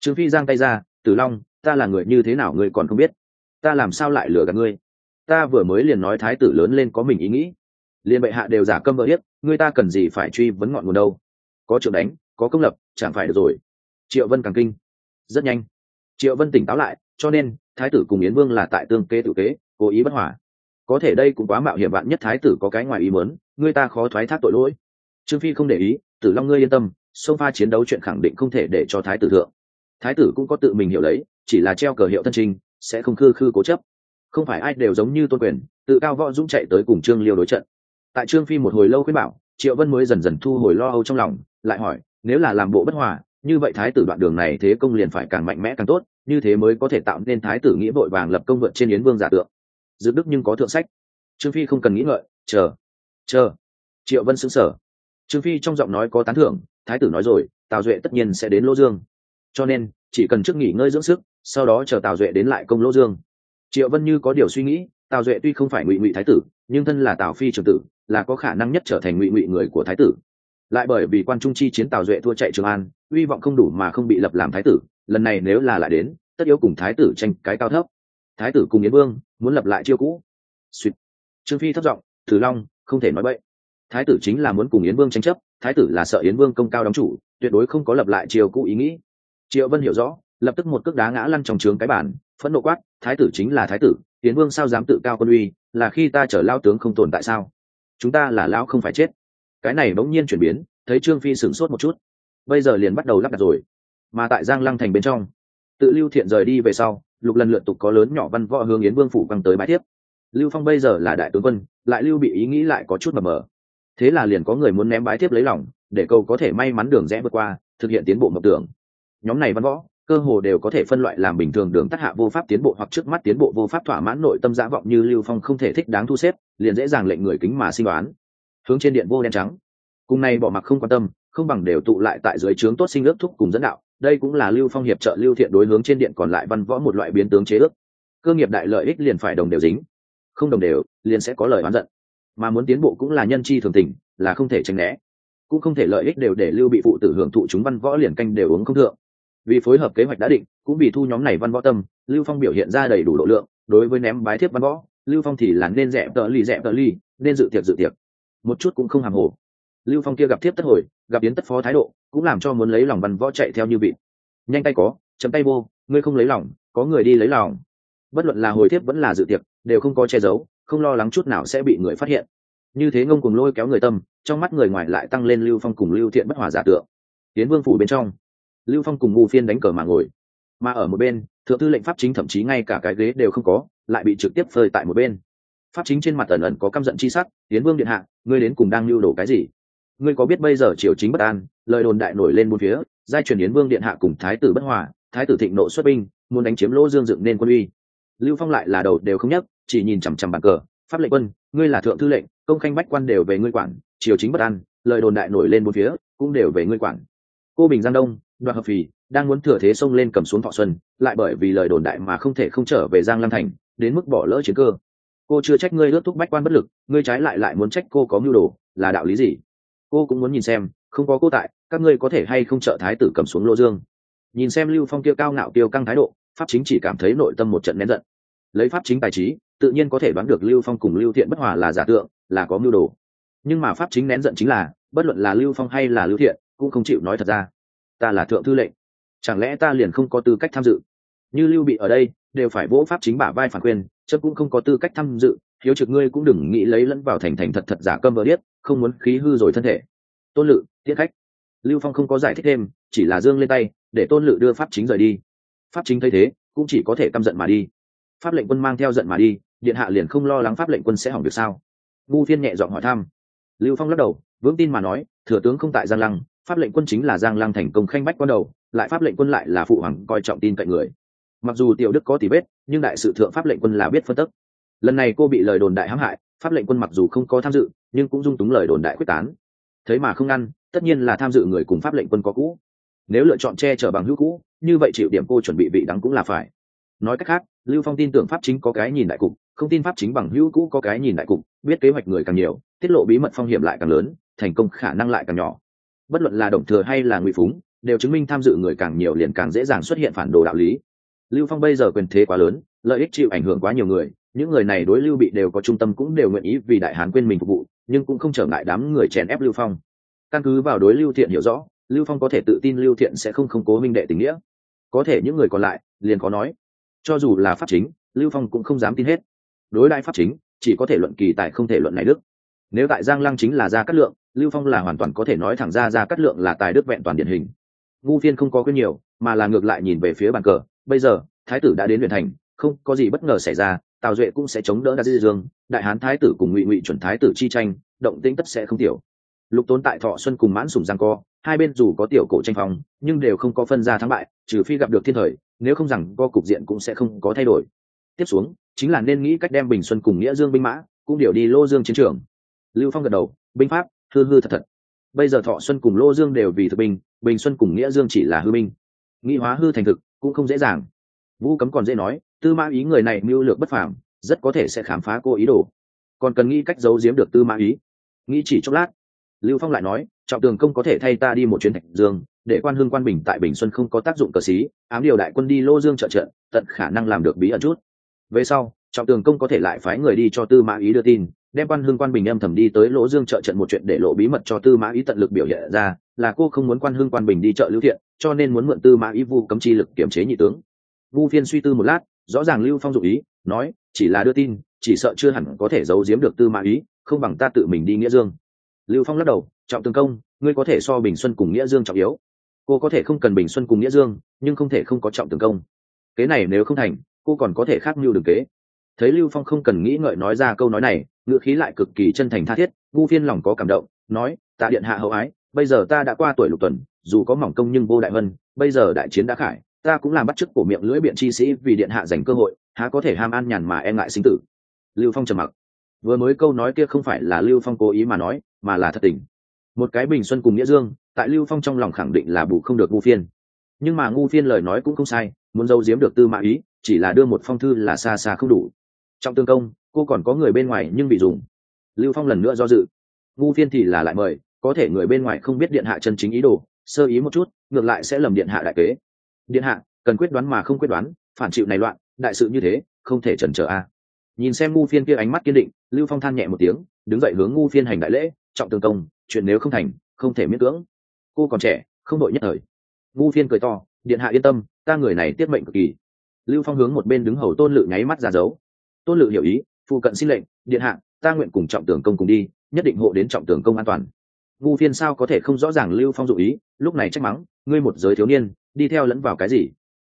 Trương phi giang tay ra, tử long, ta là người như thế nào ngươi còn không biết? Ta làm sao lại lừa gạt ngươi? Ta vừa mới liền nói thái tử lớn lên có mình ý nghĩ. Liền bệ hạ đều giả câm vỡ hiếp, ngươi ta cần gì phải truy vấn ngọn nguồn đâu? Có trượng đánh, có công lập, chẳng phải được rồi? Triệu vân càng kinh. Rất nhanh. Triệu vân tỉnh táo lại, cho nên, thái tử cùng yến vương là tại tương kê tự kế, cố ý bất hòa. Có thể đây cũng quá mạo hiểm bạn nhất thái tử có cái ngoài ý mớn ngươi ta khó thoái thác tội lỗi. Trương phi không để ý, tử long ngươi yên tâm sông pha chiến đấu chuyện khẳng định không thể để cho thái tử thượng. Thái tử cũng có tự mình hiểu lấy, chỉ là treo cờ hiệu thân trinh sẽ không khư khư cố chấp. Không phải ai đều giống như tôn quyền, tự cao võ dũng chạy tới cùng trương liêu đối trận. Tại trương phi một hồi lâu khuyên bảo, triệu vân mới dần dần thu hồi lo âu trong lòng, lại hỏi, nếu là làm bộ bất hòa, như vậy thái tử đoạn đường này thế công liền phải càng mạnh mẽ càng tốt, như thế mới có thể tạo nên thái tử nghĩa vội vàng lập công vượt trên yến vương giả tượng. Dự đức nhưng có thượng sách. Trương phi không cần nghĩ ngợi, chờ chờ. Triệu vân xứng sở trương phi trong giọng nói có tán thưởng thái tử nói rồi, tào duệ tất nhiên sẽ đến lỗ dương. Cho nên, chỉ cần trước nghỉ ngơi dưỡng sức, sau đó chờ tào duệ đến lại công lỗ dương. Triệu vân như có điều suy nghĩ, tào duệ tuy không phải ngụy ngụy thái tử, nhưng thân là tào phi trường tử, là có khả năng nhất trở thành ngụy ngụy người của thái tử. Lại bởi vì quan trung chi chiến tào duệ thua chạy trường an uy vọng không đủ mà không bị lập làm thái tử, lần này nếu là lại đến, tất yếu cùng thái tử tranh cái cao thấp. Thái tử cùng yến vương, muốn lập lại chiêu cũ. Suýt. Trương phi thất giọng, thử long, không thể nói vậy thái tử chính là muốn cùng yến vương tranh chấp thái tử là sợ yến vương công cao đóng chủ, tuyệt đối không có lập lại triều cũ ý nghĩ. Triệu vân hiểu rõ, lập tức một cước đá ngã lăn trong trướng cái bản phẫn nộ quát, thái tử chính là thái tử, yến vương sao dám tự cao quân uy, là khi ta chở lao tướng không tồn tại sao? Chúng ta là lao không phải chết. Cái này bỗng nhiên chuyển biến, thấy trương phi sửng sốt một chút. Bây giờ liền bắt đầu lắp đặt rồi. Mà tại giang lăng thành bên trong, tự lưu thiện rời đi về sau, lục lần lượt tục có lớn nhỏ văn võ hướng yến vương phủ văng tới bãi tiếp. Lưu phong bây giờ là đại tướng quân, lại lưu bị ý nghĩ lại có chút mờ mờ thế là liền có người muốn ném bái tiếp lấy lòng, để cầu có thể may mắn đường rẽ vượt qua, thực hiện tiến bộ mộng tưởng. Nhóm này văn võ, cơ hồ đều có thể phân loại làm bình thường đường tắt hạ vô pháp tiến bộ hoặc trước mắt tiến bộ vô pháp thỏa mãn nội tâm dã vọng như lưu phong không thể thích đáng thu xếp, liền dễ dàng lệnh người kính mà sinh đoán. Hướng trên điện vô đen trắng. Cùng này bỏ mặc không quan tâm, không bằng đều tụ lại tại dưới trướng tốt sinh ước thúc cùng dẫn đạo, đây cũng là lưu phong hiệp trợ lưu thiện đối hướng trên điện còn lại văn võ một loại biến tướng chế ước. Cơ nghiệp đại lợi ích liền phải đồng đều dính. Không đồng đều, liền sẽ có lời oán giận mà muốn tiến bộ cũng là nhân chi thường tình, là không thể tránh né. Cũng không thể lợi ích đều để lưu bị phụ tử hưởng thụ chúng văn võ liền canh đều uống không thượng. Vì phối hợp kế hoạch đã định, cũng vì thu nhóm này văn võ tâm, lưu phong biểu hiện ra đầy đủ độ lượng, đối với ném bái thiếp văn võ, lưu phong thì là nên rẻ tợ ly rẻ tợ ly, nên dự tiệc dự tiệc. Một chút cũng không hàm hồ. Lưu phong kia gặp thiếp tất hồi, gặp yến tất phó thái độ, cũng làm cho muốn lấy lòng văn võ chạy theo như vị nhanh tay có chấm tay vô, ngươi không lấy lòng, có người đi lấy lòng. Bất luận là hồi thiếp vẫn là dự tiệc, đều không có che giấu không lo lắng chút nào sẽ bị người phát hiện. Như thế ngông cùng lôi kéo người tâm, trong mắt người ngoài lại tăng lên lưu phong cùng lưu thiện bất hòa giả tượng. Tiến vương phủ bên trong, lưu phong cùng ngu phiên đánh cờ mà ngồi. Mà ở một bên, thượng thư lệnh pháp chính thậm chí ngay cả cái ghế đều không có, lại bị trực tiếp phơi tại một bên. Pháp chính trên mặt ẩn ẩn có căm giận chi sắc, tiến vương điện hạ, ngươi đến cùng đang lưu đổ cái gì? Ngươi có biết bây giờ triều chính bất an, lời đồn đại nổi lên bốn phía, giai truyền yến vương điện hạ cùng thái tử bất hòa, thái tử thịnh nộ xuất binh, muốn đánh chiếm lỗ dương dựng nên quân uy. Lưu phong lại là đầu đều không nhấc chỉ nhìn chằm chằm bàn cờ, pháp lệnh quân, ngươi là thượng thư lệnh, công khanh bách quan đều về ngươi quản, triều chính bất an, lời đồn đại nổi lên bốn phía, cũng đều về ngươi quản. Cô bình giang đông, đoạt hợp phì, đang muốn thừa thế xông lên cầm xuống thọ xuân, lại bởi vì lời đồn đại mà không thể không trở về giang lam thành, đến mức bỏ lỡ chiến cơ. Cô chưa trách ngươi ước thúc bách quan bất lực, ngươi trái lại lại muốn trách cô có mưu đồ, là đạo lý gì? Cô cũng muốn nhìn xem, không có cô tại, các ngươi có thể hay không trợ thái tử cầm xuống lô dương? Nhìn xem lưu phong kia cao ngạo tiêu căng thái độ, pháp chính chỉ cảm thấy nội tâm một trận nén giận lấy pháp chính tài trí, tự nhiên có thể đoán được lưu phong cùng lưu thiện bất hòa là giả tượng, là có mưu đồ. Nhưng mà pháp chính nén giận chính là, bất luận là lưu phong hay là lưu thiện, cũng không chịu nói thật ra. Ta là thượng thư lệnh. Chẳng lẽ ta liền không có tư cách tham dự? Như lưu bị ở đây, đều phải vỗ pháp chính bả vai phản quyền, chớ cũng không có tư cách tham dự, hiếu trực ngươi cũng đừng nghĩ lấy lẫn vào thành thành thật thật giả câm vỡ điếc, không muốn khí hư rồi thân thể. Tôn lự tiết khách. Lưu phong không có giải thích thêm, chỉ là dương lên tay, để tôn lự đưa pháp chính rời đi. Pháp chính thấy thế, cũng chỉ có thể căm giận mà đi pháp lệnh quân mang theo giận mà đi, điện hạ liền không lo lắng pháp lệnh quân sẽ hỏng được sao? Ngu phiên nhẹ giọng hỏi thăm. Lưu phong lắc đầu, vững tin mà nói, thừa tướng không tại giang lăng, pháp lệnh quân chính là giang lăng thành công khanh bách quan đầu, lại pháp lệnh quân lại là phụ hoàng coi trọng tin cậy người. Mặc dù tiểu đức có tỷ vết, nhưng đại sự thượng pháp lệnh quân là biết phân tức. Lần này cô bị lời đồn đại hãm hại, pháp lệnh quân mặc dù không có tham dự, nhưng cũng dung túng lời đồn đại quyết tán. Thấy mà không ngăn, tất nhiên là tham dự người cùng pháp lệnh quân có cũ. Nếu lựa chọn che chở bằng hữu cũ, như vậy chịu điểm cô chuẩn bị vị đắng cũng là phải nói cách khác, lưu phong tin tưởng pháp chính có cái nhìn đại cục, không tin pháp chính bằng hữu cũ có cái nhìn đại cục, biết kế hoạch người càng nhiều, tiết lộ bí mật phong hiểm lại càng lớn, thành công khả năng lại càng nhỏ. Bất luận là động thừa hay là ngụy phúng, đều chứng minh tham dự người càng nhiều liền càng dễ dàng xuất hiện phản đồ đạo lý. Lưu phong bây giờ quyền thế quá lớn, lợi ích chịu ảnh hưởng quá nhiều người, những người này đối lưu bị đều có trung tâm cũng đều nguyện ý vì đại hán quên mình phục vụ, nhưng cũng không trở ngại đám người chèn ép lưu phong. Căn cứ vào đối lưu thiện hiểu rõ, lưu phong có thể tự tin lưu thiện sẽ không không cố minh đệ tình nghĩa. Có thể những người còn lại liền có nói cho dù là pháp chính, lưu phong cũng không dám tin hết. Đối đại pháp chính, chỉ có thể luận kỳ tài không thể luận này đức. Nếu tại giang lăng chính là gia cát lượng, lưu phong là hoàn toàn có thể nói thẳng ra gia cát lượng là tài đức vẹn toàn điển hình. Ngu phiên không có quyết nhiều, mà là ngược lại nhìn về phía bàn cờ. Bây giờ, thái tử đã đến huyện thành, không có gì bất ngờ xảy ra, tào duệ cũng sẽ chống đỡ đa di dương. Đại hán thái tử cùng ngụy ngụy chuẩn thái tử chi tranh, động tĩnh tất sẽ không tiểu lục tốn tại thọ xuân cùng mãn sùng giang co, hai bên dù có tiểu cổ tranh phòng nhưng đều không có phân ra thắng bại, trừ phi gặp được thiên thời, nếu không rằng co cục diện cũng sẽ không có thay đổi. Tiếp xuống, chính là nên nghĩ cách đem bình xuân cùng nghĩa dương binh mã, cũng điều đi lô dương chiến trường. Lưu phong gật đầu, binh pháp, hư hư thật thật. Bây giờ thọ xuân cùng lô dương đều vì thực binh, bình xuân cùng nghĩa dương chỉ là hư binh. Nghĩ hóa hư thành thực, cũng không dễ dàng. Vũ cấm còn dễ nói, tư mã ý người này mưu lược bất phàm, rất có thể sẽ khám phá cô ý đồ. Còn cần nghĩ cách giấu giếm được tư mã ý. Nghĩ chỉ chốc lát lưu phong lại nói, trọng tường công có thể thay ta đi một chuyến thạch dương, để quan hương quan bình tại bình xuân không có tác dụng cờ xí, ám điều đại quân đi lô dương trợ trận tận khả năng làm được bí ẩn chút. Về sau, trọng tường công có thể lại phái người đi cho tư mã ý đưa tin, đem quan hương quan bình âm thầm đi tới lỗ dương trợ trận một chuyện để lộ bí mật cho tư mã ý tận lực biểu hiện ra, là cô không muốn quan hương quan bình đi chợ lưu thiện, cho nên muốn mượn tư mã ý vu cấm chi lực kiểm chế nhị tướng. Vu phiên suy tư một lát, rõ ràng lưu phong dụ ý, nói, chỉ là đưa tin, chỉ sợ chưa hẳn có thể giấu giếm được tư mã ý, không bằng ta tự mình đi nghĩa dương lưu phong lắc đầu, trọng tường công, ngươi có thể so bình xuân cùng nghĩa dương trọng yếu. Cô có thể không cần bình xuân cùng nghĩa dương, nhưng không thể không có trọng tường công. Kế này nếu không thành, cô còn có thể khác mưu đường kế. Thấy lưu phong không cần nghĩ ngợi nói ra câu nói này, ngữ khí lại cực kỳ chân thành tha thiết ngu phiên lòng có cảm động, nói, tạ điện hạ hậu ái, bây giờ ta đã qua tuổi lục tuần, dù có mỏng công nhưng vô đại vân bây giờ đại chiến đã khải, ta cũng làm bắt chức cổ miệng lưỡi biện chi sĩ vì điện hạ dành cơ hội, há có thể ham an nhàn mà e ngại sinh tử. Lưu phong trầm mặc. Vừa mới câu nói kia không phải là lưu phong cố ý mà nói mà là thật tình. Một cái bình xuân cùng nghĩa dương, tại lưu phong trong lòng khẳng định là bù không được ngu phiên. Nhưng mà ngu phiên lời nói cũng không sai, muốn giấu giếm được tư mã ý, chỉ là đưa một phong thư là xa xa không đủ. Trong tương công, cô còn có người bên ngoài nhưng bị dùng. Lưu phong lần nữa do dự. Ngu phiên thì là lại mời, có thể người bên ngoài không biết điện hạ chân chính ý đồ, sơ ý một chút, ngược lại sẽ lầm điện hạ đại kế. Điện hạ, cần quyết đoán mà không quyết đoán, phản chịu này loạn, đại sự như thế, không thể chần chờ a. Nhìn xem ngu phiên kia ánh mắt kiên định, lưu phong than nhẹ một tiếng, đứng dậy hướng ngu phiên hành đại lễ trọng tương công, chuyện nếu không thành, không thể miễn cưỡng. Cô còn trẻ, không đội nhất thời. Ngu phiên cười to, điện hạ yên tâm, ta người này tiết mệnh cực kỳ. Lưu phong hướng một bên đứng hầu tôn lự nháy mắt ra dấu. Tôn lự hiểu ý, phụ cận xin lệnh, điện hạ, ta nguyện cùng trọng tường công cùng đi, nhất định hộ đến trọng tường công an toàn. Ngu phiên sao có thể không rõ ràng lưu phong dụ ý, lúc này trách mắng, ngươi một giới thiếu niên, đi theo lẫn vào cái gì?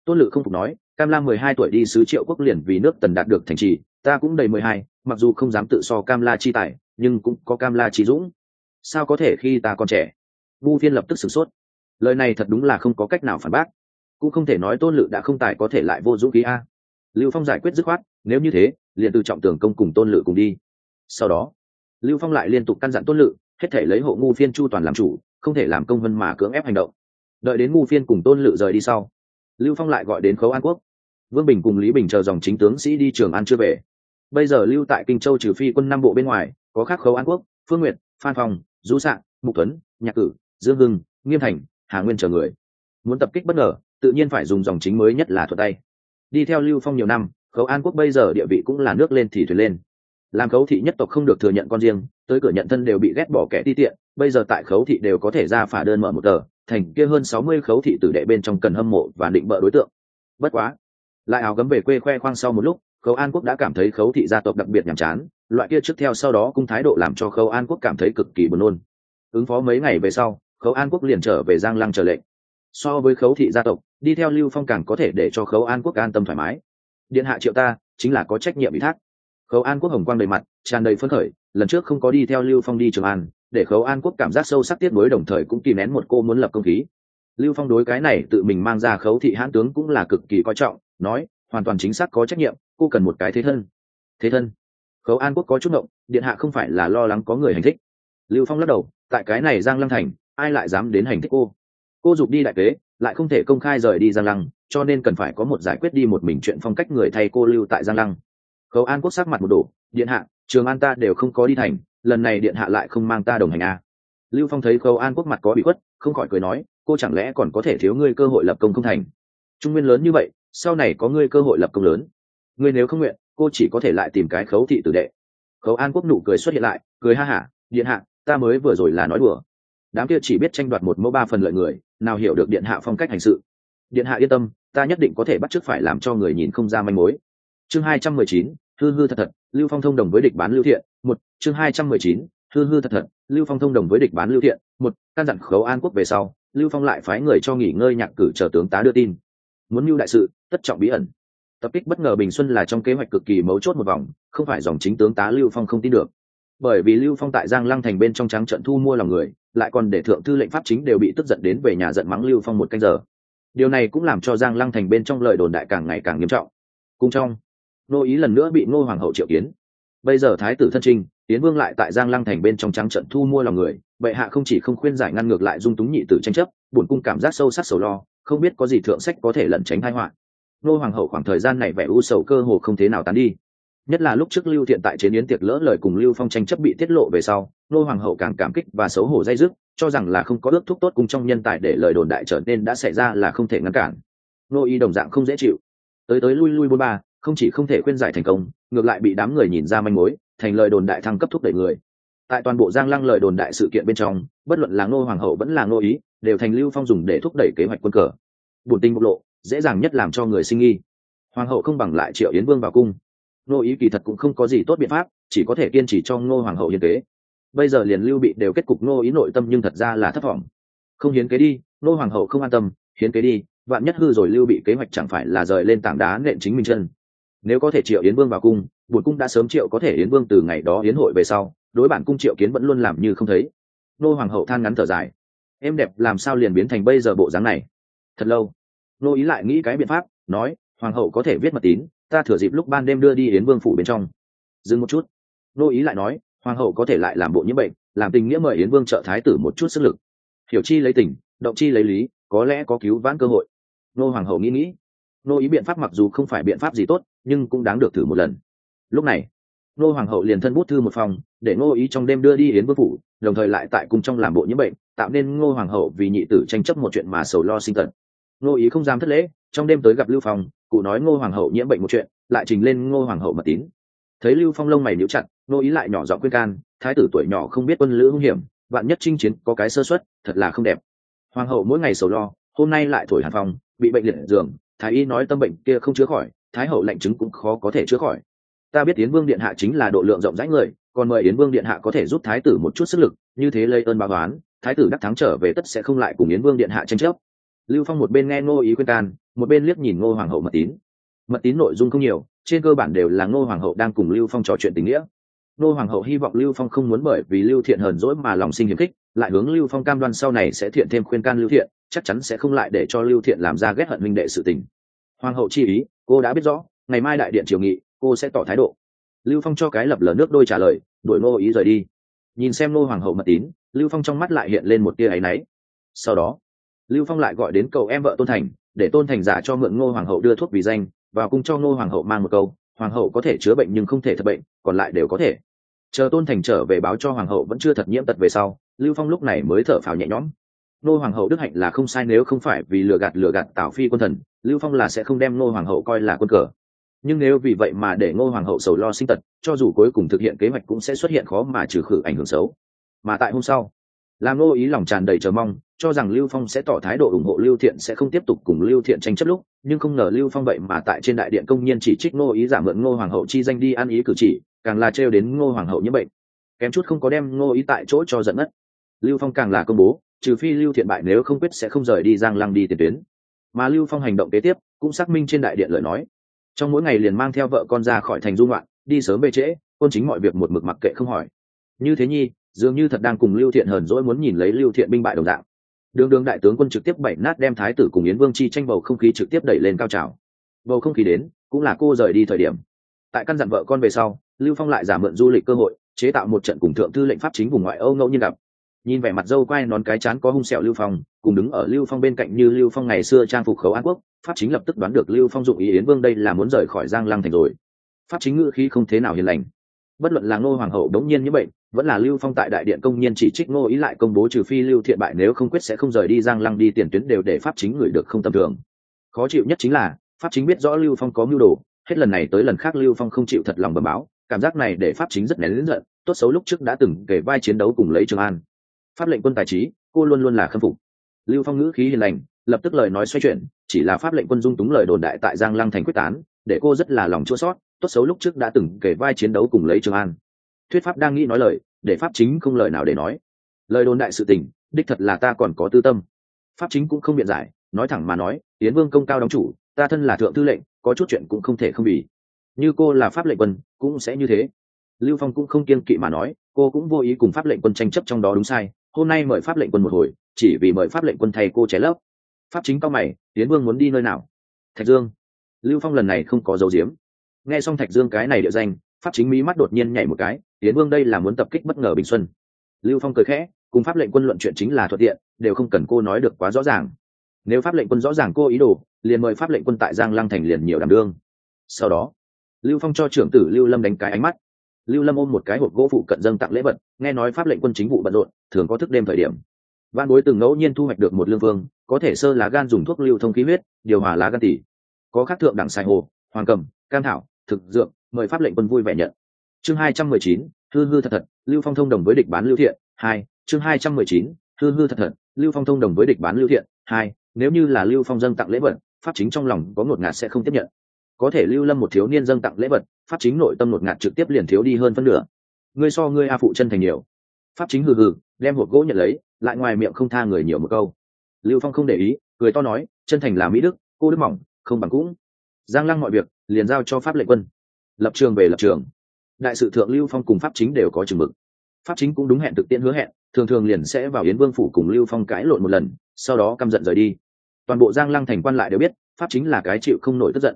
Tôn lự không phục nói, cam lam mười hai tuổi đi sứ triệu quốc liền vì nước tần đạt được thành trì, ta cũng đầy mười hai, mặc dù không dám tự so cam la chi tài nhưng cũng có cam la trí dũng. Sao có thể khi ta còn trẻ? Vu phiên lập tức sửng sốt. Lời này thật đúng là không có cách nào phản bác. Cũng không thể nói tôn lự đã không tài có thể lại vô dũng khí a. Lưu phong giải quyết dứt khoát, nếu như thế, liền từ trọng tường công cùng tôn lự cùng đi. Sau đó, lưu phong lại liên tục căn dặn tôn lự, hết thể lấy hộ ngu phiên chu toàn làm chủ, không thể làm công vân mà cưỡng ép hành động. Đợi đến ngu phiên cùng tôn lự rời đi sau, lưu phong lại gọi đến khấu an quốc. Vương bình cùng lý bình chờ dòng chính tướng sĩ đi trường an chưa về. Bây giờ lưu tại kinh châu trừ phi quân năm bộ bên ngoài có khác khấu an quốc, phương nguyệt, phan phong du sạn mục tuấn, nhạc cử, dương hưng, nghiêm thành, hà nguyên chờ người. Muốn tập kích bất ngờ, tự nhiên phải dùng dòng chính mới nhất là thuật tay. Đi theo lưu phong nhiều năm, khấu an quốc bây giờ địa vị cũng là nước lên thì thuyền lên. Làm khấu thị nhất tộc không được thừa nhận con riêng, tới cửa nhận thân đều bị ghét bỏ kẻ ti tiện, bây giờ tại khấu thị đều có thể ra phả đơn mở một tờ, thành kia hơn sáu mươi khấu thị tử đệ bên trong cần hâm mộ và định bợ đối tượng. Bất quá, lại áo gấm về quê khoe khoang sau một lúc, khấu an quốc đã cảm thấy khấu thị gia tộc đặc biệt nhàm chán loại kia trước theo sau đó cung thái độ làm cho khấu an quốc cảm thấy cực kỳ buồn nôn. Ứng phó mấy ngày về sau khấu an quốc liền trở về giang lăng trở lệnh. So với khấu thị gia tộc, đi theo lưu phong càng có thể để cho khấu an quốc an tâm thoải mái. Điện hạ triệu ta, chính là có trách nhiệm ủy thác. Khấu an quốc hồng quang đầy mặt, tràn đầy phấn khởi, lần trước không có đi theo lưu phong đi trường an, để khấu an quốc cảm giác sâu sắc tiết mới đồng thời cũng kìm nén một cô muốn lập công khí. Lưu phong đối cái này tự mình mang ra khấu thị hãn tướng cũng là cực kỳ coi trọng, nói, hoàn toàn chính xác có trách nhiệm, cô cần một cái thế thân. Thế thân? Khấu an quốc có chút động điện hạ không phải là lo lắng có người hành thích. Lưu phong lắc đầu, tại cái này giang lăng thành, ai lại dám đến hành thích cô? Cô dục đi đại kế lại không thể công khai rời đi giang lăng, cho nên cần phải có một giải quyết đi một mình chuyện phong cách người thay cô lưu tại giang lăng. Khấu an quốc sắc mặt một đổ, điện hạ, trường an ta đều không có đi thành, lần này điện hạ lại không mang ta đồng hành à. lưu phong thấy khấu an quốc mặt có bị khuất, không khỏi cười nói, cô chẳng lẽ còn có thể thiếu ngươi cơ hội lập công không thành? Trung nguyên lớn như vậy, sau này có ngươi cơ hội lập công lớn. Ngươi nếu không nguyện cô chỉ có thể lại tìm cái khấu thị tử đệ. Khấu an quốc nụ cười xuất hiện lại, cười ha hả, điện hạ, ta mới vừa rồi là nói đùa. Đám kia chỉ biết tranh đoạt một mẫu ba phần lợi người, nào hiểu được điện hạ phong cách hành sự. Điện hạ yên tâm, ta nhất định có thể bắt chước phải làm cho người nhìn không ra manh mối. Chương hai trăm mười chín, hư hư thật thật, lưu phong thông đồng với địch bán lưu thiện, một. Chương hai trăm mười chín, hư hư thật thật, lưu phong thông đồng với địch bán lưu thiện, một. Căn dặn khấu an quốc về sau, lưu phong lại phái người cho nghỉ ngơi nhạc cử chờ tướng tá đưa tin. Muốn mưu đại sự, tất trọng bí ẩn tập kích bất ngờ bình xuân là trong kế hoạch cực kỳ mấu chốt một vòng, không phải dòng chính tướng tá lưu phong không tin được. Bởi vì lưu phong tại giang lăng thành bên trong trắng trận thu mua lòng người, lại còn để thượng thư lệnh pháp chính đều bị tức giận đến về nhà giận mắng lưu phong một canh giờ. Điều này cũng làm cho giang lăng thành bên trong lời đồn đại càng ngày càng nghiêm trọng. Cùng trong, nô ý lần nữa bị ngô hoàng hậu triệu kiến. Bây giờ thái tử thân trinh tiến vương lại tại giang lăng thành bên trong trắng trận thu mua lòng người, bệ hạ không chỉ không khuyên giải ngăn ngược lại dung túng nhị tử tranh chấp bổn cung cảm giác sâu sắc sầu lo, không biết có gì thượng sách có thể lẩn tránh hai họa nô hoàng hậu khoảng thời gian này vẻ u sầu cơ hồ không thế nào tán đi. Nhất là lúc trước lưu thiện tại chế biến tiệc lỡ lời cùng lưu phong tranh chấp bị tiết lộ về sau, nô hoàng hậu càng cảm kích và xấu hổ dây dứt, cho rằng là không có ước thúc tốt cùng trong nhân tài để lời đồn đại trở nên đã xảy ra là không thể ngăn cản. Nô y đồng dạng không dễ chịu. Tới tới lui lui bôn ba, không chỉ không thể khuyên giải thành công, ngược lại bị đám người nhìn ra manh mối, thành lời đồn đại thăng cấp thúc đẩy người. Tại toàn bộ giang lăng lời đồn đại sự kiện bên trong, bất luận là ngô hoàng hậu vẫn là ngô ý, đều thành lưu phong dùng để thúc đẩy kế hoạch quân cờ. Bùn tinh bộc lộ dễ dàng nhất làm cho người sinh nghi. Hoàng hậu không bằng lại triệu yến vương vào cung. Ngô ý kỳ thật cũng không có gì tốt biện pháp, chỉ có thể kiên trì cho ngô hoàng hậu hiến kế. Bây giờ liền lưu bị đều kết cục ngô ý nội tâm nhưng thật ra là thất vọng. Không hiến kế đi, ngô hoàng hậu không an tâm, hiến kế đi, vạn nhất hư rồi lưu bị kế hoạch chẳng phải là rời lên tảng đá nện chính mình chân. Nếu có thể triệu yến vương vào cung bùn cung đã sớm triệu có thể yến vương từ ngày đó yến hội về sau, đối bản cung triệu kiến vẫn luôn làm như không thấy. Nô hoàng hậu than ngắn thở dài. Em đẹp làm sao liền biến thành bây giờ bộ dáng này? Thật lâu nô ý lại nghĩ cái biện pháp, nói, hoàng hậu có thể viết mật tín, ta thừa dịp lúc ban đêm đưa đi đến vương phủ bên trong. Dừng một chút. Nô ý lại nói, hoàng hậu có thể lại làm bộ nhiễm bệnh, làm tình nghĩa mời yến vương trợ thái tử một chút sức lực. Hiểu chi lấy tình, động chi lấy lý, có lẽ có cứu vãn cơ hội. Nô hoàng hậu nghĩ nghĩ. Nô ý biện pháp mặc dù không phải biện pháp gì tốt, nhưng cũng đáng được thử một lần. Lúc này, nô hoàng hậu liền thân bút thư một phòng, để nô ý trong đêm đưa đi yến vương phủ, đồng thời lại tại cung trong làm bộ nhiễm bệnh, tạo nên ngô hoàng hậu vì nhị tử tranh chấp một chuyện mà sầu lo sinh tật ngô ý không dám thất lễ, trong đêm tới gặp lưu phong, cụ nói ngô hoàng hậu nhiễm bệnh một chuyện, lại trình lên ngô hoàng hậu mật tín. Thấy lưu phong lông mày níu chặt, ngô ý lại nhỏ giọng khuyên can, thái tử tuổi nhỏ không biết quân lữ hung hiểm, vạn nhất chinh chiến có cái sơ suất, thật là không đẹp. Hoàng hậu mỗi ngày sầu lo, hôm nay lại thổi hàn phong, bị bệnh liệt giường, thái y nói tâm bệnh kia không chữa khỏi, thái hậu lạnh chứng cũng khó có thể chữa khỏi. Ta biết yến vương điện hạ chính là độ lượng rộng rãi người, còn mời yến vương điện hạ có thể giúp thái tử một chút sức lực, như thế lây ơn báo toán thái tử đắc thắng trở về tất sẽ không lại cùng yến vương điện hạ tranh chấp lưu phong một bên nghe ngô ý khuyên can, một bên liếc nhìn ngô hoàng hậu mật tín. Mật tín nội dung không nhiều, trên cơ bản đều là ngô hoàng hậu đang cùng lưu phong trò chuyện tình nghĩa. Ngô hoàng hậu hy vọng lưu phong không muốn bởi vì lưu thiện hờn dỗi mà lòng sinh hiềm khích, lại hướng lưu phong cam đoan sau này sẽ thiện thêm khuyên can lưu thiện, chắc chắn sẽ không lại để cho lưu thiện làm ra ghét hận minh đệ sự tình. Hoàng hậu chi ý, cô đã biết rõ, ngày mai đại điện triều nghị, cô sẽ tỏ thái độ. Lưu phong cho cái lập lờ nước đôi trả lời, đuổi ngô ý rời đi. Nhìn xem ngô hoàng hậu mật tín, lưu phong trong mắt lại hiện lên một tia áy náy. Sau đó lưu phong lại gọi đến cậu em vợ tôn thành, để tôn thành giả cho mượn ngô hoàng hậu đưa thuốc vì danh, vào cung cho ngô hoàng hậu mang một câu, hoàng hậu có thể chữa bệnh nhưng không thể thật bệnh, còn lại đều có thể. Chờ tôn thành trở về báo cho hoàng hậu vẫn chưa thật nhiễm tật về sau, lưu phong lúc này mới thở phào nhẹ nhõm. Ngô hoàng hậu đức hạnh là không sai nếu không phải vì lừa gạt lừa gạt tào phi quân thần, lưu phong là sẽ không đem ngô hoàng hậu coi là quân cờ. Nhưng nếu vì vậy mà để ngô hoàng hậu sầu lo sinh tật, cho dù cuối cùng thực hiện kế hoạch cũng sẽ xuất hiện khó mà trừ khử ảnh hưởng xấu. Mà tại hôm sau làm ngô ý lòng tràn đầy chờ mong, cho rằng lưu phong sẽ tỏ thái độ ủng hộ lưu thiện sẽ không tiếp tục cùng lưu thiện tranh chấp lúc, nhưng không ngờ lưu phong vậy mà tại trên đại điện công nhân chỉ trích ngô ý giả mượn ngô hoàng hậu chi danh đi ăn ý cử chỉ, càng là trêu đến ngô hoàng hậu nhiễm bệnh. Kém chút không có đem ngô ý tại chỗ cho giận ngất lưu phong càng là công bố, trừ phi lưu thiện bại nếu không quyết sẽ không rời đi giang lăng đi tiền tuyến. Mà lưu phong hành động kế tiếp, cũng xác minh trên đại điện lời nói. Trong mỗi ngày liền mang theo vợ con ra khỏi thành dung loạn đi sớm về trễ quân chính mọi việc một mực mặc kệ không hỏi. Như thế nhi dường như thật đang cùng lưu thiện hờn dỗi muốn nhìn lấy lưu thiện binh bại đồng dạng. Đường đường đại tướng quân trực tiếp bảy nát đem thái tử cùng yến vương chi tranh bầu không khí trực tiếp đẩy lên cao trào. Bầu không khí đến, cũng là cô rời đi thời điểm. Tại căn dặn vợ con về sau, lưu phong lại giả mượn du lịch cơ hội, chế tạo một trận cùng thượng thư lệnh pháp chính vùng ngoại âu ngẫu nhiên gặp. Nhìn vẻ mặt dâu quai nón cái chán có hung sẹo lưu phong, cùng đứng ở lưu phong bên cạnh như lưu phong ngày xưa trang phục khấu an quốc, pháp chính lập tức đoán được lưu phong dụng ý yến vương đây là muốn rời khỏi giang lăng thành rồi. Pháp chính ngữ khí không thế nào hiền lành bất luận là ngô hoàng hậu đống nhiên như bệnh vẫn là lưu phong tại đại điện công nhiên chỉ trích ngô ý lại công bố trừ phi lưu thiện bại nếu không quyết sẽ không rời đi giang lăng đi tiền tuyến đều để pháp chính người được không tầm thường. Khó chịu nhất chính là, pháp chính biết rõ lưu phong có mưu đồ, hết lần này tới lần khác lưu phong không chịu thật lòng bầm báo, cảm giác này để pháp chính rất nén lớn giận, tốt xấu lúc trước đã từng kể vai chiến đấu cùng lấy trường an. Pháp lệnh quân tài trí, cô luôn luôn là khâm phục. Lưu phong ngữ khí hiền lành, lập tức lời nói xoay chuyển, chỉ là pháp lệnh quân dung túng lời đồn đại tại giang lăng thành quyết tán để cô rất là lòng chua sót, tốt xấu lúc trước đã từng kể vai chiến đấu cùng lấy trường an. Thuyết pháp đang nghĩ nói lời, để pháp chính không lời nào để nói. Lời đồn đại sự tình, đích thật là ta còn có tư tâm. Pháp chính cũng không biện giải, nói thẳng mà nói, yến vương công cao đóng chủ, ta thân là thượng tư lệnh, có chút chuyện cũng không thể không vì như cô là pháp lệnh quân, cũng sẽ như thế. Lưu phong cũng không kiên kỵ mà nói, cô cũng vô ý cùng pháp lệnh quân tranh chấp trong đó đúng sai, hôm nay mời pháp lệnh quân một hồi, chỉ vì mời pháp lệnh quân thay cô ché lấp. Pháp chính cao mày tiến vương muốn đi nơi nào? Thạch dương lưu phong lần này không có dấu diếm nghe xong thạch dương cái này địa danh, pháp chính mỹ mắt đột nhiên nhảy một cái, tiến vương đây là muốn tập kích bất ngờ bình xuân. Lưu phong cười khẽ, cùng pháp lệnh quân luận chuyện chính là thuận tiện, đều không cần cô nói được quá rõ ràng. Nếu pháp lệnh quân rõ ràng cô ý đồ, liền mời pháp lệnh quân tại giang lăng thành liền nhiều đảm đương. Sau đó, lưu phong cho trưởng tử lưu lâm đánh cái ánh mắt. Lưu lâm ôm một cái hộp gỗ phụ cận dâng tặng lễ vật, nghe nói pháp lệnh quân chính vụ bận rộn, thường có thức đêm thời điểm. Văn bối từng ngẫu nhiên thu hoạch được một lương vương, có thể sơ lá gan dùng thuốc lưu thông khí huyết, điều hòa lá gan tỉ có khắc thượng đẳng sai hồ, hoàng cầm, cam thảo, thực dược, mời pháp lệnh quân vui vẻ nhận. Chương hai trăm mười chín, hư hư thật thật, lưu phong thông đồng với địch bán lưu thiện, hai, chương hai trăm mười chín, hư hư thật thật, lưu phong thông đồng với địch bán lưu thiện, hai, nếu như là lưu phong dâng tặng lễ vật, pháp chính trong lòng có ngột ngạt sẽ không tiếp nhận. Có thể lưu lâm một thiếu niên dâng tặng lễ vật, pháp chính nội tâm ngột ngạt trực tiếp liền thiếu đi hơn phân nửa. Ngươi so ngươi a phụ chân thành nhiều. Pháp chính hừ hừ, đem hộp gỗ nhận lấy, lại ngoài miệng không tha người nhiều một câu. Lưu phong không để ý, cười to nói, chân thành là mỹ đức, cô đức mỏng không bằng cũng. Giang lăng mọi việc, liền giao cho pháp lệnh quân. Lập trường về lập trường. Đại sự thượng lưu phong cùng pháp chính đều có chừng mực. Pháp chính cũng đúng hẹn thực tiễn hứa hẹn, thường thường liền sẽ vào yến vương phủ cùng lưu phong cãi lộn một lần, sau đó căm giận rời đi. Toàn bộ giang lăng thành quan lại đều biết, pháp chính là cái chịu không nổi tức giận.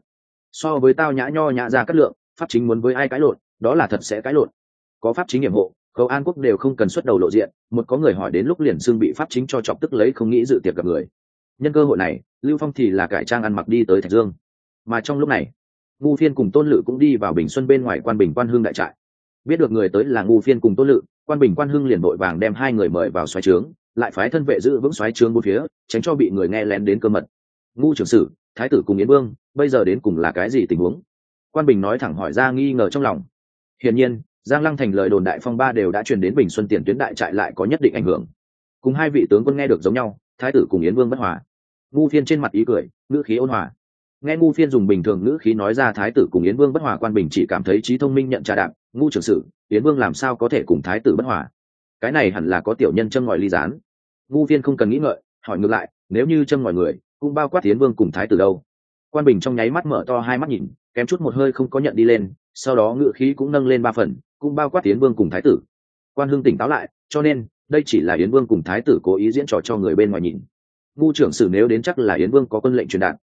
So với tao nhã nho nhã ra cắt lượng, pháp chính muốn với ai cãi lộn, đó là thật sẽ cãi lộn. Có pháp chính nhiệm hộ khâu an quốc đều không cần xuất đầu lộ diện, một có người hỏi đến lúc liền xương bị pháp chính cho chọc tức lấy không nghĩ dự tiệc gặp người nhân cơ hội này, lưu phong thì là cải trang ăn mặc đi tới thạch dương. Mà trong lúc này, ngu phiên cùng tôn lự cũng đi vào bình xuân bên ngoài quan bình quan hương đại trại. Biết được người tới là ngu phiên cùng tôn lự, quan bình quan hưng liền vội vàng đem hai người mời vào xoáy trướng, lại phái thân vệ giữ vững xoáy trướng bốn phía, tránh cho bị người nghe lén đến cơ mật. Ngu trưởng sử, thái tử cùng yến vương, bây giờ đến cùng là cái gì tình huống? Quan bình nói thẳng hỏi ra nghi ngờ trong lòng. Hiển nhiên, giang lăng thành lời đồn đại phong ba đều đã truyền đến bình xuân tiền tuyến đại trại lại có nhất định ảnh hưởng. Cùng hai vị tướng quân nghe được giống nhau thái tử cùng yến vương bất hòa. Ngu phiên trên mặt ý cười, ngữ khí ôn hòa. Nghe ngu phiên dùng bình thường ngữ khí nói ra thái tử cùng yến vương bất hòa quan bình chỉ cảm thấy trí thông minh nhận trà đạm, ngu trưởng sự. yến vương làm sao có thể cùng thái tử bất hòa? Cái này hẳn là có tiểu nhân châm ngòi ly gián. Ngu phiên không cần nghĩ ngợi, hỏi ngược lại, nếu như châm ngòi người, cũng bao quát yến vương cùng thái tử đâu? Quan bình trong nháy mắt mở to hai mắt nhìn, kém chút một hơi không có nhận đi lên, sau đó ngữ khí cũng nâng lên ba phần, cũng bao quát yến vương cùng thái tử. Quan hưng tỉnh táo lại, cho nên đây chỉ là yến vương cùng thái tử cố ý diễn trò cho người bên ngoài nhìn. Ngu trưởng sử nếu đến chắc là yến vương có quân lệnh truyền đạt.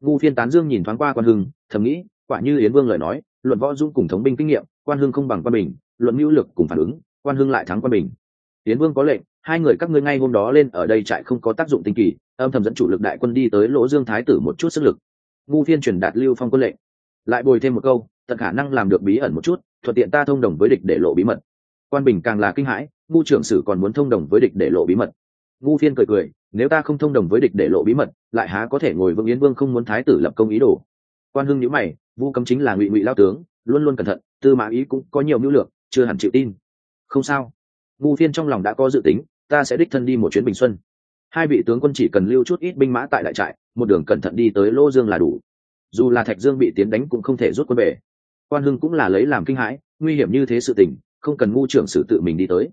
Ngu phiên tán dương nhìn thoáng qua quan hưng, thầm nghĩ, quả như yến vương lời nói, luận võ dung cùng thống binh kinh nghiệm, quan hưng không bằng quan bình, luận mưu lực cùng phản ứng, quan hưng lại thắng quan bình. Yến vương có lệnh, hai người các ngươi ngay hôm đó lên ở đây trại không có tác dụng tinh kỳ, âm thầm dẫn chủ lực đại quân đi tới lỗ dương thái tử một chút sức lực. Ngu phiên truyền đạt lưu phong quân lệnh. Lại bồi thêm một câu, tận khả năng làm được bí ẩn một chút, thuận tiện ta thông đồng với địch để lộ bí mật. Quan bình càng là kinh hãi ngu trưởng sử còn muốn thông đồng với địch để lộ bí mật. Ngu phiên cười cười, nếu ta không thông đồng với địch để lộ bí mật, lại há có thể ngồi vững yến vương không muốn thái tử lập công ý đồ. Quan hưng nhữ mày, vu cấm chính là ngụy ngụy lao tướng, luôn luôn cẩn thận, tư mã ý cũng có nhiều mưu lược, chưa hẳn chịu tin. Không sao. Ngu phiên trong lòng đã có dự tính, ta sẽ đích thân đi một chuyến bình xuân. Hai vị tướng quân chỉ cần lưu chút ít binh mã tại đại trại, một đường cẩn thận đi tới lô dương là đủ. Dù là thạch dương bị tiến đánh cũng không thể rút quân về. Quan hưng cũng là lấy làm kinh hãi, nguy hiểm như thế sự tình, không cần ngu trưởng sử tự mình đi tới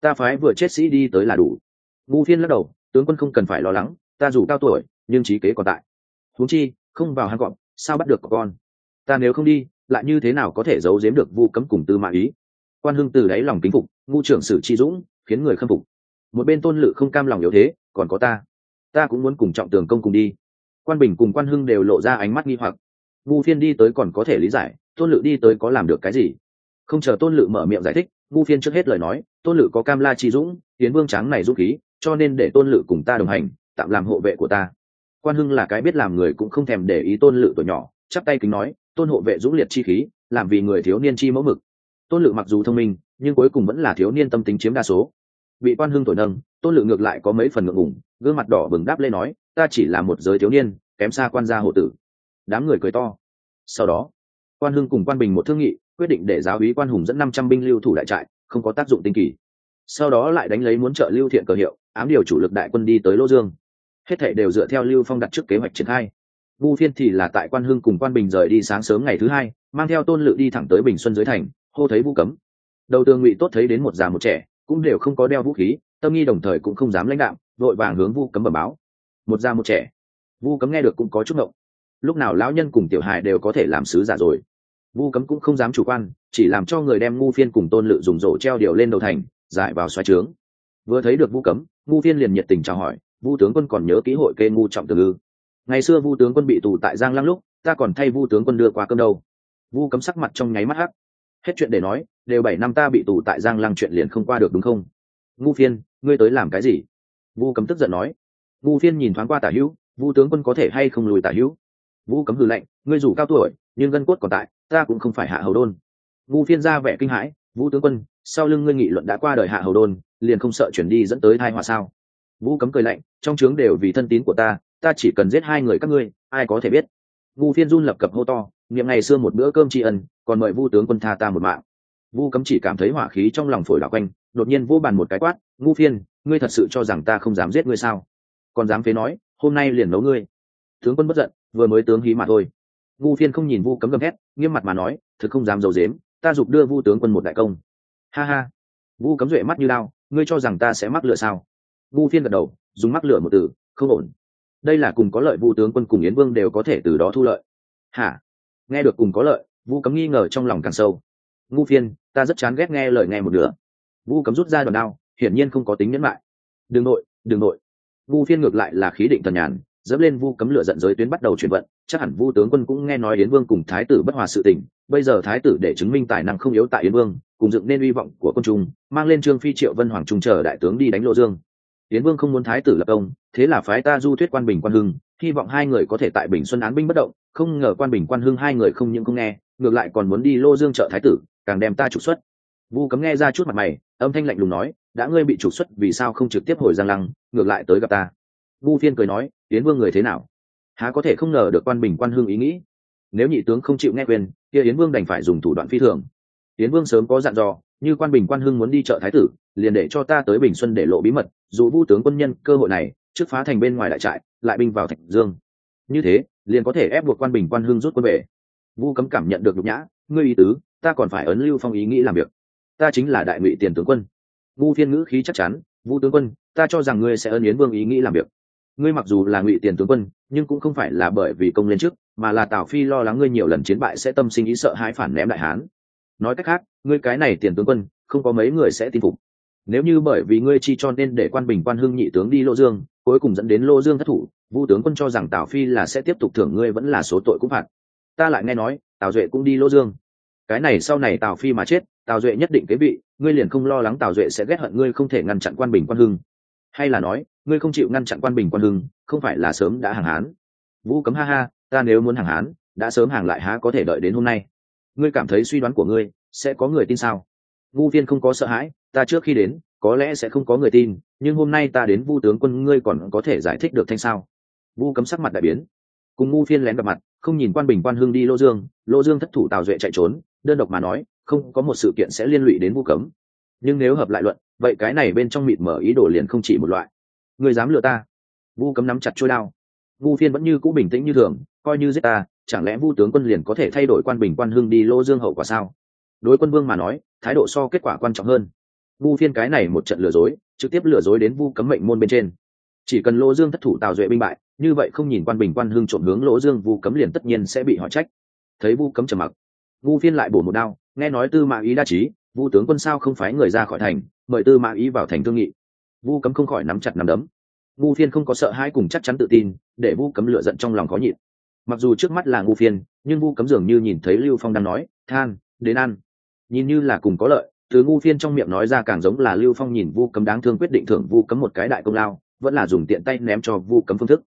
ta phái vừa chết sĩ đi tới là đủ. Ngu phiên lắc đầu, tướng quân không cần phải lo lắng, ta dù cao tuổi, nhưng trí kế còn tại. Huống chi, không vào hang gọn sao bắt được con? Ta nếu không đi, lại như thế nào có thể giấu giếm được vu cấm cùng tư mã ý? Quan hưng từ đáy lòng kính phục ngu trưởng sử chi dũng, khiến người khâm phục. Một bên tôn lự không cam lòng yếu thế, còn có ta. Ta cũng muốn cùng trọng tường công cùng đi. Quan bình cùng quan hưng đều lộ ra ánh mắt nghi hoặc. Ngu phiên đi tới còn có thể lý giải, tôn lự đi tới có làm được cái gì? Không chờ tôn lự mở miệng giải thích ngu phiên trước hết lời nói, tôn lự có cam la chi dũng tiến vương tráng này dũng khí, cho nên để tôn lự cùng ta đồng hành, tạm làm hộ vệ của ta. Quan hưng là cái biết làm người cũng không thèm để ý tôn lự tuổi nhỏ, chắp tay kính nói, tôn hộ vệ dũng liệt chi khí, làm vì người thiếu niên chi mẫu mực. Tôn lự mặc dù thông minh, nhưng cuối cùng vẫn là thiếu niên tâm tính chiếm đa số. Bị quan hưng tuổi nâng, tôn lự ngược lại có mấy phần ngượng ngủng gương mặt đỏ bừng đáp lên nói, ta chỉ là một giới thiếu niên, kém xa quan gia hộ tử. Đám người cười to. Sau đó, quan hưng cùng quan bình một thương nghị quyết định để giáo úy quan hùng dẫn năm trăm binh lưu thủ đại trại, không có tác dụng tinh kỳ. Sau đó lại đánh lấy muốn trợ lưu thiện cờ hiệu, ám điều chủ lực đại quân đi tới lô dương. Hết thảy đều dựa theo lưu phong đặt trước kế hoạch triển khai. Vu phiên thì là tại quan hưng cùng quan bình rời đi sáng sớm ngày thứ hai, mang theo tôn lự đi thẳng tới bình xuân dưới thành, hô thấy vu cấm. Đầu tường ngụy tốt thấy đến một già một trẻ, cũng đều không có đeo vũ khí, tâm nghi đồng thời cũng không dám lãnh đạo, vội vàng hướng vu cấm bẩm báo. Một già một trẻ. Vu cấm nghe được cũng có chút ngộng. Lúc nào lão nhân cùng tiểu hài đều có thể làm sứ giả rồi? Vu cấm cũng không dám chủ quan, chỉ làm cho người đem ngu phiên cùng tôn lự dùng rổ treo điều lên đầu thành dại vào xoáy trướng. Vừa thấy được vu cấm, ngu phiên liền nhiệt tình chào hỏi, vu tướng quân còn nhớ ký hội kê ngu trọng từ ư? Ngày xưa vu tướng quân bị tù tại giang lăng lúc, ta còn thay vu tướng quân đưa qua cơm đâu. Vu cấm sắc mặt trong nháy mắt hắc. Hết chuyện để nói, đều bảy năm ta bị tù tại giang lăng chuyện liền không qua được đúng không? Ngu phiên, ngươi tới làm cái gì? Vu cấm tức giận nói. Ngu phiên nhìn thoáng qua tả hữu, vu tướng quân có thể hay không lùi tả hữu? Vu cấm hư lệnh ngươi dù cao tuổi, nhưng gân cốt còn tại ta cũng không phải hạ hầu đôn. Ngu phiên ra vẻ kinh hãi, vũ tướng quân, sau lưng ngươi nghị luận đã qua đời hạ hầu đôn, liền không sợ chuyển đi dẫn tới hai họa sao? Vũ cấm cười lạnh, trong trướng đều vì thân tín của ta ta chỉ cần giết hai người các ngươi, ai có thể biết? Ngu phiên run lập cập hô to, niệm ngày xưa một bữa cơm tri ân, còn mời vu tướng quân tha ta một mạng. Vu cấm chỉ cảm thấy hỏa khí trong lòng phổi đảo quanh, đột nhiên vô bàn một cái quát ngu phiên, ngươi thật sự cho rằng ta không dám giết ngươi sao? Còn dám phế nói, hôm nay liền nấu ngươi. Tướng quân bất giận, vừa mới tướng hí mà thôi ngu phiên không nhìn vu cấm gầm hét nghiêm mặt mà nói, thực không dám dầu dếm ta giục đưa vu tướng quân một đại công. Ha ha. Vu cấm duệ mắt như lao ngươi cho rằng ta sẽ mắc lựa sao? Vu phiên gật đầu, dùng mắc lựa một từ, không ổn. Đây là cùng có lợi vu tướng quân cùng yến vương đều có thể từ đó thu lợi. Hả? Nghe được cùng có lợi, vu cấm nghi ngờ trong lòng càng sâu. Ngu phiên, ta rất chán ghét nghe lời nghe một nửa. Vu cấm rút ra đòn đao, hiển nhiên không có tính nhẫn lại g nội đường nội. Vu phiên ngược lại là khí định thần nhàn, dẫm lên vu cấm lửa giận giới tuyến bắt đầu chuyển vận chắc hẳn vu tướng quân cũng nghe nói yến vương cùng thái tử bất hòa sự tình, bây giờ thái tử để chứng minh tài năng không yếu tại yến vương, cùng dựng nên hy vọng của quân trung mang lên trương phi triệu vân hoàng trung chờ đại tướng đi đánh lộ dương. Yến vương không muốn thái tử lập công, thế là phái ta du thuyết quan bình quan hưng, hy vọng hai người có thể tại bình xuân án binh bất động, không ngờ quan bình quan hưng hai người không những không nghe, ngược lại còn muốn đi lô dương trợ thái tử, càng đem ta trục xuất. Vu cấm nghe ra chút mặt mày, âm thanh lạnh lùng nói, đã ngươi bị trục xuất, vì sao không trực tiếp hồi giang lăng, ngược lại tới gặp ta? Vu phiên cười nói, yến vương người thế nào? Há có thể không ngờ được quan bình quan hưng ý nghĩ. Nếu nhị tướng không chịu nghe quyền, kia yến vương đành phải dùng thủ đoạn phi thường. Yến vương sớm có dặn dò, như quan bình quan hưng muốn đi chợ thái tử, liền để cho ta tới bình xuân để lộ bí mật, dù vu tướng quân nhân cơ hội này, trước phá thành bên ngoài đại trại, lại binh vào thạch dương. Như thế, liền có thể ép buộc quan bình quan hưng rút quân về. Vu cấm cảm nhận được nhục nhã, ngươi ý tứ, ta còn phải ấn lưu phong ý nghĩ làm việc. Ta chính là đại ngụy tiền tướng quân. Vu phiên ngữ khí chắc chắn, vu tướng quân, ta cho rằng ngươi sẽ ơn yến vương ý nghĩ làm việc ngươi mặc dù là ngụy tiền tướng quân, nhưng cũng không phải là bởi vì công lên trước, mà là tào phi lo lắng ngươi nhiều lần chiến bại sẽ tâm sinh ý sợ hãi phản ném đại hán. Nói cách khác, ngươi cái này tiền tướng quân, không có mấy người sẽ tin phục. Nếu như bởi vì ngươi chi cho nên để quan bình quan hưng nhị tướng đi lô dương, cuối cùng dẫn đến lô dương thất thủ, vu tướng quân cho rằng tào phi là sẽ tiếp tục thưởng ngươi vẫn là số tội cũng phạt. Ta lại nghe nói, tào duệ cũng đi lô dương. Cái này sau này tào phi mà chết, tào duệ nhất định kế vị, ngươi liền không lo lắng tào duệ sẽ ghét hận ngươi không thể ngăn chặn quan bình quan hưng hay là nói, ngươi không chịu ngăn chặn quan bình quan hưng, không phải là sớm đã hàng hán. Vũ cấm ha ha, ta nếu muốn hàng hán, đã sớm hàng lại há có thể đợi đến hôm nay. Ngươi cảm thấy suy đoán của ngươi, sẽ có người tin sao? Vu viên không có sợ hãi, ta trước khi đến, có lẽ sẽ không có người tin, nhưng hôm nay ta đến vu tướng quân ngươi còn có thể giải thích được thanh sao? Vu cấm sắc mặt đại biến. Cùng ngu phiên lén gặp mặt, không nhìn quan bình quan hưng đi lô dương lô dương thất thủ tào duệ chạy trốn, đơn độc mà nói, không có một sự kiện sẽ liên lụy đến vu cấm nhưng nếu hợp lại luận, vậy cái này bên trong mịt mở ý đồ liền không chỉ một loại. Người dám lừa ta? Vu cấm nắm chặt trôi đao. Vu phiên vẫn như cũ bình tĩnh như thường, coi như giết ta, chẳng lẽ vu tướng quân liền có thể thay đổi quan bình quan hưng đi lô dương hậu quả sao? Đối quân vương mà nói, thái độ so kết quả quan trọng hơn. Vu phiên cái này một trận lừa dối, trực tiếp lừa dối đến vu cấm mệnh môn bên trên. Chỉ cần lô dương thất thủ tào duệ binh bại, như vậy không nhìn quan bình quan hưng trộm hướng lỗ dương, vu cấm liền tất nhiên sẽ bị họ trách. Thấy vu cấm trầm mặc, vu phiên lại bổ một đao, nghe nói tư mã ý đa trí vu tướng quân sao không phái người ra khỏi thành, mời tư mã ý vào thành thương nghị. Vu cấm không khỏi nắm chặt nắm đấm. Vu phiên không có sợ hãi cùng chắc chắn tự tin, để vu cấm lựa giận trong lòng khó nhịn. Mặc dù trước mắt là ngu phiên, nhưng vu cấm dường như nhìn thấy lưu phong đang nói, than, đến ăn. Nhìn như là cùng có lợi, từ ngu phiên trong miệng nói ra càng giống là lưu phong nhìn vu cấm đáng thương quyết định thưởng vu cấm một cái đại công lao, vẫn là dùng tiện tay ném cho vu cấm phương thức.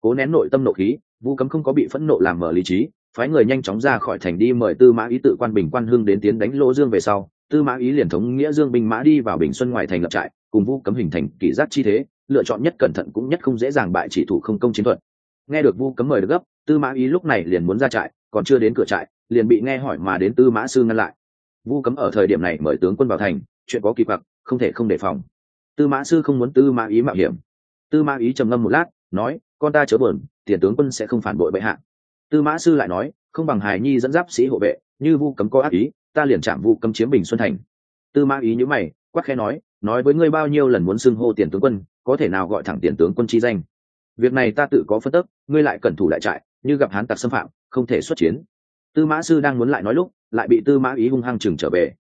Cố nén nội tâm nộ khí, vu cấm không có bị phẫn nộ làm mở lý trí, phái người nhanh chóng ra khỏi thành đi mời tư mã ý tự quan bình quan hưng đến tiến đánh lỗ dương về sau tư mã ý liền thống nghĩa dương binh mã đi vào bình xuân ngoài thành lập trại cùng vu cấm hình thành kỷ giác chi thế lựa chọn nhất cẩn thận cũng nhất không dễ dàng bại chỉ thủ không công chiến thuật. Nghe được vu cấm mời được gấp tư mã ý lúc này liền muốn ra trại còn chưa đến cửa trại liền bị nghe hỏi mà đến tư mã sư ngăn lại. Vu cấm ở thời điểm này mời tướng quân vào thành chuyện có kỳ quặc không thể không đề phòng. Tư mã sư không muốn tư mã ý mạo hiểm. Tư mã ý trầm ngâm một lát nói con ta chớ buồn, tiền tướng quân sẽ không phản bội bệ hạ. Tư mã sư lại nói không bằng hài nhi dẫn giáp sĩ hộ vệ như vu cấm có ác ý ta liền chạm vụ cấm chiếm bình xuân thành. Tư mã ý nhữ mày, quắc khe nói nói với ngươi bao nhiêu lần muốn xưng hô tiền tướng quân, có thể nào gọi thẳng tiền tướng quân chi danh? Việc này ta tự có phân tức ngươi lại cẩn thủ lại trại, như gặp hán tặc xâm phạm, không thể xuất chiến. Tư mã sư đang muốn lại nói lúc, lại bị tư mã ý hung hăng chừng trở về.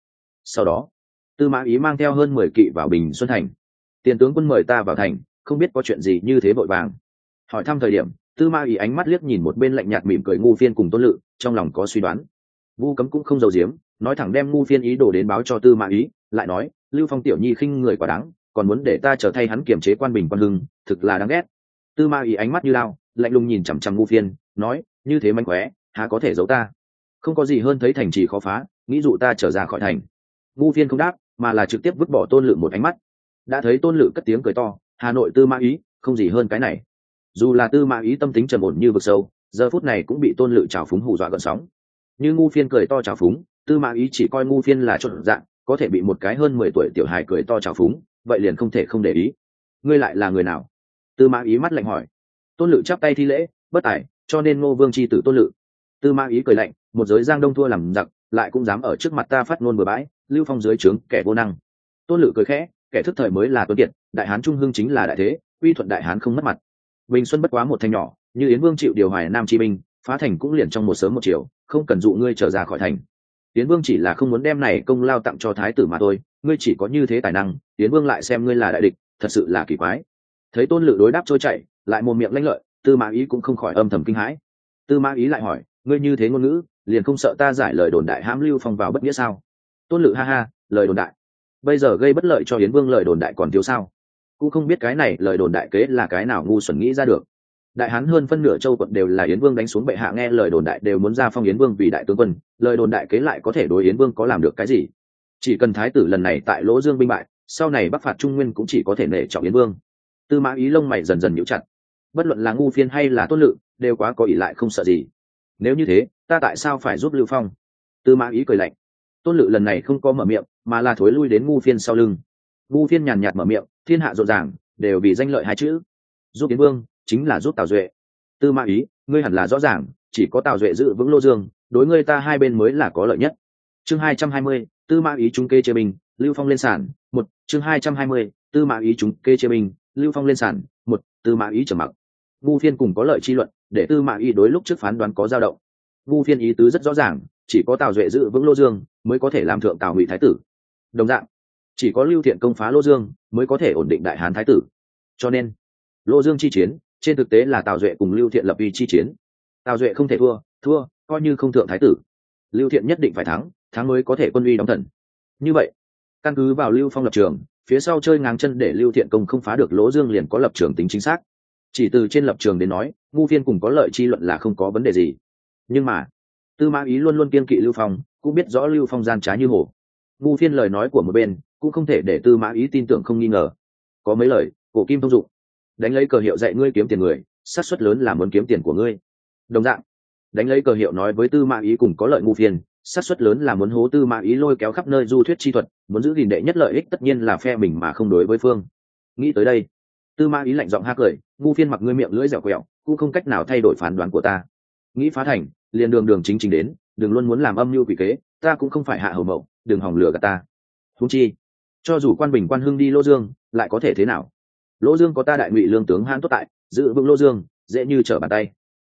Sau đó, tư mã ý mang theo hơn mười kỵ vào bình xuân thành. Tiền tướng quân mời ta vào thành, không biết có chuyện gì như thế vội vàng. Hỏi thăm thời điểm, tư mã ý ánh mắt liếc nhìn một bên lạnh nhạt mỉm cười ngu phiên cùng tôn lự, trong lòng có suy đoán. Vu cấm cũng không giàu giếm nói thẳng đem ngu phiên ý đồ đến báo cho tư mã ý, lại nói, lưu phong tiểu nhi khinh người quá đáng, còn muốn để ta trở thay hắn kiềm chế quan bình quan hưng, thực là đáng ghét. Tư ma ý ánh mắt như lao, lạnh lùng nhìn chằm chằm ngu phiên, nói, như thế manh khóe, há có thể giấu ta? Không có gì hơn thấy thành trì khó phá, nghĩ dụ ta trở ra khỏi thành. Ngu phiên không đáp, mà là trực tiếp vứt bỏ tôn lự một ánh mắt. Đã thấy tôn lự cất tiếng cười to, hà nội tư ma ý, không gì hơn cái này. Dù là tư ma ý tâm tính trầm ổn như vực sâu, giờ phút này cũng bị tôn lự trào phúng hù dọa gần sóng. Như ngu phiên cười to trào phúng tư ma ý chỉ coi ngu phiên là trộn dạng, có thể bị một cái hơn mười tuổi tiểu hài cười to trào phúng, vậy liền không thể không để ý. Ngươi lại là người nào? Tư mã ý mắt lạnh hỏi. Tôn lự chắp tay thi lễ, bất tài, cho nên ngô vương c h i tử tôn lự. Tư mã ý cười lạnh, một giới giang đông thua làm giặc, lại cũng dám ở trước mặt ta phát ngôn bừa bãi, lưu phong dưới trướng, kẻ vô năng. Tôn lự cười khẽ, kẻ thức thời mới là tuấn kiệt, đại hán trung hưng chính là đại thế, uy thuận đại hán không mất mặt. Bình xuân bất quá một thanh nhỏ, như yến vương chịu điều hoài nam chi binh phá thành cũng liền trong một sớm một chiều, không cần dụ ngươi trở ra khỏi thành tiến vương chỉ là không muốn đem này công lao tặng cho thái tử mà thôi, ngươi chỉ có như thế tài năng, tiến vương lại xem ngươi là đại địch, thật sự là kỳ quái. Thấy tôn lự đối đáp trôi chảy, lại một miệng lanh lợi, tư mã ý cũng không khỏi âm thầm kinh hãi. Tư mã ý lại hỏi, ngươi như thế ngôn ngữ, liền không sợ ta giải lời đồn đại hãm lưu phong vào bất nghĩa sao? Tôn lự ha ha, lời đồn đại. Bây giờ gây bất lợi cho yến vương lời đồn đại còn thiếu sao? Cũng không biết cái này lời đồn đại kế là cái nào ngu xuẩn nghĩ ra được đại hán hơn phân nửa châu quận đều là yến vương đánh xuống bệ hạ nghe lời đồn đại đều muốn ra phong yến vương vì đại tướng quân, lời đồn đại kế lại có thể đối yến vương có làm được cái gì? Chỉ cần thái tử lần này tại lỗ dương binh bại, sau này bắc phạt trung nguyên cũng chỉ có thể nể trọng yến vương. Tư mã ý lông mày dần dần nhíu chặt. Bất luận là ngu phiên hay là tốt lự, đều quá có ỷ lại không sợ gì. Nếu như thế, ta tại sao phải giúp lưu phong? Tư mã ý cười lạnh. Tôn lự lần này không có mở miệng, mà là thối lui đến ngu phiên sau lưng. Ngu phiên nhàn nhạt mở miệng, thiên hạ rộn ràng, đều vì danh lợi hai chữ. Giúp yến vương chính là giúp tào duệ. Tư mã ý, ngươi hẳn là rõ ràng, chỉ có tào duệ giữ vững lô dương, đối ngươi ta hai bên mới là có lợi nhất. Chương hai trăm hai mươi, tư mã ý chúng kê chế bình, lưu phong lên sản một, chương hai trăm hai mươi, tư mã ý chúng kê chế bình, lưu phong lên sản một, tư mã ý trầm mặc. Ngu phiên cùng có lợi chi luận, để tư mã ý đối lúc trước phán đoán có dao động. Ngu phiên ý tứ rất rõ ràng, chỉ có tào duệ giữ vững lô dương, mới có thể làm thượng tào ngụy thái tử. Đồng dạng, chỉ có lưu thiện công phá lô dương, mới có thể ổn định đại hán thái tử. Cho nên, lô dương chi chiến trên thực tế là tào duệ cùng lưu thiện lập uy chi chiến. Tào duệ không thể thua thua, coi như không thượng thái tử. Lưu thiện nhất định phải thắng thắng mới có thể quân uy đóng thần. Như vậy, căn cứ vào lưu phong lập trường, phía sau chơi ngang chân để lưu thiện công không phá được lỗ dương liền có lập trường tính chính xác. Chỉ từ trên lập trường đến nói, ngu phiên cùng có lợi chi luận là không có vấn đề gì. Nhưng mà, tư mã ý luôn luôn kiên kỵ lưu phong, cũng biết rõ lưu phong gian trá như hồ ngu phiên lời nói của một bên, cũng không thể để tư mã ý tin tưởng không nghi ngờ. Có mấy lời, cổ kim thông dụng đánh lấy cờ hiệu dạy ngươi kiếm tiền người sát suất lớn là muốn kiếm tiền của ngươi. Đồng dạng, đánh lấy cờ hiệu nói với tư mã ý cùng có lợi ngu phiền sát suất lớn là muốn hố tư mã ý lôi kéo khắp nơi du thuyết chi thuật, muốn giữ gìn đệ nhất lợi ích tất nhiên là phe mình mà không đối với phương. Nghĩ tới đây, tư mã ý lạnh giọng ha cười, ngu phiên mặc ngươi miệng lưỡi dẻo quẹo, cũng không cách nào thay đổi phán đoán của ta. Nghĩ phá thành, liền đường đường chính chính đến, đừng luôn muốn làm âm mưu quỷ kế, ta cũng không phải hạ hầu mậu đừng hòng lừa gạt ta. Thú chi, cho dù quan bình quan hưng đi lô dương, lại có thể thế nào? Lỗ dương có ta đại ngụy lương tướng hãn tốt tại, giữ vững Lỗ dương, dễ như trở bàn tay.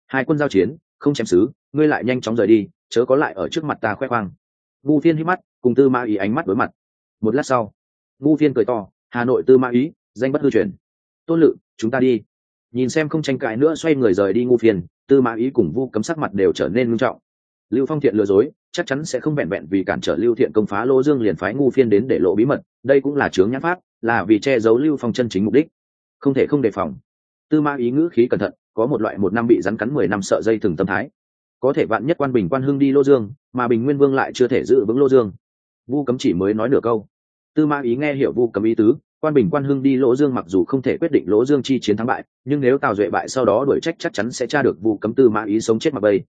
Hai quân giao chiến, không chém xứ, ngươi lại nhanh chóng rời đi, chớ có lại ở trước mặt ta khoe khoang. Ngu phiên hít mắt, cùng tư mã ý ánh mắt đối mặt. Một lát sau ngu phiên cười to, hà nội tư mã ý, danh bất hư truyền. Tôn lự, chúng ta đi. Nhìn xem không tranh cãi nữa, xoay người rời đi ngu phiên tư mã ý cùng vu cấm sắc mặt đều trở nên nghiêm trọng lưu phong thiện lừa dối, chắc chắn sẽ không vẹn vẹn vì cản trở lưu thiện công phá lô dương liền phái ngu phiên đến để lộ bí mật, đây cũng là chướng nhãn pháp, là vì che giấu lưu phong chân chính mục đích. Không thể không đề phòng. Tư Ma ý ngữ khí cẩn thận, có một loại một năm bị rắn cắn mười năm sợ dây thừng tâm thái. Có thể vạn nhất quan bình quan hưng đi lô dương, mà bình nguyên vương lại chưa thể giữ vững lô dương. Vu cấm chỉ mới nói nửa câu. Tư Ma ý nghe hiểu vu cấm ý tứ, quan bình quan hưng đi lỗ dương mặc dù không thể quyết định lỗ dương chi chiến thắng bại, nhưng nếu tào duệ bại sau đó đuổi trách chắc chắn sẽ tra được vu cấm tư Ma ý sống chết mặc bây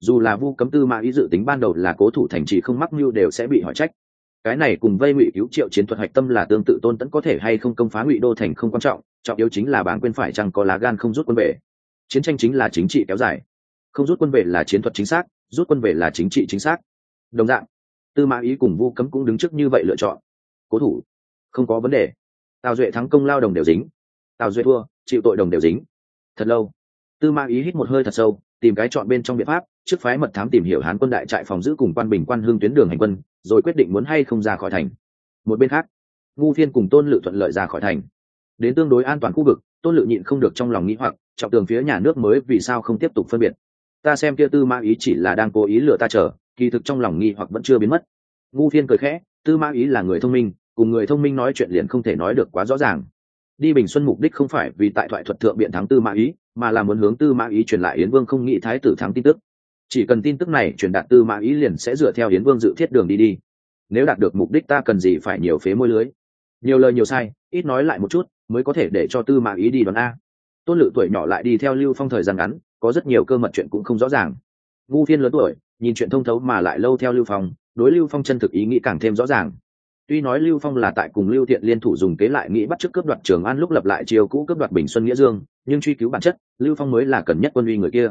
dù là vu cấm tư mã ý dự tính ban đầu là cố thủ thành trì không mắc mưu đều sẽ bị hỏi trách. Cái này cùng vây ngụy cứu triệu chiến thuật hạch tâm là tương tự tôn tẫn có thể hay không công phá ngụy đô thành không quan trọng trọng yếu chính là bán quên phải chăng có lá gan không rút quân về. Chiến tranh chính là chính trị kéo dài. Không rút quân về là chiến thuật chính xác, rút quân về là chính trị chính xác. Đồng dạng, tư mã ý cùng vu cấm cũng đứng trước như vậy lựa chọn. Cố thủ, không có vấn đề. Tào duệ thắng công lao đồng đều dính. Tào duệ thua, chịu tội đồng đều dính. Thật lâu, tư mã ý hít một hơi thật sâu tìm cái chọn bên trong biện pháp, trước phái mật thám tìm hiểu hán quân đại trại phòng giữ cùng quan bình quan hương tuyến đường hành quân, rồi quyết định muốn hay không ra khỏi thành. Một bên khác, ngu phiên cùng tôn lự thuận lợi ra khỏi thành. Đến tương đối an toàn khu vực, tôn lự nhịn không được trong lòng nghĩ hoặc, trọng tường phía nhà nước mới vì sao không tiếp tục phân biệt. Ta xem kia tư mã ý chỉ là đang cố ý lừa ta chờ, kỳ thực trong lòng nghi hoặc vẫn chưa biến mất. Ngu phiên cười khẽ, tư mã ý là người thông minh, cùng người thông minh nói chuyện liền không thể nói được quá rõ ràng. Đi bình xuân mục đích không phải vì tại thoại thuật thượng biện thắng tư mã ý mà là muốn hướng tư mã ý truyền lại yến vương không nghĩ thái tử thắng tin tức. Chỉ cần tin tức này truyền đạt tư mã ý liền sẽ dựa theo yến vương dự thiết đường đi đi. Nếu đạt được mục đích ta cần gì phải nhiều phế môi lưới? Nhiều lời nhiều sai, ít nói lại một chút, mới có thể để cho tư mã ý đi đón a. Tôn lự tuổi nhỏ lại đi theo lưu phong thời gian ngắn, có rất nhiều cơ mật chuyện cũng không rõ ràng. Ngu phiên lớn tuổi, nhìn chuyện thông thấu mà lại lâu theo lưu phong, đối lưu phong chân thực ý nghĩ càng thêm rõ ràng tuy nói lưu phong là tại cùng lưu thiện liên thủ dùng kế lại nghĩ bắt chước cướp đoạt trường an lúc lập lại chiều cũ cướp đoạt bình xuân nghĩa dương, nhưng truy cứu bản chất, lưu phong mới là cần nhất quân uy người kia.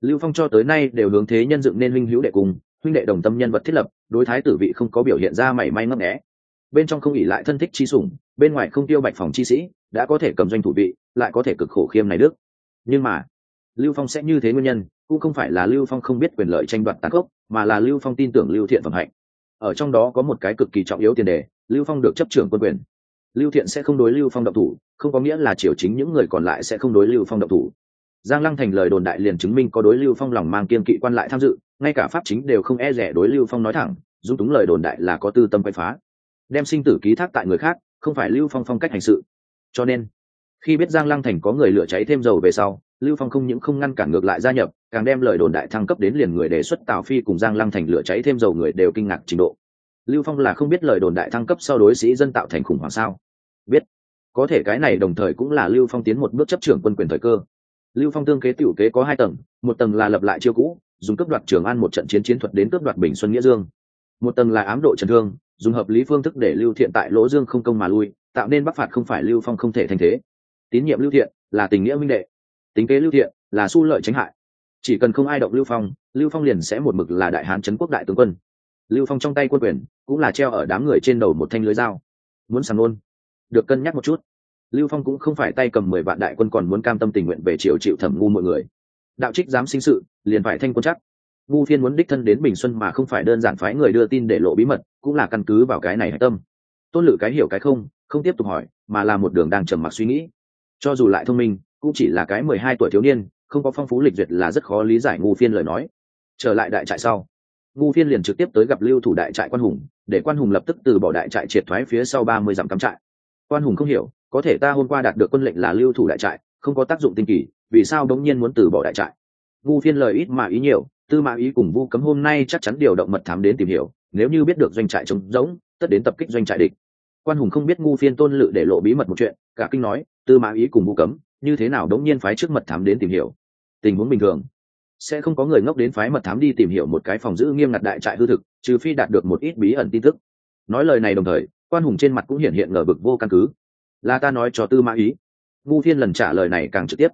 Lưu phong cho tới nay đều hướng thế nhân dựng nên huynh hữu đệ cùng, huynh đệ đồng tâm nhân vật thiết lập, đối thái tử vị không có biểu hiện ra mảy may ngấp nghẽ bên trong không ỉ lại thân thích chi sủng, bên ngoài không tiêu bạch phòng chi sĩ, đã có thể cầm doanh thủ vị, lại có thể cực khổ khiêm này đức. Nhưng mà, lưu phong sẽ như thế nguyên nhân, cũng không phải là lưu phong không biết quyền lợi tranh đoạt tàn gốc mà là lưu phong tin tưởng lưu thiện phẩm hạnh ở trong đó có một cái cực kỳ trọng yếu tiền đề, lưu phong được chấp trưởng quân quyền. Lưu thiện sẽ không đối lưu phong động thủ, không có nghĩa là triều chính những người còn lại sẽ không đối lưu phong động thủ. Giang lăng thành lời đồn đại liền chứng minh có đối lưu phong lòng mang kiên kỵ quan lại tham dự, ngay cả pháp chính đều không e rẻ đối lưu phong nói thẳng, dung túng lời đồn đại là có tư tâm quay phá. Đem sinh tử ký thác tại người khác, không phải lưu phong phong cách hành sự. Cho nên, khi biết giang lăng thành có người lửa cháy thêm dầu về sau lưu phong không những không ngăn cản ngược lại gia nhập, càng đem lời đồn đại thăng cấp đến liền người đề xuất tào phi cùng giang lăng thành lửa cháy thêm dầu người đều kinh ngạc trình độ. Lưu phong là không biết lời đồn đại thăng cấp sau đối sĩ dân tạo thành khủng hoảng sao? Biết. Có thể cái này đồng thời cũng là lưu phong tiến một bước chấp trưởng quân quyền thời cơ. Lưu phong tương kế t i ể u kế có hai tầng, một tầng là lập lại chiêu cũ, dùng cấp đoạt trường an một trận chiến chiến thuật đến cấp đoạt bình xuân nghĩa dương. Một tầng là ám độ trần thương, dùng hợp lý phương thức để lưu thiện tại lỗ dương không công mà lui, tạo nên bắc phạt không phải lưu phong không thể thành thế. Tín nhiệm lưu thiện là tình nghĩa minh đệ tính kế lưu thiện, là su lợi tránh hại. Chỉ cần không ai động lưu phong lưu phong liền sẽ một mực là đại hán trấn quốc đại tướng quân. Lưu phong trong tay quân quyền, cũng là treo ở đám người trên đầu một thanh lưới dao. Muốn sàng nôn được cân nhắc một chút. Lưu phong cũng không phải tay cầm mười vạn đại quân còn muốn cam tâm tình nguyện về triều chịu thẩm ngu mọi người. Đạo trích dám sinh sự, liền phải thanh quân chắc. Ngu phiên muốn đích thân đến bình xuân mà không phải đơn giản phái người đưa tin để lộ bí mật, cũng là căn cứ vào cái này hạch tâm. Tôn lự cái hiểu cái không không tiếp tục hỏi, mà là một đường đang trầm mặc suy nghĩ. Cho dù lại thông minh cũng chỉ là cái mười hai tuổi thiếu niên, không có phong phú lịch duyệt là rất khó lý giải ngu phiên lời nói. Trở lại đại trại sau ngu phiên liền trực tiếp tới gặp lưu thủ đại trại quan hùng, để quan hùng lập tức từ bỏ đại trại triệt thoái phía sau ba mươi dặm cắm trại. Quan hùng không hiểu, có thể ta hôm qua đạt được quân lệnh là lưu thủ đại trại, không có tác dụng tinh kỳ, vì sao đống nhiên muốn từ bỏ đại trại? Ngu phiên lời ít mà ý nhiều, tư mã ý cùng vu cấm hôm nay chắc chắn điều động mật thám đến tìm hiểu, nếu như biết được doanh trại trống rỗng, tất đến tập kích doanh trại địch. Quan hùng không biết ngu phiên tôn lự để lộ bí mật một chuyện, cả kinh nói, tư mã ý cùng vu cấm như thế nào đống nhiên phái trước mật thám đến tìm hiểu? Tình huống bình thường. Sẽ không có người ngốc đến phái mật thám đi tìm hiểu một cái phòng giữ nghiêm ngặt đại trại hư thực, trừ phi đạt được một ít bí ẩn tin tức. Nói lời này đồng thời, quan hùng trên mặt cũng hiện hiện ngờ vực vô căn cứ. Là ta nói cho tư mã ý. Ngu thiên lần trả lời này càng trực tiếp.